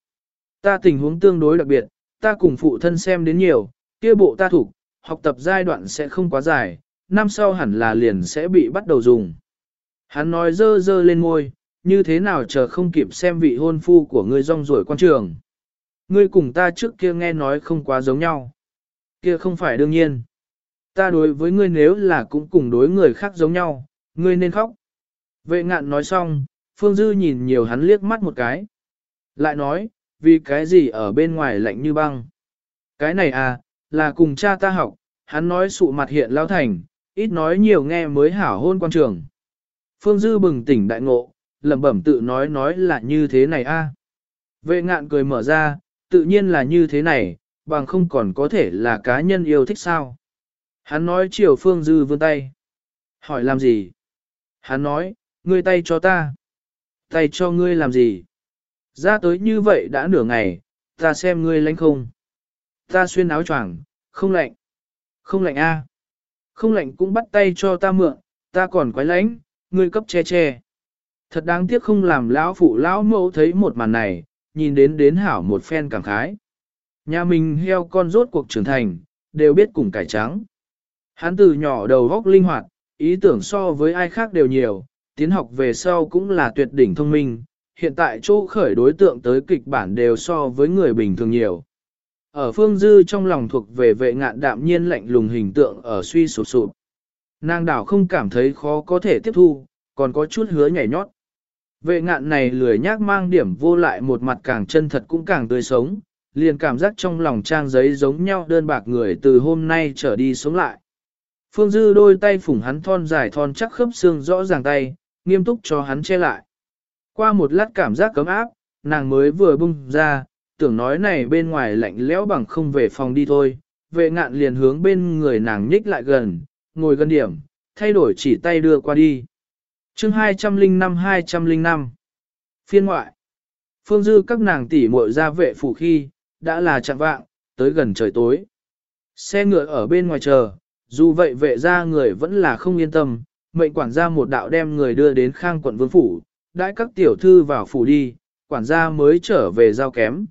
Ta tình huống tương đối đặc biệt, ta cùng phụ thân xem đến nhiều, kia bộ ta thủ, học tập giai đoạn sẽ không quá dài, năm sau hẳn là liền sẽ bị bắt đầu dùng. Hắn nói dơ dơ lên môi, như thế nào chờ không kịp xem vị hôn phu của ngươi rong ruổi quan trường. Ngươi cùng ta trước kia nghe nói không quá giống nhau. Kia không phải đương nhiên. Ta đối với ngươi nếu là cũng cùng đối người khác giống nhau, ngươi nên khóc. Vệ ngạn nói xong, Phương Dư nhìn nhiều hắn liếc mắt một cái. Lại nói, vì cái gì ở bên ngoài lạnh như băng. Cái này à, là cùng cha ta học, hắn nói sụ mặt hiện lao thành, ít nói nhiều nghe mới hảo hôn quan trường. Phương Dư bừng tỉnh đại ngộ, lẩm bẩm tự nói nói là như thế này a. Vệ ngạn cười mở ra, tự nhiên là như thế này, bằng không còn có thể là cá nhân yêu thích sao. Hắn nói chiều Phương Dư vươn tay. Hỏi làm gì? Hắn nói, ngươi tay cho ta. Tay cho ngươi làm gì? Ra tới như vậy đã nửa ngày, ta xem ngươi lánh không. Ta xuyên áo choàng, không lạnh. Không lạnh a. Không lạnh cũng bắt tay cho ta mượn, ta còn quái lạnh, ngươi cấp che che. Thật đáng tiếc không làm lão phụ lão mẫu thấy một màn này, nhìn đến đến hảo một phen cảm khái. Nhà mình heo con rốt cuộc trưởng thành, đều biết cùng cải trắng. Hắn từ nhỏ đầu góc linh hoạt, ý tưởng so với ai khác đều nhiều, tiến học về sau cũng là tuyệt đỉnh thông minh, hiện tại chỗ khởi đối tượng tới kịch bản đều so với người bình thường nhiều. Ở phương dư trong lòng thuộc về vệ ngạn đạm nhiên lạnh lùng hình tượng ở suy sụp sụp. Nàng đảo không cảm thấy khó có thể tiếp thu, còn có chút hứa nhảy nhót. Vệ ngạn này lười nhác mang điểm vô lại một mặt càng chân thật cũng càng tươi sống, liền cảm giác trong lòng trang giấy giống nhau đơn bạc người từ hôm nay trở đi sống lại. Phương Dư đôi tay phủng hắn thon dài thon chắc khớp xương rõ ràng tay, nghiêm túc cho hắn che lại. Qua một lát cảm giác cấm áp, nàng mới vừa bung ra, tưởng nói này bên ngoài lạnh lẽo bằng không về phòng đi thôi. Vệ ngạn liền hướng bên người nàng nhích lại gần, ngồi gần điểm, thay đổi chỉ tay đưa qua đi. chương 205-205 Phiên ngoại Phương dư các nàng tỷ muội ra vệ phủ khi, đã là chạm vạng, tới gần trời tối. Xe ngựa ở bên ngoài chờ, dù vậy vệ ra người vẫn là không yên tâm, mệnh quản gia một đạo đem người đưa đến khang quận vương phủ, đãi các tiểu thư vào phủ đi, quản gia mới trở về giao kém.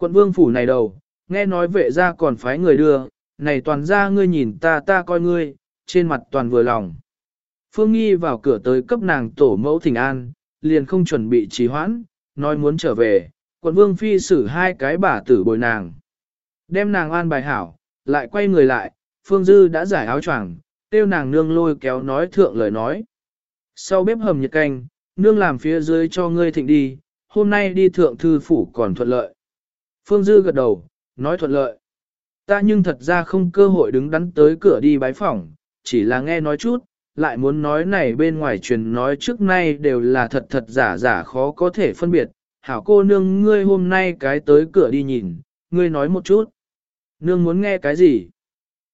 Quận vương phủ này đầu, nghe nói vệ ra còn phái người đưa, này toàn ra ngươi nhìn ta ta coi ngươi, trên mặt toàn vừa lòng. Phương Nghi vào cửa tới cấp nàng tổ mẫu thỉnh an, liền không chuẩn bị trì hoãn, nói muốn trở về, quận vương phi xử hai cái bả tử bồi nàng. Đem nàng an bài hảo, lại quay người lại, Phương Dư đã giải áo choàng, tiêu nàng nương lôi kéo nói thượng lời nói. Sau bếp hầm nhiệt canh, nương làm phía dưới cho ngươi thịnh đi, hôm nay đi thượng thư phủ còn thuận lợi. Phương Dư gật đầu, nói thuận lợi. Ta nhưng thật ra không cơ hội đứng đắn tới cửa đi bái phỏng, chỉ là nghe nói chút, lại muốn nói này bên ngoài truyền nói trước nay đều là thật thật giả giả khó có thể phân biệt. Hảo cô nương ngươi hôm nay cái tới cửa đi nhìn, ngươi nói một chút. Nương muốn nghe cái gì?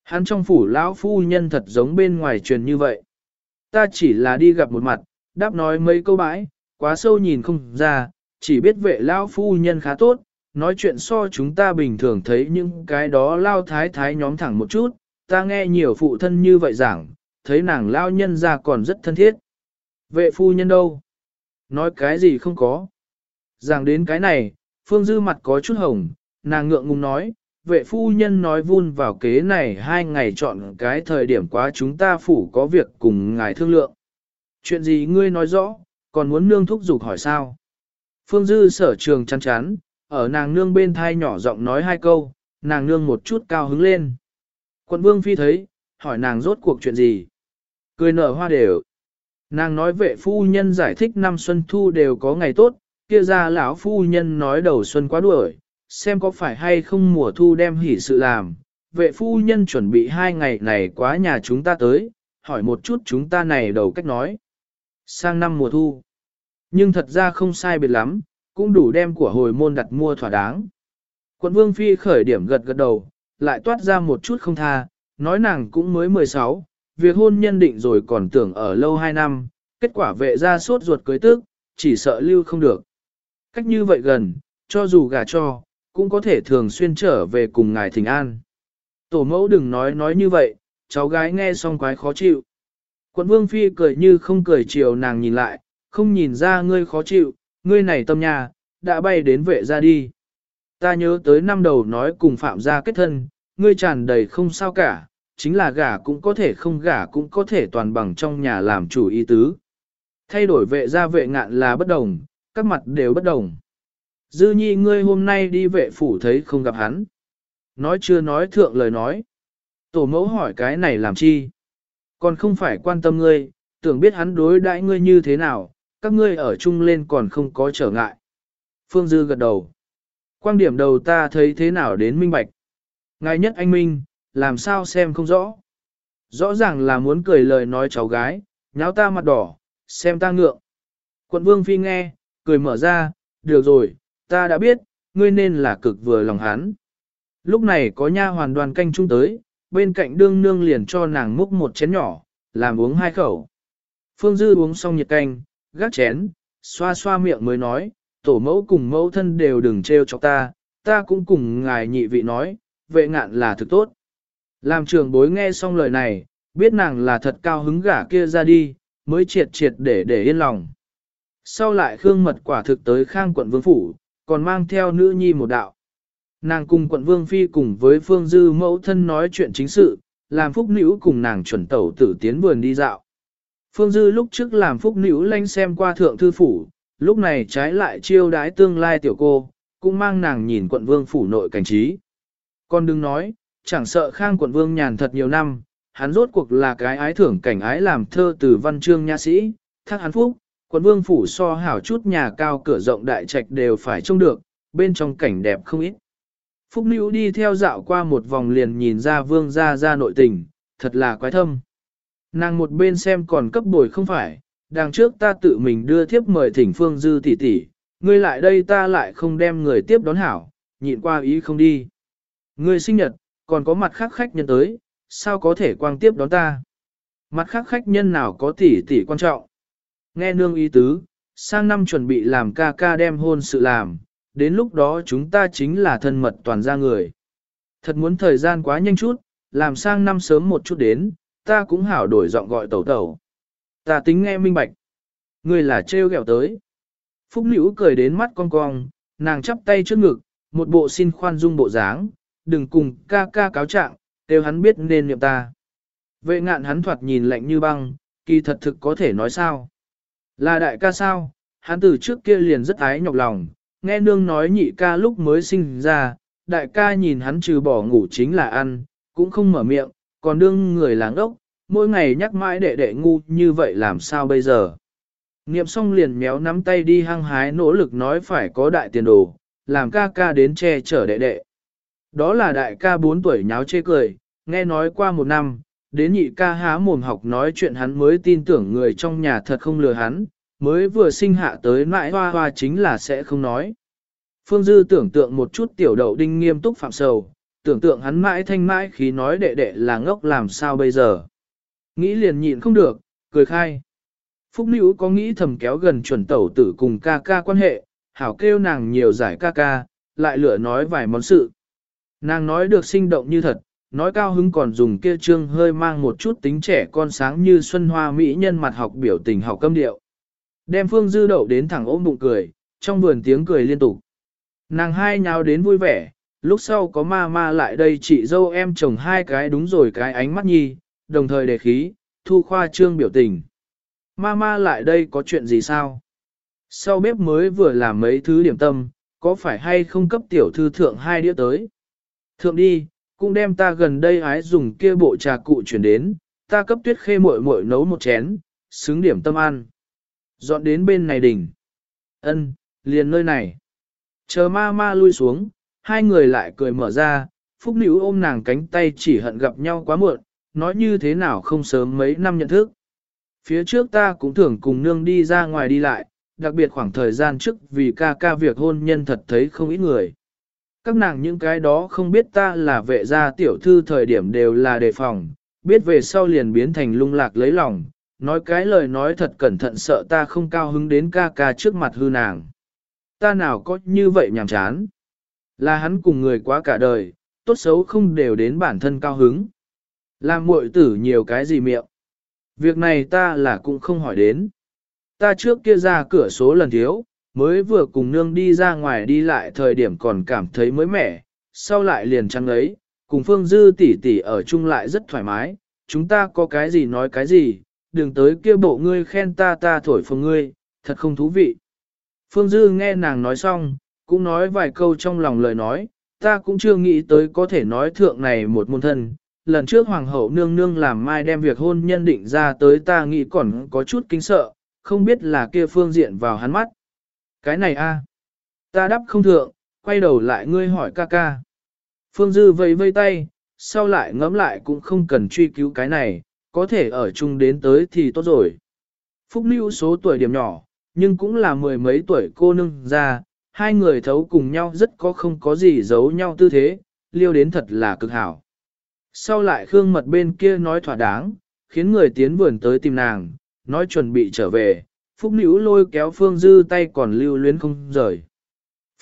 Hắn trong phủ lão phu nhân thật giống bên ngoài truyền như vậy. Ta chỉ là đi gặp một mặt, đáp nói mấy câu bãi, quá sâu nhìn không ra, chỉ biết vệ lão phu nhân khá tốt, nói chuyện so chúng ta bình thường thấy những cái đó lao thái thái nhóm thẳng một chút, ta nghe nhiều phụ thân như vậy giảng, thấy nàng lao nhân ra còn rất thân thiết. Vệ phu nhân đâu? Nói cái gì không có. giảng đến cái này, Phương Dư mặt có chút hồng, nàng ngượng ngùng nói, vệ phu nhân nói vun vào kế này hai ngày chọn cái thời điểm quá chúng ta phủ có việc cùng ngài thương lượng. Chuyện gì ngươi nói rõ, còn muốn nương thúc giục hỏi sao? Phương Dư sở trường chăn chán, ở nàng nương bên thai nhỏ giọng nói hai câu, nàng nương một chút cao hứng lên. Quận vương phi thấy, hỏi nàng rốt cuộc chuyện gì? Cười nở hoa đều. Nàng nói vệ phu nhân giải thích năm xuân thu đều có ngày tốt, kia ra lão phu nhân nói đầu xuân quá đuổi, xem có phải hay không mùa thu đem hỉ sự làm. Vệ phu nhân chuẩn bị hai ngày này quá nhà chúng ta tới, hỏi một chút chúng ta này đầu cách nói. Sang năm mùa thu. Nhưng thật ra không sai biệt lắm, cũng đủ đem của hồi môn đặt mua thỏa đáng. Quận vương phi khởi điểm gật gật đầu, lại toát ra một chút không tha, nói nàng cũng mới 16, việc hôn nhân định rồi còn tưởng ở lâu 2 năm, kết quả vệ ra sốt ruột cưới tức, chỉ sợ lưu không được. Cách như vậy gần, cho dù gà cho, cũng có thể thường xuyên trở về cùng ngài thỉnh an. Tổ mẫu đừng nói nói như vậy, cháu gái nghe xong quái khó chịu. Quận vương phi cười như không cười chiều nàng nhìn lại, không nhìn ra ngươi khó chịu, ngươi này tâm nhà, đã bay đến vệ ra đi. Ta nhớ tới năm đầu nói cùng phạm gia kết thân, ngươi tràn đầy không sao cả, chính là gả cũng có thể không gả cũng có thể toàn bằng trong nhà làm chủ y tứ. Thay đổi vệ gia vệ ngạn là bất đồng, các mặt đều bất đồng. Dư nhi ngươi hôm nay đi vệ phủ thấy không gặp hắn. Nói chưa nói thượng lời nói. Tổ mẫu hỏi cái này làm chi? Còn không phải quan tâm ngươi, tưởng biết hắn đối đãi ngươi như thế nào, các ngươi ở chung lên còn không có trở ngại. Phương Dư gật đầu. Quan điểm đầu ta thấy thế nào đến minh bạch. Ngài nhất anh Minh, làm sao xem không rõ. Rõ ràng là muốn cười lời nói cháu gái, nháo ta mặt đỏ, xem ta ngượng. Quận Vương Phi nghe, cười mở ra, được rồi, ta đã biết, ngươi nên là cực vừa lòng hắn. Lúc này có nha hoàn đoàn canh chung tới, bên cạnh đương nương liền cho nàng múc một chén nhỏ, làm uống hai khẩu. Phương Dư uống xong nhiệt canh, gác chén, xoa xoa miệng mới nói, tổ mẫu cùng mẫu thân đều đừng trêu cho ta, ta cũng cùng ngài nhị vị nói, vệ ngạn là thực tốt. Làm trường bối nghe xong lời này, biết nàng là thật cao hứng gả kia ra đi, mới triệt triệt để để yên lòng. Sau lại Khương Mật quả thực tới khang quận vương phủ, còn mang theo nữ nhi một đạo. Nàng cùng quận vương phi cùng với phương dư mẫu thân nói chuyện chính sự, làm phúc nữ cùng nàng chuẩn tẩu tử tiến vườn đi dạo. Phương dư lúc trước làm phúc nữ lanh xem qua thượng thư phủ, lúc này trái lại chiêu đái tương lai tiểu cô, cũng mang nàng nhìn quận vương phủ nội cảnh trí. Con đừng nói, chẳng sợ khang quận vương nhàn thật nhiều năm, hắn rốt cuộc là cái ái thưởng cảnh ái làm thơ từ văn chương nha sĩ, thác hắn phúc, quận vương phủ so hảo chút nhà cao cửa rộng đại trạch đều phải trông được, bên trong cảnh đẹp không ít. Phúc Nữ đi theo dạo qua một vòng liền nhìn ra vương ra ra nội tình, thật là quái thâm. Nàng một bên xem còn cấp bồi không phải, đằng trước ta tự mình đưa thiếp mời thỉnh phương dư tỷ tỷ, ngươi lại đây ta lại không đem người tiếp đón hảo, nhịn qua ý không đi. Ngươi sinh nhật, còn có mặt khác khách nhân tới, sao có thể quang tiếp đón ta? Mặt khác khách nhân nào có tỷ tỷ quan trọng? Nghe nương ý tứ, sang năm chuẩn bị làm ca ca đem hôn sự làm, đến lúc đó chúng ta chính là thân mật toàn gia người. Thật muốn thời gian quá nhanh chút, làm sang năm sớm một chút đến, ta cũng hảo đổi giọng gọi tẩu tẩu. Ta tính nghe minh bạch. Ngươi là trêu ghẹo tới. Phúc Nữ cười đến mắt cong cong, nàng chắp tay trước ngực, một bộ xin khoan dung bộ dáng, đừng cùng ca ca cáo trạng, đều hắn biết nên niệm ta. Vệ ngạn hắn thoạt nhìn lạnh như băng, kỳ thật thực có thể nói sao. Là đại ca sao, hắn từ trước kia liền rất ái nhọc lòng, nghe nương nói nhị ca lúc mới sinh ra, đại ca nhìn hắn trừ bỏ ngủ chính là ăn, cũng không mở miệng, còn đương người làng ốc, mỗi ngày nhắc mãi đệ đệ ngu như vậy làm sao bây giờ. Niệm xong liền méo nắm tay đi hăng hái nỗ lực nói phải có đại tiền đồ, làm ca ca đến che chở đệ đệ. Đó là đại ca 4 tuổi nháo chê cười, nghe nói qua một năm, đến nhị ca há mồm học nói chuyện hắn mới tin tưởng người trong nhà thật không lừa hắn, mới vừa sinh hạ tới mãi hoa hoa chính là sẽ không nói. Phương Dư tưởng tượng một chút tiểu đậu đinh nghiêm túc phạm sầu, tưởng tượng hắn mãi thanh mãi khi nói đệ đệ là ngốc làm sao bây giờ. Nghĩ liền nhịn không được, cười khai. Phúc Nữ có nghĩ thầm kéo gần chuẩn tẩu tử cùng ca ca quan hệ, hảo kêu nàng nhiều giải ca ca, lại lựa nói vài món sự. Nàng nói được sinh động như thật, nói cao hứng còn dùng kia trương hơi mang một chút tính trẻ con sáng như xuân hoa mỹ nhân mặt học biểu tình học câm điệu. Đem Phương Dư đậu đến thẳng ôm bụng cười, trong vườn tiếng cười liên tục. Nàng hai nhào đến vui vẻ, lúc sau có ma ma lại đây chị dâu em chồng hai cái đúng rồi cái ánh mắt nhi, đồng thời đề khí, thu khoa trương biểu tình. Ma ma lại đây có chuyện gì sao? Sau bếp mới vừa làm mấy thứ điểm tâm, có phải hay không cấp tiểu thư thượng hai đĩa tới? Thượng đi, cũng đem ta gần đây ái dùng kia bộ trà cụ chuyển đến, ta cấp tuyết khê muội muội nấu một chén, xứng điểm tâm ăn. Dọn đến bên này đỉnh. Ân, liền nơi này. Chờ ma ma lui xuống, hai người lại cười mở ra, Phúc Nữ ôm nàng cánh tay chỉ hận gặp nhau quá muộn, nói như thế nào không sớm mấy năm nhận thức. Phía trước ta cũng thường cùng nương đi ra ngoài đi lại, đặc biệt khoảng thời gian trước vì ca ca việc hôn nhân thật thấy không ít người. Các nàng những cái đó không biết ta là vệ gia tiểu thư thời điểm đều là đề phòng, biết về sau liền biến thành lung lạc lấy lòng, nói cái lời nói thật cẩn thận sợ ta không cao hứng đến ca ca trước mặt hư nàng. Ta nào có như vậy nhàm chán. Là hắn cùng người quá cả đời, tốt xấu không đều đến bản thân cao hứng. Làm muội tử nhiều cái gì miệng. Việc này ta là cũng không hỏi đến. Ta trước kia ra cửa số lần thiếu, mới vừa cùng nương đi ra ngoài đi lại thời điểm còn cảm thấy mới mẻ, sau lại liền trăng ấy, cùng Phương Dư tỷ tỷ ở chung lại rất thoải mái, chúng ta có cái gì nói cái gì, đừng tới kia bộ ngươi khen ta ta thổi phồng ngươi, thật không thú vị. Phương Dư nghe nàng nói xong, cũng nói vài câu trong lòng lời nói, ta cũng chưa nghĩ tới có thể nói thượng này một môn thân. Lần trước Hoàng hậu nương nương làm mai đem việc hôn nhân định ra tới ta nghĩ còn có chút kinh sợ, không biết là kia phương diện vào hắn mắt. Cái này a, ta đắp không thượng, quay đầu lại ngươi hỏi ca ca. Phương Dư vây vây tay, sau lại ngẫm lại cũng không cần truy cứu cái này, có thể ở chung đến tới thì tốt rồi. Phúc Lưu số tuổi điểm nhỏ, nhưng cũng là mười mấy tuổi cô nương ra, hai người thấu cùng nhau rất có không có gì giấu nhau tư thế, liêu đến thật là cực hảo. Sau lại Khương Mật bên kia nói thỏa đáng, khiến người tiến vườn tới tìm nàng, nói chuẩn bị trở về, Phúc Nữ lôi kéo Phương Dư tay còn lưu luyến không rời.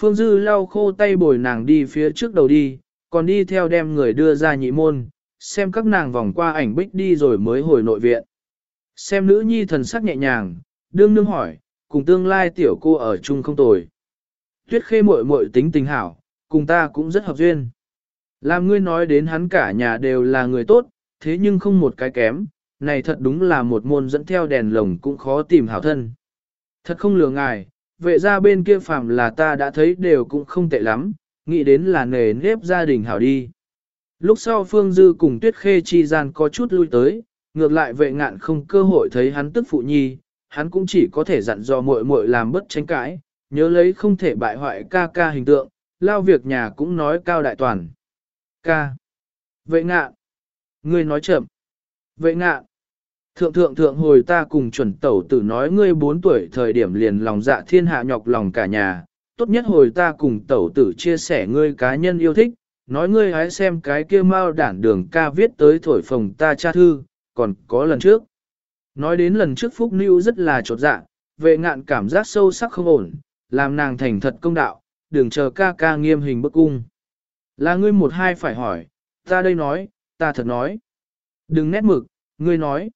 Phương Dư lau khô tay bồi nàng đi phía trước đầu đi, còn đi theo đem người đưa ra nhị môn, xem các nàng vòng qua ảnh bích đi rồi mới hồi nội viện. Xem nữ nhi thần sắc nhẹ nhàng, đương nương hỏi, cùng tương lai tiểu cô ở chung không tồi. Tuyết khê muội muội tính tình hảo, cùng ta cũng rất hợp duyên. Làm ngươi nói đến hắn cả nhà đều là người tốt, thế nhưng không một cái kém, này thật đúng là một môn dẫn theo đèn lồng cũng khó tìm hảo thân. Thật không lừa ngài, vệ ra bên kia phàm là ta đã thấy đều cũng không tệ lắm, nghĩ đến là nề nếp gia đình hảo đi. Lúc sau Phương Dư cùng Tuyết Khê chi gian có chút lui tới, ngược lại vệ ngạn không cơ hội thấy hắn tức phụ nhi, hắn cũng chỉ có thể dặn dò muội muội làm bất tranh cãi, nhớ lấy không thể bại hoại ca ca hình tượng, lao việc nhà cũng nói cao đại toàn. Ca. Vệ ngạ, Ngươi nói chậm. Vệ ngạ, Thượng thượng thượng hồi ta cùng chuẩn tẩu tử nói ngươi 4 tuổi thời điểm liền lòng dạ thiên hạ nhọc lòng cả nhà, tốt nhất hồi ta cùng tẩu tử chia sẻ ngươi cá nhân yêu thích, nói ngươi hãy xem cái kia mau đản đường ca viết tới thổi phồng ta cha thư, còn có lần trước. Nói đến lần trước Phúc Nưu rất là trột dạ, vệ ngạn cảm giác sâu sắc không ổn, làm nàng thành thật công đạo, đừng chờ ca ca nghiêm hình bức cung. Là ngươi một hai phải hỏi, ta đây nói, ta thật nói. Đừng nét mực, ngươi nói.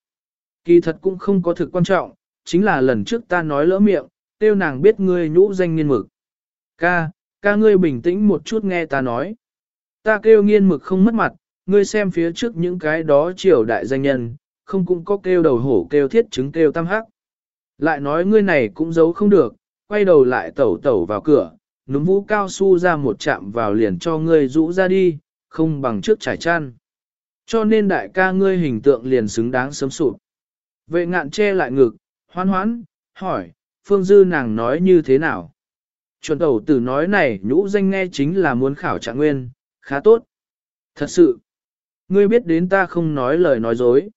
Kỳ thật cũng không có thực quan trọng, chính là lần trước ta nói lỡ miệng, tiêu nàng biết ngươi nhũ danh nghiên mực. Ca, ca ngươi bình tĩnh một chút nghe ta nói. Ta kêu nghiên mực không mất mặt, ngươi xem phía trước những cái đó triều đại danh nhân, không cũng có kêu đầu hổ kêu thiết chứng kêu tam hắc. Lại nói ngươi này cũng giấu không được, quay đầu lại tẩu tẩu vào cửa, núm vũ cao su ra một chạm vào liền cho ngươi rũ ra đi, không bằng trước trải chăn. Cho nên đại ca ngươi hình tượng liền xứng đáng sớm sụp. Vệ ngạn che lại ngực, hoan hoãn, hỏi, phương dư nàng nói như thế nào? Chuẩn tẩu tử nói này nhũ danh nghe chính là muốn khảo trạng nguyên, khá tốt. Thật sự, ngươi biết đến ta không nói lời nói dối.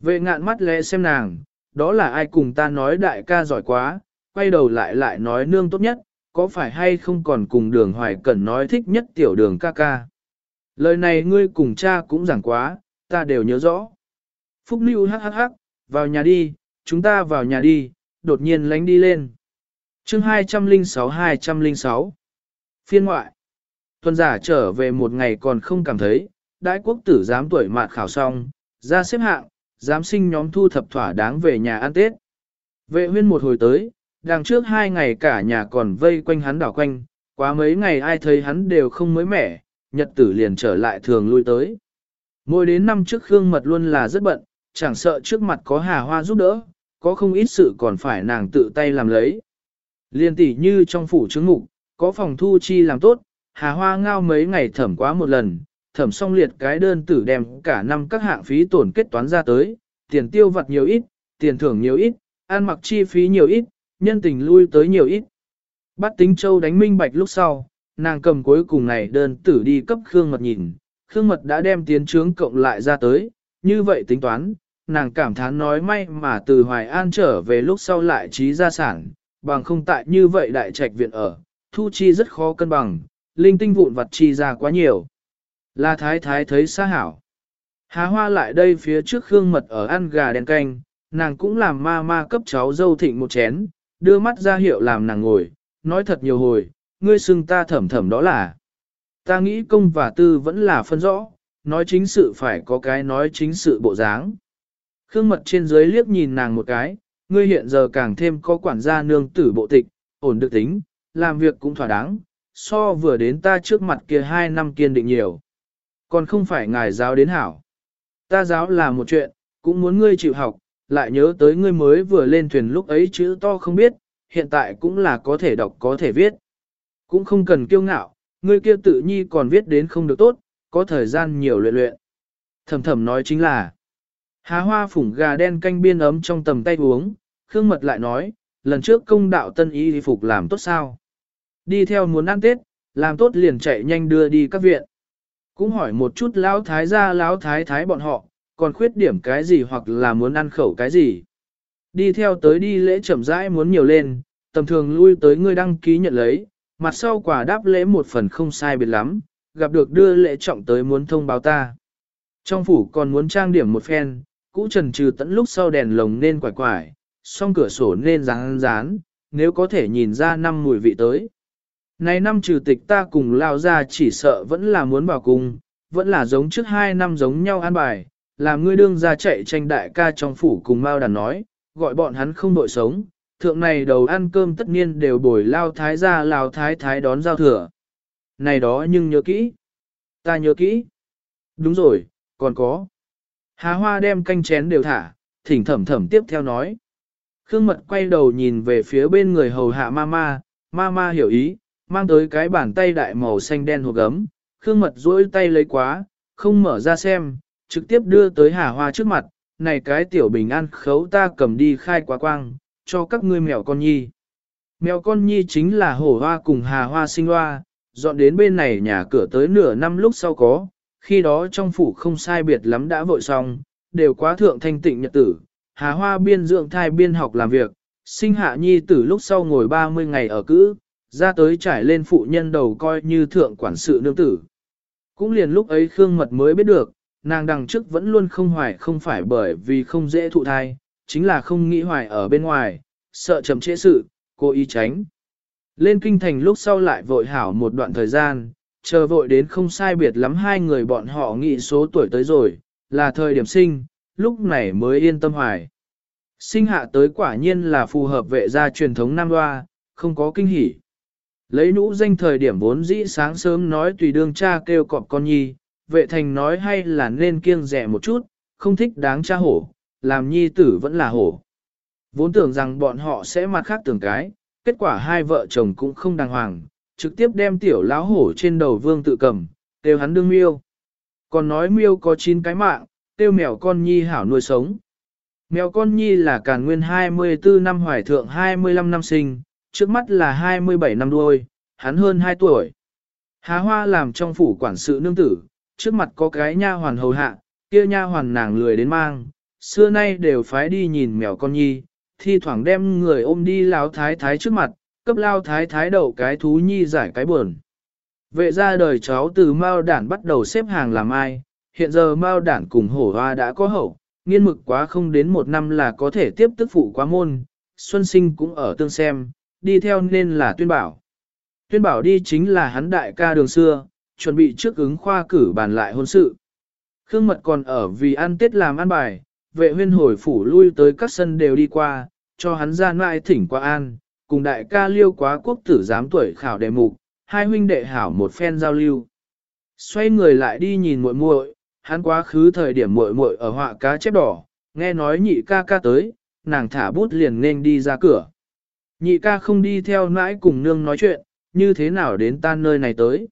Vệ ngạn mắt lẽ xem nàng, đó là ai cùng ta nói đại ca giỏi quá, quay đầu lại lại nói nương tốt nhất, có phải hay không còn cùng đường hoài cẩn nói thích nhất tiểu đường ca ca. Lời này ngươi cùng cha cũng giảng quá, ta đều nhớ rõ. Phúc Lưu hắc hắc hắc, vào nhà đi, chúng ta vào nhà đi, đột nhiên lánh đi lên. chương 206-206 Phiên ngoại Tuần giả trở về một ngày còn không cảm thấy, đại quốc tử giám tuổi mạt khảo xong, ra xếp hạng, giám sinh nhóm thu thập thỏa đáng về nhà ăn Tết. Vệ huyên một hồi tới, đằng trước hai ngày cả nhà còn vây quanh hắn đảo quanh, quá mấy ngày ai thấy hắn đều không mới mẻ, nhật tử liền trở lại thường lui tới. Mỗi đến năm trước Khương Mật luôn là rất bận, chẳng sợ trước mặt có hà hoa giúp đỡ, có không ít sự còn phải nàng tự tay làm lấy. Liên tỷ như trong phủ chứng ngục, có phòng thu chi làm tốt, hà hoa ngao mấy ngày thẩm quá một lần, thẩm xong liệt cái đơn tử đem cả năm các hạng phí tổn kết toán ra tới, tiền tiêu vặt nhiều ít, tiền thưởng nhiều ít, ăn mặc chi phí nhiều ít, nhân tình lui tới nhiều ít. Bắt tính châu đánh minh bạch lúc sau, nàng cầm cuối cùng này đơn tử đi cấp Khương Mật nhìn, Khương Mật đã đem tiến trướng cộng lại ra tới, như vậy tính toán, nàng cảm thán nói may mà từ Hoài An trở về lúc sau lại trí gia sản, bằng không tại như vậy đại trạch viện ở, thu chi rất khó cân bằng, linh tinh vụn vặt chi ra quá nhiều. La Thái Thái thấy xa hảo. Há hoa lại đây phía trước Khương Mật ở ăn gà đen canh, nàng cũng làm ma ma cấp cháu dâu thịnh một chén, đưa mắt ra hiệu làm nàng ngồi, nói thật nhiều hồi, ngươi xưng ta thẩm thẩm đó là. Ta nghĩ công và tư vẫn là phân rõ, nói chính sự phải có cái nói chính sự bộ dáng. Khương mật trên dưới liếc nhìn nàng một cái, ngươi hiện giờ càng thêm có quản gia nương tử bộ tịch, ổn được tính, làm việc cũng thỏa đáng, so vừa đến ta trước mặt kia hai năm kiên định nhiều. Còn không phải ngài giáo đến hảo. Ta giáo là một chuyện, cũng muốn ngươi chịu học, lại nhớ tới ngươi mới vừa lên thuyền lúc ấy chữ to không biết, hiện tại cũng là có thể đọc có thể viết. Cũng không cần kiêu ngạo, ngươi kia tự nhi còn viết đến không được tốt, có thời gian nhiều luyện luyện. Thầm thầm nói chính là, há hoa phủng gà đen canh biên ấm trong tầm tay uống, Khương Mật lại nói, lần trước công đạo tân y đi phục làm tốt sao. Đi theo muốn ăn Tết, làm tốt liền chạy nhanh đưa đi các viện. Cũng hỏi một chút lão thái gia lão thái thái bọn họ, còn khuyết điểm cái gì hoặc là muốn ăn khẩu cái gì. Đi theo tới đi lễ chậm rãi muốn nhiều lên, tầm thường lui tới ngươi đăng ký nhận lấy, mặt sau quả đáp lễ một phần không sai biệt lắm, gặp được đưa lễ trọng tới muốn thông báo ta. Trong phủ còn muốn trang điểm một phen, cũ trần trừ tận lúc sau đèn lồng nên quải quải, song cửa sổ nên rán rán, nếu có thể nhìn ra năm mùi vị tới. Này năm trừ tịch ta cùng lao ra chỉ sợ vẫn là muốn vào cùng, vẫn là giống trước hai năm giống nhau an bài, làm ngươi đương ra chạy tranh đại ca trong phủ cùng Mao Đàn nói, gọi bọn hắn không đội sống, thượng này đầu ăn cơm tất nhiên đều bồi lao thái ra lao thái thái đón giao thừa. Này đó nhưng nhớ kỹ. Ta nhớ kỹ. Đúng rồi, còn có. Há hoa đem canh chén đều thả, thỉnh thẩm thẩm tiếp theo nói. Khương mật quay đầu nhìn về phía bên người hầu hạ mama, mama hiểu ý, mang tới cái bàn tay đại màu xanh đen hộp gấm. Khương mật duỗi tay lấy quá, không mở ra xem, trực tiếp đưa tới hà hoa trước mặt, này cái tiểu bình an khấu ta cầm đi khai quá quang, cho các ngươi mèo con nhi. Mèo con nhi chính là hổ hoa cùng hà hoa sinh hoa, dọn đến bên này nhà cửa tới nửa năm lúc sau có, khi đó trong phủ không sai biệt lắm đã vội xong, đều quá thượng thanh tịnh nhật tử, hà hoa biên dưỡng thai biên học làm việc, sinh hạ nhi tử lúc sau ngồi 30 ngày ở cữ, ra tới trải lên phụ nhân đầu coi như thượng quản sự nương tử. Cũng liền lúc ấy Khương Mật mới biết được, nàng đằng trước vẫn luôn không hoài không phải bởi vì không dễ thụ thai, chính là không nghĩ hoài ở bên ngoài, sợ chậm trễ sự, cô ý tránh. Lên kinh thành lúc sau lại vội hảo một đoạn thời gian, chờ vội đến không sai biệt lắm hai người bọn họ nghĩ số tuổi tới rồi, là thời điểm sinh, lúc này mới yên tâm hoài. Sinh hạ tới quả nhiên là phù hợp vệ gia truyền thống Nam Loa, không có kinh hỉ. Lấy nũ danh thời điểm vốn dĩ sáng sớm nói tùy đương cha kêu cọp con nhi, vệ thành nói hay là nên kiêng rẻ một chút, không thích đáng tra hổ, làm nhi tử vẫn là hổ. Vốn tưởng rằng bọn họ sẽ mặt khác tưởng cái, kết quả hai vợ chồng cũng không đàng hoàng, trực tiếp đem tiểu lão hổ trên đầu vương tự cầm, kêu hắn đương miêu. Còn nói miêu có 9 cái mạng, tiêu mèo con nhi hảo nuôi sống. Mèo con nhi là càn nguyên 24 năm hoài thượng 25 năm sinh, trước mắt là 27 năm đuôi, hắn hơn 2 tuổi. Há hoa làm trong phủ quản sự nương tử, trước mặt có cái nha hoàn hầu hạ, kia nha hoàn nàng lười đến mang, xưa nay đều phái đi nhìn mèo con nhi, thi thoảng đem người ôm đi lao thái thái trước mặt, cấp lao thái thái đậu cái thú nhi giải cái buồn. Vệ ra đời cháu từ Mao Đản bắt đầu xếp hàng làm ai, hiện giờ Mao Đản cùng hổ hoa đã có hậu, nghiên mực quá không đến một năm là có thể tiếp tức phụ quá môn, Xuân Sinh cũng ở tương xem, đi theo nên là tuyên bảo. Tuyên bảo đi chính là hắn đại ca đường xưa, chuẩn bị trước ứng khoa cử bàn lại hôn sự, Khương Mật còn ở vì ăn tết làm ăn bài, vệ huyên hồi phủ lui tới các sân đều đi qua, cho hắn ra lại thỉnh qua an, cùng đại ca liêu quá quốc tử giám tuổi khảo đề mục, hai huynh đệ hảo một phen giao lưu. Xoay người lại đi nhìn muội muội, hắn quá khứ thời điểm muội muội ở họa cá chép đỏ, nghe nói nhị ca ca tới, nàng thả bút liền nên đi ra cửa. Nhị ca không đi theo nãi cùng nương nói chuyện, như thế nào đến tan nơi này tới.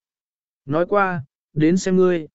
Nói qua, đến xem ngươi.